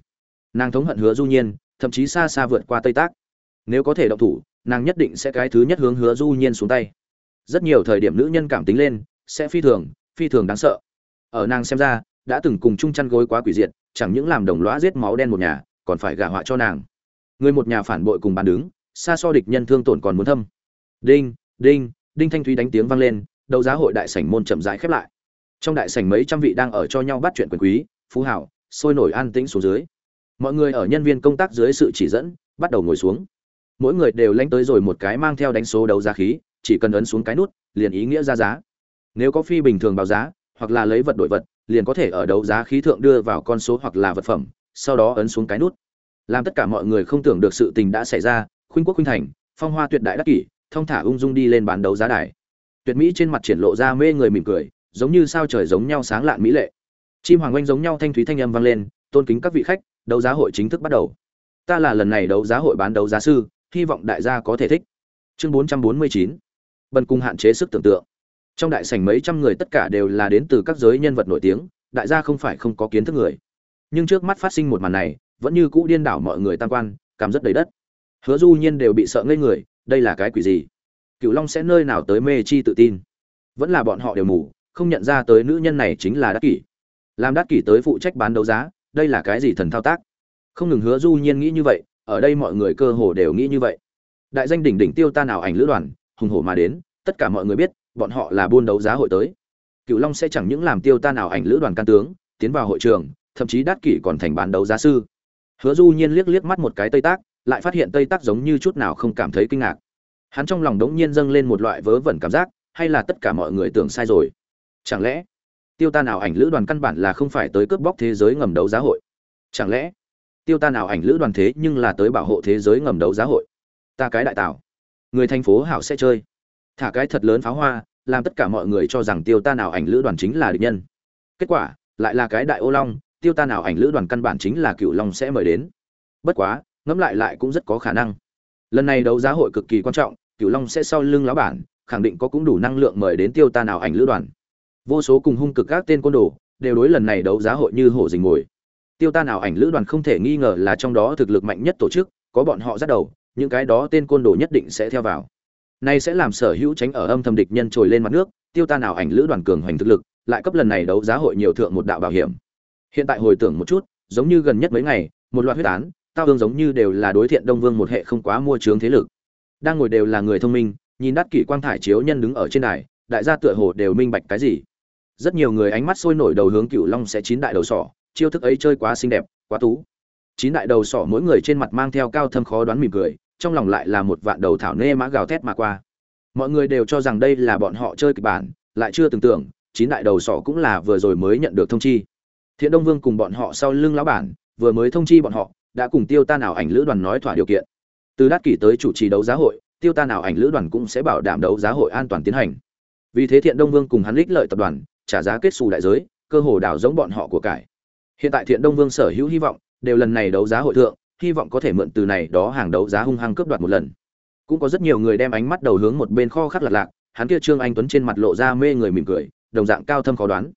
Nàng thống hận hứa du nhiên, thậm chí xa xa vượt qua tây tác nếu có thể động thủ, nàng nhất định sẽ cái thứ nhất hướng hứa du nhiên xuống tay. Rất nhiều thời điểm nữ nhân cảm tính lên, sẽ phi thường phi thường đáng sợ. Ở nàng xem ra, đã từng cùng chung chăn gối quá quỷ diệt, chẳng những làm đồng lõa giết máu đen một nhà, còn phải gả họa cho nàng. Người một nhà phản bội cùng bàn đứng, xa so địch nhân thương tổn còn muốn thâm. Đinh đinh đinh thanh thúy đánh tiếng vang lên, đấu giá hội đại sảnh môn chậm rãi khép lại. Trong đại sảnh mấy trăm vị đang ở cho nhau bắt chuyện quyền quý, phú hảo sôi nổi an tĩnh xuống dưới. Mọi người ở nhân viên công tác dưới sự chỉ dẫn, bắt đầu ngồi xuống mỗi người đều lánh tới rồi một cái mang theo đánh số đấu giá khí, chỉ cần ấn xuống cái nút, liền ý nghĩa ra giá. Nếu có phi bình thường báo giá, hoặc là lấy vật đổi vật, liền có thể ở đấu giá khí thượng đưa vào con số hoặc là vật phẩm, sau đó ấn xuống cái nút. Làm tất cả mọi người không tưởng được sự tình đã xảy ra, khuynh quốc khuynh thành, phong hoa tuyệt đại đắc kỷ, thông thả ung dung đi lên bán đấu giá đài. Tuyệt mỹ trên mặt triển lộ ra mê người mỉm cười, giống như sao trời giống nhau sáng lạn mỹ lệ. Chim hoàng oanh giống nhau thanh thúy thanh âm vang lên, tôn kính các vị khách, đấu giá hội chính thức bắt đầu. Ta là lần này đấu giá hội bán đấu giá sư hy vọng đại gia có thể thích. Chương 449 bần cùng hạn chế sức tưởng tượng. Trong đại sảnh mấy trăm người tất cả đều là đến từ các giới nhân vật nổi tiếng, đại gia không phải không có kiến thức người. Nhưng trước mắt phát sinh một màn này, vẫn như cũ điên đảo mọi người tam quan, cảm rất đầy đất. Hứa du nhiên đều bị sợ ngây người, đây là cái quỷ gì? Cựu long sẽ nơi nào tới mê chi tự tin? Vẫn là bọn họ đều mù, không nhận ra tới nữ nhân này chính là đắc kỷ. Làm đắc kỷ tới phụ trách bán đấu giá, đây là cái gì thần thao tác? Không ngừng hứa du nhiên nghĩ như vậy ở đây mọi người cơ hồ đều nghĩ như vậy. Đại danh đỉnh đỉnh tiêu ta nào ảnh lữ đoàn, hùng hổ mà đến, tất cả mọi người biết, bọn họ là buôn đấu giá hội tới. Cựu long sẽ chẳng những làm tiêu ta nào ảnh lữ đoàn can tướng, tiến vào hội trường, thậm chí đắc kỷ còn thành bán đấu giá sư. Hứa du nhiên liếc liếc mắt một cái tây tác, lại phát hiện tây tác giống như chút nào không cảm thấy kinh ngạc. Hắn trong lòng đống nhiên dâng lên một loại vớ vẩn cảm giác, hay là tất cả mọi người tưởng sai rồi? Chẳng lẽ, tiêu ta nào ảnh lữ đoàn căn bản là không phải tới cướp bóc thế giới ngầm đấu giá hội? Chẳng lẽ tiêu ta nào ảnh lữ đoàn thế nhưng là tới bảo hộ thế giới ngầm đấu giá hội. Ta cái đại tảo người thành phố hảo sẽ chơi. Thả cái thật lớn pháo hoa, làm tất cả mọi người cho rằng tiêu ta nào ảnh lữ đoàn chính là địch nhân. Kết quả, lại là cái đại ô long, tiêu tan ảo ảnh lữ đoàn căn bản chính là cựu long sẽ mời đến. Bất quá, ngẫm lại lại cũng rất có khả năng. Lần này đấu giá hội cực kỳ quan trọng, cựu long sẽ sau lưng lão bản, khẳng định có cũng đủ năng lượng mời đến tiêu tan ảo ảnh lữ đoàn. Vô số cùng hung cực các tên côn đồ, đều đối lần này đấu giá hội như hổ dình ngồi tiêu tan ảo ảnh lữ đoàn không thể nghi ngờ là trong đó thực lực mạnh nhất tổ chức, có bọn họ dắt đầu, những cái đó tên côn đồ nhất định sẽ theo vào. Này sẽ làm sở hữu tránh ở âm thầm địch nhân trồi lên mặt nước, tiêu tan ảo ảnh lữ đoàn cường hoành thực lực, lại cấp lần này đấu giá hội nhiều thượng một đạo bảo hiểm. Hiện tại hồi tưởng một chút, giống như gần nhất mấy ngày, một loạt huyết án, tao hương giống như đều là đối thiện đông vương một hệ không quá mua trướng thế lực. Đang ngồi đều là người thông minh, nhìn đắt kỷ quang thải chiếu nhân đứng ở trên đài, đại gia tựa hồ đều minh bạch cái gì. Rất nhiều người ánh mắt sôi nổi đầu hướng cựu long sẽ chín đại đầu sỏ chiêu thức ấy chơi quá xinh đẹp, quá tú chín đại đầu sỏ mỗi người trên mặt mang theo cao thâm khó đoán mỉm cười, trong lòng lại là một vạn đầu thảo nê mã gào thét mà qua. Mọi người đều cho rằng đây là bọn họ chơi kịch bản, lại chưa tưởng tượng chín đại đầu sỏ cũng là vừa rồi mới nhận được thông chi. Thiện đông vương cùng bọn họ sau lưng lão bản, vừa mới thông chi bọn họ, đã cùng tiêu tan ảo ảnh lữ đoàn nói thỏa điều kiện. Từ đát kỷ tới chủ trì đấu giá hội, tiêu tan ảo ảnh lữ đoàn cũng sẽ bảo đảm đấu giá hội an toàn tiến hành. Vì thế thiện đông vương cùng hắn lích lợi tập đoàn, trả giá kết xù đại giới, cơ hồ đào giống bọn họ của cải hiện tại thiện đông vương sở hữu hy vọng đều lần này đấu giá hội thượng, hy vọng có thể mượn từ này đó hàng đấu giá hung hăng cướp đoạt một lần. Cũng có rất nhiều người đem ánh mắt đầu hướng một bên kho khắc lạc lạc, hắn kia trương anh tuấn trên mặt lộ ra mê người mỉm cười, đồng dạng cao thâm khó đoán.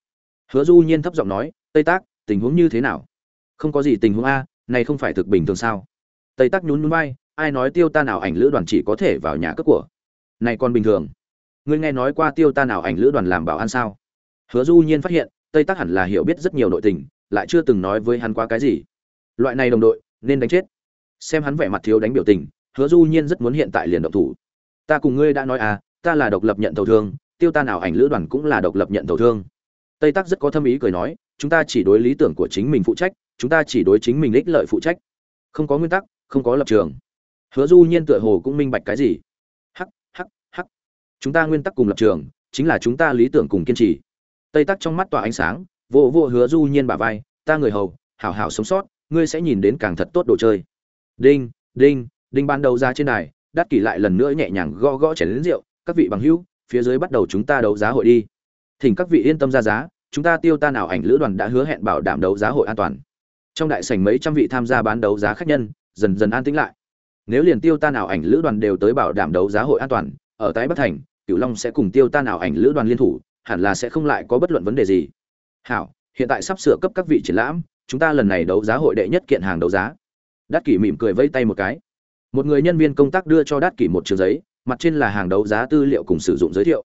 Hứa du nhiên thấp giọng nói, tây tác tình huống như thế nào? Không có gì tình huống a, này không phải thực bình thường sao? Tây tác nhún nhún vai, ai nói tiêu ta nào ảnh lữ đoàn chỉ có thể vào nhà cướp của? Này còn bình thường. Ngươi nghe nói qua tiêu ta nào ảnh lữ đoàn làm bảo an sao? Hứa du nhiên phát hiện, tây tác hẳn là hiểu biết rất nhiều nội tình lại chưa từng nói với hắn qua cái gì. Loại này đồng đội, nên đánh chết. Xem hắn vẻ mặt thiếu đánh biểu tình, hứa du nhiên rất muốn hiện tại liền động thủ. Ta cùng ngươi đã nói à ta là độc lập nhận tàu thương, tiêu ta nào ảnh lữ đoàn cũng là độc lập nhận tàu thương. Tây tắc rất có thâm ý cười nói, chúng ta chỉ đối lý tưởng của chính mình phụ trách, chúng ta chỉ đối chính mình ích lợi phụ trách. Không có nguyên tắc, không có lập trường. Hứa du nhiên tựa hồ cũng minh bạch cái gì. Hắc hắc hắc. Chúng ta nguyên tắc cùng lập trường, chính là chúng ta lý tưởng cùng kiên trì. Tây tắc trong mắt tỏa ánh sáng vô vô hứa du nhiên bả vai, ta người hầu, hảo hảo sống sót, ngươi sẽ nhìn đến càng thật tốt đồ chơi. Đinh đinh đinh ban đầu ra trên đài, đắt kỷ lại lần nữa nhẹ nhàng gõ gõ chén đến rượu, các vị bằng hữu, phía dưới bắt đầu chúng ta đấu giá hội đi. Thỉnh các vị yên tâm ra giá, chúng ta tiêu ta nào ảnh lữ đoàn đã hứa hẹn bảo đảm đấu giá hội an toàn. Trong đại sảnh mấy trăm vị tham gia bán đấu giá khách nhân, dần dần an tĩnh lại. Nếu liền tiêu ta nào ảnh lữ đoàn đều tới bảo đảm đấu giá hội an toàn, ở tái bắc thành, cửu long sẽ cùng tiêu ta nào ảnh lữ đoàn liên thủ, hẳn là sẽ không lại có bất luận vấn đề gì hảo, hiện tại sắp sửa cấp các vị triển lãm, chúng ta lần này đấu giá hội đệ nhất kiện hàng đấu giá. Đát kỷ mỉm cười vây tay một cái. Một người nhân viên công tác đưa cho đát kỷ một trường giấy, mặt trên là hàng đấu giá tư liệu cùng sử dụng giới thiệu.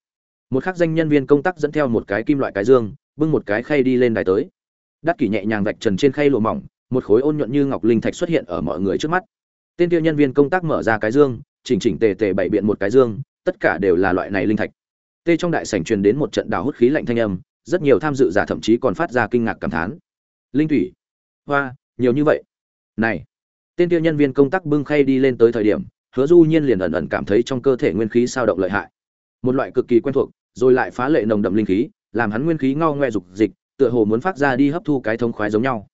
Một khắc danh nhân viên công tác dẫn theo một cái kim loại cái dương, bưng một cái khay đi lên đài tới. Đát kỷ nhẹ nhàng vạch trần trên khay lụa mỏng, một khối ôn nhuận như ngọc linh thạch xuất hiện ở mọi người trước mắt. Tên tiêu nhân viên công tác mở ra cái dương, chỉnh chỉnh tề tề bày biện một cái dương, tất cả đều là loại này linh thạch. Tê trong đại sảnh truyền đến một trận đào hút khí lạnh thanh âm rất nhiều tham dự giả thậm chí còn phát ra kinh ngạc cảm thán. Linh thủy, hoa, nhiều như vậy. Này, tên kia nhân viên công tác bưng khay đi lên tới thời điểm, hứa du nhiên liền ẩn ẩn cảm thấy trong cơ thể nguyên khí sao động lợi hại. Một loại cực kỳ quen thuộc, rồi lại phá lệ nồng đậm linh khí, làm hắn nguyên khí ngao ngoe dục dịch, tựa hồ muốn phát ra đi hấp thu cái thông khoái giống nhau.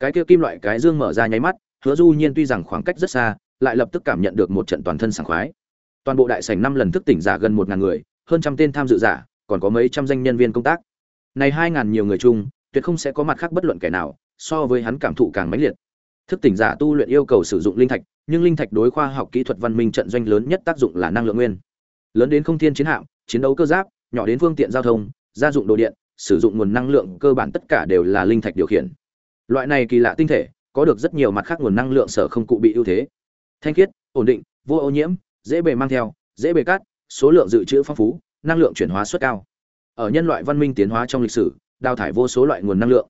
Cái kia kim loại cái dương mở ra nháy mắt, hứa du nhiên tuy rằng khoảng cách rất xa, lại lập tức cảm nhận được một trận toàn thân sảng khoái. Toàn bộ đại sảnh năm lần thức tỉnh giả gần một ngàn người, hơn trăm tên tham dự giả, còn có mấy trăm danh nhân viên công tác này hai ngàn nhiều người chung, tuyệt không sẽ có mặt khác bất luận kẻ nào, so với hắn cảm thụ càng mãnh liệt. Thức tỉnh giả tu luyện yêu cầu sử dụng linh thạch, nhưng linh thạch đối khoa học kỹ thuật văn minh trận doanh lớn nhất tác dụng là năng lượng nguyên. Lớn đến không thiên chiến hạm, chiến đấu cơ giáp, nhỏ đến phương tiện giao thông, gia dụng đồ điện, sử dụng nguồn năng lượng cơ bản tất cả đều là linh thạch điều khiển. Loại này kỳ lạ tinh thể, có được rất nhiều mặt khác nguồn năng lượng sở không cụ bị ưu thế. Thanh khiết, ổn định, vô ô nhiễm, dễ bề mang theo, dễ bề cắt số lượng dự trữ phong phú, năng lượng chuyển hóa suất cao ở nhân loại văn minh tiến hóa trong lịch sử, đào thải vô số loại nguồn năng lượng.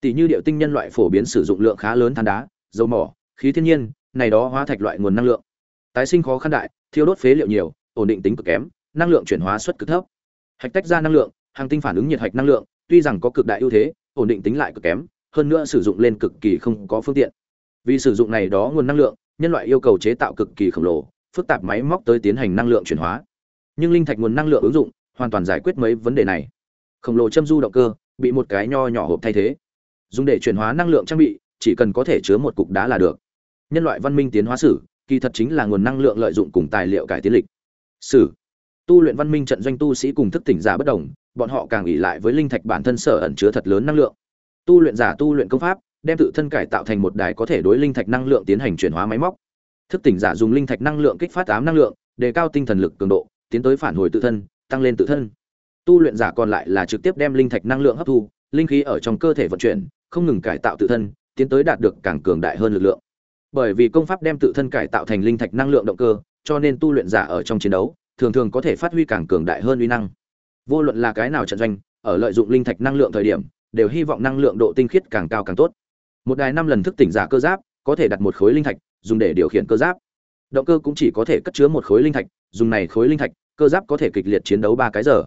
Tỷ như điệu tinh nhân loại phổ biến sử dụng lượng khá lớn than đá, dầu mỏ, khí thiên nhiên, này đó hóa thạch loại nguồn năng lượng. Tái sinh khó khăn đại, thiêu đốt phế liệu nhiều, ổn định tính cực kém, năng lượng chuyển hóa suất cực thấp. Hạch tách ra năng lượng, hàng tinh phản ứng nhiệt hạch năng lượng, tuy rằng có cực đại ưu thế, ổn định tính lại cực kém, hơn nữa sử dụng lên cực kỳ không có phương tiện. Vì sử dụng này đó nguồn năng lượng, nhân loại yêu cầu chế tạo cực kỳ khổng lồ, phức tạp máy móc tới tiến hành năng lượng chuyển hóa. Nhưng linh thạch nguồn năng lượng ứng dụng hoàn toàn giải quyết mấy vấn đề này. Khổng lồ châm du động cơ bị một cái nho nhỏ hộp thay thế. Dùng để chuyển hóa năng lượng trang bị, chỉ cần có thể chứa một cục đá là được. Nhân loại văn minh tiến hóa sử, kỳ thật chính là nguồn năng lượng lợi dụng cùng tài liệu cải tiến lịch. Sử. Tu luyện văn minh trận doanh tu sĩ cùng thức tỉnh giả bất đồng, bọn họ càng ỉ lại với linh thạch bản thân sở ẩn chứa thật lớn năng lượng. Tu luyện giả tu luyện công pháp, đem tự thân cải tạo thành một đài có thể đối linh thạch năng lượng tiến hành chuyển hóa máy móc. Thức tỉnh giả dùng linh thạch năng lượng kích phát ám năng lượng, đề cao tinh thần lực cường độ, tiến tới phản hồi tự thân tăng lên tự thân. Tu luyện giả còn lại là trực tiếp đem linh thạch năng lượng hấp thu, linh khí ở trong cơ thể vận chuyển, không ngừng cải tạo tự thân, tiến tới đạt được càng cường đại hơn lực lượng. Bởi vì công pháp đem tự thân cải tạo thành linh thạch năng lượng động cơ, cho nên tu luyện giả ở trong chiến đấu, thường thường có thể phát huy càng cường đại hơn uy năng. Vô luận là cái nào trận doanh, ở lợi dụng linh thạch năng lượng thời điểm, đều hy vọng năng lượng độ tinh khiết càng cao càng tốt. Một đài năm lần thức tỉnh giả cơ giáp, có thể đặt một khối linh thạch, dùng để điều khiển cơ giáp. Động cơ cũng chỉ có thể cất chứa một khối linh thạch, dùng này khối linh thạch cơ giáp có thể kịch liệt chiến đấu ba cái giờ.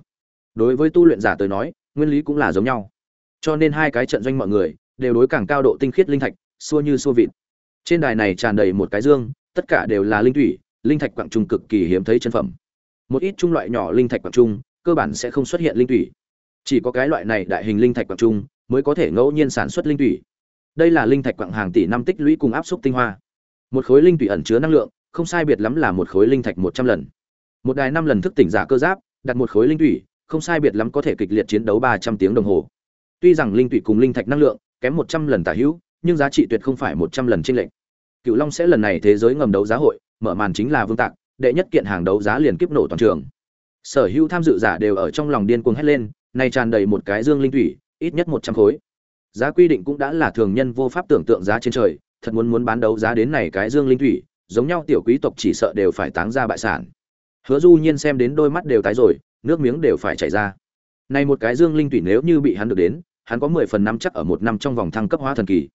Đối với tu luyện giả tới nói, nguyên lý cũng là giống nhau. Cho nên hai cái trận doanh mọi người đều đối càng cao độ tinh khiết linh thạch, xua như xua vịt. Trên đài này tràn đầy một cái dương, tất cả đều là linh thủy, linh thạch quặng trung cực kỳ hiếm thấy chân phẩm. Một ít trung loại nhỏ linh thạch quặng trung cơ bản sẽ không xuất hiện linh thủy. Chỉ có cái loại này đại hình linh thạch quặng trung mới có thể ngẫu nhiên sản xuất linh thủy. Đây là linh thạch quặng hàng tỷ năm tích lũy cùng áp suất tinh hoa. Một khối linh thủy ẩn chứa năng lượng, không sai biệt lắm là một khối linh thạch một trăm lần một đài năm lần thức tỉnh giả cơ giáp, đặt một khối linh thủy, không sai biệt lắm có thể kịch liệt chiến đấu ba trăm tiếng đồng hồ. Tuy rằng linh thủy cùng linh thạch năng lượng kém một trăm lần tả hữu, nhưng giá trị tuyệt không phải một trăm lần trên lệnh cựu long sẽ lần này thế giới ngầm đấu giá hội, mở màn chính là vương tạc, đệ nhất kiện hàng đấu giá liền kiếp nổ toàn trường. Sở hữu tham dự giả đều ở trong lòng điên cuồng hét lên, nay tràn đầy một cái dương linh thủy, ít nhất một trăm khối. Giá quy định cũng đã là thường nhân vô pháp tưởng tượng giá trên trời, thật muốn muốn bán đấu giá đến này cái dương linh thủy, giống nhau tiểu quý tộc chỉ sợ đều phải táng ra bại sản hứa du nhiên xem đến đôi mắt đều tái rồi, nước miếng đều phải chảy ra. Này một cái dương linh thủy nếu như bị hắn được đến, hắn có mười phần năm chắc ở một năm trong vòng thăng cấp hóa thần kỳ.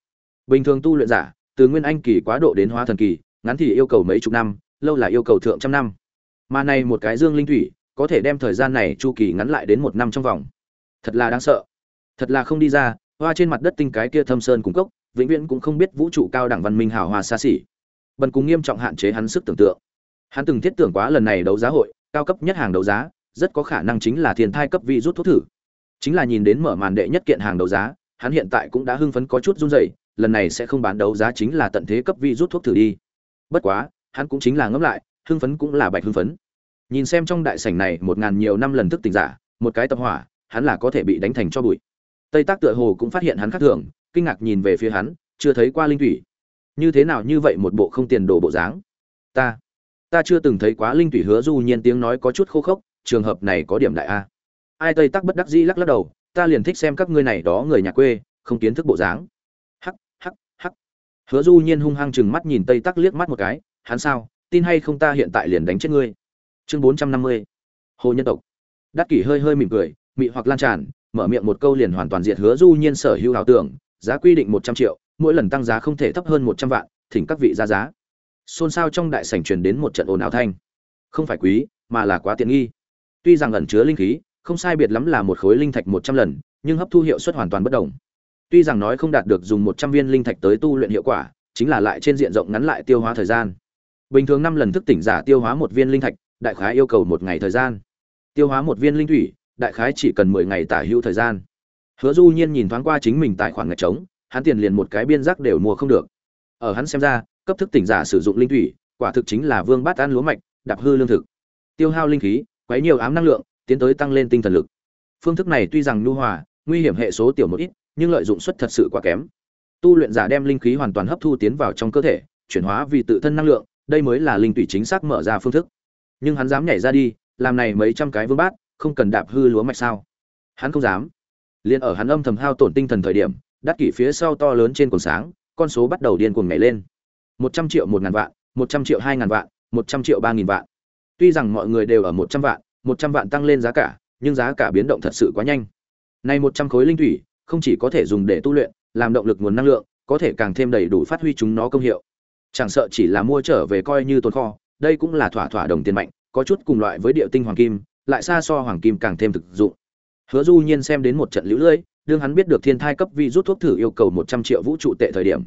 Bình thường tu luyện giả, từ nguyên anh kỳ quá độ đến hóa thần kỳ, ngắn thì yêu cầu mấy chục năm, lâu là yêu cầu thượng trăm năm. Mà này một cái dương linh thủy có thể đem thời gian này chu kỳ ngắn lại đến một năm trong vòng. Thật là đáng sợ. Thật là không đi ra, hoa trên mặt đất tinh cái kia thâm sơn cung cốc, vĩnh viễn cũng không biết vũ trụ cao đẳng văn minh hào hoa xa xỉ. Bần cùng nghiêm trọng hạn chế hắn sức tưởng tượng hắn từng thiết tưởng quá lần này đấu giá hội, cao cấp nhất hàng đấu giá, rất có khả năng chính là thiên thai cấp vi rút thuốc thử. Chính là nhìn đến mở màn đệ nhất kiện hàng đấu giá, hắn hiện tại cũng đã hưng phấn có chút run rẩy, lần này sẽ không bán đấu giá chính là tận thế cấp vi rút thuốc thử đi. Bất quá, hắn cũng chính là ngẫm lại, hưng phấn cũng là bạch hưng phấn. Nhìn xem trong đại sảnh này một ngàn nhiều năm lần thức tỉnh giả, một cái tập hỏa, hắn là có thể bị đánh thành cho bụi. Tây tác tựa hồ cũng phát hiện hắn khác thường, kinh ngạc nhìn về phía hắn, chưa thấy qua linh thủy. Như thế nào như vậy một bộ không tiền đồ bộ dáng? Ta ta chưa từng thấy quá linh thủy hứa du nhiên tiếng nói có chút khô khốc, trường hợp này có điểm đại a. Ai tây tắc bất đắc dĩ lắc lắc đầu, ta liền thích xem các ngươi này đó người nhà quê, không kiến thức bộ dáng. Hắc hắc hắc. Hứa du nhiên hung hăng chừng mắt nhìn tây tắc liếc mắt một cái, hắn sao, tin hay không ta hiện tại liền đánh chết ngươi. Chương bốn trăm năm mươi. Hồ nhân tộc. Đắc kỷ hơi hơi mỉm cười, mị hoặc lan tràn, mở miệng một câu liền hoàn toàn diệt hứa du nhiên sở hữu ảo tưởng, giá quy định một trăm triệu, mỗi lần tăng giá không thể thấp hơn một trăm vạn, thỉnh các vị ra giá xôn xao trong đại sảnh truyền đến một trận ồn ào thanh. Không phải quý, mà là quá tiện nghi. Tuy rằng ẩn chứa linh khí, không sai biệt lắm là một khối linh thạch một trăm lần, nhưng hấp thu hiệu suất hoàn toàn bất đồng. Tuy rằng nói không đạt được dùng một trăm viên linh thạch tới tu luyện hiệu quả, chính là lại trên diện rộng ngắn lại tiêu hóa thời gian. Bình thường năm lần thức tỉnh giả tiêu hóa một viên linh thạch, đại khái yêu cầu một ngày thời gian. Tiêu hóa một viên linh thủy, đại khái chỉ cần mười ngày tả hữu thời gian. Hứa du nhiên nhìn thoáng qua chính mình tài khoản ngạch trống, hắn tiền liền một cái biên giác đều mua không được. Ở hắn xem ra cấp thức tỉnh giả sử dụng linh thủy, quả thực chính là vương bát ăn lúa mạch, đạp hư lương thực. Tiêu hao linh khí, quấy nhiều ám năng lượng, tiến tới tăng lên tinh thần lực. Phương thức này tuy rằng nhu hòa, nguy hiểm hệ số tiểu một ít, nhưng lợi dụng suất thật sự quá kém. Tu luyện giả đem linh khí hoàn toàn hấp thu tiến vào trong cơ thể, chuyển hóa vì tự thân năng lượng, đây mới là linh thủy chính xác mở ra phương thức. Nhưng hắn dám nhảy ra đi, làm này mấy trăm cái vương bát, không cần đạp hư lúa mạch sao? Hắn không dám. Liền ở hắn âm thầm hao tổn tinh thần thời điểm, đắt kỷ phía sau to lớn trên cồn sáng, con số bắt đầu điên cuồng nhảy lên một trăm triệu một ngàn vạn, một trăm triệu hai ngàn vạn, một trăm triệu ba nghìn vạn. Tuy rằng mọi người đều ở một trăm vạn, một trăm vạn tăng lên giá cả, nhưng giá cả biến động thật sự quá nhanh. Này một trăm khối linh thủy, không chỉ có thể dùng để tu luyện, làm động lực nguồn năng lượng, có thể càng thêm đầy đủ phát huy chúng nó công hiệu. Chẳng sợ chỉ là mua trở về coi như tồn kho, đây cũng là thỏa thỏa đồng tiền mạnh, có chút cùng loại với địa tinh hoàng kim, lại xa so hoàng kim càng thêm thực dụng. Hứa du nhiên xem đến một trận lũ lưỡi, đương hắn biết được thiên thai cấp vi rút thuốc thử yêu cầu một trăm triệu vũ trụ tệ thời điểm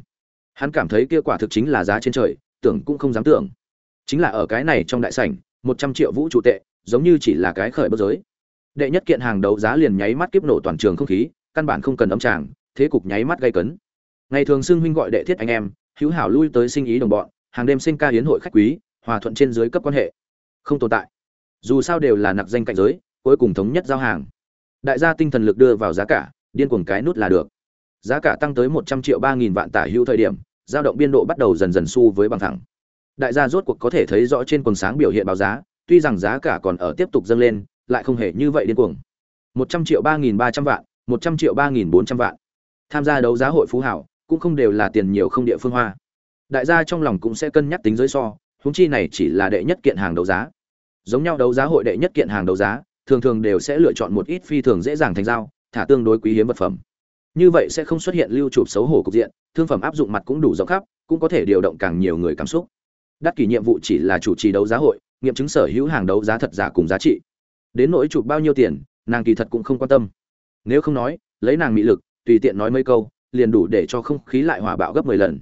hắn cảm thấy kia quả thực chính là giá trên trời, tưởng cũng không dám tưởng. Chính là ở cái này trong đại sảnh, một trăm triệu vũ trụ tệ, giống như chỉ là cái khởi bất giới. Đệ nhất kiện hàng đấu giá liền nháy mắt kiếp nổ toàn trường không khí, căn bản không cần ấm tràng, thế cục nháy mắt gây cấn. Ngày thường xưng huynh gọi đệ thiết anh em, hữu hảo lui tới sinh ý đồng bọn, hàng đêm sinh ca hiến hội khách quý, hòa thuận trên dưới cấp quan hệ. Không tồn tại. Dù sao đều là nặc danh cạnh giới, cuối cùng thống nhất giao hàng. Đại gia tinh thần lực đưa vào giá cả, điên cuồng cái nút là được giá cả tăng tới một trăm triệu ba nghìn vạn tả hữu thời điểm dao động biên độ bắt đầu dần dần xu với bằng thẳng. Đại gia rốt cuộc có thể thấy rõ trên quần sáng biểu hiện báo giá, tuy rằng giá cả còn ở tiếp tục dâng lên, lại không hề như vậy điên cuồng. Một trăm triệu ba nghìn ba trăm vạn, một trăm triệu ba nghìn bốn trăm vạn. Tham gia đấu giá hội phú hảo, cũng không đều là tiền nhiều không địa phương hoa. Đại gia trong lòng cũng sẽ cân nhắc tính giới so húng chi này chỉ là đệ nhất kiện hàng đấu giá. Giống nhau đấu giá hội đệ nhất kiện hàng đấu giá, thường thường đều sẽ lựa chọn một ít phi thường dễ dàng thành giao, thả tương đối quý hiếm vật phẩm như vậy sẽ không xuất hiện lưu chụp xấu hổ cục diện, thương phẩm áp dụng mặt cũng đủ rộng khắp, cũng có thể điều động càng nhiều người cảm xúc. Đắt kỷ nhiệm vụ chỉ là chủ trì đấu giá hội, nghiệm chứng sở hữu hàng đấu giá thật giả cùng giá trị. Đến nỗi chụp bao nhiêu tiền, nàng kỳ thật cũng không quan tâm. Nếu không nói, lấy nàng mị lực, tùy tiện nói mấy câu, liền đủ để cho không khí lại hỏa bạo gấp mười lần.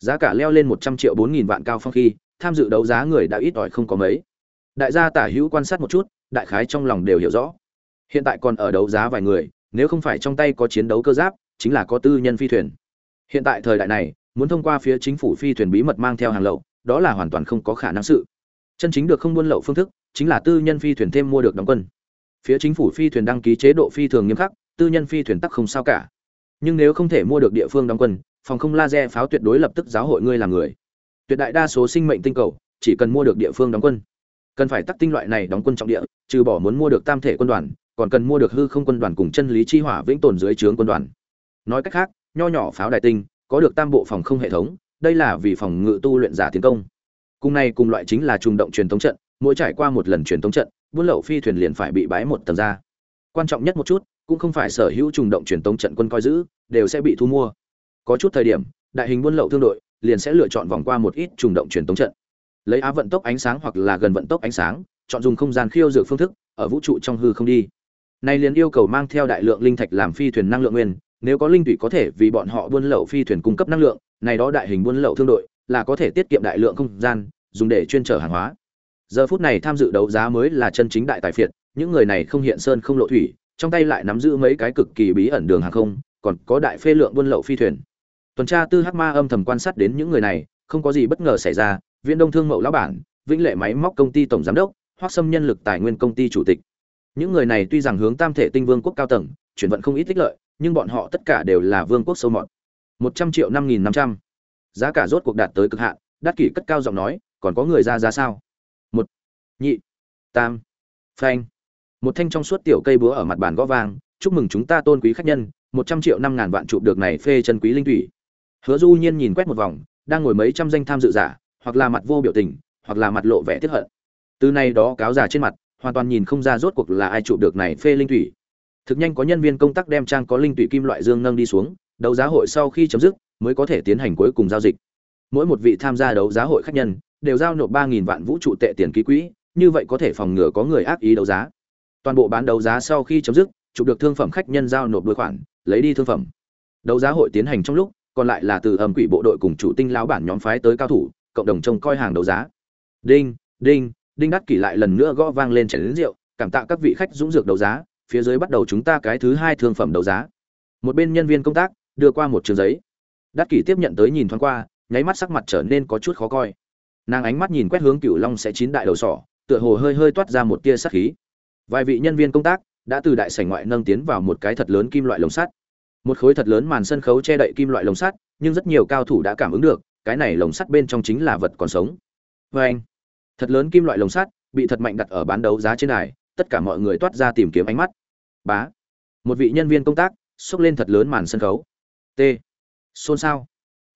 Giá cả leo lên một trăm triệu bốn nghìn vạn cao phong khi, tham dự đấu giá người đã ít ỏi không có mấy. Đại gia tả hữu quan sát một chút, đại khái trong lòng đều hiểu rõ. Hiện tại còn ở đấu giá vài người nếu không phải trong tay có chiến đấu cơ giáp, chính là có tư nhân phi thuyền. Hiện tại thời đại này, muốn thông qua phía chính phủ phi thuyền bí mật mang theo hàng lậu, đó là hoàn toàn không có khả năng sự. Chân chính được không buôn lậu phương thức, chính là tư nhân phi thuyền thêm mua được đóng quân. Phía chính phủ phi thuyền đăng ký chế độ phi thường nghiêm khắc, tư nhân phi thuyền tắc không sao cả. Nhưng nếu không thể mua được địa phương đóng quân, phòng không laser pháo tuyệt đối lập tức giáo hội ngươi làm người. Tuyệt đại đa số sinh mệnh tinh cầu, chỉ cần mua được địa phương đóng quân. Cần phải tắc tinh loại này đóng quân trọng địa, trừ bỏ muốn mua được tam thể quân đoàn còn cần mua được hư không quân đoàn cùng chân lý chi hỏa vĩnh tồn dưới trướng quân đoàn. Nói cách khác, nho nhỏ pháo đại tinh, có được tam bộ phòng không hệ thống, đây là vì phòng ngự tu luyện giả tiến công. Cùng này cùng loại chính là trùng động truyền thống trận, mỗi trải qua một lần truyền thống trận, buôn lậu phi thuyền liền phải bị bái một tầng ra. Quan trọng nhất một chút, cũng không phải sở hữu trùng động truyền thống trận quân coi giữ, đều sẽ bị thu mua. Có chút thời điểm, đại hình buôn lậu thương đội, liền sẽ lựa chọn vòng qua một ít trùng động truyền thống trận. Lấy á vận tốc ánh sáng hoặc là gần vận tốc ánh sáng, chọn dùng không gian khiêu dược phương thức, ở vũ trụ trong hư không đi này liền yêu cầu mang theo đại lượng linh thạch làm phi thuyền năng lượng nguyên, nếu có linh thủy có thể vì bọn họ buôn lậu phi thuyền cung cấp năng lượng, này đó đại hình buôn lậu thương đội, là có thể tiết kiệm đại lượng không gian, dùng để chuyên chở hàng hóa. Giờ phút này tham dự đấu giá mới là chân chính đại tài phiệt, những người này không hiện sơn không lộ thủy, trong tay lại nắm giữ mấy cái cực kỳ bí ẩn đường hàng không, còn có đại phê lượng buôn lậu phi thuyền. Tuần tra tư hắc ma âm thầm quan sát đến những người này, không có gì bất ngờ xảy ra, viễn đông thương mậu lão bản, vĩnh lệ máy móc công ty tổng giám đốc hoắc sâm nhân lực tài nguyên công ty chủ tịch những người này tuy rằng hướng tam thể tinh vương quốc cao tầng, chuyển vận không ít tích lợi, nhưng bọn họ tất cả đều là vương quốc sâu mọt. Một trăm triệu năm nghìn năm trăm. Giá cả rốt cuộc đạt tới cực hạn, đắt kỷ cất cao giọng nói, còn có người ra giá sao? Một. Nhị. Tam. Phanh. Một thanh trong suốt tiểu cây búa ở mặt bàn gõ vang, chúc mừng chúng ta tôn quý khách nhân, một trăm triệu năm ngàn vạn chụp được này phê chân quý linh thủy. Hứa du nhiên nhìn quét một vòng, đang ngồi mấy trăm danh tham dự giả, hoặc là mặt vô biểu tình, hoặc là mặt lộ vẻ tiếc hận. Từ nay đó cáo giả trên mặt hoàn toàn nhìn không ra rốt cuộc là ai chụp được này phê linh thủy. Thực nhanh có nhân viên công tác đem trang có linh thủy kim loại dương nâng đi xuống, đấu giá hội sau khi chấm dứt, mới có thể tiến hành cuối cùng giao dịch. Mỗi một vị tham gia đấu giá hội khách nhân đều giao nộp ba nghìn vạn vũ trụ tệ tiền ký quỹ, như vậy có thể phòng ngừa có người ác ý đấu giá. Toàn bộ bán đấu giá sau khi chấm dứt, chụp được thương phẩm khách nhân giao nộp đôi khoản, lấy đi thương phẩm. Đấu giá hội tiến hành trong lúc, còn lại là từ âm quỷ bộ đội cùng chủ tinh lão bản nhóm phái tới cao thủ, cộng đồng trông coi hàng đấu giá. Đinh đinh đinh đắc kỷ lại lần nữa gõ vang lên chảy đến rượu, cảm tạ các vị khách dũng dược đấu giá, phía dưới bắt đầu chúng ta cái thứ hai thương phẩm đấu giá. Một bên nhân viên công tác, đưa qua một trường giấy. Đắc kỷ tiếp nhận tới nhìn thoáng qua, nháy mắt sắc mặt trở nên có chút khó coi. Nàng ánh mắt nhìn quét hướng Cửu long sẽ chín đại đầu sỏ, tựa hồ hơi hơi toát ra một tia sắc khí. Vài vị nhân viên công tác đã từ đại sảnh ngoại nâng tiến vào một cái thật lớn kim loại lồng sắt. Một khối thật lớn màn sân khấu che đậy kim loại lồng sắt, nhưng rất nhiều cao thủ đã cảm ứng được, cái này lồng sắt bên trong chính là vật còn sống. Vê anh thật lớn kim loại lồng sắt, bị thật mạnh đặt ở bán đấu giá trên đài, tất cả mọi người toát ra tìm kiếm ánh mắt. Bá. Một vị nhân viên công tác, xốc lên thật lớn màn sân khấu. T. Xôn xao.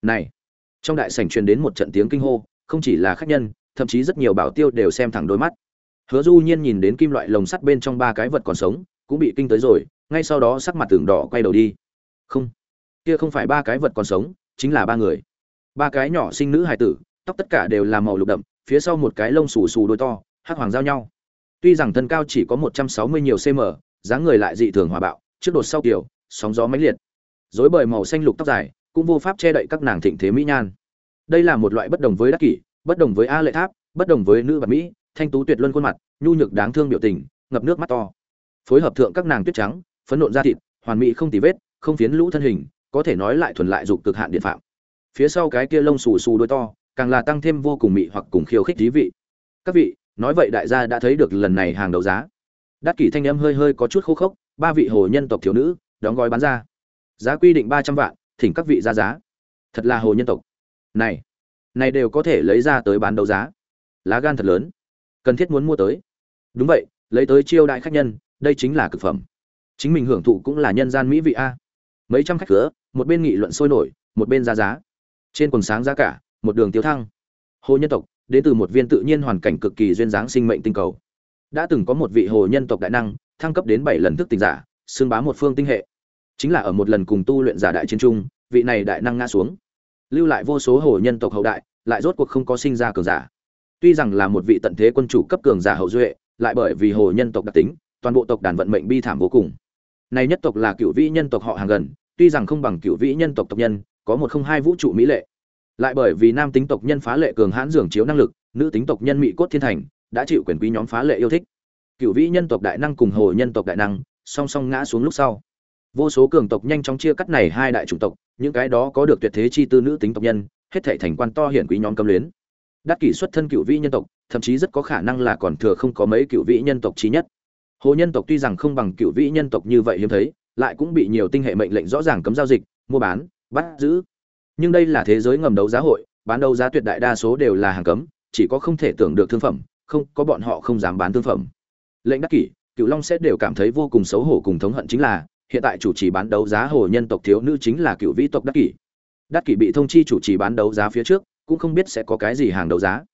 Này. Trong đại sảnh truyền đến một trận tiếng kinh hô, không chỉ là khách nhân, thậm chí rất nhiều bảo tiêu đều xem thẳng đôi mắt. Hứa du nhiên nhìn đến kim loại lồng sắt bên trong ba cái vật còn sống, cũng bị kinh tới rồi, ngay sau đó sắc mặt tường đỏ quay đầu đi. Không. Kia không phải ba cái vật còn sống, chính là ba người. Ba cái nhỏ sinh nữ hài tử, tóc tất cả đều là màu lục đậm phía sau một cái lông xù xù đôi to, hắc hoàng giao nhau. Tuy rằng thân cao chỉ có một trăm sáu mươi nhiều cm dáng người lại dị thường hòa bạo, trước đột sau kiểu, sóng gió mãnh liệt. Dối bời màu xanh lục tóc dài, cũng vô pháp che đậy các nàng thịnh thế mỹ nhan. Đây là một loại bất đồng với đắc kỷ, bất đồng với a lệ tháp, bất đồng với nữ bạc mỹ, thanh tú tuyệt luân khuôn mặt, nhu nhược đáng thương biểu tình, ngập nước mắt to. Phối hợp thượng các nàng tuyết trắng, phấn nộn da thịt, hoàn mỹ không tì vết, không phiến lũ thân hình, có thể nói lại thuần lại dục cực hạn điện phạm. Phía sau cái kia lông xù xù đôi to càng là tăng thêm vô cùng mị hoặc cùng khiêu khích thí vị. Các vị, nói vậy đại gia đã thấy được lần này hàng đấu giá. Đắc kỷ thanh âm hơi hơi có chút khô khốc, ba vị hồ nhân tộc thiếu nữ, đóng gói bán ra. Giá quy định ba trăm vạn, thỉnh các vị ra giá. Thật là hồ nhân tộc. Này này đều có thể lấy ra tới bán đấu giá. Lá gan thật lớn. Cần thiết muốn mua tới. Đúng vậy, lấy tới chiêu đại khách nhân, đây chính là cực phẩm. Chính mình hưởng thụ cũng là nhân gian mỹ vị a. Mấy trăm khách cửa, một bên nghị luận sôi nổi, một bên ra giá. Trên quần sáng giá cả một đường tiêu thăng. Hồ nhân tộc, đến từ một viên tự nhiên hoàn cảnh cực kỳ duyên dáng sinh mệnh tinh cầu. Đã từng có một vị hồ nhân tộc đại năng, thăng cấp đến bảy lần thức tỉnh giả xương bá một phương tinh hệ. Chính là ở một lần cùng tu luyện giả đại chiến trung vị này đại năng ngã xuống. Lưu lại vô số hồ nhân tộc hậu đại, lại rốt cuộc không có sinh ra cường giả. Tuy rằng là một vị tận thế quân chủ cấp cường giả hậu duệ, lại bởi vì hồ nhân tộc đặc tính, toàn bộ tộc đàn vận mệnh bi thảm vô cùng. Này nhất tộc là cựu vĩ nhân tộc họ hàng gần, tuy rằng không bằng cựu vĩ nhân tộc tộc nhân, có một không hai vũ trụ mỹ lệ lại bởi vì nam tính tộc nhân phá lệ cường hãn dường chiếu năng lực, nữ tính tộc nhân mỹ cốt thiên thành, đã chịu quyền quý nhóm phá lệ yêu thích. Cựu vĩ nhân tộc đại năng cùng hồ nhân tộc đại năng, song song ngã xuống lúc sau. Vô số cường tộc nhanh chóng chia cắt này hai đại chủng tộc, những cái đó có được tuyệt thế chi tư nữ tính tộc nhân, hết thể thành quan to hiển quý nhóm cấm luyến. Đắc kỷ xuất thân cựu vĩ nhân tộc, thậm chí rất có khả năng là còn thừa không có mấy cựu vĩ nhân tộc trí nhất. Hồ nhân tộc tuy rằng không bằng cựu vĩ nhân tộc như vậy hiếm thấy, lại cũng bị nhiều tinh hệ mệnh lệnh rõ ràng cấm giao dịch, mua bán, bắt giữ nhưng đây là thế giới ngầm đấu giá hội, bán đấu giá tuyệt đại đa số đều là hàng cấm, chỉ có không thể tưởng được thương phẩm, không, có bọn họ không dám bán thương phẩm. Lệnh đắc kỷ cựu long sẽ đều cảm thấy vô cùng xấu hổ cùng thống hận chính là, hiện tại chủ trì bán đấu giá hồ nhân tộc thiếu nữ chính là cựu vĩ tộc đắc kỷ. Đắc kỷ bị thông chi chủ trì bán đấu giá phía trước, cũng không biết sẽ có cái gì hàng đấu giá.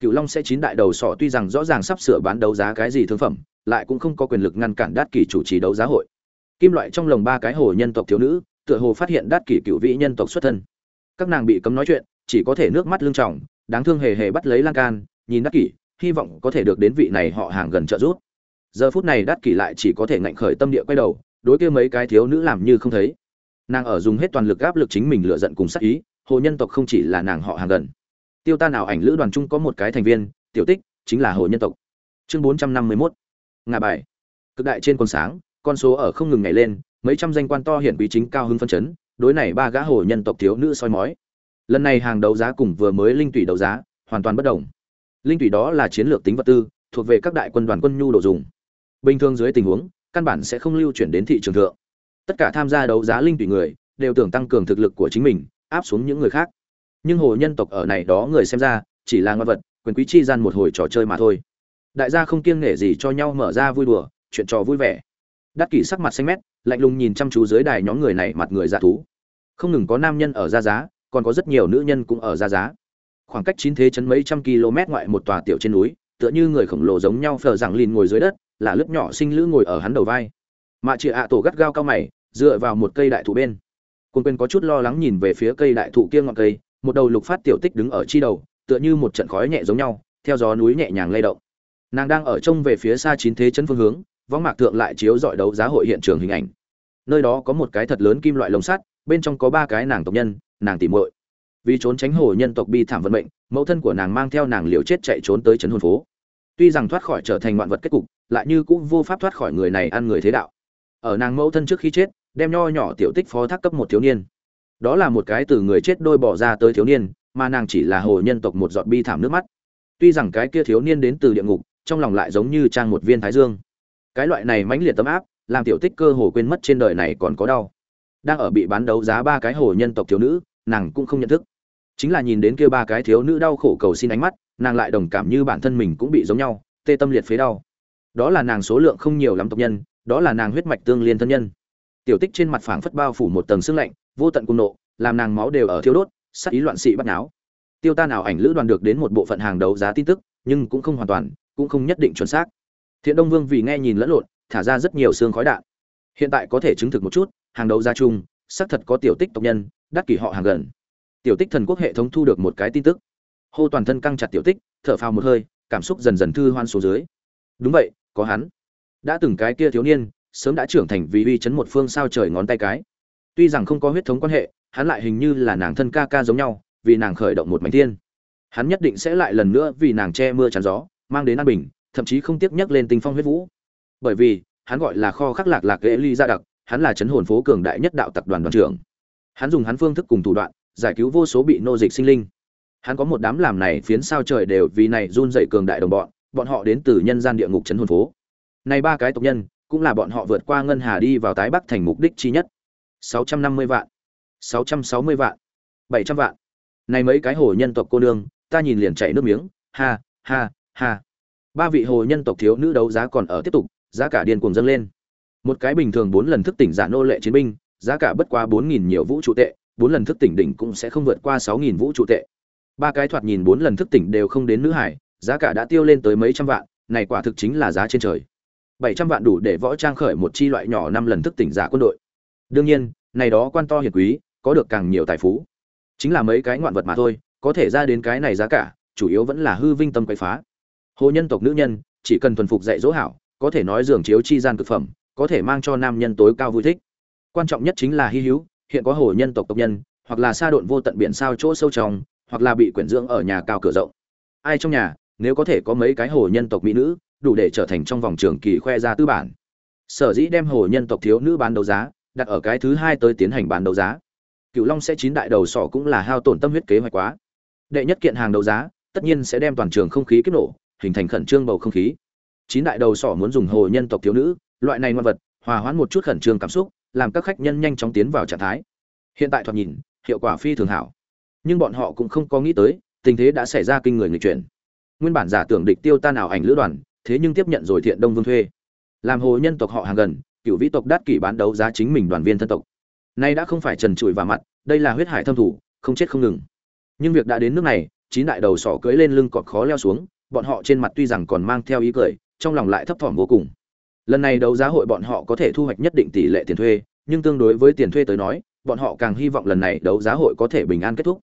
Cựu long sẽ chín đại đầu sọ tuy rằng rõ ràng sắp sửa bán đấu giá cái gì thương phẩm, lại cũng không có quyền lực ngăn cản đắc kỷ chủ trì đấu giá hội. Kim loại trong lồng ba cái hồ nhân tộc thiếu nữ, tựa hồ phát hiện đắc kỷ cựu vĩ nhân tộc xuất thân các nàng bị cấm nói chuyện, chỉ có thể nước mắt lưng tròng, đáng thương hề hề bắt lấy lan can, nhìn đắc kỷ, hy vọng có thể được đến vị này họ hàng gần trợ giúp. Giờ phút này đắc kỷ lại chỉ có thể ngạnh khởi tâm địa quay đầu, đối kia mấy cái thiếu nữ làm như không thấy. Nàng ở dùng hết toàn lực áp lực chính mình lựa giận cùng sát ý, hồ nhân tộc không chỉ là nàng họ hàng gần. Tiêu ta nào ảnh lữ đoàn trung có một cái thành viên, tiểu tích, chính là hồ nhân tộc. Chương bốn trăm năm mươi 451 ngà bài. Cực đại trên con sáng, con số ở không ngừng ngày lên, mấy trăm danh quan to hiển quý chính cao hưng phân chấn đối này ba gã hồ nhân tộc thiếu nữ soi mói. Lần này hàng đấu giá cùng vừa mới linh tùy đấu giá, hoàn toàn bất đồng. Linh tùy đó là chiến lược tính vật tư, thuộc về các đại quân đoàn quân nhu đồ dùng. Bình thường dưới tình huống, căn bản sẽ không lưu chuyển đến thị trường thượng. Tất cả tham gia đấu giá linh tùy người, đều tưởng tăng cường thực lực của chính mình, áp xuống những người khác. Nhưng hồ nhân tộc ở này đó người xem ra, chỉ là ngoại vật, quyền quý chi gian một hồi trò chơi mà thôi. Đại gia không kiêng nể gì cho nhau mở ra vui đùa, chuyện trò vui vẻ. Đắc kỷ sắc mặt xanh mét, lạnh lùng nhìn chăm chú dưới đài nhóm người này mặt người dạ thú không ngừng có nam nhân ở ra giá, còn có rất nhiều nữ nhân cũng ở ra giá. Khoảng cách chín thế chấn mấy trăm km ngoại một tòa tiểu trên núi, tựa như người khổng lồ giống nhau phờ rằng lìn ngồi dưới đất, là lớp nhỏ sinh lữ ngồi ở hắn đầu vai. Mạ chị ạ tổ gắt gao cao mày, dựa vào một cây đại thụ bên. Quân quên có chút lo lắng nhìn về phía cây đại thụ kia ngọn cây, một đầu lục phát tiểu tích đứng ở chi đầu, tựa như một trận khói nhẹ giống nhau, theo gió núi nhẹ nhàng lay động. Nàng đang ở trông về phía xa chín thế chân phương hướng, võng mạc thượng lại chiếu dọi đấu giá hội hiện trường hình ảnh. Nơi đó có một cái thật lớn kim loại lồng sắt bên trong có ba cái nàng tộc nhân, nàng tìm muội. Vì trốn tránh hồ nhân tộc bi thảm vận mệnh, mẫu thân của nàng mang theo nàng liều chết chạy trốn tới trấn hồn phố. Tuy rằng thoát khỏi trở thành ngoạn vật kết cục, lại như cũng vô pháp thoát khỏi người này ăn người thế đạo. Ở nàng mẫu thân trước khi chết, đem nho nhỏ tiểu tích phó thác cấp một thiếu niên. Đó là một cái từ người chết đôi bỏ ra tới thiếu niên, mà nàng chỉ là hồ nhân tộc một giọt bi thảm nước mắt. Tuy rằng cái kia thiếu niên đến từ địa ngục, trong lòng lại giống như trang một viên thái dương. Cái loại này mãnh liệt tấm áp, làm tiểu tích cơ hồ quên mất trên đời này còn có đau đang ở bị bán đấu giá ba cái hồ nhân tộc thiếu nữ, nàng cũng không nhận thức. Chính là nhìn đến kia ba cái thiếu nữ đau khổ cầu xin ánh mắt, nàng lại đồng cảm như bản thân mình cũng bị giống nhau, tê tâm liệt phế đau. Đó là nàng số lượng không nhiều lắm tộc nhân, đó là nàng huyết mạch tương liên thân nhân. Tiểu tích trên mặt phảng phất bao phủ một tầng sương lạnh, vô tận cung nộ, làm nàng máu đều ở thiếu đốt sắc ý loạn sĩ bắt náo. Tiêu ta nào ảnh lữ đoàn được đến một bộ phận hàng đấu giá tin tức, nhưng cũng không hoàn toàn, cũng không nhất định chuẩn xác. Thiện đông vương vì nghe nhìn lẫn lộn, thả ra rất nhiều xương khói đạn. Hiện tại có thể chứng thực một chút hàng đấu giá chung, xác thật có tiểu tích tộc nhân, đắc kỷ họ hàng gần. Tiểu tích thần quốc hệ thống thu được một cái tin tức. Hô toàn thân căng chặt tiểu tích, thở phào một hơi, cảm xúc dần dần thư hoan xuống dưới. Đúng vậy, có hắn. Đã từng cái kia thiếu niên, sớm đã trưởng thành vì uy chấn một phương sao trời ngón tay cái. Tuy rằng không có huyết thống quan hệ, hắn lại hình như là nàng thân ca ca giống nhau, vì nàng khởi động một mảnh thiên. Hắn nhất định sẽ lại lần nữa vì nàng che mưa chắn gió, mang đến an bình, thậm chí không tiếc nhắc lên tinh phong huyết vũ. Bởi vì, hắn gọi là kho khắc lạc lạc ghế ly gia đặc hắn là chấn hồn phố cường đại nhất đạo tập đoàn đoàn trưởng. Hắn dùng hắn phương thức cùng thủ đoạn, giải cứu vô số bị nô dịch sinh linh. Hắn có một đám làm này phiến sao trời đều vì này run dậy cường đại đồng bọn bọn họ đến từ nhân gian địa ngục chấn hồn phố. Này ba cái tộc nhân, cũng là bọn họ vượt qua ngân hà đi vào tái bắc thành mục đích chi nhất. Sáu trăm năm mươi vạn. Sáu trăm sáu mươi vạn. Bảy trăm vạn. Này mấy cái hồ nhân tộc cô nương, ta nhìn liền chảy nước miếng. Ha ha ha. Ba vị hồ nhân tộc thiếu nữ đấu giá còn ở tiếp tục, giá cả điên cuồng dâng lên một cái bình thường bốn lần thức tỉnh giả nô lệ chiến binh, giá cả bất quá bốn nghìn nhiều vũ trụ tệ, bốn lần thức tỉnh đỉnh cũng sẽ không vượt qua sáu nghìn vũ trụ tệ. Ba cái thoạt nhìn bốn lần thức tỉnh đều không đến nữ hải, giá cả đã tiêu lên tới mấy trăm vạn, này quả thực chính là giá trên trời. bảy trăm vạn đủ để võ trang khởi một chi loại nhỏ năm lần thức tỉnh giả quân đội. Đương nhiên, này đó quan to hiền quý, có được càng nhiều tài phú. Chính là mấy cái ngoạn vật mà thôi, có thể ra đến cái này giá cả, chủ yếu vẫn là hư vinh tâm quậy phá. Hồ nhân tộc nữ nhân, chỉ cần thuần phục dạy dỗ hảo, có thể nói giường chiếu chi gian cực phẩm có thể mang cho nam nhân tối cao vui thích. Quan trọng nhất chính là hy hữu, hiện có hồ nhân tộc tộc nhân, hoặc là xa độn vô tận biển sao chỗ sâu trong, hoặc là bị quyển dưỡng ở nhà cao cửa rộng. Ai trong nhà, nếu có thể có mấy cái hồ nhân tộc mỹ nữ, đủ để trở thành trong vòng trường kỳ khoe ra tư bản. Sở dĩ đem hồ nhân tộc thiếu nữ bán đấu giá, đặt ở cái thứ hai tới tiến hành bán đấu giá. Cựu long sẽ chín đại đầu sỏ cũng là hao tổn tâm huyết kế hoạch quá. Đệ nhất kiện hàng đấu giá, tất nhiên sẽ đem toàn trường không khí kích nổ, hình thành khẩn trương bầu không khí. Chín đại đầu sỏ muốn dùng hồ nhân tộc thiếu nữ loại này ngoan vật, hòa hoãn một chút khẩn trương cảm xúc, làm các khách nhân nhanh chóng tiến vào trạng thái. Hiện tại thoạt nhìn, hiệu quả phi thường hảo. Nhưng bọn họ cũng không có nghĩ tới, tình thế đã xảy ra kinh người nghịch chuyển. Nguyên bản giả tưởng địch tiêu tan ảo ảnh lữ đoàn, thế nhưng tiếp nhận rồi thiện đông vương thuê. Làm hồ nhân tộc họ hàng gần, cựu vĩ tộc đát kỷ bán đấu giá chính mình đoàn viên thân tộc. Nay đã không phải trần trụi và mặt, đây là huyết hải thâm thủ, không chết không ngừng. Nhưng việc đã đến nước này, chín đại đầu sỏ cưỡi lên lưng cọt khó leo xuống, bọn họ trên mặt tuy rằng còn mang theo ý cười, trong lòng lại thấp thỏm vô cùng lần này đấu giá hội bọn họ có thể thu hoạch nhất định tỷ lệ tiền thuê, nhưng tương đối với tiền thuê tới nói, bọn họ càng hy vọng lần này đấu giá hội có thể bình an kết thúc.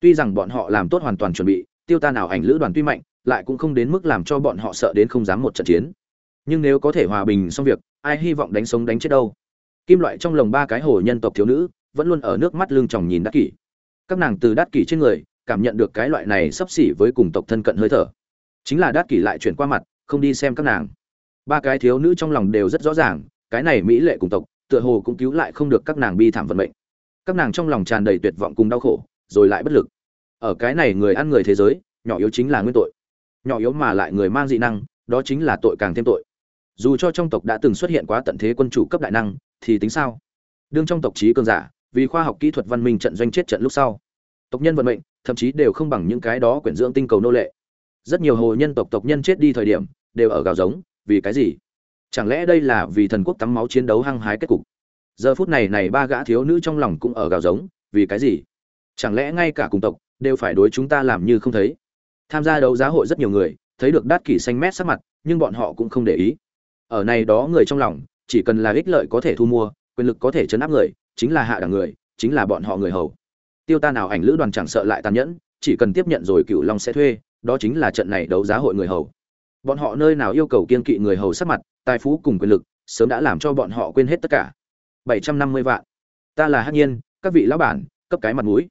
Tuy rằng bọn họ làm tốt hoàn toàn chuẩn bị, tiêu tan ảo ảnh lữ đoàn tuy mạnh, lại cũng không đến mức làm cho bọn họ sợ đến không dám một trận chiến. Nhưng nếu có thể hòa bình xong việc, ai hy vọng đánh sống đánh chết đâu? Kim loại trong lồng ba cái hồ nhân tộc thiếu nữ, vẫn luôn ở nước mắt lưng tròng nhìn đắc kỷ. Các nàng từ đắc kỷ trên người, cảm nhận được cái loại này sắp xỉ với cùng tộc thân cận hơi thở. Chính là đắc kỷ lại chuyển qua mặt, không đi xem các nàng ba cái thiếu nữ trong lòng đều rất rõ ràng, cái này mỹ lệ cùng tộc, tựa hồ cũng cứu lại không được các nàng bi thảm vận mệnh. Các nàng trong lòng tràn đầy tuyệt vọng cùng đau khổ, rồi lại bất lực. Ở cái này người ăn người thế giới, nhỏ yếu chính là nguyên tội. Nhỏ yếu mà lại người mang dị năng, đó chính là tội càng thêm tội. Dù cho trong tộc đã từng xuất hiện quá tận thế quân chủ cấp đại năng, thì tính sao? Đương trong tộc trí cường giả, vì khoa học kỹ thuật văn minh trận doanh chết trận lúc sau, tộc nhân vận mệnh, thậm chí đều không bằng những cái đó quyển dưỡng tinh cầu nô lệ. Rất nhiều hồ nhân tộc tộc nhân chết đi thời điểm, đều ở gào giống vì cái gì? Chẳng lẽ đây là vì thần quốc tắm máu chiến đấu hăng hái kết cục? Giờ phút này này ba gã thiếu nữ trong lòng cũng ở gào giống, vì cái gì? Chẳng lẽ ngay cả cùng tộc đều phải đối chúng ta làm như không thấy? Tham gia đấu giá hội rất nhiều người, thấy được đát kỷ xanh mét sắc mặt, nhưng bọn họ cũng không để ý. Ở này đó người trong lòng, chỉ cần là ích lợi có thể thu mua, quyền lực có thể chấn áp người, chính là hạ đẳng người, chính là bọn họ người hầu. Tiêu ta nào ảnh lữ đoàn chẳng sợ lại tàn nhẫn, chỉ cần tiếp nhận rồi cựu long sẽ thuê, đó chính là trận này đấu giá hội người hầu bọn họ nơi nào yêu cầu kiên kỵ người hầu sắc mặt, tài phú cùng quyền lực, sớm đã làm cho bọn họ quên hết tất cả. Bảy trăm năm mươi vạn. Ta là hắc nhiên, các vị lão bản, cấp cái mặt mũi.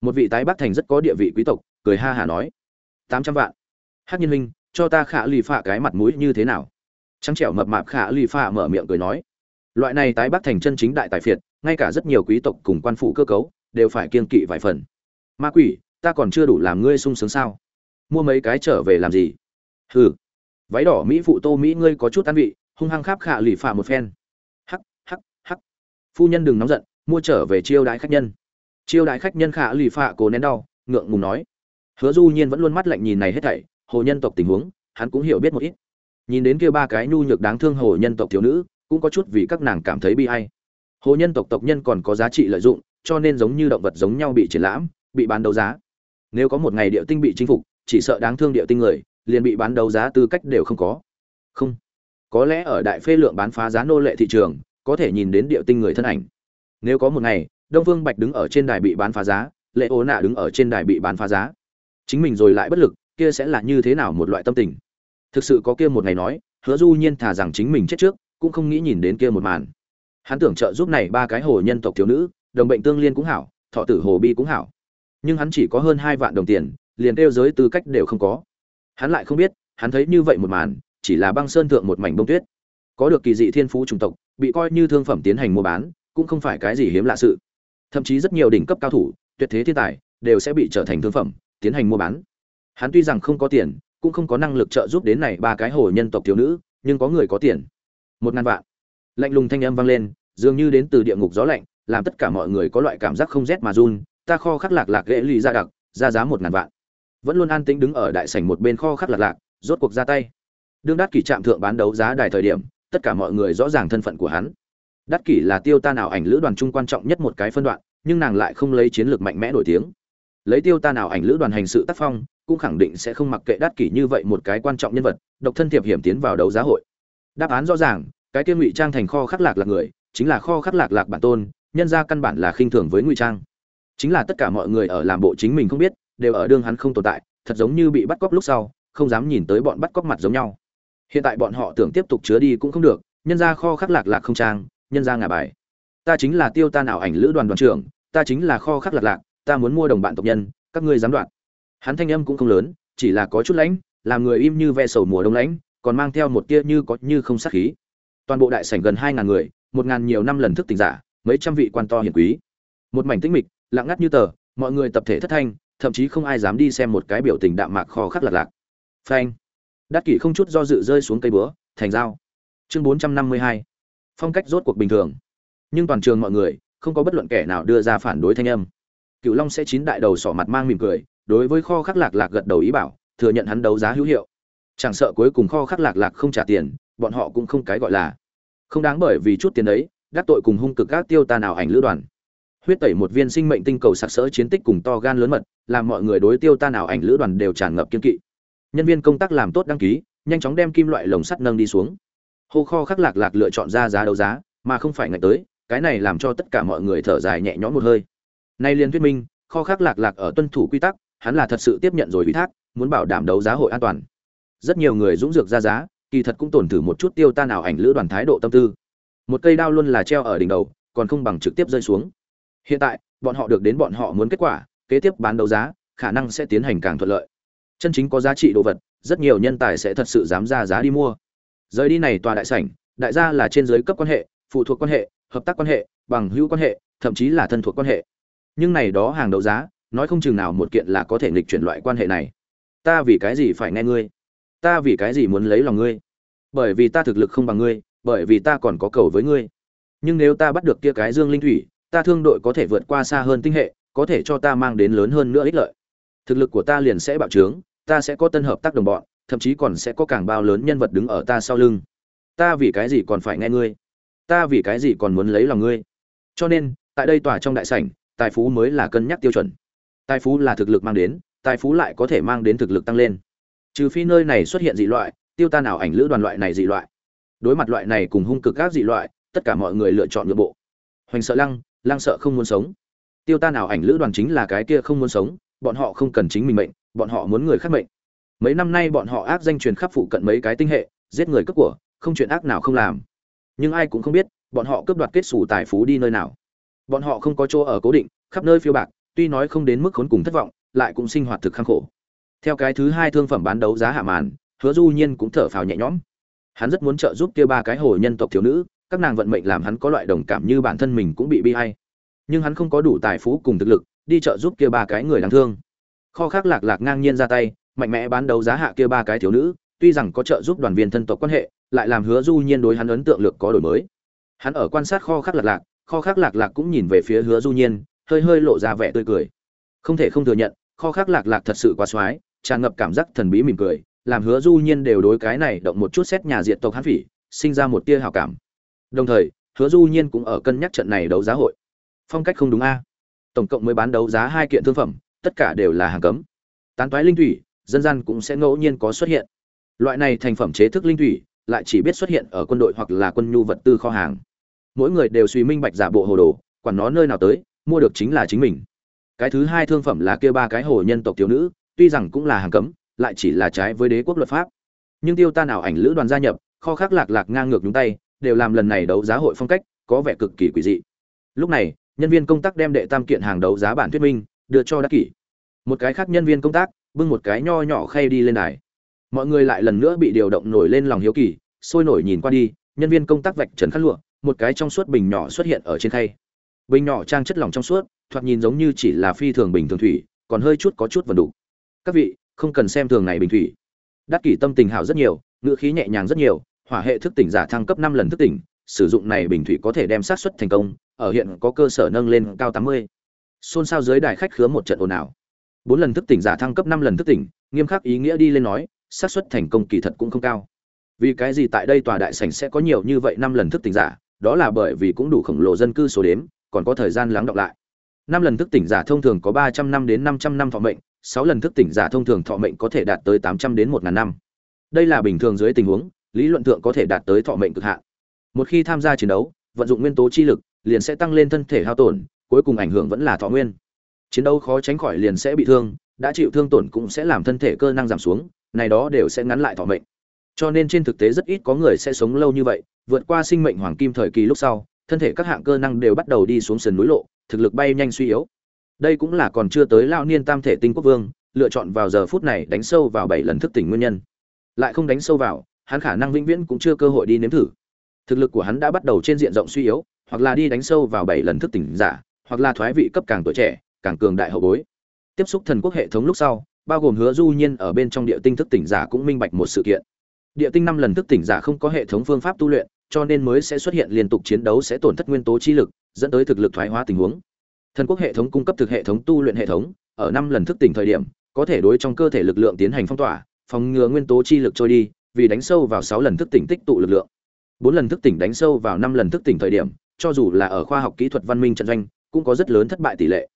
Một vị tái bắc thành rất có địa vị quý tộc, cười ha hả nói. Tám trăm vạn. Hắc nhiên minh cho ta khả lì phạ cái mặt mũi như thế nào? Trắng trẻo mập mạp khả lì phạ mở miệng cười nói. Loại này tái bắc thành chân chính đại tài phiệt, ngay cả rất nhiều quý tộc cùng quan phủ cơ cấu, đều phải kiên kỵ vài phần. Ma quỷ, ta còn chưa đủ làm ngươi sung sướng sao? Mua mấy cái trở về làm gì? Hừ váy đỏ mỹ phụ tô mỹ ngươi có chút tan vị, hung hăng kháp khả lì phả một phen. Hắc hắc hắc. Phu nhân đừng nóng giận, mua trở về chiêu đãi khách nhân. Chiêu đãi khách nhân khả lì phạ cố nén đau, ngượng ngùng nói. Hứa du nhiên vẫn luôn mắt lạnh nhìn này hết thảy, hồ nhân tộc tình huống, hắn cũng hiểu biết một ít. Nhìn đến kia ba cái nhu nhược đáng thương hồ nhân tộc thiếu nữ, cũng có chút vì các nàng cảm thấy bi ai. Hồ nhân tộc tộc nhân còn có giá trị lợi dụng, cho nên giống như động vật giống nhau bị triển lãm, bị bán đấu giá. Nếu có một ngày địa tinh bị chinh phục, chỉ sợ đáng thương địa tinh người liền bị bán đấu giá tư cách đều không có. Không. Có lẽ ở đại phê lượng bán phá giá nô lệ thị trường, có thể nhìn đến địa tinh người thân ảnh. Nếu có một ngày, đông vương bạch đứng ở trên đài bị bán phá giá, lệ ố nạ đứng ở trên đài bị bán phá giá. Chính mình rồi lại bất lực, kia sẽ là như thế nào một loại tâm tình? Thực sự có kia một ngày nói, hứa du nhiên thà rằng chính mình chết trước, cũng không nghĩ nhìn đến kia một màn. Hắn tưởng trợ giúp này ba cái hồ nhân tộc thiếu nữ, đồng bệnh tương liên cũng hảo, thọ tử hồ bi cũng hảo. Nhưng hắn chỉ có hơn hai vạn đồng tiền, liền kêu giới tư cách đều không có hắn lại không biết, hắn thấy như vậy một màn, chỉ là băng sơn thượng một mảnh bông tuyết. Có được kỳ dị thiên phú chủng tộc, bị coi như thương phẩm tiến hành mua bán, cũng không phải cái gì hiếm lạ sự. Thậm chí rất nhiều đỉnh cấp cao thủ, tuyệt thế thiên tài, đều sẽ bị trở thành thương phẩm, tiến hành mua bán. Hắn tuy rằng không có tiền, cũng không có năng lực trợ giúp đến này ba cái hồ nhân tộc thiếu nữ, nhưng có người có tiền. Một ngàn vạn. Lạnh lùng thanh âm vang lên, dường như đến từ địa ngục gió lạnh, làm tất cả mọi người có loại cảm giác không rét mà run, ta kho khắc lạc lạc ghệ lì ra đặc, ra giá một ngàn vạn vẫn luôn an tĩnh đứng ở đại sảnh một bên kho khắc lạc lạc, rốt cuộc ra tay. Đương đắc kỷ trạm thượng bán đấu giá đài thời điểm, tất cả mọi người rõ ràng thân phận của hắn. Đắc kỷ là tiêu ta nào ảnh lữ đoàn trung quan trọng nhất một cái phân đoạn, nhưng nàng lại không lấy chiến lược mạnh mẽ nổi tiếng. Lấy tiêu ta nào ảnh lữ đoàn hành sự tác phong, cũng khẳng định sẽ không mặc kệ đắc kỷ như vậy một cái quan trọng nhân vật, độc thân thiệp hiểm tiến vào đấu giá hội. Đáp án rõ ràng, cái kia ngụy trang thành kho khắc lạc là người, chính là kho khắc lạc lạc bản tôn, nhân ra căn bản là khinh thường với ngụy trang. Chính là tất cả mọi người ở làm bộ chính mình không biết đều ở đương hắn không tồn tại, thật giống như bị bắt cóc lúc sau, không dám nhìn tới bọn bắt cóc mặt giống nhau. Hiện tại bọn họ tưởng tiếp tục chứa đi cũng không được, nhân ra kho khắc lạc lạc không trang, nhân ra ngả bài. Ta chính là tiêu ta nào ảnh lữ đoàn đoàn trưởng, ta chính là kho khắc lạc lạc, ta muốn mua đồng bạn tộc nhân, các ngươi dám đoạn. Hắn thanh âm cũng không lớn, chỉ là có chút lãnh, làm người im như ve sầu mùa đông lãnh, còn mang theo một tia như có như không sát khí. Toàn bộ đại sảnh gần hai ngàn người, một ngàn nhiều năm lần thức tỉnh giả, mấy trăm vị quan to hiển quý. Một mảnh tĩnh mịch, lặng ngắt như tờ, mọi người tập thể thất thanh thậm chí không ai dám đi xem một cái biểu tình đạm mạc kho khắc lạc lạc. Phanh. Đắc kỷ không chút do dự rơi xuống cây búa, thành dao. Chương bốn trăm năm mươi hai. Phong cách rốt cuộc bình thường. Nhưng toàn trường mọi người, không có bất luận kẻ nào đưa ra phản đối thanh âm. Cựu long sẽ chín đại đầu sỏ mặt mang mỉm cười, đối với kho khắc lạc lạc gật đầu ý bảo, thừa nhận hắn đấu giá hữu hiệu. Chẳng sợ cuối cùng kho khắc lạc lạc không trả tiền, bọn họ cũng không cái gọi là. Không đáng bởi vì chút tiền đấy đắc tội cùng hung cực các tiêu ta nào ảnh lữ đoàn. Huyết tẩy một viên sinh mệnh tinh cầu sặc sỡ chiến tích cùng to gan lớn mật làm mọi người đối tiêu tan nào ảnh lữ đoàn đều tràn ngập kiên kỵ. Nhân viên công tác làm tốt đăng ký, nhanh chóng đem kim loại lồng sắt nâng đi xuống. Hô kho khắc lạc lạc lựa chọn ra giá đấu giá, mà không phải ngày tới, cái này làm cho tất cả mọi người thở dài nhẹ nhõm một hơi. Nay liên thuyết minh, kho khắc lạc lạc ở tuân thủ quy tắc, hắn là thật sự tiếp nhận rồi ủy thác, muốn bảo đảm đấu giá hội an toàn. Rất nhiều người dũng dược ra giá, kỳ thật cũng tổn thử một chút tiêu tan nào ảnh lữ đoàn thái độ tâm tư. Một cây đao luôn là treo ở đỉnh đầu, còn không bằng trực tiếp rơi xuống. Hiện tại, bọn họ được đến bọn họ muốn kết quả kế tiếp bán đấu giá, khả năng sẽ tiến hành càng thuận lợi. Chân chính có giá trị đồ vật, rất nhiều nhân tài sẽ thật sự dám ra giá đi mua. Rời đi này tòa đại sảnh, đại gia là trên dưới cấp quan hệ, phụ thuộc quan hệ, hợp tác quan hệ, bằng hữu quan hệ, thậm chí là thân thuộc quan hệ. Nhưng này đó hàng đấu giá, nói không chừng nào một kiện là có thể nghịch chuyển loại quan hệ này. Ta vì cái gì phải nghe ngươi? Ta vì cái gì muốn lấy lòng ngươi? Bởi vì ta thực lực không bằng ngươi, bởi vì ta còn có cầu với ngươi. Nhưng nếu ta bắt được kia cái dương linh thủy, ta thương đội có thể vượt qua xa hơn tinh hệ có thể cho ta mang đến lớn hơn nữa ích lợi. Thực lực của ta liền sẽ bạo trướng, ta sẽ có tân hợp tác đồng bọn, thậm chí còn sẽ có càng bao lớn nhân vật đứng ở ta sau lưng. Ta vì cái gì còn phải nghe ngươi? Ta vì cái gì còn muốn lấy lòng ngươi? Cho nên, tại đây tòa trong đại sảnh, tài phú mới là cân nhắc tiêu chuẩn. Tài phú là thực lực mang đến, tài phú lại có thể mang đến thực lực tăng lên. Trừ phi nơi này xuất hiện dị loại, tiêu ta nào ảnh lữ đoàn loại này dị loại. Đối mặt loại này cùng hung cực các dị loại, tất cả mọi người lựa chọn nội bộ. Hoành sợ lăng lăng sợ không muốn sống tiêu ta nào ảnh lữ đoàn chính là cái kia không muốn sống, bọn họ không cần chính mình mệnh, bọn họ muốn người khác mệnh. Mấy năm nay bọn họ ác danh truyền khắp phụ cận mấy cái tinh hệ, giết người cướp của, không chuyện ác nào không làm. Nhưng ai cũng không biết, bọn họ cướp đoạt kết xù tài phú đi nơi nào. Bọn họ không có chỗ ở cố định, khắp nơi phiêu bạc, tuy nói không đến mức khốn cùng thất vọng, lại cũng sinh hoạt thực khăng khổ. Theo cái thứ hai thương phẩm bán đấu giá hạ màn, hứa du nhiên cũng thở phào nhẹ nhõm. Hắn rất muốn trợ giúp kia ba cái hồ nhân tộc thiếu nữ, các nàng vận mệnh làm hắn có loại đồng cảm như bản thân mình cũng bị bi hay nhưng hắn không có đủ tài phú cùng thực lực, đi chợ giúp kia ba cái người đáng thương. Kho khác lạc lạc ngang nhiên ra tay, mạnh mẽ bán đấu giá hạ kia ba cái thiếu nữ, tuy rằng có trợ giúp đoàn viên thân tộc quan hệ, lại làm hứa du nhiên đối hắn ấn tượng lược có đổi mới. Hắn ở quan sát kho khác lạc lạc, kho khác lạc lạc cũng nhìn về phía hứa du nhiên, hơi hơi lộ ra vẻ tươi cười. Không thể không thừa nhận, kho khác lạc lạc thật sự quá xoái, tràn ngập cảm giác thần bí mỉm cười, làm hứa du nhiên đều đối cái này động một chút xét nhà diện tộc hắn phỉ, sinh ra một tia hào cảm. Đồng thời, hứa du nhiên cũng ở cân nhắc trận này đấu giá hội phong cách không đúng a. Tổng cộng mới bán đấu giá hai kiện thương phẩm, tất cả đều là hàng cấm. Tán toái linh thủy, dân gian cũng sẽ ngẫu nhiên có xuất hiện. Loại này thành phẩm chế thức linh thủy, lại chỉ biết xuất hiện ở quân đội hoặc là quân nhu vật tư kho hàng. Mỗi người đều suy minh bạch giả bộ hồ đồ, quản nó nơi nào tới, mua được chính là chính mình. Cái thứ hai thương phẩm là kia ba cái hồ nhân tộc thiếu nữ, tuy rằng cũng là hàng cấm, lại chỉ là trái với đế quốc luật pháp. Nhưng tiêu ta nào ảnh lữ đoàn gia nhập, kho khác lạc lạc ngang ngược nhúng tay, đều làm lần này đấu giá hội phong cách có vẻ cực kỳ quỷ dị. Lúc này nhân viên công tác đem đệ tam kiện hàng đấu giá bản thuyết minh, đưa cho đắc kỷ. Một cái khác nhân viên công tác, bưng một cái nho nhỏ khay đi lên đài. Mọi người lại lần nữa bị điều động nổi lên lòng hiếu kỳ, sôi nổi nhìn qua đi, nhân viên công tác vạch trần khăn lụa, một cái trong suốt bình nhỏ xuất hiện ở trên khay. Bình nhỏ trang chất lỏng trong suốt, thoạt nhìn giống như chỉ là phi thường bình thường thủy, còn hơi chút có chút vần đủ các vị, không cần xem thường này bình thủy. Đắc kỷ tâm tình hảo rất nhiều, ngữ khí nhẹ nhàng rất nhiều, hỏa hệ thức tỉnh giả thăng cấp năm lần thức tỉnh, sử dụng này bình thủy có thể đem sát xuất thành công ở hiện có cơ sở nâng lên cao tám mươi. Xôn xao dưới đài khách khứa một trận ồn ào. Bốn lần thức tỉnh giả thăng cấp năm lần thức tỉnh, nghiêm khắc ý nghĩa đi lên nói, xác suất thành công kỳ thật cũng không cao. Vì cái gì tại đây tòa đại sảnh sẽ có nhiều như vậy năm lần thức tỉnh giả, đó là bởi vì cũng đủ khổng lồ dân cư số đếm, còn có thời gian lắng đọng lại. Năm lần thức tỉnh giả thông thường có ba trăm năm đến năm trăm năm thọ mệnh, sáu lần thức tỉnh giả thông thường thọ mệnh có thể đạt tới tám trăm đến một ngàn năm. Đây là bình thường dưới tình huống, lý luận thượng có thể đạt tới thọ mệnh cực hạn. Một khi tham gia chiến đấu, vận dụng nguyên tố chi lực liền sẽ tăng lên thân thể hao tổn, cuối cùng ảnh hưởng vẫn là thọ nguyên. Chiến đấu khó tránh khỏi liền sẽ bị thương, đã chịu thương tổn cũng sẽ làm thân thể cơ năng giảm xuống, này đó đều sẽ ngắn lại thọ mệnh. Cho nên trên thực tế rất ít có người sẽ sống lâu như vậy, vượt qua sinh mệnh hoàng kim thời kỳ lúc sau, thân thể các hạng cơ năng đều bắt đầu đi xuống sườn núi lộ, thực lực bay nhanh suy yếu. Đây cũng là còn chưa tới lao niên tam thể tinh quốc vương, lựa chọn vào giờ phút này đánh sâu vào bảy lần thức tỉnh nguyên nhân. Lại không đánh sâu vào, hắn khả năng vĩnh viễn cũng chưa cơ hội đi nếm thử. Thực lực của hắn đã bắt đầu trên diện rộng suy yếu hoặc là đi đánh sâu vào bảy lần thức tỉnh giả, hoặc là thoái vị cấp càng tuổi trẻ, càng cường đại hậu bối. Tiếp xúc thần quốc hệ thống lúc sau, bao gồm hứa du nhiên ở bên trong địa tinh thức tỉnh giả cũng minh bạch một sự kiện. Địa tinh năm lần thức tỉnh giả không có hệ thống phương pháp tu luyện, cho nên mới sẽ xuất hiện liên tục chiến đấu sẽ tổn thất nguyên tố chi lực, dẫn tới thực lực thoái hóa tình huống. Thần quốc hệ thống cung cấp thực hệ thống tu luyện hệ thống, ở năm lần thức tỉnh thời điểm, có thể đối trong cơ thể lực lượng tiến hành phong tỏa, phòng ngừa nguyên tố chi lực trôi đi, vì đánh sâu vào sáu lần thức tỉnh tích tụ lực lượng. Bốn lần thức tỉnh đánh sâu vào năm lần thức tỉnh thời điểm cho dù là ở khoa học kỹ thuật văn minh trận doanh, cũng có rất lớn thất bại tỷ lệ.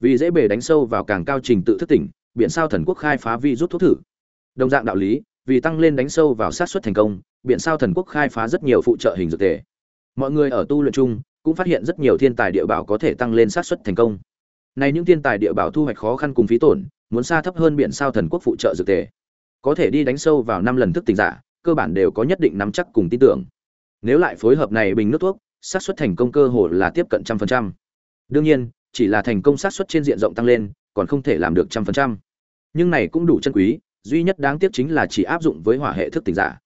Vì dễ bề đánh sâu vào càng cao trình tự thức tỉnh, biển sao thần quốc khai phá vi rút thuốc thử. Đồng dạng đạo lý, vì tăng lên đánh sâu vào sát xuất thành công, biển sao thần quốc khai phá rất nhiều phụ trợ hình dược thể mọi người ở tu luyện chung, cũng phát hiện rất nhiều thiên tài địa bảo có thể tăng lên sát xuất thành công. Này những thiên tài địa bảo thu hoạch khó khăn cùng phí tổn, muốn xa thấp hơn biển sao thần quốc phụ trợ dược thể có thể đi đánh sâu vào năm lần thức tỉnh giả, cơ bản đều có nhất định nắm chắc cùng tin tưởng. Nếu lại phối hợp này bình nước thuốc xác suất thành công cơ hồ là tiếp cận trăm phần trăm. Đương nhiên, chỉ là thành công xác suất trên diện rộng tăng lên, còn không thể làm được trăm phần trăm. Nhưng này cũng đủ chân quý, duy nhất đáng tiếc chính là chỉ áp dụng với hỏa hệ thức tỉnh giả.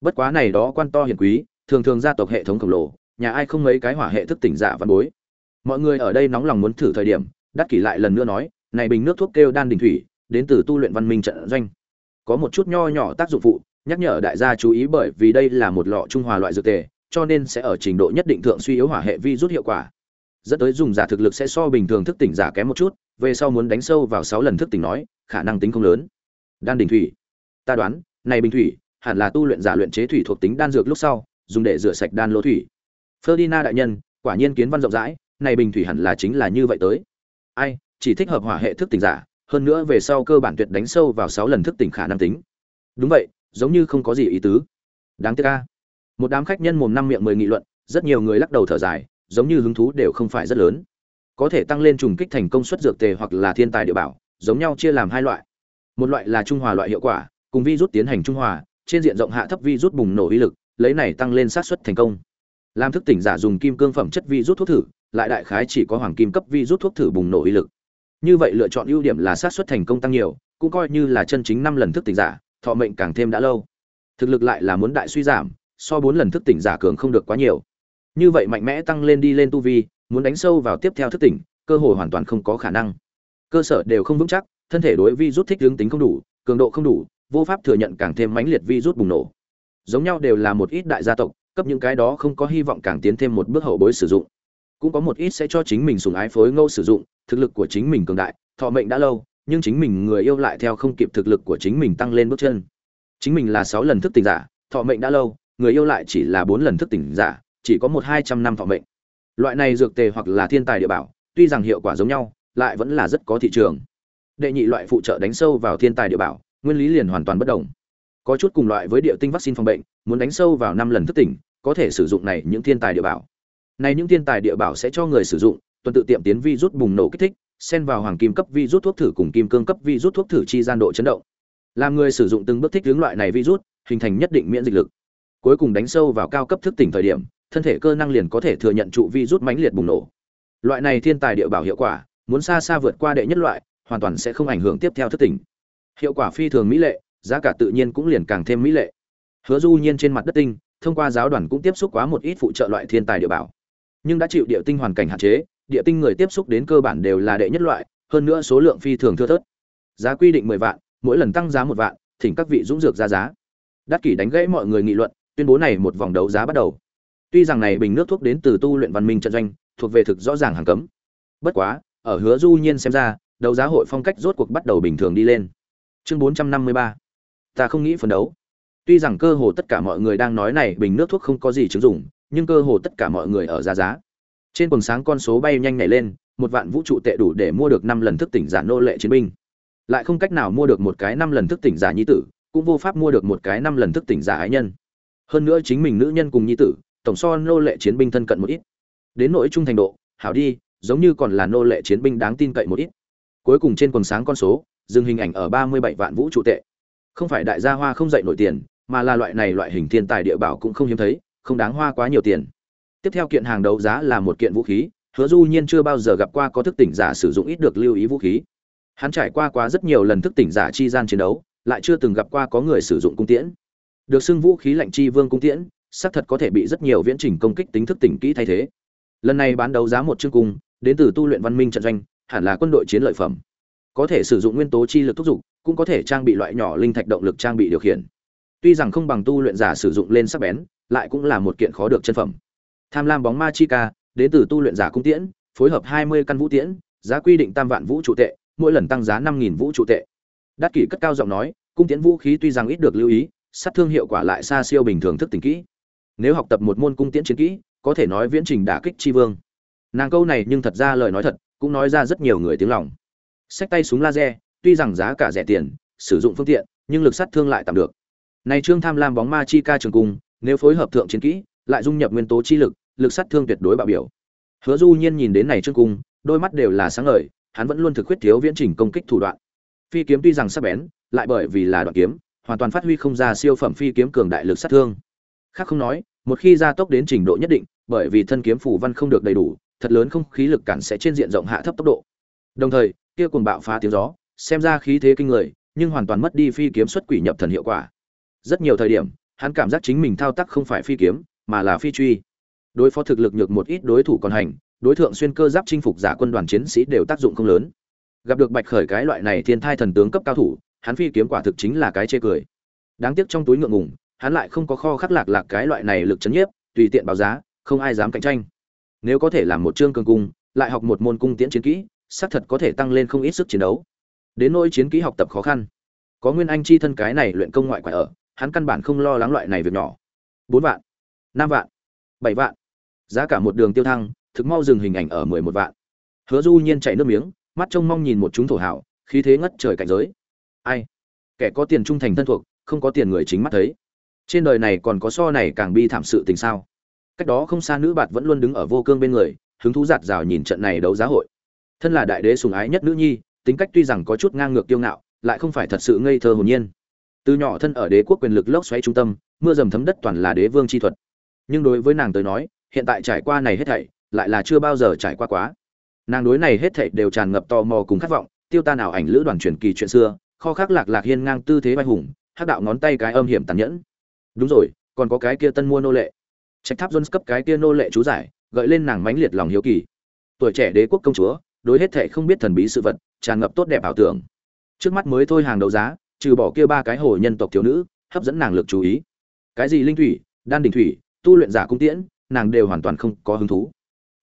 Bất quá này đó quan to hiền quý, thường thường gia tộc hệ thống khổng lồ, nhà ai không mấy cái hỏa hệ thức tỉnh giả văn bối. Mọi người ở đây nóng lòng muốn thử thời điểm, đắc kỷ lại lần nữa nói, này bình nước thuốc kêu đan đình thủy, đến từ tu luyện văn minh trận doanh. Có một chút nho nhỏ tác dụng phụ, nhắc nhở đại gia chú ý bởi vì đây là một lọ trung hòa loại dược tề cho nên sẽ ở trình độ nhất định thượng suy yếu hỏa hệ vi rút hiệu quả. Dẫn tới dùng giả thực lực sẽ so bình thường thức tỉnh giả kém một chút, về sau muốn đánh sâu vào sáu lần thức tỉnh nói, khả năng tính không lớn. Đan đình thủy. Ta đoán, này bình thủy, hẳn là tu luyện giả luyện chế thủy thuộc tính đan dược lúc sau, dùng để rửa sạch đan lỗ thủy. Ferdinand đại nhân, quả nhiên kiến văn rộng rãi, này bình thủy hẳn là chính là như vậy tới. Ai, chỉ thích hợp hỏa hệ thức tỉnh giả, hơn nữa về sau cơ bản tuyệt đánh sâu vào sáu lần thức tỉnh khả năng tính. Đúng vậy, giống như không có gì ý tứ. Đáng tiếc ca một đám khách nhân mồm năm miệng mười nghị luận, rất nhiều người lắc đầu thở dài, giống như hứng thú đều không phải rất lớn. Có thể tăng lên trùng kích thành công suất dược tề hoặc là thiên tài địa bảo, giống nhau chia làm hai loại. Một loại là trung hòa loại hiệu quả, cùng vi rút tiến hành trung hòa, trên diện rộng hạ thấp vi rút bùng nổ uy lực, lấy này tăng lên sát suất thành công. Làm thức tỉnh giả dùng kim cương phẩm chất vi rút thuốc thử, lại đại khái chỉ có hoàng kim cấp vi rút thuốc thử bùng nổ uy lực. Như vậy lựa chọn ưu điểm là sát suất thành công tăng nhiều, cũng coi như là chân chính năm lần thức tỉnh giả, thọ mệnh càng thêm đã lâu. Thực lực lại là muốn đại suy giảm so bốn lần thức tỉnh giả cường không được quá nhiều. Như vậy mạnh mẽ tăng lên đi lên tu vi, muốn đánh sâu vào tiếp theo thức tỉnh, cơ hội hoàn toàn không có khả năng. Cơ sở đều không vững chắc, thân thể đối vi rút thích hướng tính không đủ, cường độ không đủ, vô pháp thừa nhận càng thêm mãnh liệt vi rút bùng nổ. Giống nhau đều là một ít đại gia tộc, cấp những cái đó không có hy vọng càng tiến thêm một bước hậu bối sử dụng. Cũng có một ít sẽ cho chính mình sùng ái phối ngâu sử dụng, thực lực của chính mình cường đại, thọ mệnh đã lâu, nhưng chính mình người yêu lại theo không kịp thực lực của chính mình tăng lên bước chân. Chính mình là sáu lần thức tỉnh giả, thọ mệnh đã lâu người yêu lại chỉ là bốn lần thức tỉnh giả, chỉ có một hai trăm năm thọ mệnh. Loại này dược tề hoặc là thiên tài địa bảo, tuy rằng hiệu quả giống nhau, lại vẫn là rất có thị trường. Đệ nhị loại phụ trợ đánh sâu vào thiên tài địa bảo, nguyên lý liền hoàn toàn bất đồng. Có chút cùng loại với địa tinh vaccine phòng bệnh, muốn đánh sâu vào năm lần thức tỉnh, có thể sử dụng này những thiên tài địa bảo. Này những thiên tài địa bảo sẽ cho người sử dụng, tuần tự tiệm tiến vi rút bùng nổ kích thích, xen vào hoàng kim cấp vi rút thuốc thử cùng kim cương cấp vi rút thuốc thử chi gian độ chấn động. Làm người sử dụng từng bước thích hướng loại này virus, hình thành nhất định miễn dịch lực cuối cùng đánh sâu vào cao cấp thức tỉnh thời điểm, thân thể cơ năng liền có thể thừa nhận trụ vi rút mãnh liệt bùng nổ. Loại này thiên tài địa bảo hiệu quả, muốn xa xa vượt qua đệ nhất loại, hoàn toàn sẽ không ảnh hưởng tiếp theo thức tỉnh. Hiệu quả phi thường mỹ lệ, giá cả tự nhiên cũng liền càng thêm mỹ lệ. Hứa du nhiên trên mặt đất tinh, thông qua giáo đoàn cũng tiếp xúc quá một ít phụ trợ loại thiên tài địa bảo. Nhưng đã chịu địa tinh hoàn cảnh hạn chế, địa tinh người tiếp xúc đến cơ bản đều là đệ nhất loại, hơn nữa số lượng phi thường thưa thớt. Giá quy định mười vạn, mỗi lần tăng giá một vạn, thỉnh các vị dũng dược ra giá. Đắc kỷ đánh gãy mọi người nghị luận tuyên bố này một vòng đấu giá bắt đầu. Tuy rằng này bình nước thuốc đến từ tu luyện văn minh trận doanh, thuộc về thực rõ ràng hàng cấm. Bất quá, ở hứa du nhiên xem ra, đấu giá hội phong cách rốt cuộc bắt đầu bình thường đi lên. Chương 453 ta không nghĩ phấn đấu. Tuy rằng cơ hồ tất cả mọi người đang nói này bình nước thuốc không có gì chứng dụng, nhưng cơ hồ tất cả mọi người ở giá giá. Trên quần sáng con số bay nhanh nhảy lên, một vạn vũ trụ tệ đủ để mua được năm lần thức tỉnh giả nô lệ chiến binh. Lại không cách nào mua được một cái năm lần thức tỉnh giả nhi tử, cũng vô pháp mua được một cái năm lần thức tỉnh giả ái nhân hơn nữa chính mình nữ nhân cùng nhi tử, tổng so nô lệ chiến binh thân cận một ít. Đến nỗi trung thành độ, hảo đi, giống như còn là nô lệ chiến binh đáng tin cậy một ít. Cuối cùng trên quần sáng con số, dừng hình ảnh ở ba mươi bảy vạn vũ trụ tệ. Không phải đại gia hoa không dậy nổi tiền, mà là loại này loại hình thiên tài địa bảo cũng không hiếm thấy, không đáng hoa quá nhiều tiền. Tiếp theo kiện hàng đấu giá là một kiện vũ khí, hứa du nhiên chưa bao giờ gặp qua có thức tỉnh giả sử dụng ít được lưu ý vũ khí. Hắn trải qua quá rất nhiều lần thức tỉnh giả chi gian chiến đấu, lại chưa từng gặp qua có người sử dụng cung tiễn được xưng vũ khí lạnh chi vương cung tiễn, xác thật có thể bị rất nhiều viễn trình công kích tính thức tỉnh kỹ thay thế. Lần này bán đấu giá một chương cung, đến từ tu luyện văn minh trận doanh, hẳn là quân đội chiến lợi phẩm. Có thể sử dụng nguyên tố chi lực thúc giục, cũng có thể trang bị loại nhỏ linh thạch động lực trang bị điều khiển. Tuy rằng không bằng tu luyện giả sử dụng lên sắc bén, lại cũng là một kiện khó được chân phẩm. Tham lam bóng ma chi ca, đến từ tu luyện giả cung tiễn, phối hợp hai mươi căn vũ tiễn, giá quy định tam vạn vũ trụ tệ, mỗi lần tăng giá năm nghìn vũ trụ tệ. Đắc kỷ cất cao giọng nói, cung tiễn vũ khí tuy rằng ít được lưu ý sát thương hiệu quả lại xa siêu bình thường thức tỉnh kỹ. Nếu học tập một môn cung tiễn chiến kỹ, có thể nói viễn trình đả kích chi vương. Nàng câu này nhưng thật ra lời nói thật, cũng nói ra rất nhiều người tiếng lòng. Sách tay súng laser, tuy rằng giá cả rẻ tiền, sử dụng phương tiện, nhưng lực sát thương lại tạm được. Này trương tham lam bóng ma chi ca trường cung, nếu phối hợp thượng chiến kỹ, lại dung nhập nguyên tố chi lực lực sát thương tuyệt đối bạo biểu. Hứa du nhiên nhìn đến này trương cung, đôi mắt đều là sáng ngời, hắn vẫn luôn thực khuyết thiếu viễn trình công kích thủ đoạn. Phi kiếm tuy rằng sắc bén, lại bởi vì là đoạn kiếm hoàn toàn phát huy không ra siêu phẩm phi kiếm cường đại lực sát thương. Khác không nói, một khi gia tốc đến trình độ nhất định, bởi vì thân kiếm phủ văn không được đầy đủ, thật lớn không khí lực cản sẽ trên diện rộng hạ thấp tốc độ. Đồng thời, kia cuồng bạo phá tiếng gió, xem ra khí thế kinh người, nhưng hoàn toàn mất đi phi kiếm xuất quỷ nhập thần hiệu quả. Rất nhiều thời điểm, hắn cảm giác chính mình thao tác không phải phi kiếm, mà là phi truy. Đối phó thực lực nhược một ít đối thủ còn hành, đối tượng xuyên cơ giáp chinh phục giả quân đoàn chiến sĩ đều tác dụng không lớn. Gặp được bạch khởi cái loại này thiên thai thần tướng cấp cao thủ hắn phi kiếm quả thực chính là cái chê cười. Đáng tiếc trong túi ngượng ngùng, hắn lại không có kho khắc lạc lạc cái loại này lực chấn nhiếp, tùy tiện báo giá, không ai dám cạnh tranh. Nếu có thể làm một chương cường cung, lại học một môn cung tiễn chiến kỹ, xác thật có thể tăng lên không ít sức chiến đấu. Đến nỗi chiến kỹ học tập khó khăn. Có nguyên anh chi thân cái này luyện công ngoại quả ở, hắn căn bản không lo lắng loại này việc nhỏ. Bốn vạn, năm vạn, bảy vạn. Giá cả một đường tiêu thăng, thực mau dừng hình ảnh ở mười một vạn. Hứa du nhiên chạy nước miếng, mắt trông mong nhìn một chúng thổ hảo khí thế ngất trời cảnh giới ai? Kẻ có tiền trung thành thân thuộc, không có tiền người chính mắt thấy. Trên đời này còn có so này càng bi thảm sự tình sao? Cách đó không xa nữ bạt vẫn luôn đứng ở vô cương bên người, hứng thú giạt rào nhìn trận này đấu giá hội. Thân là đại đế sùng ái nhất nữ nhi, tính cách tuy rằng có chút ngang ngược kiêu ngạo, lại không phải thật sự ngây thơ hồn nhiên. Từ nhỏ thân ở đế quốc quyền lực lốc xoáy trung tâm, mưa dầm thấm đất toàn là đế vương chi thuật. Nhưng đối với nàng tới nói, hiện tại trải qua này hết thảy, lại là chưa bao giờ trải qua quá. Nàng đối này hết thảy đều tràn ngập tò mò cùng khát vọng, tiêu ta nào ảnh lữ đoàn truyền kỳ chuyện xưa kho khác lạc lạc hiên ngang tư thế vai hùng, hắc đạo ngón tay cái âm hiểm tàn nhẫn. Đúng rồi, còn có cái kia tân mua nô lệ. Trạch tháp jones cấp cái kia nô lệ chú giải, gợi lên nàng mãnh liệt lòng hiếu kỳ. Tuổi trẻ đế quốc công chúa, đối hết thảy không biết thần bí sự vật, tràn ngập tốt đẹp ảo tưởng. Trước mắt mới thôi hàng đấu giá, trừ bỏ kia ba cái hồ nhân tộc thiếu nữ, hấp dẫn nàng lực chú ý. Cái gì linh thủy, đan đình thủy, tu luyện giả cung tiễn, nàng đều hoàn toàn không có hứng thú.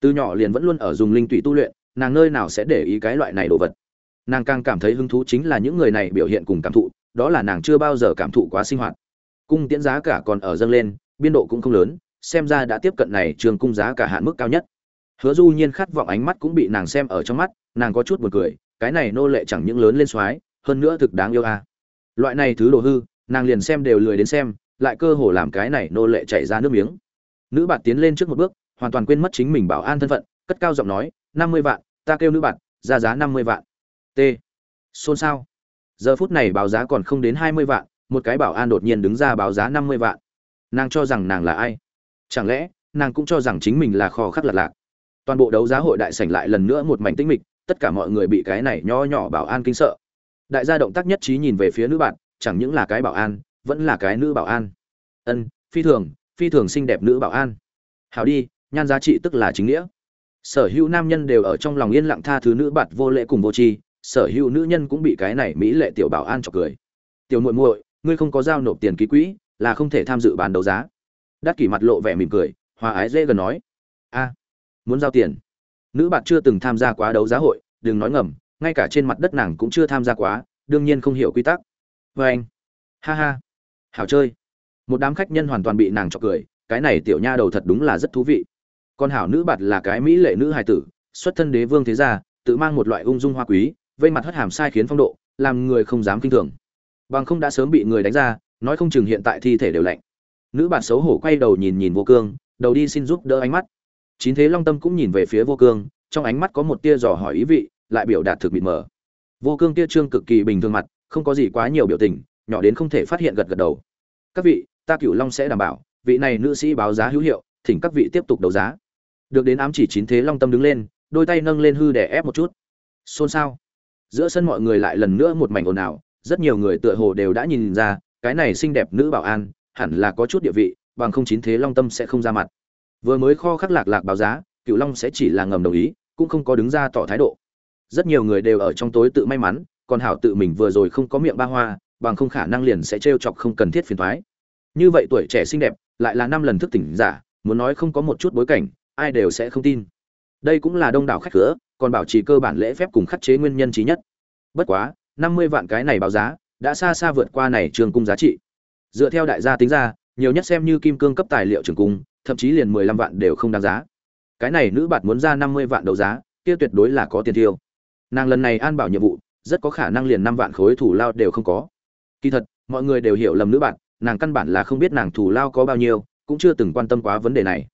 Từ nhỏ liền vẫn luôn ở dùng linh thủy tu luyện, nàng nơi nào sẽ để ý cái loại này đồ vật nàng càng cảm thấy hứng thú chính là những người này biểu hiện cùng cảm thụ, đó là nàng chưa bao giờ cảm thụ quá sinh hoạt. Cung tiễn giá cả còn ở dâng lên, biên độ cũng không lớn, xem ra đã tiếp cận này trường cung giá cả hạn mức cao nhất. Hứa du nhiên khát vọng ánh mắt cũng bị nàng xem ở trong mắt, nàng có chút buồn cười, cái này nô lệ chẳng những lớn lên soái, hơn nữa thực đáng yêu a. À. loại này thứ đồ hư, nàng liền xem đều lười đến xem, lại cơ hồ làm cái này nô lệ chảy ra nước miếng. Nữ bạn tiến lên trước một bước, hoàn toàn quên mất chính mình bảo an thân phận, cất cao giọng nói, năm mươi vạn, ta kêu nữ bạn ra giá năm mươi vạn t. Xôn xao. Giờ phút này báo giá còn không đến hai mươi vạn, một cái bảo an đột nhiên đứng ra báo giá năm mươi vạn. Nàng cho rằng nàng là ai? Chẳng lẽ, nàng cũng cho rằng chính mình là kho khắc lạc lạc? Toàn bộ đấu giá hội đại sảnh lại lần nữa một mảnh tĩnh mịch, tất cả mọi người bị cái này nho nhỏ bảo an kinh sợ. Đại gia động tác nhất trí nhìn về phía nữ bạn, chẳng những là cái bảo an, vẫn là cái nữ bảo an. Ân, phi thường phi thường xinh đẹp nữ bảo an. Hảo đi, nhan giá trị tức là chính nghĩa. Sở hữu nam nhân đều ở trong lòng yên lặng tha thứ nữ bạt vô lễ cùng vô tri sở hữu nữ nhân cũng bị cái này mỹ lệ tiểu bảo an chọc cười. Tiểu muội muội, ngươi không có giao nộp tiền ký quỹ, là không thể tham dự bán đấu giá. Đắc kỷ mặt lộ vẻ mỉm cười, hòa ái dễ gần nói. A, muốn giao tiền. Nữ bạn chưa từng tham gia quá đấu giá hội, đừng nói ngầm, ngay cả trên mặt đất nàng cũng chưa tham gia quá, đương nhiên không hiểu quy tắc. Vê anh. Ha ha. Hảo chơi. Một đám khách nhân hoàn toàn bị nàng chọc cười, cái này tiểu nha đầu thật đúng là rất thú vị. Con hảo nữ bạt là cái mỹ lệ nữ hài tử, xuất thân đế vương thế gia, tự mang một loại ung dung hoa quý vây mặt hất hàm sai khiến phong độ, làm người không dám kinh thường. Bằng không đã sớm bị người đánh ra, nói không chừng hiện tại thi thể đều lạnh. Nữ bản xấu hổ quay đầu nhìn nhìn vô cương, đầu đi xin giúp đỡ ánh mắt. Chín thế long tâm cũng nhìn về phía vô cương, trong ánh mắt có một tia dò hỏi ý vị, lại biểu đạt thực mịt mờ. Vô cương tia trương cực kỳ bình thường mặt, không có gì quá nhiều biểu tình, nhỏ đến không thể phát hiện gật gật đầu. Các vị, ta cửu long sẽ đảm bảo, vị này nữ sĩ báo giá hữu hiệu, thỉnh các vị tiếp tục đấu giá. Được đến ám chỉ chín thế long tâm đứng lên, đôi tay nâng lên hư để ép một chút. Xôn xao giữa sân mọi người lại lần nữa một mảnh ồn ào, rất nhiều người tựa hồ đều đã nhìn ra, cái này xinh đẹp nữ bảo an, hẳn là có chút địa vị, bằng không chín thế long tâm sẽ không ra mặt. Vừa mới kho khắc lạc lạc báo giá cựu long sẽ chỉ là ngầm đồng ý, cũng không có đứng ra tỏ thái độ. Rất nhiều người đều ở trong tối tự may mắn, còn hảo tự mình vừa rồi không có miệng ba hoa, bằng không khả năng liền sẽ trêu chọc không cần thiết phiền thoái như vậy tuổi trẻ xinh đẹp, lại là năm lần thức tỉnh giả, muốn nói không có một chút bối cảnh, ai đều sẽ không tin. Đây cũng là đông đảo khách cửa còn bảo trì cơ bản lễ phép cùng khắc chế nguyên nhân trí nhất. Bất quá, năm mươi vạn cái này báo giá, đã xa xa vượt qua này trường cung giá trị. Dựa theo đại gia tính ra, nhiều nhất xem như kim cương cấp tài liệu trường cung, thậm chí liền mười lăm vạn đều không đáng giá. Cái này nữ bạt muốn ra năm mươi vạn đấu giá, kia tuyệt đối là có tiền tiêu. Nàng lần này an bảo nhiệm vụ, rất có khả năng liền năm vạn khối thủ lao đều không có. Kỳ thật, mọi người đều hiểu lầm nữ bạn nàng căn bản là không biết nàng thủ lao có bao nhiêu, cũng chưa từng quan tâm quá vấn đề này.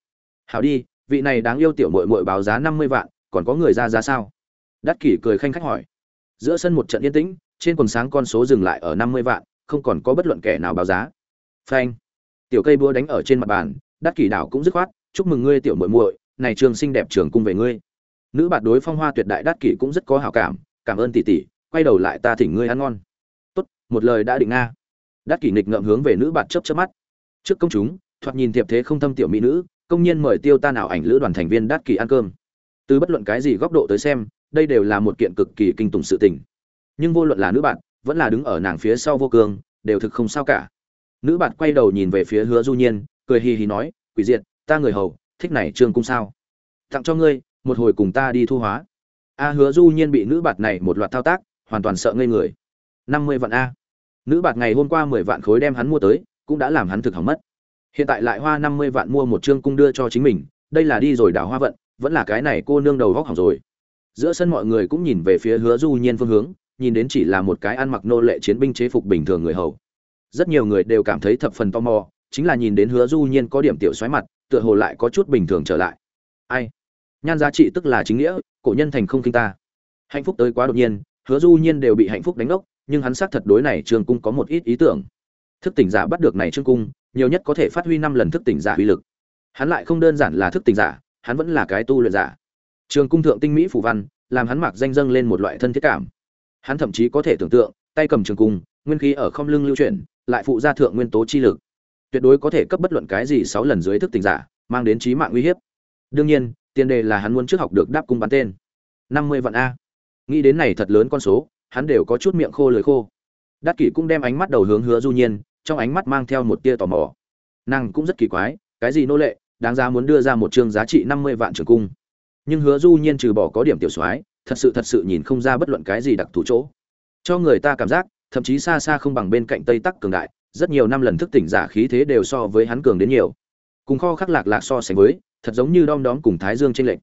Hảo đi, vị này đáng yêu tiểu mội mội báo giá năm mươi vạn còn có người ra giá sao? Đắc kỷ cười khanh khách hỏi. Giữa sân một trận yên tĩnh, trên quần sáng con số dừng lại ở năm mươi vạn, không còn có bất luận kẻ nào báo giá. Phanh. Tiểu cây búa đánh ở trên mặt bàn, đắc kỷ đảo cũng dứt khoát, chúc mừng ngươi tiểu muội muội, này trường xinh đẹp trường cung về ngươi. Nữ bạt đối phong hoa tuyệt đại đắc kỷ cũng rất có hảo cảm cảm ơn tỷ tỷ, quay đầu lại ta thỉnh ngươi ăn ngon. Tốt, một lời đã định nga đắc kỷ nghịch ngợm hướng về nữ bạt chớp chớp mắt. Trước công chúng, thoạt nhìn thiệp thế không thâm tiểu mỹ nữ, công nhiên mời tiêu ta nào ảnh lữ đoàn thành viên đắc kỷ ăn cơm từ bất luận cái gì góc độ tới xem, đây đều là một kiện cực kỳ kinh tủng sự tình. Nhưng vô luận là nữ bạn, vẫn là đứng ở nàng phía sau vô cương, đều thực không sao cả. Nữ bạn quay đầu nhìn về phía hứa du nhiên, cười hì hì nói, quỷ diệt, ta người hầu, thích này trương cung sao? Tặng cho ngươi, một hồi cùng ta đi thu hóa. A hứa du nhiên bị nữ bạt này một loạt thao tác, hoàn toàn sợ ngây người. Năm mươi vạn a. Nữ bạt ngày hôm qua mười vạn khối đem hắn mua tới, cũng đã làm hắn thực hỏng mất. Hiện tại lại hoa năm mươi vạn mua một trương cung đưa cho chính mình, đây là đi rồi đảo hoa vận vẫn là cái này cô nương đầu góc hỏng rồi. Giữa sân mọi người cũng nhìn về phía hứa du nhiên phương hướng, nhìn đến chỉ là một cái ăn mặc nô lệ chiến binh chế phục bình thường người hầu. Rất nhiều người đều cảm thấy thập phần tò mò, chính là nhìn đến hứa du nhiên có điểm tiểu xoáy mặt, tựa hồ lại có chút bình thường trở lại. Ai? Nhan giá trị tức là chính nghĩa, cổ nhân thành không kinh ta. Hạnh phúc tới quá đột nhiên, hứa du nhiên đều bị hạnh phúc đánh ốc nhưng hắn xác thật đối này trương cung có một ít ý tưởng. Thức tỉnh giả bắt được này trương cung, nhiều nhất có thể phát huy năm lần thức tỉnh giả uy lực. Hắn lại không đơn giản là thức tỉnh giả hắn vẫn là cái tu luyện giả. Trường cung thượng tinh mỹ phù văn, làm hắn mặc danh dâng lên một loại thân thiết cảm. Hắn thậm chí có thể tưởng tượng, tay cầm trường cung, nguyên khí ở không lưng lưu chuyển, lại phụ ra thượng nguyên tố chi lực. Tuyệt đối có thể cấp bất luận cái gì sáu lần dưới thức tình giả, mang đến trí mạng uy hiếp. Đương nhiên, tiền đề là hắn muốn trước học được đáp cung bắn tên. Năm mươi vạn a. Nghĩ đến này thật lớn con số, hắn đều có chút miệng khô lưỡi khô. Đắc kỷ cũng đem ánh mắt đầu hướng hứa du nhiên, trong ánh mắt mang theo một tia tò mò. Nàng cũng rất kỳ quái, cái gì nô lệ? Đáng giá muốn đưa ra một chương giá trị năm mươi vạn trường cung. Nhưng hứa du nhiên trừ bỏ có điểm tiểu soái, thật sự thật sự nhìn không ra bất luận cái gì đặc thù chỗ. Cho người ta cảm giác, thậm chí xa xa không bằng bên cạnh tây tắc cường đại, rất nhiều năm lần thức tỉnh giả khí thế đều so với hắn cường đến nhiều. Cùng kho khắc lạc lạc so sánh với, thật giống như đom đóm cùng thái dương trên lệnh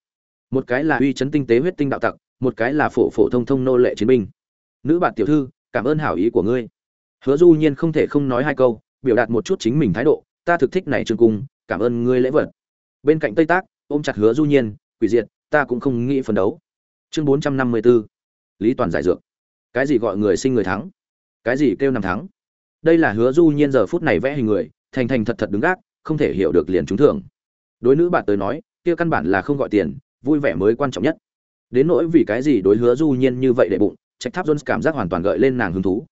một cái là uy chấn tinh tế huyết tinh đạo tặc, một cái là phổ phổ thông thông nô lệ chiến binh. Nữ bạn tiểu thư, cảm ơn hảo ý của ngươi. Hứa du nhiên không thể không nói hai câu, biểu đạt một chút chính mình thái độ, ta thực thích này trường cung cảm ơn ngươi lễ vật. Bên cạnh tây tác, ôm chặt hứa du nhiên, quỷ diệt, ta cũng không nghĩ phấn đấu. Chương 454 lý toàn giải dược. Cái gì gọi người sinh người thắng? Cái gì kêu năm thắng? Đây là hứa du nhiên giờ phút này vẽ hình người, thành thành thật thật đứng gác, không thể hiểu được liền trúng thưởng. Đối nữ bạn tới nói, kia căn bản là không gọi tiền, vui vẻ mới quan trọng nhất. Đến nỗi vì cái gì đối hứa du nhiên như vậy để bụng, trạch tháp jones cảm giác hoàn toàn gợi lên nàng hứng thú.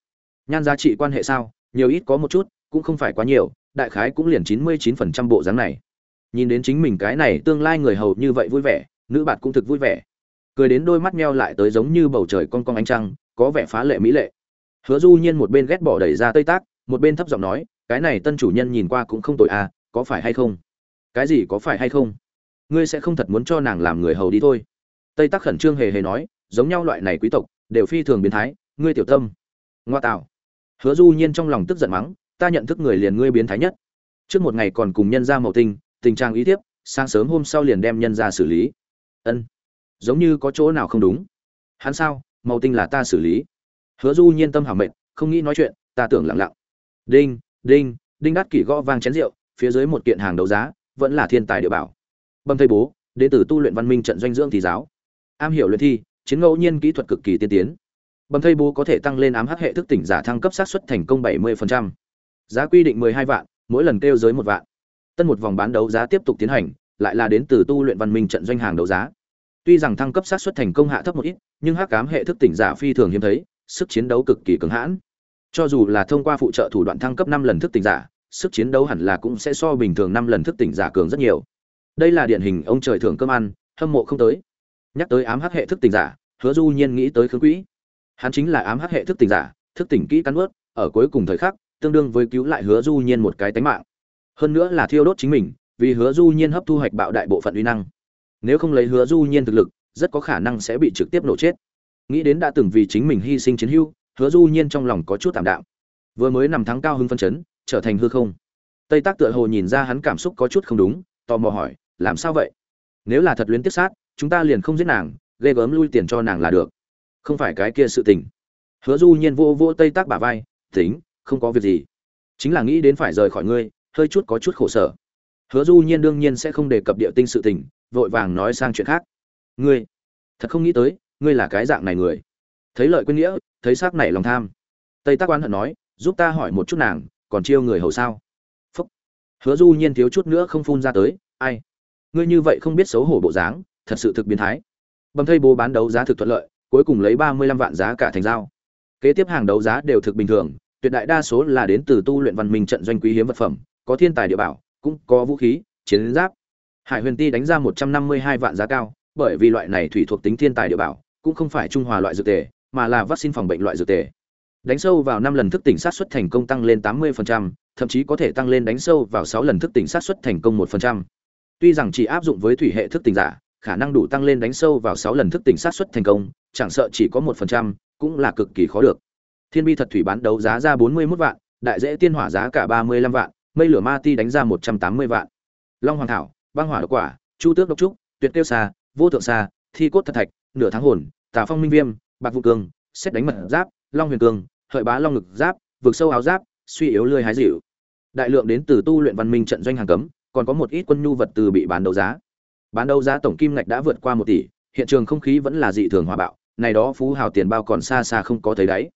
Nhan giá trị quan hệ sao? Nhiều ít có một chút, cũng không phải quá nhiều đại khái cũng liền chín mươi chín phần trăm bộ dáng này. Nhìn đến chính mình cái này tương lai người hầu như vậy vui vẻ, nữ bạn cũng thực vui vẻ. Cười đến đôi mắt meo lại tới giống như bầu trời con con ánh trăng, có vẻ phá lệ mỹ lệ. Hứa du nhiên một bên ghét bỏ đẩy ra tây tác, một bên thấp giọng nói, cái này tân chủ nhân nhìn qua cũng không tội à có phải hay không? Cái gì có phải hay không? Ngươi sẽ không thật muốn cho nàng làm người hầu đi thôi. Tây tắc khẩn trương hề hề nói, giống nhau loại này quý tộc, đều phi thường biến thái, ngươi tiểu tâm. Ngoa tạo. Hứa du nhiên trong lòng tức giận mắng ta nhận thức người liền ngươi biến thái nhất. Trước một ngày còn cùng nhân ra mậu tinh, tình trạng ý tiếp sáng sớm hôm sau liền đem nhân ra xử lý. Ân, giống như có chỗ nào không đúng. Hắn sao mậu tinh là ta xử lý. Hứa du nhiên tâm hảo mệnh không nghĩ nói chuyện, ta tưởng lặng lặng. Đinh đinh đinh đắt kỷ gõ vang chén rượu, phía dưới một kiện hàng đấu giá, vẫn là thiên tài địa bảo. Bầm thầy bố, đệ tử tu luyện văn minh trận doanh dưỡng thì giáo. Am hiểu luyện thi, chiến ngẫu nhiên kỹ thuật cực kỳ tiên tiến. Bầm thây bố có thể tăng lên ám hắc hệ thức tỉnh giả thăng cấp sát xuất thành công 70% giá quy định 12 vạn, mỗi lần kêu giới một vạn. Tân một vòng bán đấu giá tiếp tục tiến hành, lại là đến từ tu luyện văn minh trận doanh hàng đấu giá. Tuy rằng thăng cấp sát xuất thành công hạ thấp một ít, nhưng hắc ám hệ thức tỉnh giả phi thường hiếm thấy, sức chiến đấu cực kỳ cứng hãn. Cho dù là thông qua phụ trợ thủ đoạn thăng cấp năm lần thức tỉnh giả, sức chiến đấu hẳn là cũng sẽ so bình thường năm lần thức tỉnh giả cường rất nhiều. Đây là điển hình ông trời thưởng cơm ăn, hâm mộ không tới. Nhắc tới ám hắc hệ thức tỉnh giả, hứa du nhiên nghĩ tới khương quỹ. Hắn chính là ám hắc hệ thức tỉnh giả, thức tỉnh kỹ cắn ướt ở cuối cùng thời khắc tương đương với cứu lại hứa du nhiên một cái tánh mạng. Hơn nữa là thiêu đốt chính mình, vì hứa du nhiên hấp thu hoạch bạo đại bộ phận uy năng. Nếu không lấy hứa du nhiên thực lực, rất có khả năng sẽ bị trực tiếp nổ chết. Nghĩ đến đã từng vì chính mình hy sinh chiến hưu hứa du nhiên trong lòng có chút tạm đạm. Vừa mới nằm thắng cao hưng phân chấn, trở thành hư không. Tây tác tựa hồ nhìn ra hắn cảm xúc có chút không đúng, tò mò hỏi, làm sao vậy? Nếu là thật luyến tiếp sát, chúng ta liền không giết nàng, ghê gớm lui tiền cho nàng là được. Không phải cái kia sự tình. Hứa du nhiên vô vô tây tác bả vai, tính không có việc gì. Chính là nghĩ đến phải rời khỏi ngươi, hơi chút có chút khổ sở. Hứa du nhiên đương nhiên sẽ không đề cập địa tinh sự tình, vội vàng nói sang chuyện khác. Ngươi, thật không nghĩ tới, ngươi là cái dạng này người. Thấy lợi quên nghĩa, thấy xác này lòng tham. Tây tác oán hận nói, giúp ta hỏi một chút nàng, còn chiêu người hầu sao? Phúc. Hứa du nhiên thiếu chút nữa không phun ra tới, ai? Ngươi như vậy không biết xấu hổ bộ dáng, thật sự thực biến thái. Bầm thây bố bán đấu giá thực thuận lợi, cuối cùng lấy ba mươi lăm vạn giá cả thành giao. Kế tiếp hàng đấu giá đều thực bình thường tuyệt đại đa số là đến từ tu luyện văn minh trận doanh quý hiếm vật phẩm có thiên tài địa bảo cũng có vũ khí chiến giáp hải huyền ti đánh ra một trăm năm mươi hai vạn giá cao bởi vì loại này thủy thuộc tính thiên tài địa bảo cũng không phải trung hòa loại dược tề mà là vaccine phòng bệnh loại dược tề đánh sâu vào năm lần thức tỉnh sát suất thành công tăng lên tám 80%, thậm chí có thể tăng lên đánh sâu vào sáu lần thức tỉnh sát suất thành công một phần trăm. Tuy rằng chỉ áp dụng với thủy hệ thức tỉnh giả, khả năng đủ tăng lên đánh sâu vào sáu lần thức tỉnh sát suất thành công, chẳng sợ chỉ có một phần trăm, cũng là cực kỳ khó được. Thiên bi thật thủy bán đấu giá ra bốn mươi 41 vạn, đại dễ tiên hỏa giá cả ba mươi 35 vạn, mây lửa ma ti đánh ra một trăm tám mươi vạn. Long hoàng thảo, băng hỏa độc quả, chu tước độc trúc, tuyệt tiêu xa, vô thượng xa, thi cốt thật thạch, nửa tháng hồn, tà phong minh viêm, bạc vụ cương, xét đánh mật giáp, long huyền cương, hợi bá long ngực giáp, vực sâu áo giáp, suy yếu lươi hái dịu. Đại lượng đến từ tu luyện văn minh trận doanh hàng cấm, còn có một ít quân nhu vật từ bị bán đấu giá. Bán đấu giá tổng kim ngạch đã vượt qua một tỷ, hiện trường không khí vẫn là dị thường hòa bạo, này đó phú hào tiền bao còn xa xa không có thấy đáy.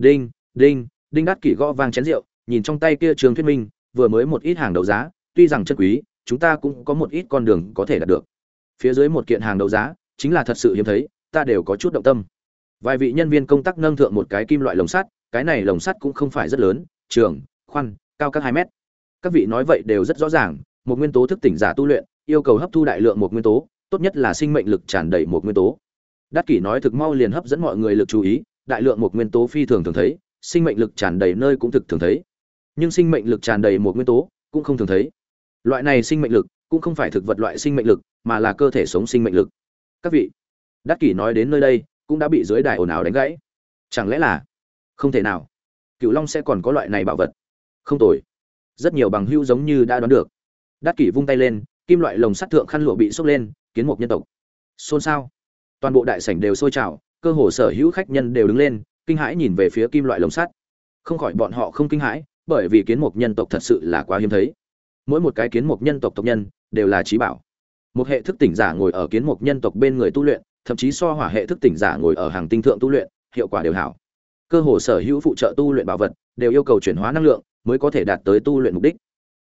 Đinh, đinh, đinh đắt kỷ gõ vang chén rượu, nhìn trong tay kia Trường Thuyết Minh, vừa mới một ít hàng đấu giá, tuy rằng chân quý, chúng ta cũng có một ít con đường có thể đạt được. Phía dưới một kiện hàng đấu giá, chính là thật sự hiếm thấy, ta đều có chút động tâm. Vài vị nhân viên công tác nâng thượng một cái kim loại lồng sắt, cái này lồng sắt cũng không phải rất lớn, trường, khoan, cao các hai mét. Các vị nói vậy đều rất rõ ràng, một nguyên tố thức tỉnh giả tu luyện, yêu cầu hấp thu đại lượng một nguyên tố, tốt nhất là sinh mệnh lực tràn đầy một nguyên tố. Đắc Kỷ nói thực mau liền hấp dẫn mọi người lực chú ý, đại lượng một nguyên tố phi thường thường thấy, sinh mệnh lực tràn đầy nơi cũng thực thường thấy. Nhưng sinh mệnh lực tràn đầy một nguyên tố cũng không thường thấy. Loại này sinh mệnh lực cũng không phải thực vật loại sinh mệnh lực, mà là cơ thể sống sinh mệnh lực. Các vị, Đắc Kỷ nói đến nơi đây, cũng đã bị dưới đài ồn ào đánh gãy. Chẳng lẽ là không thể nào? Cựu Long sẽ còn có loại này bảo vật? Không tồi. Rất nhiều bằng hữu giống như đã đoán được. Đắc Kỷ vung tay lên, kim loại lồng sắt thượng khăn lụa bị xốc lên, kiến một nhân tộc. Xôn xao. Toàn bộ đại sảnh đều sôi trào, cơ hồ sở hữu khách nhân đều đứng lên, kinh hãi nhìn về phía kim loại lồng sắt. Không khỏi bọn họ không kinh hãi, bởi vì kiến mục nhân tộc thật sự là quá hiếm thấy. Mỗi một cái kiến mục nhân tộc tộc nhân đều là trí bảo. Một hệ thức tỉnh giả ngồi ở kiến mục nhân tộc bên người tu luyện, thậm chí so hỏa hệ thức tỉnh giả ngồi ở hàng tinh thượng tu luyện, hiệu quả đều hảo. Cơ hồ sở hữu phụ trợ tu luyện bảo vật đều yêu cầu chuyển hóa năng lượng mới có thể đạt tới tu luyện mục đích.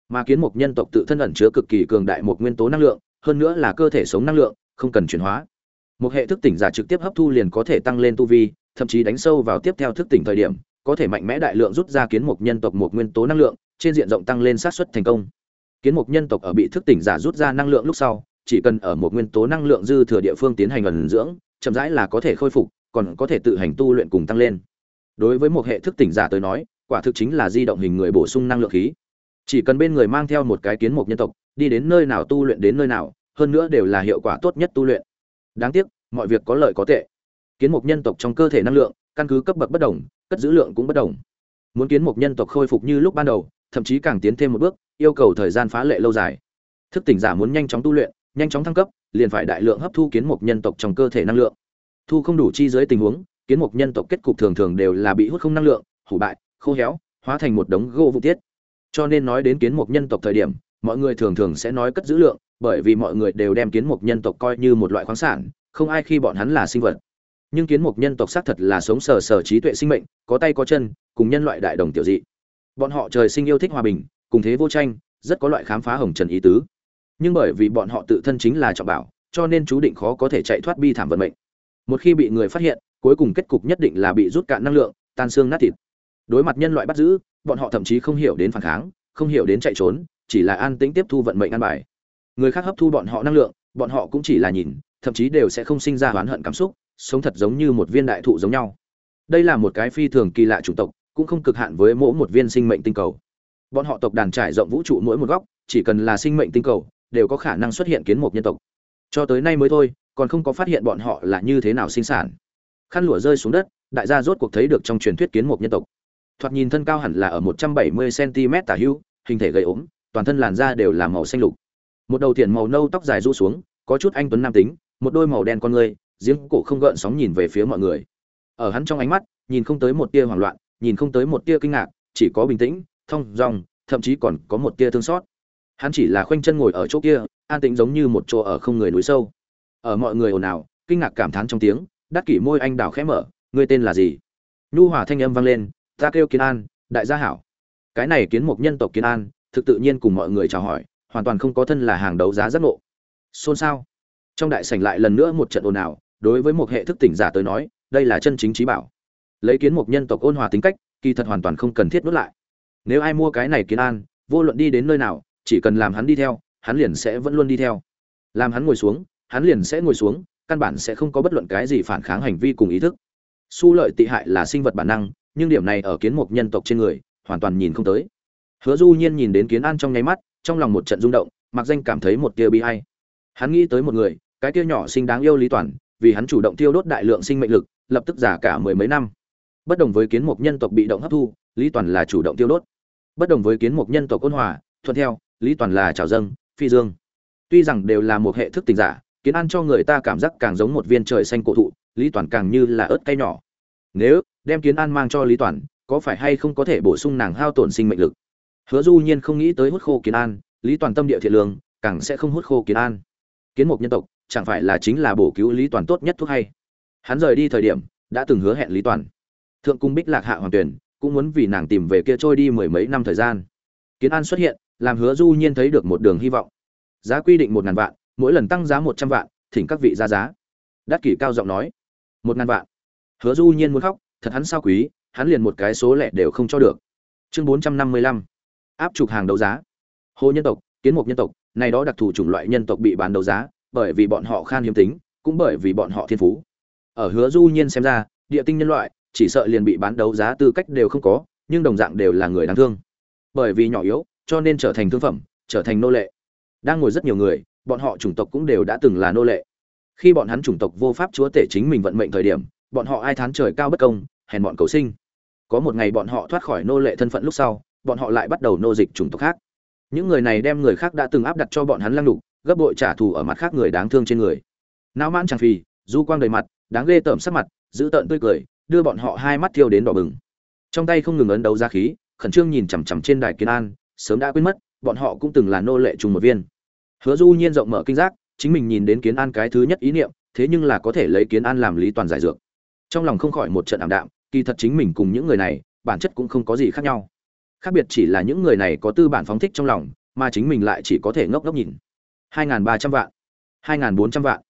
Mà kiến mục nhân tộc tự thân ẩn chứa cực kỳ cường đại một nguyên tố năng lượng, hơn nữa là cơ thể sống năng lượng, không cần chuyển hóa. Một hệ thức tỉnh giả trực tiếp hấp thu liền có thể tăng lên tu vi, thậm chí đánh sâu vào tiếp theo thức tỉnh thời điểm, có thể mạnh mẽ đại lượng rút ra kiến mục nhân tộc một nguyên tố năng lượng, trên diện rộng tăng lên sát suất thành công. Kiến mục nhân tộc ở bị thức tỉnh giả rút ra năng lượng lúc sau, chỉ cần ở một nguyên tố năng lượng dư thừa địa phương tiến hành ẩn dưỡng, chậm rãi là có thể khôi phục, còn có thể tự hành tu luyện cùng tăng lên. Đối với một hệ thức tỉnh giả tới nói, quả thực chính là di động hình người bổ sung năng lượng khí. Chỉ cần bên người mang theo một cái kiến mục nhân tộc, đi đến nơi nào tu luyện đến nơi nào, hơn nữa đều là hiệu quả tốt nhất tu luyện. Đáng tiếc, mọi việc có lợi có tệ. Kiến mục nhân tộc trong cơ thể năng lượng căn cứ cấp bậc bất đồng cất giữ lượng cũng bất đồng. Muốn kiến mục nhân tộc khôi phục như lúc ban đầu thậm chí càng tiến thêm một bước yêu cầu thời gian phá lệ lâu dài. Thức tỉnh giả muốn nhanh chóng tu luyện nhanh chóng thăng cấp liền phải đại lượng hấp thu kiến mục nhân tộc trong cơ thể năng lượng. Thu không đủ chi dưới tình huống kiến mục nhân tộc kết cục thường thường đều là bị hút không năng lượng hủ bại khô héo hóa thành một đống gỗ vụ tiết. Cho nên nói đến kiến mục nhân tộc thời điểm mọi người thường thường sẽ nói cất giữ lượng bởi vì mọi người đều đem kiến mục nhân tộc coi như một loại khoáng sản, không ai khi bọn hắn là sinh vật. Nhưng kiến mục nhân tộc xác thật là sống sờ sờ trí tuệ sinh mệnh, có tay có chân, cùng nhân loại đại đồng tiểu dị. Bọn họ trời sinh yêu thích hòa bình, cùng thế vô tranh, rất có loại khám phá hồng trần ý tứ. Nhưng bởi vì bọn họ tự thân chính là trọng bảo, cho nên chú định khó có thể chạy thoát bi thảm vận mệnh. Một khi bị người phát hiện, cuối cùng kết cục nhất định là bị rút cạn năng lượng, tan xương nát thịt. Đối mặt nhân loại bắt giữ, bọn họ thậm chí không hiểu đến phản kháng, không hiểu đến chạy trốn, chỉ là an tĩnh tiếp thu vận mệnh an bài người khác hấp thu bọn họ năng lượng, bọn họ cũng chỉ là nhìn, thậm chí đều sẽ không sinh ra oán hận cảm xúc, sống thật giống như một viên đại thụ giống nhau. Đây là một cái phi thường kỳ lạ chủng tộc, cũng không cực hạn với mỗi một viên sinh mệnh tinh cầu. Bọn họ tộc đàn trải rộng vũ trụ mỗi một góc, chỉ cần là sinh mệnh tinh cầu, đều có khả năng xuất hiện kiến mục nhân tộc. Cho tới nay mới thôi, còn không có phát hiện bọn họ là như thế nào sinh sản. Khăn lụa rơi xuống đất, đại gia rốt cuộc thấy được trong truyền thuyết kiến mục nhân tộc. Thoạt nhìn thân cao hẳn là ở một trăm bảy mươi cm tả hữu, hình thể gầy ốm, toàn thân làn da đều là màu xanh lục một đầu tiền màu nâu tóc dài rũ xuống, có chút anh tuấn nam tính, một đôi màu đen con ngươi, giếng cổ không gợn sóng nhìn về phía mọi người. Ở hắn trong ánh mắt, nhìn không tới một tia hoảng loạn, nhìn không tới một tia kinh ngạc, chỉ có bình tĩnh thông dong, thậm chí còn có một tia thương xót. Hắn chỉ là khoanh chân ngồi ở chỗ kia, an tĩnh giống như một chỗ ở không người núi sâu. Ở mọi người ồn ào, kinh ngạc cảm thán trong tiếng, đắc kỷ môi anh đào khẽ mở, ngươi tên là gì? Nhu hòa thanh âm vang lên, ta kêu kiến an, đại gia hảo. Cái này kiến một nhân tộc kiến an, thực tự nhiên cùng mọi người chào hỏi hoàn toàn không có thân là hàng đấu giá rất ngộ. Xôn xao. Trong đại sảnh lại lần nữa một trận ồn ào, đối với một hệ thức tỉnh giả tới nói, đây là chân chính trí bảo. Lấy kiến một nhân tộc ôn hòa tính cách, kỳ thật hoàn toàn không cần thiết nuốt lại. Nếu ai mua cái này kiến an, vô luận đi đến nơi nào, chỉ cần làm hắn đi theo, hắn liền sẽ vẫn luôn đi theo. Làm hắn ngồi xuống, hắn liền sẽ ngồi xuống, căn bản sẽ không có bất luận cái gì phản kháng hành vi cùng ý thức. Su lợi tị hại là sinh vật bản năng, nhưng điểm này ở kiến mục nhân tộc trên người, hoàn toàn nhìn không tới. Hứa du nhiên nhìn đến kiến an trong nháy mắt trong lòng một trận rung động mặc danh cảm thấy một tia bi hay hắn nghĩ tới một người, cái tia nhỏ xinh đáng yêu lý toàn, vì hắn chủ động tiêu đốt đại lượng sinh mệnh lực, lập tức giả cả mười mấy năm. Bất đồng với kiến mục nhân tộc bị động hấp thu, lý toàn là chủ động tiêu đốt. Bất đồng với kiến mục nhân tộc ôn hòa, thuận theo, lý toàn là trào dâng, phi dương. Tuy rằng đều là một hệ thức tình giả, kiến ăn cho người ta cảm giác càng giống một viên trời xanh cổ thụ, lý toàn càng như là ớt cây nhỏ. Nếu đem kiến an mang cho lý toàn, có phải hay không có thể bổ sung nàng hao tổn sinh mệnh lực? Hứa du nhiên không nghĩ tới hút khô kiến an, lý toàn tâm địa thiện lương, càng sẽ không hút khô kiến an. Kiến mục nhân tộc, chẳng phải là chính là bổ cứu lý toàn tốt nhất thuốc hay? Hắn rời đi thời điểm, đã từng hứa hẹn lý toàn. Thượng cung bích lạc hạ hoàng tuyển cũng muốn vì nàng tìm về kia trôi đi mười mấy năm thời gian. Kiến an xuất hiện, làm hứa du nhiên thấy được một đường hy vọng. Giá quy định một ngàn vạn, mỗi lần tăng giá một trăm vạn, thỉnh các vị ra giá. Đắc kỷ cao giọng nói, một ngàn vạn. Hứa du nhiên muốn khóc, thật hắn sao quý, hắn liền một cái số lẻ đều không cho được. Chương bốn trăm năm mươi lăm áp trục hàng đấu giá. Hồ nhân tộc, kiến mục nhân tộc, này đó đặc thù chủng loại nhân tộc bị bán đấu giá, bởi vì bọn họ khan hiếm tính, cũng bởi vì bọn họ thiên phú. Ở hứa du nhiên xem ra, địa tinh nhân loại, chỉ sợ liền bị bán đấu giá tư cách đều không có, nhưng đồng dạng đều là người đáng thương. Bởi vì nhỏ yếu, cho nên trở thành thương phẩm, trở thành nô lệ. Đang ngồi rất nhiều người, bọn họ chủng tộc cũng đều đã từng là nô lệ. Khi bọn hắn chủng tộc vô pháp chúa tể chính mình vận mệnh thời điểm, bọn họ ai thán trời cao bất công, hèn bọn cầu sinh. Có một ngày bọn họ thoát khỏi nô lệ thân phận lúc sau bọn họ lại bắt đầu nô dịch chủng tộc khác. Những người này đem người khác đã từng áp đặt cho bọn hắn lăng đục gấp bội trả thù ở mặt khác người đáng thương trên người. Não mãn tràng phì, du quang đầy mặt, đáng ghê tởm sắc mặt, giữ tợn tươi cười, đưa bọn họ hai mắt thiêu đến đỏ bừng. Trong tay không ngừng ấn đấu ra khí, khẩn trương nhìn chằm chằm trên đài kiến an, sớm đã quên mất, bọn họ cũng từng là nô lệ trùng một viên. Hứa du nhiên rộng mở kinh giác, chính mình nhìn đến kiến an cái thứ nhất ý niệm, thế nhưng là có thể lấy kiến an làm lý toàn giải dược. Trong lòng không khỏi một trận ảm đạm, kỳ thật chính mình cùng những người này, bản chất cũng không có gì khác nhau khác biệt chỉ là những người này có tư bản phóng thích trong lòng, mà chính mình lại chỉ có thể ngốc ngốc nhìn. Hai n ba trăm vạn. Hai n bốn trăm vạn.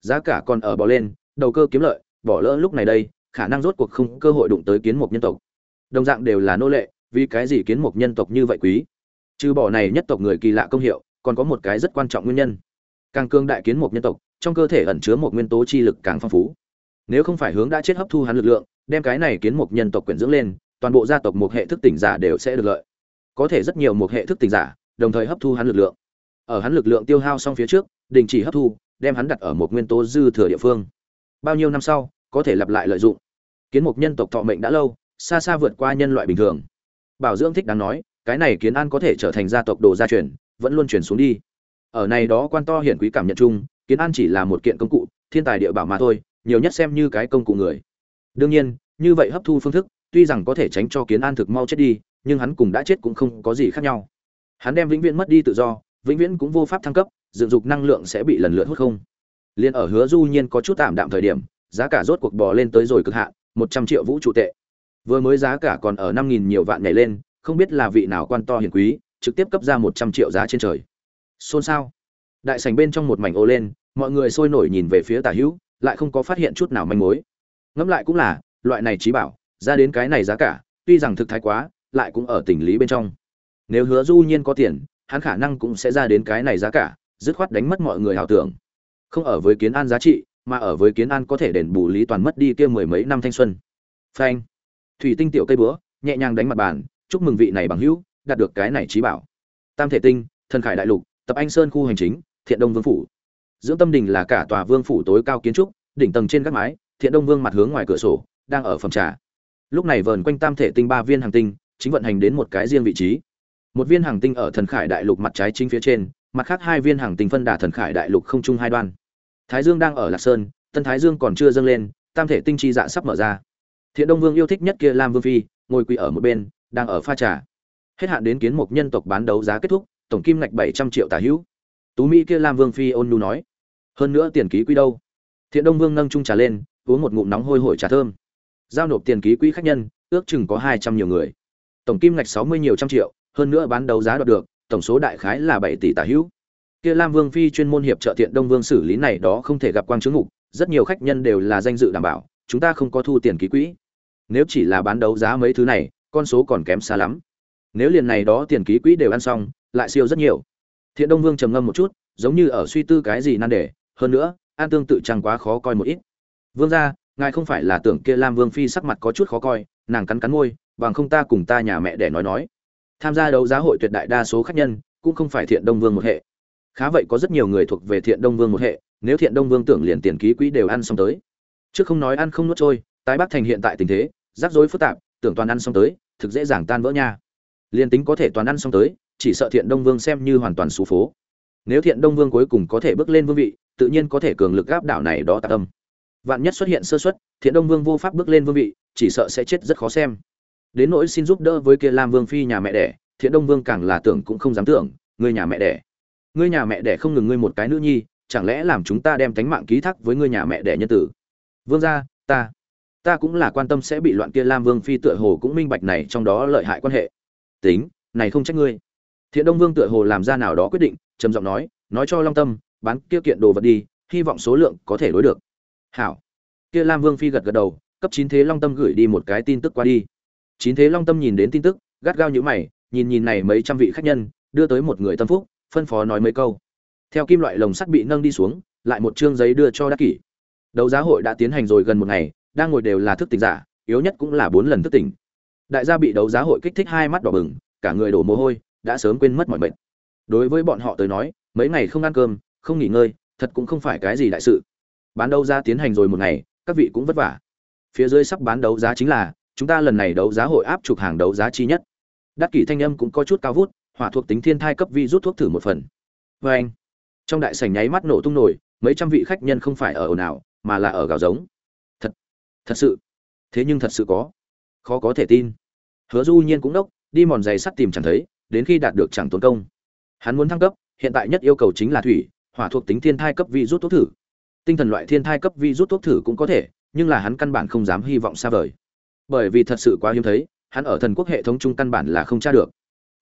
Giá cả còn ở bỏ lên, đầu cơ kiếm lợi, bỏ lỡ lúc này đây, khả năng rốt cuộc không cơ hội đụng tới kiến mục nhân tộc. Đồng dạng đều là nô lệ, vì cái gì kiến mục nhân tộc như vậy quý? Trừ bỏ này nhất tộc người kỳ lạ công hiệu, còn có một cái rất quan trọng nguyên nhân. Càng cương đại kiến mục nhân tộc, trong cơ thể ẩn chứa một nguyên tố chi lực càng phong phú. Nếu không phải hướng đã chết hấp thu hắn lực lượng, đem cái này kiến mục nhân tộc quyển dưỡng lên toàn bộ gia tộc một hệ thức tỉnh giả đều sẽ được lợi. Có thể rất nhiều một hệ thức tỉnh giả đồng thời hấp thu hắn lực lượng. Ở hắn lực lượng tiêu hao xong phía trước, đình chỉ hấp thu, đem hắn đặt ở một nguyên tố dư thừa địa phương. Bao nhiêu năm sau, có thể lặp lại lợi dụng. Kiến mục nhân tộc thọ mệnh đã lâu, xa xa vượt qua nhân loại bình thường. Bảo dưỡng thích đáng nói, cái này kiến an có thể trở thành gia tộc đồ gia truyền, vẫn luôn truyền xuống đi. Ở này đó quan to hiển quý cảm nhận chung, kiến an chỉ là một kiện công cụ, thiên tài địa bảo mà thôi, nhiều nhất xem như cái công cụ người. Đương nhiên, như vậy hấp thu phương thức tuy rằng có thể tránh cho kiến an thực mau chết đi, nhưng hắn cùng đã chết cũng không có gì khác nhau. Hắn đem vĩnh viễn mất đi tự do, vĩnh viễn cũng vô pháp thăng cấp, dựng dục năng lượng sẽ bị lần lượt hút không. Liền ở hứa du nhiên có chút tạm đạm thời điểm, giá cả rốt cuộc bò lên tới rồi cực hạn, một trăm triệu vũ trụ tệ. Vừa mới giá cả còn ở năm nghìn nhiều vạn nhảy lên, không biết là vị nào quan to hiền quý, trực tiếp cấp ra một trăm triệu giá trên trời. Xôn xao. Đại sảnh bên trong một mảnh ô lên, mọi người sôi nổi nhìn về phía tả hữu, lại không có phát hiện chút nào manh mối. Ngẫm lại cũng là, loại này trí bảo ra đến cái này giá cả, tuy rằng thực thái quá, lại cũng ở tình lý bên trong. Nếu hứa du nhiên có tiền, hắn khả năng cũng sẽ ra đến cái này giá cả, dứt khoát đánh mất mọi người ảo tưởng. Không ở với kiến an giá trị, mà ở với kiến an có thể đền bù lý toàn mất đi kia mười mấy năm thanh xuân. Phanh. Thủy tinh tiểu cây búa, nhẹ nhàng đánh mặt bàn, chúc mừng vị này bằng hữu, đạt được cái này trí bảo. Tam thể tinh, thần khải đại lục, tập anh sơn khu hành chính, thiện đông vương phủ. Dưỡng tâm đình là cả tòa vương phủ tối cao kiến trúc, đỉnh tầng trên các mái, thiện đông vương mặt hướng ngoài cửa sổ, đang ở phòng trà lúc này vờn quanh tam thể tinh ba viên hàng tinh, chính vận hành đến một cái riêng vị trí. Một viên hàng tinh ở thần khải đại lục mặt trái chính phía trên, mặt khác hai viên hàng tinh phân đà thần khải đại lục không chung hai đoan. Thái dương đang ở lạc sơn, tân thái dương còn chưa dâng lên, tam thể tinh chi dạ sắp mở ra. Thiện đông vương yêu thích nhất kia lam vương phi, ngồi quỳ ở một bên, đang ở pha trà. Hết hạn đến kiến một nhân tộc bán đấu giá kết thúc, tổng kim ngạch bảy trăm triệu tà hữu. Tú mỹ kia lam vương phi ôn nhu nói, hơn nữa tiền ký quỹ đâu? Thiện đông vương nâng trung trà lên, uống một ngụm nóng hôi hổi trà thơm giao nộp tiền ký quỹ khách nhân, ước chừng có hai trăm nhiều người. Tổng kim ngạch sáu mươi nhiều trăm triệu, hơn nữa bán đấu giá đoạt được, tổng số đại khái là bảy tỷ tả hữu. Kia lam vương phi chuyên môn hiệp trợ thiện đông vương xử lý này đó không thể gặp quang chứng ngục, rất nhiều khách nhân đều là danh dự đảm bảo, chúng ta không có thu tiền ký quỹ. Nếu chỉ là bán đấu giá mấy thứ này, con số còn kém xa lắm. Nếu liền này đó tiền ký quỹ đều ăn xong, lại siêu rất nhiều. Thiện đông vương trầm ngâm một chút, giống như ở suy tư cái gì nan đề, hơn nữa, an tương tự chẳng quá khó coi một ít. Vương gia ngài không phải là tưởng kia lam vương phi sắc mặt có chút khó coi, nàng cắn cắn môi, bằng không ta cùng ta nhà mẹ để nói nói. Tham gia đấu giá hội tuyệt đại đa số khách nhân cũng không phải thiện đông vương một hệ. Khá vậy có rất nhiều người thuộc về thiện đông vương một hệ, nếu thiện đông vương tưởng liền tiền ký quỹ đều ăn xong tới. Trước không nói ăn không nuốt trôi, tái bắc thành hiện tại tình thế, rắc rối phức tạp, tưởng toàn ăn xong tới, thực dễ dàng tan vỡ nha. Liền tính có thể toàn ăn xong tới, chỉ sợ thiện đông vương xem như hoàn toàn xú phố. Nếu thiện đông vương cuối cùng có thể bước lên vương vị, tự nhiên có thể cường lực gáp đảo này đó tạ tâm vạn nhất xuất hiện sơ xuất thiện đông vương vô pháp bước lên vương vị, chỉ sợ sẽ chết rất khó xem. Đến nỗi xin giúp đỡ với kia lam vương phi nhà mẹ đẻ, thiện đông vương càng là tưởng cũng không dám tưởng người nhà mẹ đẻ. Người nhà mẹ đẻ không ngừng ngươi một cái nữ nhi, chẳng lẽ làm chúng ta đem tánh mạng ký thác với người nhà mẹ đẻ nhân tử? Vương gia, ta ta cũng là quan tâm sẽ bị loạn kia lam vương phi tựa hồ cũng minh bạch này trong đó lợi hại quan hệ. Tính, này không trách ngươi. Thiện đông vương tựa hồ làm ra nào đó quyết định, trầm giọng nói nói cho long tâm, bán kia kiện đồ vật đi, hy vọng số lượng có thể đối được hảo. Kia lam vương phi gật gật đầu, cấp chín thế long tâm gửi đi một cái tin tức qua đi. Chín thế long tâm nhìn đến tin tức, gắt gao nhữ mày, nhìn nhìn này mấy trăm vị khách nhân, đưa tới một người tâm phúc, phân phó nói mấy câu. Theo kim loại lồng sắt bị nâng đi xuống, lại một chương giấy đưa cho đắc kỷ. Đấu giá hội đã tiến hành rồi gần một ngày, đang ngồi đều là thức tỉnh giả, yếu nhất cũng là bốn lần thức tỉnh. Đại gia bị đấu giá hội kích thích hai mắt đỏ bừng, cả người đổ mồ hôi, đã sớm quên mất mọi bệnh đối với bọn họ tới nói, mấy ngày không ăn cơm, không nghỉ ngơi, thật cũng không phải cái gì đại sự bán đấu giá tiến hành rồi một ngày, các vị cũng vất vả. Phía dưới sắp bán đấu giá chính là, chúng ta lần này đấu giá hội áp chụp hàng đấu giá chi nhất. Đắc kỷ thanh âm cũng có chút cao vút, hỏa thuộc tính thiên thai cấp vi rút thuốc thử một phần. Vê anh, trong đại sảnh nháy mắt nổ tung nổi, mấy trăm vị khách nhân không phải ở ồn ào, mà là ở gào giống. Thật thật sự. Thế nhưng thật sự có. Khó có thể tin. Hứa du nhiên cũng đốc, đi mòn giày sắt tìm chẳng thấy, đến khi đạt được chẳng tốn công. Hắn muốn thăng cấp, hiện tại nhất yêu cầu chính là thủy, hỏa thuộc tính thiên thai cấp vi rút thuốc thử tinh thần loại thiên thai cấp vi rút thuốc thử cũng có thể, nhưng là hắn căn bản không dám hy vọng xa vời. Bởi vì thật sự quá hiếm thấy, hắn ở thần quốc hệ thống chung căn bản là không tra được.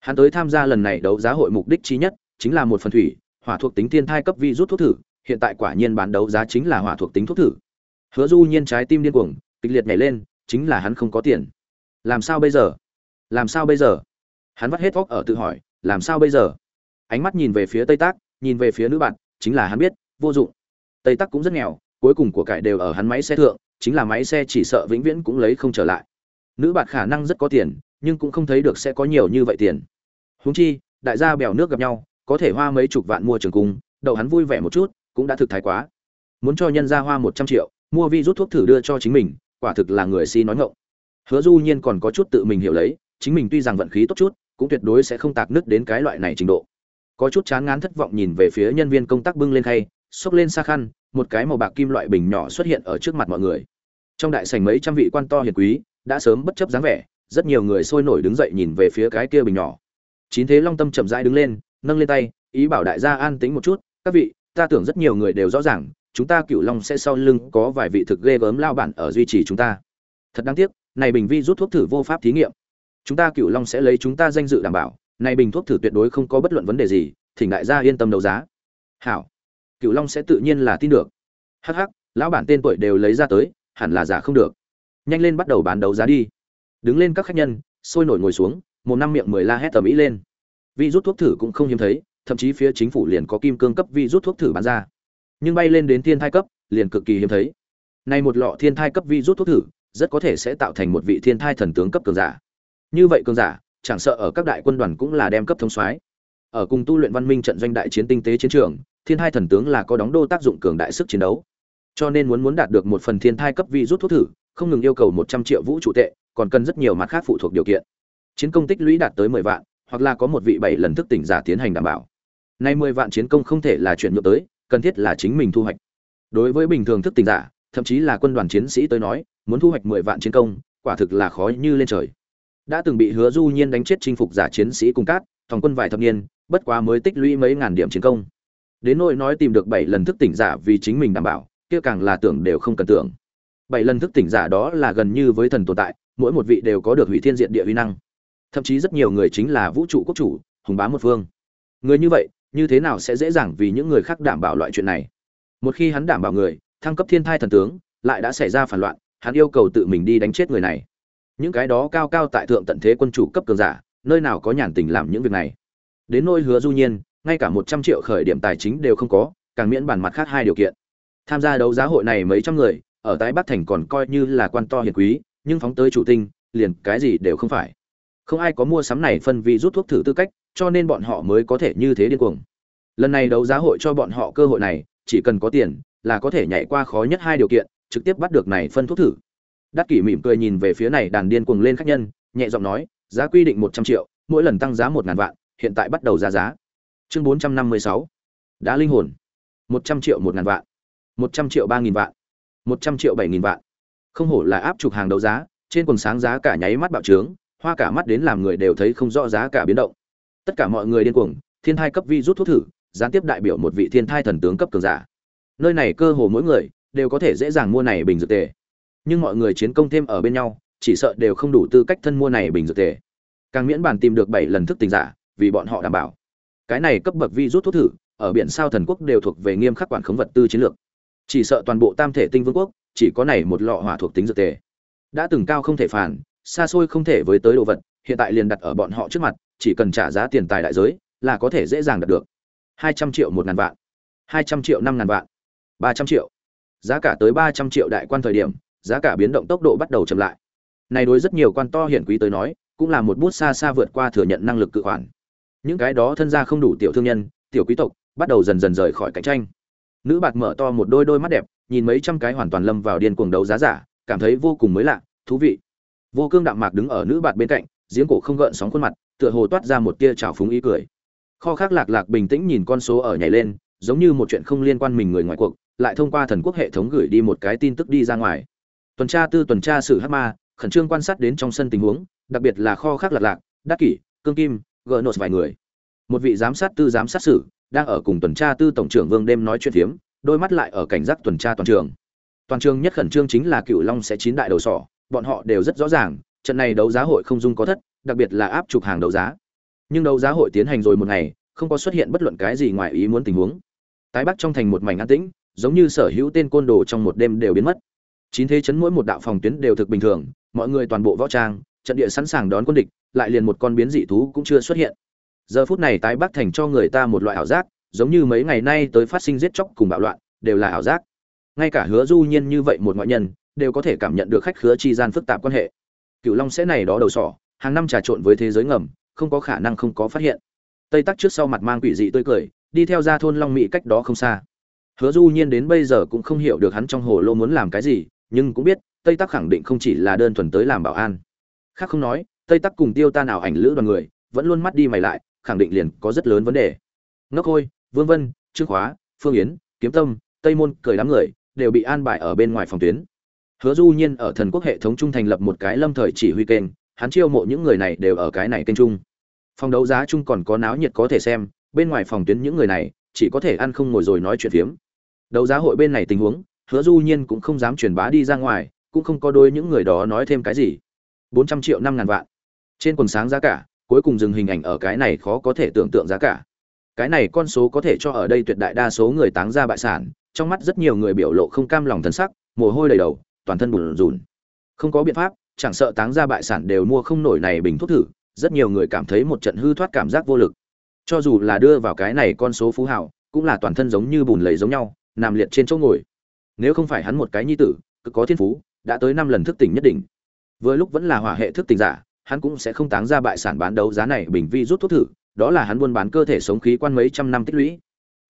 Hắn tới tham gia lần này đấu giá hội mục đích chí nhất chính là một phần thủy, hỏa thuộc tính thiên thai cấp vi rút thuốc thử, hiện tại quả nhiên bán đấu giá chính là hỏa thuộc tính thuốc thử. Hứa du nhiên trái tim điên cuồng, kịch liệt nhảy lên, chính là hắn không có tiền. Làm sao bây giờ? Làm sao bây giờ? Hắn vắt hết vóc ở tự hỏi, làm sao bây giờ? Ánh mắt nhìn về phía tây tác, nhìn về phía nữ bạn, chính là hắn biết, vô dụng tây Tắc cũng rất nghèo, cuối cùng của cải đều ở hắn máy xe thượng, chính là máy xe chỉ sợ vĩnh viễn cũng lấy không trở lại. Nữ bạn khả năng rất có tiền, nhưng cũng không thấy được sẽ có nhiều như vậy tiền. Huống chi, đại gia bèo nước gặp nhau, có thể hoa mấy chục vạn mua trường cung đậu hắn vui vẻ một chút, cũng đã thực thái quá. Muốn cho nhân gia hoa một trăm triệu, mua vi rút thuốc thử đưa cho chính mình, quả thực là người si nói ngộng hứa du nhiên còn có chút tự mình hiểu lấy, chính mình tuy rằng vận khí tốt chút, cũng tuyệt đối sẽ không tạc nứt đến cái loại này trình độ. Có chút chán ngán thất vọng nhìn về phía nhân viên công tác bưng lên khay xốc lên xa khăn, một cái màu bạc kim loại bình nhỏ xuất hiện ở trước mặt mọi người. Trong đại sảnh mấy trăm vị quan to hiền quý, đã sớm bất chấp dáng vẻ, rất nhiều người sôi nổi đứng dậy nhìn về phía cái kia bình nhỏ. Chín thế long tâm chậm rãi đứng lên, nâng lên tay, ý bảo đại gia an tĩnh một chút, các vị, ta tưởng rất nhiều người đều rõ ràng, chúng ta cựu long sẽ sau lưng có vài vị thực ghê gớm lao bản ở duy trì chúng ta. Thật đáng tiếc, này bình vi rút thuốc thử vô pháp thí nghiệm. Chúng ta cựu long sẽ lấy chúng ta danh dự đảm bảo, này bình thuốc thử tuyệt đối không có bất luận vấn đề gì, thỉnh đại gia yên tâm đấu giá. Hảo cựu long sẽ tự nhiên là tin được. Hắc hắc, lão bản tên tuổi đều lấy ra tới, hẳn là giả không được. Nhanh lên bắt đầu bán đấu giá đi. Đứng lên các khách nhân, sôi nổi ngồi xuống, một năm miệng mười la hét tầm ý lên. Vi rút thuốc thử cũng không hiếm thấy, thậm chí phía chính phủ liền có kim cương cấp vi rút thuốc thử bán ra. Nhưng bay lên đến thiên thai cấp, liền cực kỳ hiếm thấy. Nay một lọ thiên thai cấp vi rút thuốc thử, rất có thể sẽ tạo thành một vị thiên thai thần tướng cấp cường giả. Như vậy cường giả, chẳng sợ ở các đại quân đoàn cũng là đem cấp thống soái. Ở cùng tu luyện văn minh trận doanh đại chiến tinh tế chiến trường thiên thai thần tướng là có đóng đô tác dụng cường đại sức chiến đấu. Cho nên muốn muốn đạt được một phần thiên thai cấp vi rút thuốc thử, không ngừng yêu cầu một trăm triệu vũ trụ tệ, còn cần rất nhiều mặt khác phụ thuộc điều kiện. Chiến công tích lũy đạt tới mười vạn, hoặc là có một vị bảy lần thức tỉnh giả tiến hành đảm bảo. Nay mười vạn chiến công không thể là chuyển nhượng tới, cần thiết là chính mình thu hoạch. Đối với bình thường thức tỉnh giả, thậm chí là quân đoàn chiến sĩ tới nói, muốn thu hoạch mười vạn chiến công, quả thực là khó như lên trời. Đã từng bị hứa du nhiên đánh chết chinh phục giả chiến sĩ cùng cát, thòng quân vài thập niên, bất quá mới tích lũy mấy ngàn điểm chiến công đến nỗi nói tìm được bảy lần thức tỉnh giả vì chính mình đảm bảo, kia càng là tưởng đều không cần tưởng. Bảy lần thức tỉnh giả đó là gần như với thần tồn tại, mỗi một vị đều có được hủy thiên diện địa uy năng. Thậm chí rất nhiều người chính là vũ trụ quốc chủ, hùng bá một phương. Người như vậy, như thế nào sẽ dễ dàng vì những người khác đảm bảo loại chuyện này? Một khi hắn đảm bảo người, thăng cấp thiên thai thần tướng, lại đã xảy ra phản loạn, hắn yêu cầu tự mình đi đánh chết người này. Những cái đó cao cao tại thượng tận thế quân chủ cấp cường giả, nơi nào có nhàn tình làm những việc này? Đến nôi hứa du nhiên ngay cả một trăm triệu khởi điểm tài chính đều không có, càng miễn bản mặt khác hai điều kiện. Tham gia đấu giá hội này mấy trăm người, ở tái bắc thành còn coi như là quan to hiền quý, nhưng phóng tới chủ tinh, liền cái gì đều không phải. Không ai có mua sắm này phân vì rút thuốc thử tư cách, cho nên bọn họ mới có thể như thế điên cuồng. Lần này đấu giá hội cho bọn họ cơ hội này, chỉ cần có tiền, là có thể nhảy qua khó nhất hai điều kiện, trực tiếp bắt được này phân thuốc thử. Đắc kỷ mỉm cười nhìn về phía này đàn điên cuồng lên khách nhân, nhẹ giọng nói, giá quy định một trăm triệu, mỗi lần tăng giá một ngàn vạn, hiện tại bắt đầu ra giá chương bốn trăm năm mươi sáu. Đã linh hồn. một trăm triệu một ngàn vạn. một trăm triệu ba nghìn vạn. một trăm triệu bảy nghìn vạn. Không hổ là áp trục hàng đấu giá, trên quần sáng giá cả nháy mắt bạo trướng, hoa cả mắt đến làm người đều thấy không rõ giá cả biến động. Tất cả mọi người điên cuồng, thiên thai cấp vi rút thuốc thử, gián tiếp đại biểu một vị thiên thai thần tướng cấp cường giả. Nơi này cơ hồ mỗi người đều có thể dễ dàng mua này bình dược tề. Nhưng mọi người chiến công thêm ở bên nhau, chỉ sợ đều không đủ tư cách thân mua này bình dược tề. Càng miễn bàn tìm được bảy lần thức tình giả, vì bọn họ đảm bảo cái này cấp bậc vi rút thuốc thử, ở biển sao thần quốc đều thuộc về nghiêm khắc quản khống vật tư chiến lược. Chỉ sợ toàn bộ tam thể tinh vương quốc, chỉ có này một lọ hỏa thuộc tính dược tề. Đã từng cao không thể phản, xa xôi không thể với tới đồ vật, hiện tại liền đặt ở bọn họ trước mặt, chỉ cần trả giá tiền tài đại giới, là có thể dễ dàng đạt được. Hai trăm triệu một ngàn vạn. Hai trăm triệu năm ngàn vạn. Ba trăm triệu. Giá cả tới ba trăm triệu đại quan thời điểm, giá cả biến động tốc độ bắt đầu chậm lại. Này đối rất nhiều quan to hiển quý tới nói, cũng là một bút xa xa vượt qua thừa nhận năng lực cự khoản những cái đó thân gia không đủ tiểu thương nhân, tiểu quý tộc, bắt đầu dần dần rời khỏi cạnh tranh. Nữ bạc mở to một đôi đôi mắt đẹp, nhìn mấy trăm cái hoàn toàn lâm vào điên cuồng đấu giá giả, cảm thấy vô cùng mới lạ, thú vị. Vô cương đạm mạc đứng ở nữ bạc bên cạnh, giếng cổ không gợn sóng khuôn mặt, tựa hồ toát ra một tia trào phúng ý cười. Kho khác lạc lạc bình tĩnh nhìn con số ở nhảy lên, giống như một chuyện không liên quan mình người ngoài cuộc, lại thông qua thần quốc hệ thống gửi đi một cái tin tức đi ra ngoài. Tuần tra tư tuần tra sử hát ma, khẩn trương quan sát đến trong sân tình huống, đặc biệt là kho khác lạc lạc, đắc kỷ, cương kim gỡ nốt vài người. Một vị giám sát tư giám sát sử, đang ở cùng tuần tra tư tổng trưởng vương đêm nói chuyện phiếm, đôi mắt lại ở cảnh giác tuần tra toàn trường. Toàn trường nhất khẩn trương chính là cựu long sẽ chín đại đầu sỏ, bọn họ đều rất rõ ràng, trận này đấu giá hội không dung có thất, đặc biệt là áp chụp hàng đấu giá. Nhưng đấu giá hội tiến hành rồi một ngày, không có xuất hiện bất luận cái gì ngoài ý muốn tình huống. Tái bắc trong thành một mảnh an tĩnh, giống như sở hữu tên côn đồ trong một đêm đều biến mất. Chín thế chấn mỗi một đạo phòng tuyến đều thực bình thường, mọi người toàn bộ võ trang trận địa sẵn sàng đón quân địch, lại liền một con biến dị thú cũng chưa xuất hiện. Giờ phút này tái bắc thành cho người ta một loại ảo giác, giống như mấy ngày nay tới phát sinh giết chóc cùng bạo loạn, đều là ảo giác. Ngay cả hứa du nhiên như vậy một ngoại nhân, đều có thể cảm nhận được khách khứa chi gian phức tạp quan hệ. Cựu long sẽ này đó đầu sỏ, hàng năm trà trộn với thế giới ngầm, không có khả năng không có phát hiện. Tây tắc trước sau mặt mang quỷ dị tươi cười, đi theo ra thôn long Mị cách đó không xa. Hứa du nhiên đến bây giờ cũng không hiểu được hắn trong hồ lô muốn làm cái gì, nhưng cũng biết, tây tắc khẳng định không chỉ là đơn thuần tới làm bảo an khác không nói, tây tắc cùng tiêu ta nào ảnh lữ đoàn người, vẫn luôn mắt đi mày lại, khẳng định liền có rất lớn vấn đề. Ngốc hôi, vương vân, trương khóa, phương yến, kiếm tâm, tây môn, cười đám người, đều bị an bài ở bên ngoài phòng tuyến. Hứa du nhiên ở thần quốc hệ thống trung thành lập một cái lâm thời chỉ huy kênh, hắn chiêu mộ những người này đều ở cái này kênh trung. Phòng đấu giá chung còn có náo nhiệt có thể xem, bên ngoài phòng tuyến những người này, chỉ có thể ăn không ngồi rồi nói chuyện phiếm. Đấu giá hội bên này tình huống, hứa du nhiên cũng không dám truyền bá đi ra ngoài, cũng không có đôi những người đó nói thêm cái gì bốn trăm triệu năm ngàn vạn. Trên quần sáng giá cả, cuối cùng dừng hình ảnh ở cái này khó có thể tưởng tượng giá cả. Cái này con số có thể cho ở đây tuyệt đại đa số người táng ra bại sản, trong mắt rất nhiều người biểu lộ không cam lòng thân sắc, mồ hôi đầy đầu, toàn thân bùn rùn. Không có biện pháp, chẳng sợ táng ra bại sản đều mua không nổi này bình thuốc thử, rất nhiều người cảm thấy một trận hư thoát cảm giác vô lực. Cho dù là đưa vào cái này con số phú hảo cũng là toàn thân giống như bùn lầy giống nhau, nằm liệt trên chỗ ngồi. Nếu không phải hắn một cái nhi tử cực có thiên phú, đã tới năm lần thức tỉnh nhất định vừa lúc vẫn là hỏa hệ thức tình giả, hắn cũng sẽ không táng ra bại sản bán đấu giá này bình vi rút thuốc thử, đó là hắn buôn bán cơ thể sống khí quan mấy trăm năm tích lũy.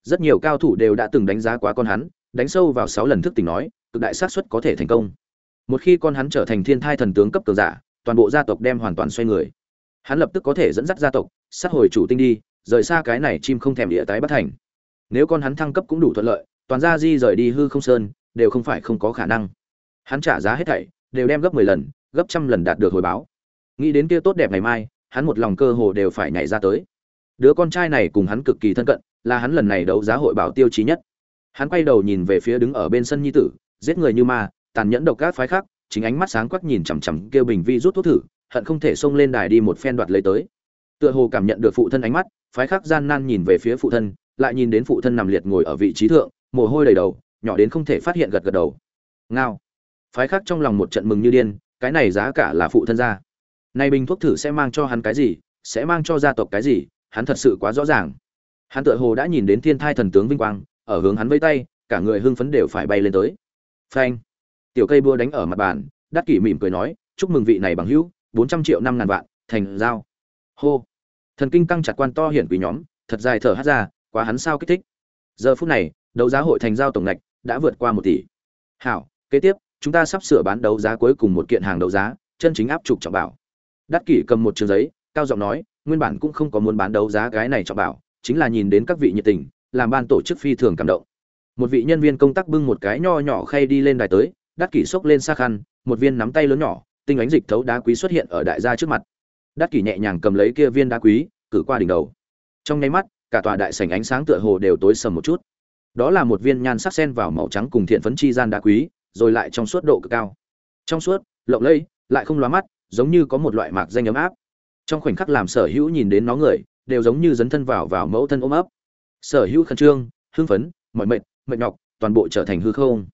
Rất nhiều cao thủ đều đã từng đánh giá quá con hắn, đánh sâu vào sáu lần thức tỉnh nói, cực đại xác suất có thể thành công. Một khi con hắn trở thành thiên thai thần tướng cấp cường giả, toàn bộ gia tộc đem hoàn toàn xoay người. Hắn lập tức có thể dẫn dắt gia tộc, sát hồi chủ tinh đi, rời xa cái này chim không thèm địa tái bất thành. Nếu con hắn thăng cấp cũng đủ thuận lợi, toàn gia di rời đi hư không sơn, đều không phải không có khả năng. Hắn trả giá hết thảy, đều đem gấp mười lần gấp trăm lần đạt được hồi báo. Nghĩ đến kia tốt đẹp ngày mai, hắn một lòng cơ hồ đều phải nhảy ra tới. Đứa con trai này cùng hắn cực kỳ thân cận, là hắn lần này đấu giá hội bảo tiêu chí nhất. Hắn quay đầu nhìn về phía đứng ở bên sân nhi tử, giết người như ma, tàn nhẫn độc các phái khác, chính ánh mắt sáng quắc nhìn chằm chằm kêu bình vi rút thuốc thử, hận không thể xông lên đài đi một phen đoạt lấy tới. Tựa hồ cảm nhận được phụ thân ánh mắt, phái khác gian nan nhìn về phía phụ thân, lại nhìn đến phụ thân nằm liệt ngồi ở vị trí thượng, mồ hôi đầy đầu, nhỏ đến không thể phát hiện gật gật đầu. Ngao. Phái khác trong lòng một trận mừng như điên cái này giá cả là phụ thân gia này bình thuốc thử sẽ mang cho hắn cái gì, sẽ mang cho gia tộc cái gì, hắn thật sự quá rõ ràng. Hắn tựa hồ đã nhìn đến thiên thai thần tướng vinh quang, ở hướng hắn vây tay, cả người hưng phấn đều phải bay lên tới. Phanh! Tiểu cây búa đánh ở mặt bàn, đắc kỷ mỉm cười nói, chúc mừng vị này bằng hữu, bốn trăm triệu năm ngàn vạn, thành giao. Hô! Thần kinh căng chặt quan to hiển quý nhóm, thật dài thở hát ra, quá hắn sao kích thích. Giờ phút này, đấu giá hội thành giao tổng ngạch đã vượt qua một tỷ. Hảo, kế tiếp chúng ta sắp sửa bán đấu giá cuối cùng một kiện hàng đấu giá, chân chính áp trục trọng bảo. Đắc kỷ cầm một trường giấy, cao giọng nói, nguyên bản cũng không có muốn bán đấu giá cái này trọng bảo, chính là nhìn đến các vị nhiệt tình, làm ban tổ chức phi thường cảm động. Một vị nhân viên công tác bưng một cái nho nhỏ khay đi lên đài tới, đắc kỷ xốc lên xa khăn, một viên nắm tay lớn nhỏ, tinh ánh dịch thấu đá quý xuất hiện ở đại gia trước mặt. Đắc kỷ nhẹ nhàng cầm lấy kia viên đá quý, cử qua đỉnh đầu. Trong nháy mắt, cả tòa đại sảnh ánh sáng tựa hồ đều tối sầm một chút. Đó là một viên nhan sắc sen vào màu trắng cùng thiện phấn chi gian đá quý rồi lại trong suốt độ cực cao. Trong suốt, lộng lẫy, lại không lóa mắt, giống như có một loại mạc danh ấm áp. Trong khoảnh khắc làm sở hữu nhìn đến nó người, đều giống như dấn thân vào vào mẫu thân ôm ấp. Sở hữu khẩn trương, hưng phấn mọi mệnh mệnh nhọc, toàn bộ trở thành hư không.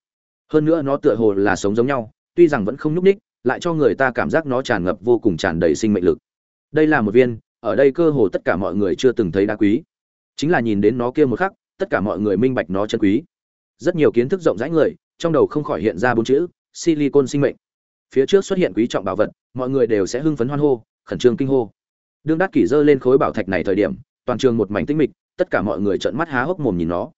Hơn nữa nó tựa hồ là sống giống nhau, tuy rằng vẫn không nhúc ních lại cho người ta cảm giác nó tràn ngập vô cùng tràn đầy sinh mệnh lực. Đây là một viên, ở đây cơ hồ tất cả mọi người chưa từng thấy đá quý. Chính là nhìn đến nó kia một khắc, tất cả mọi người minh bạch nó chân quý. Rất nhiều kiến thức rộng rãi người trong đầu không khỏi hiện ra bốn chữ, silicon sinh mệnh. Phía trước xuất hiện quý trọng bảo vật, mọi người đều sẽ hưng phấn hoan hô, khẩn trương kinh hô. Đương đắc kỷ dơ lên khối bảo thạch này thời điểm, toàn trường một mảnh tinh mịch, tất cả mọi người trợn mắt há hốc mồm nhìn nó.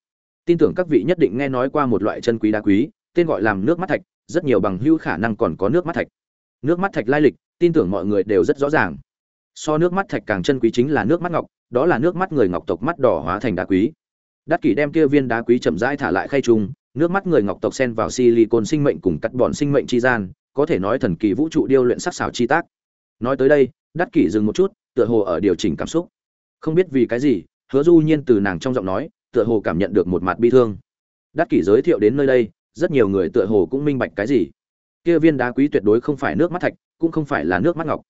Tin tưởng các vị nhất định nghe nói qua một loại chân quý đá quý, tên gọi làm nước mắt thạch, rất nhiều bằng hữu khả năng còn có nước mắt thạch. Nước mắt thạch lai lịch, tin tưởng mọi người đều rất rõ ràng. So nước mắt thạch càng chân quý chính là nước mắt ngọc, đó là nước mắt người ngọc tộc mắt đỏ hóa thành đá quý. Đắc kỷ đem kia viên đá quý chậm rãi thả lại khay trùng nước mắt người ngọc tộc sen vào silicon sinh mệnh cùng cắt bọn sinh mệnh chi gian, có thể nói thần kỳ vũ trụ điêu luyện sắc xảo chi tác. Nói tới đây, đắc kỷ dừng một chút, tựa hồ ở điều chỉnh cảm xúc. Không biết vì cái gì, hứa du nhiên từ nàng trong giọng nói, tựa hồ cảm nhận được một mặt bi thương. Đắc kỷ giới thiệu đến nơi đây, rất nhiều người tựa hồ cũng minh bạch cái gì. Kia viên đá quý tuyệt đối không phải nước mắt thạch, cũng không phải là nước mắt ngọc.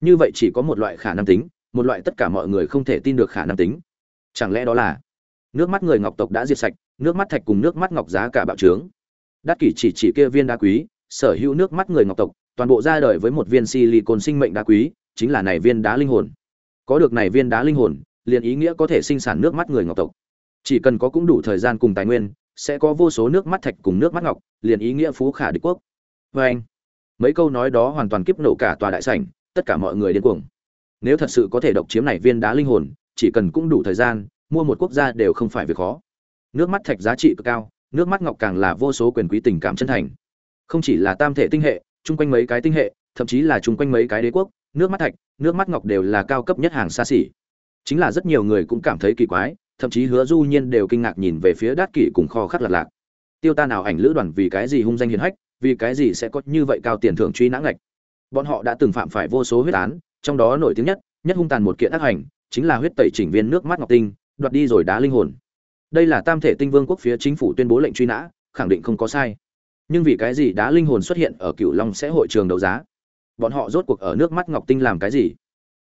Như vậy chỉ có một loại khả năng tính, một loại tất cả mọi người không thể tin được khả năng tính. Chẳng lẽ đó là nước mắt người ngọc tộc đã diệt sạch nước mắt thạch cùng nước mắt ngọc giá cả bạo trướng. Đắc kỷ chỉ chỉ kia viên đá quý, sở hữu nước mắt người ngọc tộc, toàn bộ ra đời với một viên silicon sinh mệnh đá quý, chính là này viên đá linh hồn. Có được này viên đá linh hồn, liền ý nghĩa có thể sinh sản nước mắt người ngọc tộc. Chỉ cần có cũng đủ thời gian cùng tài nguyên, sẽ có vô số nước mắt thạch cùng nước mắt ngọc, liền ý nghĩa phú khả địch quốc. Vê anh, mấy câu nói đó hoàn toàn kiếp nổ cả tòa đại sảnh, tất cả mọi người điên cuồng. Nếu thật sự có thể độc chiếm này viên đá linh hồn, chỉ cần cũng đủ thời gian, mua một quốc gia đều không phải việc khó nước mắt thạch giá trị cực cao, nước mắt ngọc càng là vô số quyền quý tình cảm chân thành. Không chỉ là tam thể tinh hệ, chung quanh mấy cái tinh hệ, thậm chí là chung quanh mấy cái đế quốc, nước mắt thạch, nước mắt ngọc đều là cao cấp nhất hàng xa xỉ. Chính là rất nhiều người cũng cảm thấy kỳ quái, thậm chí hứa du nhiên đều kinh ngạc nhìn về phía đát kỷ cùng kho khắc lạc lạc. Tiêu ta nào ảnh lữ đoàn vì cái gì hung danh hiền hách, vì cái gì sẽ có như vậy cao tiền thưởng truy nã ngạch? Bọn họ đã từng phạm phải vô số huyết án, trong đó nổi tiếng nhất nhất hung tàn một kiện ác hành, chính là huyết tẩy chỉnh viên nước mắt ngọc tinh, đoạt đi rồi đá linh hồn đây là tam thể tinh vương quốc phía chính phủ tuyên bố lệnh truy nã, khẳng định không có sai. Nhưng vì cái gì đá linh hồn xuất hiện ở cựu long sẽ hội trường đấu giá? Bọn họ rốt cuộc ở nước mắt ngọc tinh làm cái gì?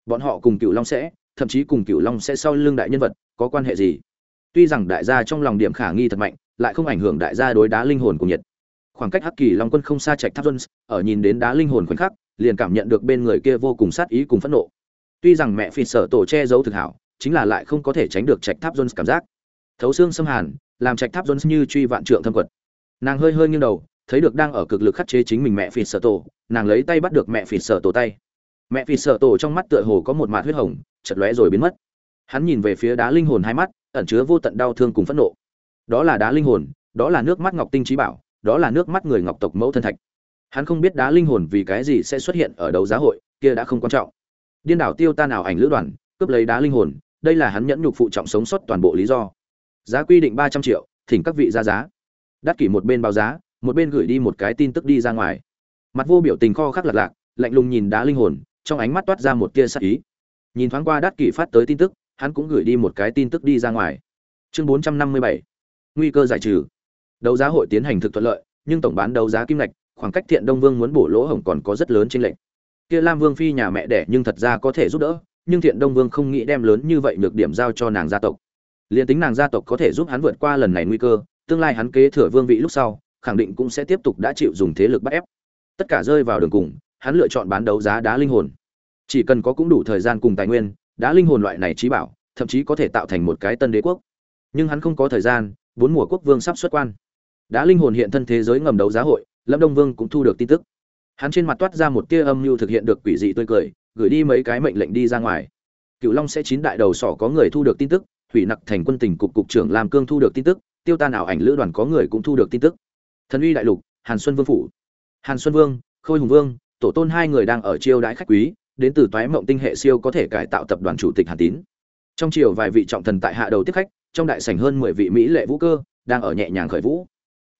Bọn họ cùng cựu long sẽ, thậm chí cùng cựu long sẽ sau lưng đại nhân vật, có quan hệ gì? Tuy rằng đại gia trong lòng điểm khả nghi thật mạnh, lại không ảnh hưởng đại gia đối đá linh hồn của nhiệt khoảng cách hắc kỳ long quân không xa trạch tháp jones, ở nhìn đến đá linh hồn khoảnh khắc, liền cảm nhận được bên người kia vô cùng sát ý cùng phẫn nộ. Tuy rằng mẹ phi sở tổ che giấu thực hảo, chính là lại không có thể tránh được trạch tháp jones cảm giác thấu xương xâm hàn, làm trạch tháp jones như truy vạn trượng thâm quật. Nàng hơi hơi nghiêng đầu, thấy được đang ở cực lực khắc chế chính mình mẹ phi sở tổ, nàng lấy tay bắt được mẹ phi sở tổ tay. Mẹ phi sở tổ trong mắt tựa hồ có một mạt huyết hồng chật lóe rồi biến mất. Hắn nhìn về phía đá linh hồn hai mắt, ẩn chứa vô tận đau thương cùng phẫn nộ. Đó là đá linh hồn, đó là nước mắt ngọc tinh trí bảo, đó là nước mắt người ngọc tộc mẫu thân thạch. Hắn không biết đá linh hồn vì cái gì sẽ xuất hiện ở đấu giá hội, kia đã không quan trọng. Điên đảo tiêu tan ảo ảnh lữ đoàn, cướp lấy đá linh hồn, đây là hắn nhẫn nhục phụ trọng sống sót toàn bộ lý do giá quy định ba trăm triệu, thỉnh các vị ra giá. Đắt kỷ một bên báo giá, một bên gửi đi một cái tin tức đi ra ngoài. Mặt vô biểu tình kho khắc lạc lạc, lạnh lùng nhìn đá linh hồn, trong ánh mắt toát ra một tia sắc ý. Nhìn thoáng qua đắt kỷ phát tới tin tức, hắn cũng gửi đi một cái tin tức đi ra ngoài. Chương bốn trăm năm mươi bảy. Nguy cơ giải trừ. Đấu giá hội tiến hành thực thuận lợi, nhưng tổng bán đấu giá kim ngạch, khoảng cách thiện đông vương muốn bổ lỗ hổng còn có rất lớn trên lệnh kia lam vương phi nhà mẹ đẻ nhưng thật ra có thể giúp đỡ, nhưng thiện đông vương không nghĩ đem lớn như vậy nhược điểm giao cho nàng gia tộc liền tính nàng gia tộc có thể giúp hắn vượt qua lần này nguy cơ, tương lai hắn kế thừa vương vị lúc sau, khẳng định cũng sẽ tiếp tục đã chịu dùng thế lực bắt ép. Tất cả rơi vào đường cùng, hắn lựa chọn bán đấu giá đá linh hồn. Chỉ cần có cũng đủ thời gian cùng tài nguyên, đá linh hồn loại này trí bảo, thậm chí có thể tạo thành một cái tân đế quốc. Nhưng hắn không có thời gian, bốn mùa quốc vương sắp xuất quan. Đá linh hồn hiện thân thế giới ngầm đấu giá hội, lâm đông vương cũng thu được tin tức. Hắn trên mặt toát ra một tia âm mưu thực hiện được quỷ dị tươi cười, gửi đi mấy cái mệnh lệnh đi ra ngoài. Cựu long sẽ chín đại đầu sỏ có người thu được tin tức thủy nặc thành quân tỉnh cục cục trưởng làm cương thu được tin tức, tiêu tan ảo ảnh lữ đoàn có người cũng thu được tin tức. Thần uy đại lục, hàn xuân vương phủ. Hàn xuân vương, khôi hùng vương, tổ tôn hai người đang ở chiêu đãi khách quý, đến từ toái mộng tinh hệ siêu có thể cải tạo tập đoàn chủ tịch hàn tín. Trong chiều vài vị trọng thần tại hạ đầu tiếp khách, trong đại sảnh hơn mười vị mỹ lệ vũ cơ, đang ở nhẹ nhàng khởi vũ.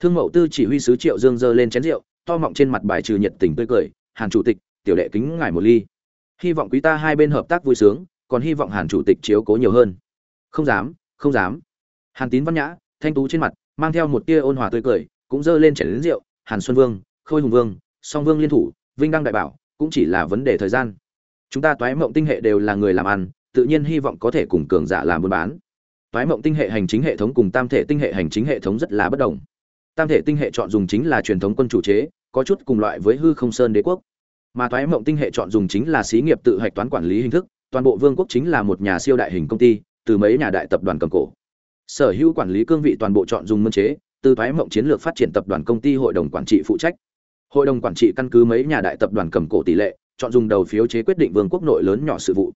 Thương mậu tư chỉ huy sứ triệu dương dơ lên chén rượu, to mọng trên mặt bài trừ nhiệt tình tươi cười, hàn chủ tịch, tiểu đệ kính ngài một ly. Hy vọng quý ta hai bên hợp tác vui sướng, còn hy vọng hàn chủ tịch chiếu cố nhiều hơn không dám không dám. Hàn tín văn nhã, thanh tú trên mặt, mang theo một tia ôn hòa tươi cười, cũng dơ lên chén rượu, hàn xuân vương, khôi hùng vương, song vương liên thủ, vinh đăng đại bảo, cũng chỉ là vấn đề thời gian. Chúng ta toái mộng tinh hệ đều là người làm ăn, tự nhiên hy vọng có thể cùng cường giả làm buôn bán. Toái mộng tinh hệ hành chính hệ thống cùng tam thể tinh hệ hành chính hệ thống rất là bất đồng. Tam thể tinh hệ chọn dùng chính là truyền thống quân chủ chế, có chút cùng loại với hư không sơn đế quốc. Mà toái mộng tinh hệ chọn dùng chính là xí nghiệp tự hạch toán quản lý hình thức, toàn bộ vương quốc chính là một nhà siêu đại hình công ty từ mấy nhà đại tập đoàn cầm cổ. Sở hữu quản lý cương vị toàn bộ chọn dùng mân chế, từ thoái mộng chiến lược phát triển tập đoàn công ty hội đồng quản trị phụ trách. Hội đồng quản trị căn cứ mấy nhà đại tập đoàn cầm cổ tỷ lệ, chọn dùng đầu phiếu chế quyết định vương quốc nội lớn nhỏ sự vụ.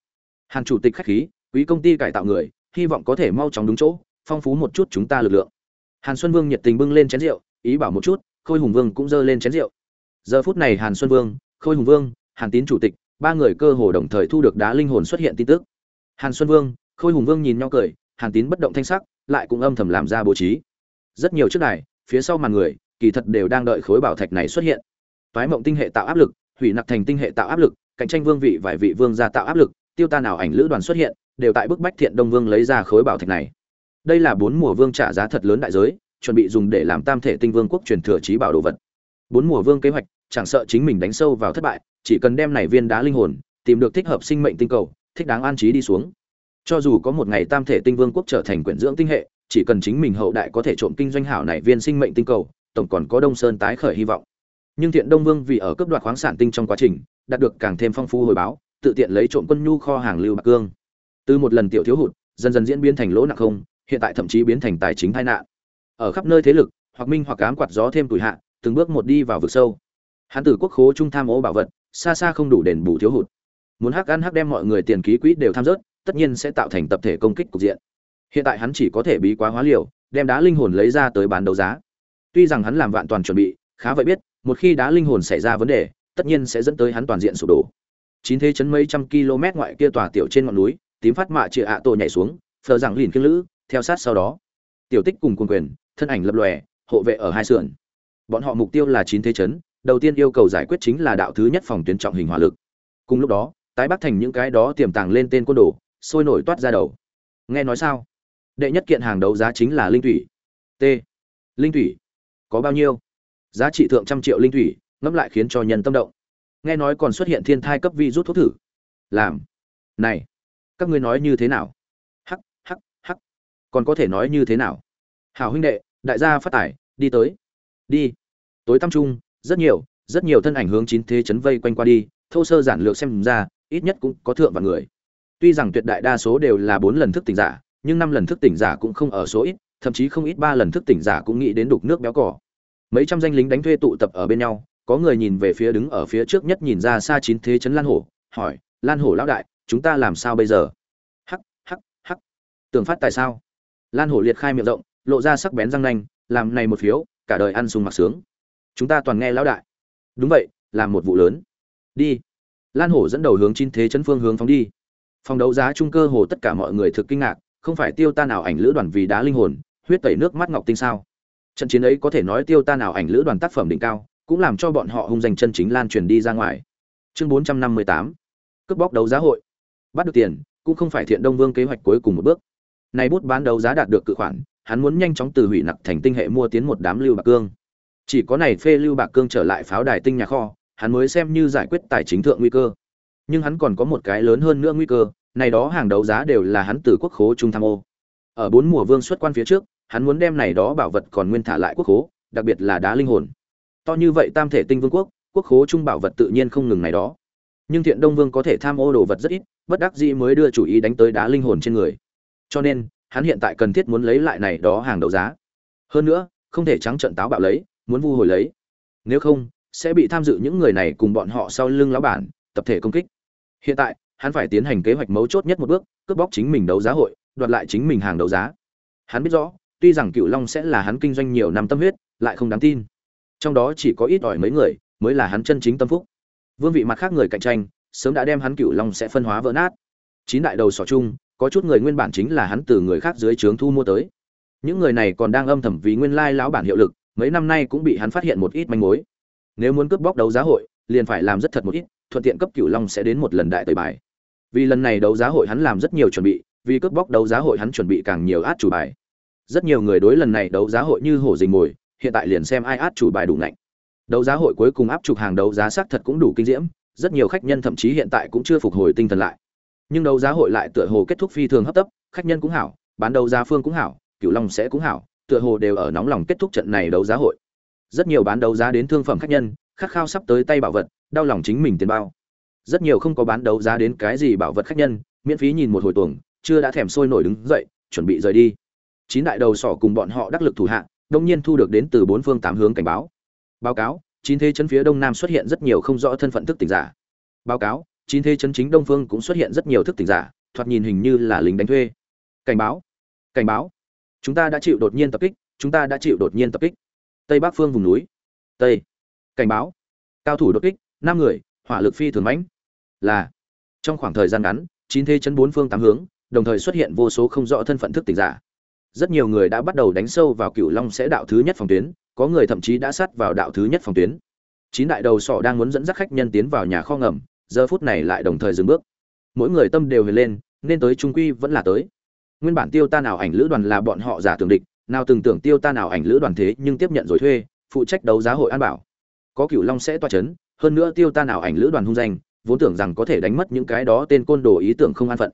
Hàn chủ tịch khách khí, quý công ty cải tạo người, hy vọng có thể mau chóng đúng chỗ, phong phú một chút chúng ta lực lượng. Hàn xuân vương nhiệt tình bưng lên chén rượu, ý bảo một chút, khôi hùng vương cũng giơ lên chén rượu. Giờ phút này hàn xuân vương, khôi hùng vương, hàn tín chủ tịch, ba người cơ hồ đồng thời thu được đá linh hồn xuất hiện tin tức. Hàn xuân vương khôi hùng vương nhìn nhau cười, hàn tín bất động thanh sắc, lại cũng âm thầm làm ra bố trí. Rất nhiều trước này phía sau màn người, kỳ thật đều đang đợi khối bảo thạch này xuất hiện. Toái mộng tinh hệ tạo áp lực, hủy nặc thành tinh hệ tạo áp lực, cạnh tranh vương vị vài vị vương gia tạo áp lực, tiêu tan nào ảnh lữ đoàn xuất hiện, đều tại bức bách thiện đông vương lấy ra khối bảo thạch này. Đây là bốn mùa vương trả giá thật lớn đại giới, chuẩn bị dùng để làm tam thể tinh vương quốc truyền thừa trí bảo đồ vật. Bốn mùa vương kế hoạch, chẳng sợ chính mình đánh sâu vào thất bại, chỉ cần đem này viên đá linh hồn, tìm được thích hợp sinh mệnh tinh cầu, thích đáng an trí đi xuống cho dù có một ngày tam thể tinh vương quốc trở thành quyển dưỡng tinh hệ, chỉ cần chính mình hậu đại có thể trộm kinh doanh hảo này viên sinh mệnh tinh cầu, tổng còn có đông sơn tái khởi hy vọng. Nhưng thiện đông vương vì ở cấp đoạt khoáng sản tinh trong quá trình, đạt được càng thêm phong phú hồi báo, tự tiện lấy trộm quân nhu kho hàng lưu bạc cương. Từ một lần tiểu thiếu hụt, dần dần diễn biến thành lỗ nặng không, hiện tại thậm chí biến thành tài chính tai nạn. Ở khắp nơi thế lực, hoặc minh hoặc ám quạt gió thêm tuổi hạ, từng bước một đi vào vực sâu. Hán tử quốc khố trung tham ô bảo vật, xa xa không đủ đền bù thiếu hụt. Muốn hắc ăn hắc đem mọi người tiền ký quỹ đều tham rớt tất nhiên sẽ tạo thành tập thể công kích cục diện. Hiện tại hắn chỉ có thể bí quá hóa liều, đem đá linh hồn lấy ra tới bán đấu giá. Tuy rằng hắn làm vạn toàn chuẩn bị, khá vậy biết, một khi đá linh hồn xảy ra vấn đề, tất nhiên sẽ dẫn tới hắn toàn diện sụp đổ. Chín thế chấn mấy trăm km ngoại kia tòa tiểu trên ngọn núi, tím phát mạ chìa ạ tổ nhảy xuống, phờ rằng lìn kiêng lữ, theo sát sau đó. Tiểu tích cùng quân quyền, thân ảnh lập lòe, hộ vệ ở hai sườn. Bọn họ mục tiêu là chín thế chấn, đầu tiên yêu cầu giải quyết chính là đạo thứ nhất phòng tuyến trọng hình hỏa lực. Cùng lúc đó, tái bắc thành những cái đó tiềm tàng lên tên côn đồ sôi nổi toát ra đầu. Nghe nói sao? Đệ nhất kiện hàng đấu giá chính là linh thủy. T. Linh thủy. Có bao nhiêu? Giá trị thượng trăm triệu linh thủy, ngẫm lại khiến cho nhân tâm động. Nghe nói còn xuất hiện thiên thai cấp vi rút thuốc thử. Làm. Này, các ngươi nói như thế nào? Hắc hắc hắc. Còn có thể nói như thế nào? Hảo huynh đệ, đại gia phát tải đi tới. Đi. Tối tăm trung, rất nhiều rất nhiều thân ảnh hướng chín thế chấn vây quanh qua đi, thô sơ giản lược xem ra, ít nhất cũng có thượng và người tuy rằng tuyệt đại đa số đều là bốn lần thức tỉnh giả, nhưng năm lần thức tỉnh giả cũng không ở số ít, thậm chí không ít ba lần thức tỉnh giả cũng nghĩ đến đục nước béo cỏ. Mấy trăm danh lính đánh thuê tụ tập ở bên nhau, có người nhìn về phía đứng ở phía trước nhất nhìn ra xa chín thế chấn lan hổ, hỏi, lan hổ lão đại, chúng ta làm sao bây giờ? Hắc hắc hắc. Tưởng phát tại sao? Lan hổ liệt khai miệng rộng, lộ ra sắc bén răng nanh, làm này một phiếu, cả đời ăn sung mặc sướng. Chúng ta toàn nghe lão đại. Đúng vậy, làm một vụ lớn. Đi. Lan hổ dẫn đầu hướng chín thế chấn phương hướng phóng đi phòng đấu giá trung cơ hồ tất cả mọi người thực kinh ngạc, không phải tiêu ta nào ảnh lữ đoàn vì đá linh hồn, huyết tẩy nước mắt ngọc tinh sao? Trận chiến ấy có thể nói tiêu ta nào ảnh lữ đoàn tác phẩm đỉnh cao, cũng làm cho bọn họ hung danh chân chính lan truyền đi ra ngoài. Chương bốn trăm năm mươi tám, cướp bóc đấu giá hội. Bắt được tiền, cũng không phải thiện đông vương kế hoạch cuối cùng một bước. Này bút bán đấu giá đạt được cự khoản, hắn muốn nhanh chóng từ hủy nặc thành tinh hệ mua tiến một đám lưu bạc cương. Chỉ có này phê lưu bạc cương trở lại pháo đài tinh nhà kho, hắn mới xem như giải quyết tài chính thượng nguy cơ nhưng hắn còn có một cái lớn hơn nữa nguy cơ, này đó hàng đấu giá đều là hắn từ quốc khố trung tham ô. Ở bốn mùa vương xuất quan phía trước, hắn muốn đem này đó bảo vật còn nguyên thả lại quốc khố, đặc biệt là đá linh hồn. To như vậy tam thể tinh vương quốc quốc khố trung bảo vật tự nhiên không ngừng này đó. Nhưng thiện đông vương có thể tham ô đồ vật rất ít, bất đắc dĩ mới đưa chủ ý đánh tới đá linh hồn trên người. Cho nên, hắn hiện tại cần thiết muốn lấy lại này đó hàng đấu giá. Hơn nữa, không thể trắng trận táo bạo lấy, muốn vu hồi lấy. Nếu không, sẽ bị tham dự những người này cùng bọn họ sau lưng lão bản, tập thể công kích hiện tại, hắn phải tiến hành kế hoạch mấu chốt nhất một bước, cướp bóc chính mình đấu giá hội, đoạt lại chính mình hàng đấu giá. Hắn biết rõ, tuy rằng cựu long sẽ là hắn kinh doanh nhiều năm tâm huyết, lại không đáng tin. Trong đó chỉ có ít ỏi mấy người, mới là hắn chân chính tâm phúc. Vương vị mặt khác người cạnh tranh, sớm đã đem hắn cựu long sẽ phân hóa vỡ nát. Chín đại đầu sỏ chung, có chút người nguyên bản chính là hắn từ người khác dưới trướng thu mua tới. Những người này còn đang âm thầm vì nguyên lai lão bản hiệu lực, mấy năm nay cũng bị hắn phát hiện một ít manh mối. Nếu muốn cướp bóc đấu giá hội, liền phải làm rất thật một ít thuận tiện cấp cửu long sẽ đến một lần đại tẩy bài. Vì lần này đấu giá hội hắn làm rất nhiều chuẩn bị, vì cướp bóc đấu giá hội hắn chuẩn bị càng nhiều át chủ bài. Rất nhiều người đối lần này đấu giá hội như hổ dình mồi, hiện tại liền xem ai át chủ bài đủ ngạnh. Đấu giá hội cuối cùng áp chụp hàng đấu giá xác thật cũng đủ kinh diễm, rất nhiều khách nhân thậm chí hiện tại cũng chưa phục hồi tinh thần lại. Nhưng đấu giá hội lại tựa hồ kết thúc phi thường hấp tấp, khách nhân cũng hảo, bán đấu giá phương cũng hảo, cửu long sẽ cũng hảo, tựa hồ đều ở nóng lòng kết thúc trận này đấu giá hội. Rất nhiều bán đấu giá đến thương phẩm khách nhân, khát khao sắp tới tay bảo vật đau lòng chính mình tiền bao. Rất nhiều không có bán đấu giá đến cái gì bảo vật khách nhân, miễn phí nhìn một hồi tuồng, chưa đã thèm sôi nổi đứng dậy, chuẩn bị rời đi. Chín đại đầu sỏ cùng bọn họ đắc lực thủ hạ, đông nhiên thu được đến từ bốn phương tám hướng cảnh báo. Báo cáo, chín thế chân phía đông nam xuất hiện rất nhiều không rõ thân phận thức tỉnh giả. Báo cáo, chín thế chân chính đông phương cũng xuất hiện rất nhiều thức tỉnh giả, thoạt nhìn hình như là lính đánh thuê. Cảnh báo cảnh báo, chúng ta đã chịu đột nhiên tập kích, chúng ta đã chịu đột nhiên tập kích. Tây bắc phương vùng núi, tây, cảnh báo, cao thủ đột kích năm người, hỏa lực phi thường mãnh. Là, trong khoảng thời gian ngắn, chín thế chấn bốn phương tám hướng, đồng thời xuất hiện vô số không rõ thân phận thức tỉnh giả. Rất nhiều người đã bắt đầu đánh sâu vào cựu long sẽ đạo thứ nhất phòng tuyến, có người thậm chí đã sát vào đạo thứ nhất phòng tuyến. Chín đại đầu sọ đang muốn dẫn dắt khách nhân tiến vào nhà kho ngầm, giờ phút này lại đồng thời dừng bước. Mỗi người tâm đều hề lên, nên tới trung quy vẫn là tới. Nguyên bản tiêu ta nào ảnh lữ đoàn là bọn họ giả tưởng địch, nào từng tưởng tiêu ta nào ảnh lữ đoàn thế nhưng tiếp nhận rồi thuê, phụ trách đấu giá hội an bảo. Có cựu long sẽ toa chấn hơn nữa tiêu ta nào ảnh lữ đoàn hung danh, vốn tưởng rằng có thể đánh mất những cái đó tên côn đồ ý tưởng không an phận.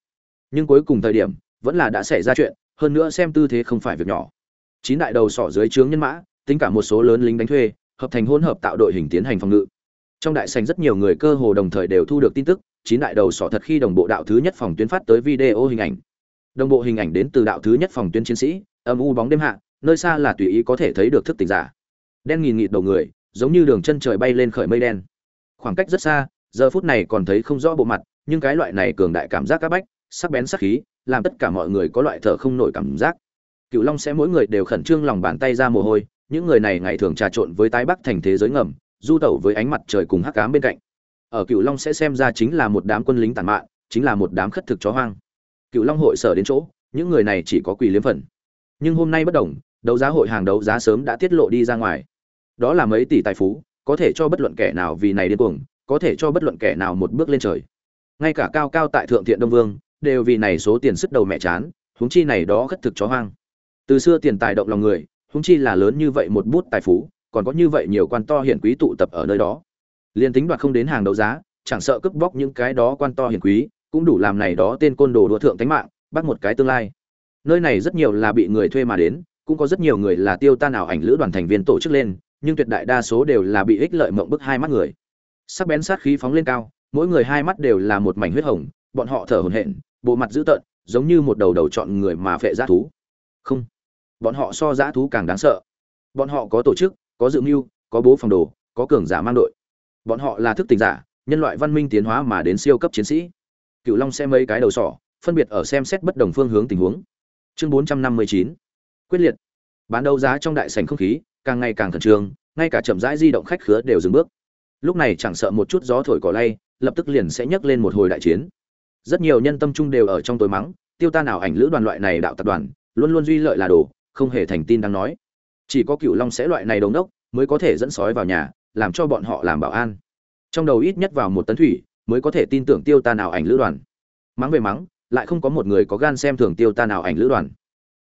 Nhưng cuối cùng thời điểm, vẫn là đã xảy ra chuyện, hơn nữa xem tư thế không phải việc nhỏ. Chín đại đầu sỏ dưới trướng nhân mã, tính cả một số lớn lính đánh thuê, hợp thành hỗn hợp tạo đội hình tiến hành phòng ngự. Trong đại sành rất nhiều người cơ hồ đồng thời đều thu được tin tức, chín đại đầu sỏ thật khi đồng bộ đạo thứ nhất phòng tuyến phát tới video hình ảnh. Đồng bộ hình ảnh đến từ đạo thứ nhất phòng tuyến chiến sĩ, âm u bóng đêm hạ, nơi xa là tùy ý có thể thấy được thức tỉnh giả. Đen nghìn nghịt đầu người, giống như đường chân trời bay lên khởi mây đen khoảng cách rất xa, giờ phút này còn thấy không rõ bộ mặt, nhưng cái loại này cường đại cảm giác các bách, sắc bén sắc khí, làm tất cả mọi người có loại thở không nổi cảm giác. Cựu long sẽ mỗi người đều khẩn trương lòng bàn tay ra mồ hôi, những người này ngày thường trà trộn với tái bắc thành thế giới ngầm, du tẩu với ánh mặt trời cùng hắc cám bên cạnh. Ở cựu long sẽ xem ra chính là một đám quân lính tàn mạn, chính là một đám khất thực chó hoang. Cựu long hội sở đến chỗ, những người này chỉ có quỳ liếm phần. Nhưng hôm nay bất đồng, đấu giá hội hàng đấu giá sớm đã tiết lộ đi ra ngoài. Đó là mấy tỷ tài phú có thể cho bất luận kẻ nào vì này điên cuồng, có thể cho bất luận kẻ nào một bước lên trời. Ngay cả cao cao tại thượng thiện đông vương, đều vì này số tiền sức đầu mẹ chán, huống chi này đó khất thực chó hoang. Từ xưa tiền tài động lòng người, huống chi là lớn như vậy một bút tài phú, còn có như vậy nhiều quan to hiển quý tụ tập ở nơi đó. Liên tính đoạt không đến hàng đấu giá, chẳng sợ cướp bóc những cái đó quan to hiển quý, cũng đủ làm này đó tên côn đồ đua thượng tánh mạng, bắt một cái tương lai. Nơi này rất nhiều là bị người thuê mà đến, cũng có rất nhiều người là tiêu tan ảo ảnh lữ đoàn thành viên tổ chức lên nhưng tuyệt đại đa số đều là bị ích lợi mộng bức hai mắt người. Sắc bén sát khí phóng lên cao, mỗi người hai mắt đều là một mảnh huyết hồng, bọn họ thở hổn hển, bộ mặt dữ tợn, giống như một đầu đầu chọn người mà phệ dã thú. Không, bọn họ so dã thú càng đáng sợ. Bọn họ có tổ chức, có dự mưu, có bố phòng đồ, có cường giả mang đội. Bọn họ là thức tỉnh giả, nhân loại văn minh tiến hóa mà đến siêu cấp chiến sĩ. Cựu long xem mấy cái đầu sỏ, phân biệt ở xem xét bất đồng phương hướng tình huống. Chương bốn trăm năm mươi chín, quyết liệt. Bán đấu giá trong đại sảnh không khí càng ngày càng khẩn trương, ngay cả chậm rãi di động khách khứa đều dừng bước. Lúc này chẳng sợ một chút gió thổi cỏ lay, lập tức liền sẽ nhấc lên một hồi đại chiến. Rất nhiều nhân tâm trung đều ở trong tối mắng, tiêu ta nào ảnh lữ đoàn loại này đạo tập đoàn, luôn luôn duy lợi là đồ, không hề thành tin đang nói. Chỉ có cựu long sẽ loại này đống đốc, mới có thể dẫn sói vào nhà, làm cho bọn họ làm bảo an. Trong đầu ít nhất vào một tấn thủy, mới có thể tin tưởng tiêu ta nào ảnh lữ đoàn. Mắng về mắng, lại không có một người có gan xem thường tiêu ta nào ảnh lữ đoàn.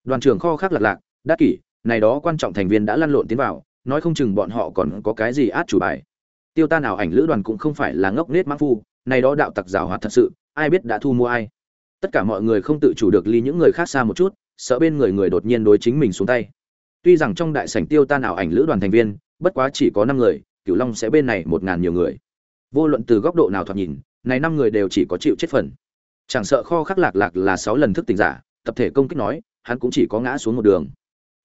Đoàn trưởng kho khác lạc lạc, đắc kỷ này đó quan trọng thành viên đã lăn lộn tiến vào, nói không chừng bọn họ còn có cái gì át chủ bài. Tiêu ta nào ảnh lữ đoàn cũng không phải là ngốc nết mãng phu, này đó đạo tặc giảo hoạt thật sự, ai biết đã thu mua ai. Tất cả mọi người không tự chủ được ly những người khác xa một chút, sợ bên người người đột nhiên đối chính mình xuống tay. Tuy rằng trong đại sảnh tiêu ta nào ảnh lữ đoàn thành viên, bất quá chỉ có năm người, cửu long sẽ bên này một ngàn nhiều người. Vô luận từ góc độ nào thoạt nhìn, này năm người đều chỉ có chịu chết phần. Chẳng sợ kho khắc lạc lạc là sáu lần thức tỉnh giả, tập thể công kích nói, hắn cũng chỉ có ngã xuống một đường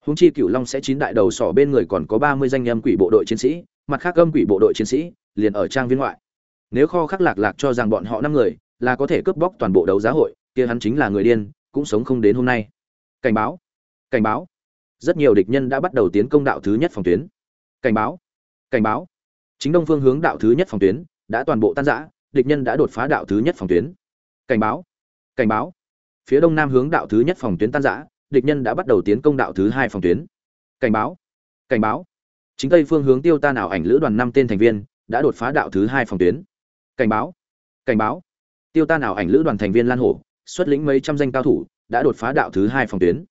húng chi cửu long sẽ chín đại đầu sỏ bên người còn có ba mươi danh âm quỷ bộ đội chiến sĩ, mặt khác âm quỷ bộ đội chiến sĩ liền ở trang viên ngoại. Nếu kho khắc lạc lạc cho rằng bọn họ năm người, là có thể cướp bóc toàn bộ đấu giá hội, kia hắn chính là người điên, cũng sống không đến hôm nay. Cảnh báo. Cảnh báo. Rất nhiều địch nhân đã bắt đầu tiến công đạo thứ nhất phòng tuyến. Cảnh báo. Cảnh báo. Chính đông phương hướng đạo thứ nhất phòng tuyến đã toàn bộ tan rã, địch nhân đã đột phá đạo thứ nhất phòng tuyến. Cảnh báo. Cảnh báo. Phía đông nam hướng đạo thứ nhất phòng tuyến tan rã địch nhân đã bắt đầu tiến công đạo thứ hai phòng tuyến. Cảnh báo cảnh báo. Chính tây phương hướng tiêu tan ảo ảnh lữ đoàn năm tên thành viên đã đột phá đạo thứ hai phòng tuyến. Cảnh báo cảnh báo. Tiêu tan ảo ảnh lữ đoàn thành viên lan hổ, xuất lĩnh mấy trăm danh cao thủ, đã đột phá đạo thứ hai phòng tuyến.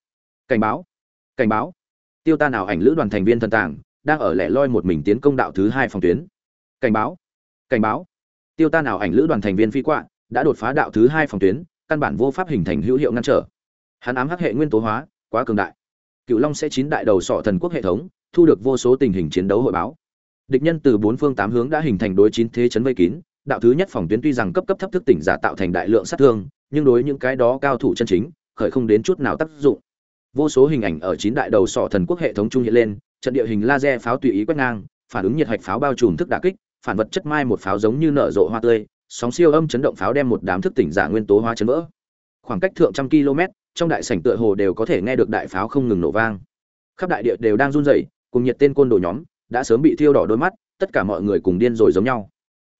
Cảnh báo cảnh báo. Tiêu tan ảo ảnh lữ đoàn thành viên thần tàng đang ở lẻ loi một mình tiến công đạo thứ hai phòng tuyến. Cảnh báo cảnh báo. Tiêu tan ảo ảnh lữ đoàn thành viên phi quạ đã đột phá đạo thứ hai phòng tuyến, căn bản vô pháp hình thành hữu hiệu ngăn trở hắn ám hắc hệ nguyên tố hóa, quá cường đại. Cựu long sẽ chín đại đầu sọ thần quốc hệ thống, thu được vô số tình hình chiến đấu hội báo. Địch nhân từ bốn phương tám hướng đã hình thành đối chín thế chấn vây kín, đạo thứ nhất phòng tuyến tuy rằng cấp cấp thấp thức tỉnh giả tạo thành đại lượng sát thương, nhưng đối những cái đó cao thủ chân chính, khởi không đến chút nào tác dụng. Vô số hình ảnh ở chín đại đầu sọ thần quốc hệ thống trung hiện lên, trận địa hình laser pháo tùy ý quét ngang, phản ứng nhiệt hạch pháo bao trùm thức đả kích, phản vật chất mai một pháo giống như nở rộ hoa tươi, sóng siêu âm chấn động pháo đem một đám thức tỉnh giả nguyên tố hóa chấn vỡ. Khoảng cách thượng trăm km trong đại sảnh tựa hồ đều có thể nghe được đại pháo không ngừng nổ vang. Khắp đại địa đều đang run rẩy, cùng nhiệt tên côn đồ nhóm đã sớm bị thiêu đỏ đôi mắt, tất cả mọi người cùng điên rồi giống nhau.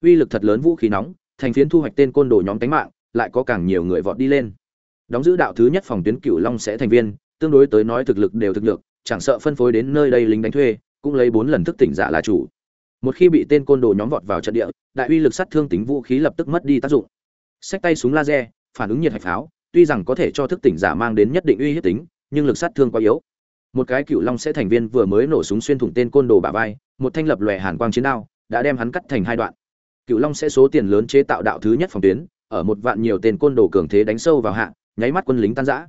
Uy lực thật lớn vũ khí nóng, thành phiến thu hoạch tên côn đồ nhóm tánh mạng, lại có càng nhiều người vọt đi lên. Đóng giữ đạo thứ nhất phòng tuyến cửu long sẽ thành viên, tương đối tới nói thực lực đều thực lực, chẳng sợ phân phối đến nơi đây lính đánh thuê, cũng lấy bốn lần thức tỉnh giả là chủ. Một khi bị tên côn đồ nhóm vọt vào trận địa, đại uy lực sát thương tính vũ khí lập tức mất đi tác dụng. Xách tay súng laser, phản ứng nhiệt hạch pháo tuy rằng có thể cho thức tỉnh giả mang đến nhất định uy hiếp tính, nhưng lực sát thương quá yếu. Một cái cựu long sẽ thành viên vừa mới nổ súng xuyên thủng tên côn đồ bả vai, một thanh lập lòe hàn quang chiến đao, đã đem hắn cắt thành hai đoạn. Cựu long sẽ số tiền lớn chế tạo đạo thứ nhất phòng tuyến, ở một vạn nhiều tên côn đồ cường thế đánh sâu vào hạ, nháy mắt quân lính tan rã.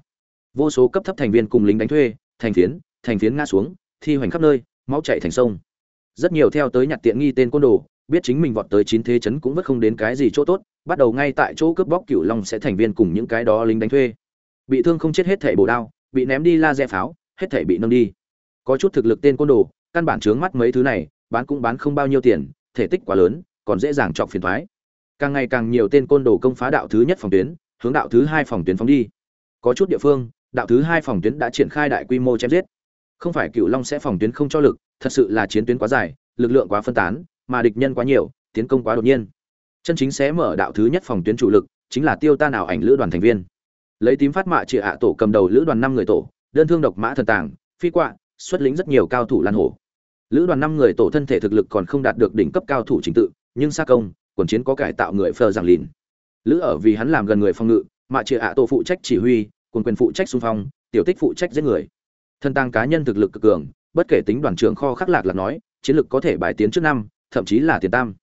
Vô số cấp thấp thành viên cùng lính đánh thuê, thành phiến thành phiến ngã xuống, thi hoành khắp nơi, máu chảy thành sông. Rất nhiều theo tới nhặt tiện nghi tên côn đồ biết chính mình vọt tới chín thế chấn cũng vất không đến cái gì chỗ tốt, bắt đầu ngay tại chỗ cướp bóc cựu long sẽ thành viên cùng những cái đó lính đánh thuê. Bị thương không chết hết thảy bổ đao, bị ném đi la dè pháo, hết thảy bị nâng đi. Có chút thực lực tên côn đồ, căn bản chướng mắt mấy thứ này, bán cũng bán không bao nhiêu tiền, thể tích quá lớn, còn dễ dàng chọc phiền thoái. Càng ngày càng nhiều tên côn đồ công phá đạo thứ nhất phòng tuyến, hướng đạo thứ hai phòng tuyến phóng đi. Có chút địa phương, đạo thứ hai phòng tuyến đã triển khai đại quy mô chém giết. Không phải cựu long sẽ phòng tuyến không cho lực, thật sự là chiến tuyến quá dài, lực lượng quá phân tán mà địch nhân quá nhiều, tiến công quá đột nhiên. Chân chính sẽ mở đạo thứ nhất phòng tuyến chủ lực chính là tiêu tan ảo ảnh lữ đoàn thành viên. Lấy tím phát mạ trị ạ tổ cầm đầu lữ đoàn năm người tổ, đơn thương độc mã thần tàng, phi quạ, xuất lĩnh rất nhiều cao thủ lan hổ lữ đoàn năm người tổ thân thể thực lực còn không đạt được đỉnh cấp cao thủ trình tự, nhưng xa công, quần chiến có cải tạo người phờ giảng lìn. Lữ ở vì hắn làm gần người phòng ngự, mạ trị ạ tổ phụ trách chỉ huy, quần quyền phụ trách xung phong, tiểu tích phụ trách giết người. Thân tăng cá nhân thực lực cực cường, bất kể tính đoàn trưởng kho khắc lạc là nói, chiến lực có thể bài tiến trước năm thậm chí là tiền tam.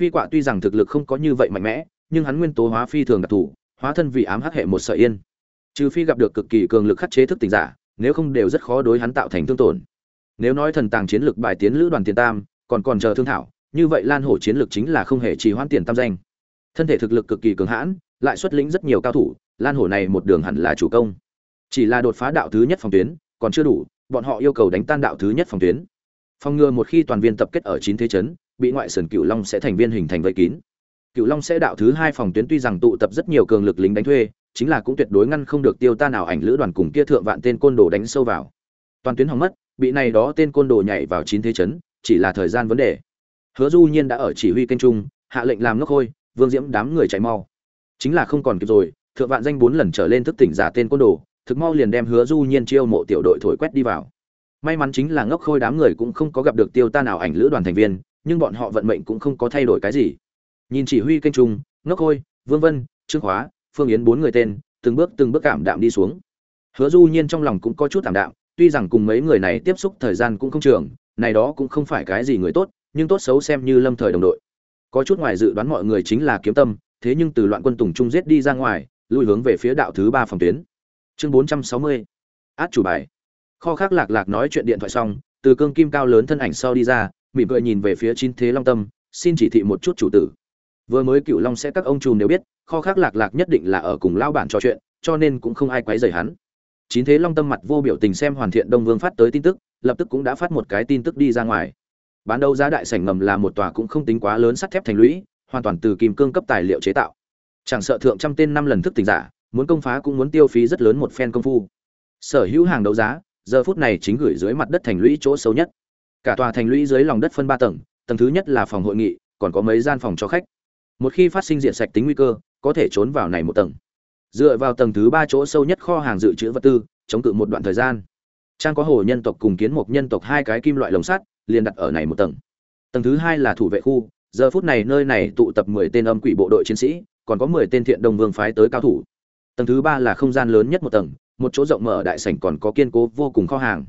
Phi quạ tuy rằng thực lực không có như vậy mạnh mẽ, nhưng hắn nguyên tố hóa phi thường đặc thù, hóa thân vì ám hắc hệ một sợi yên. Trừ phi gặp được cực kỳ cường lực khắc chế thức tỉnh giả, nếu không đều rất khó đối hắn tạo thành thương tổn. Nếu nói thần tàng chiến lược bài tiến lữ đoàn tiền tam, còn còn chờ thương thảo, như vậy lan hổ chiến lược chính là không hề trì hoãn tiền tam danh. Thân thể thực lực cực kỳ cường hãn, lại xuất lĩnh rất nhiều cao thủ, lan hổ này một đường hẳn là chủ công. Chỉ là đột phá đạo thứ nhất phòng tuyến, còn chưa đủ, bọn họ yêu cầu đánh tan đạo thứ nhất phòng tuyến phòng ngừa một khi toàn viên tập kết ở chín thế chấn, bị ngoại sườn cựu long sẽ thành viên hình thành vây kín. Cựu long sẽ đạo thứ hai phòng tuyến tuy rằng tụ tập rất nhiều cường lực lính đánh thuê, chính là cũng tuyệt đối ngăn không được tiêu ta nào ảnh lữ đoàn cùng kia thượng vạn tên côn đồ đánh sâu vào. Toàn tuyến hỏng mất, bị này đó tên côn đồ nhảy vào chín thế chấn, chỉ là thời gian vấn đề. Hứa du nhiên đã ở chỉ huy kênh trung, hạ lệnh làm ngốc khôi vương diễm đám người chạy mau. Chính là không còn kịp rồi, thượng vạn danh bốn lần trở lên thức tỉnh giả tên côn đồ, thực mau liền đem hứa du nhiên chiêu mộ tiểu đội thổi quét đi vào may mắn chính là ngốc khôi đám người cũng không có gặp được tiêu ta nào ảnh lữ đoàn thành viên nhưng bọn họ vận mệnh cũng không có thay đổi cái gì. Nhìn chỉ huy kênh trung ngốc khôi vương vân trương hóa, phương yến bốn người tên từng bước từng bước cảm đạm đi xuống. Hứa du nhiên trong lòng cũng có chút cảm đạm tuy rằng cùng mấy người này tiếp xúc thời gian cũng không trường này đó cũng không phải cái gì người tốt nhưng tốt xấu xem như lâm thời đồng đội. Có chút ngoài dự đoán mọi người chính là kiếm tâm thế nhưng từ loạn quân tùng trung giết đi ra ngoài lui hướng về phía đạo thứ ba phòng tuyến. Chương bốn trăm sáu mươi át chủ bài kho khác lạc lạc nói chuyện điện thoại xong, từ cương kim cao lớn thân ảnh sau đi ra, mỉm cười nhìn về phía chín thế long tâm, xin chỉ thị một chút chủ tử. Vừa mới cựu long sẽ các ông trùm đều biết, kho khác lạc lạc nhất định là ở cùng lao bản trò chuyện, cho nên cũng không ai quấy rầy hắn. Chín thế long tâm mặt vô biểu tình xem hoàn thiện đông vương phát tới tin tức, lập tức cũng đã phát một cái tin tức đi ra ngoài. Bán đấu giá đại sảnh ngầm là một tòa cũng không tính quá lớn sắt thép thành lũy, hoàn toàn từ kim cương cấp tài liệu chế tạo. Chẳng sợ thượng trăm tên năm lần thức tỉnh giả, muốn công phá cũng muốn tiêu phí rất lớn một phen công phu. Sở hữu hàng đấu giá giờ phút này chính gửi dưới mặt đất thành lũy chỗ sâu nhất. Cả tòa thành lũy dưới lòng đất phân ba tầng tầng thứ nhất là phòng hội nghị, còn có mấy gian phòng cho khách. Một khi phát sinh diện sạch tính nguy cơ, có thể trốn vào này một tầng. Dựa vào tầng thứ ba chỗ sâu nhất kho hàng dự trữ vật tư, chống cự một đoạn thời gian. Trang có hồ nhân tộc cùng kiến mục nhân tộc hai cái kim loại lồng sắt, liền đặt ở này một tầng. Tầng thứ hai là thủ vệ khu, giờ phút này nơi này tụ tập mười tên âm quỷ bộ đội chiến sĩ, còn có mười tên thiện đồng vương phái tới cao thủ. Tầng thứ ba là không gian lớn nhất một tầng một chỗ rộng mở đại sảnh còn có kiên cố vô cùng kho hàng.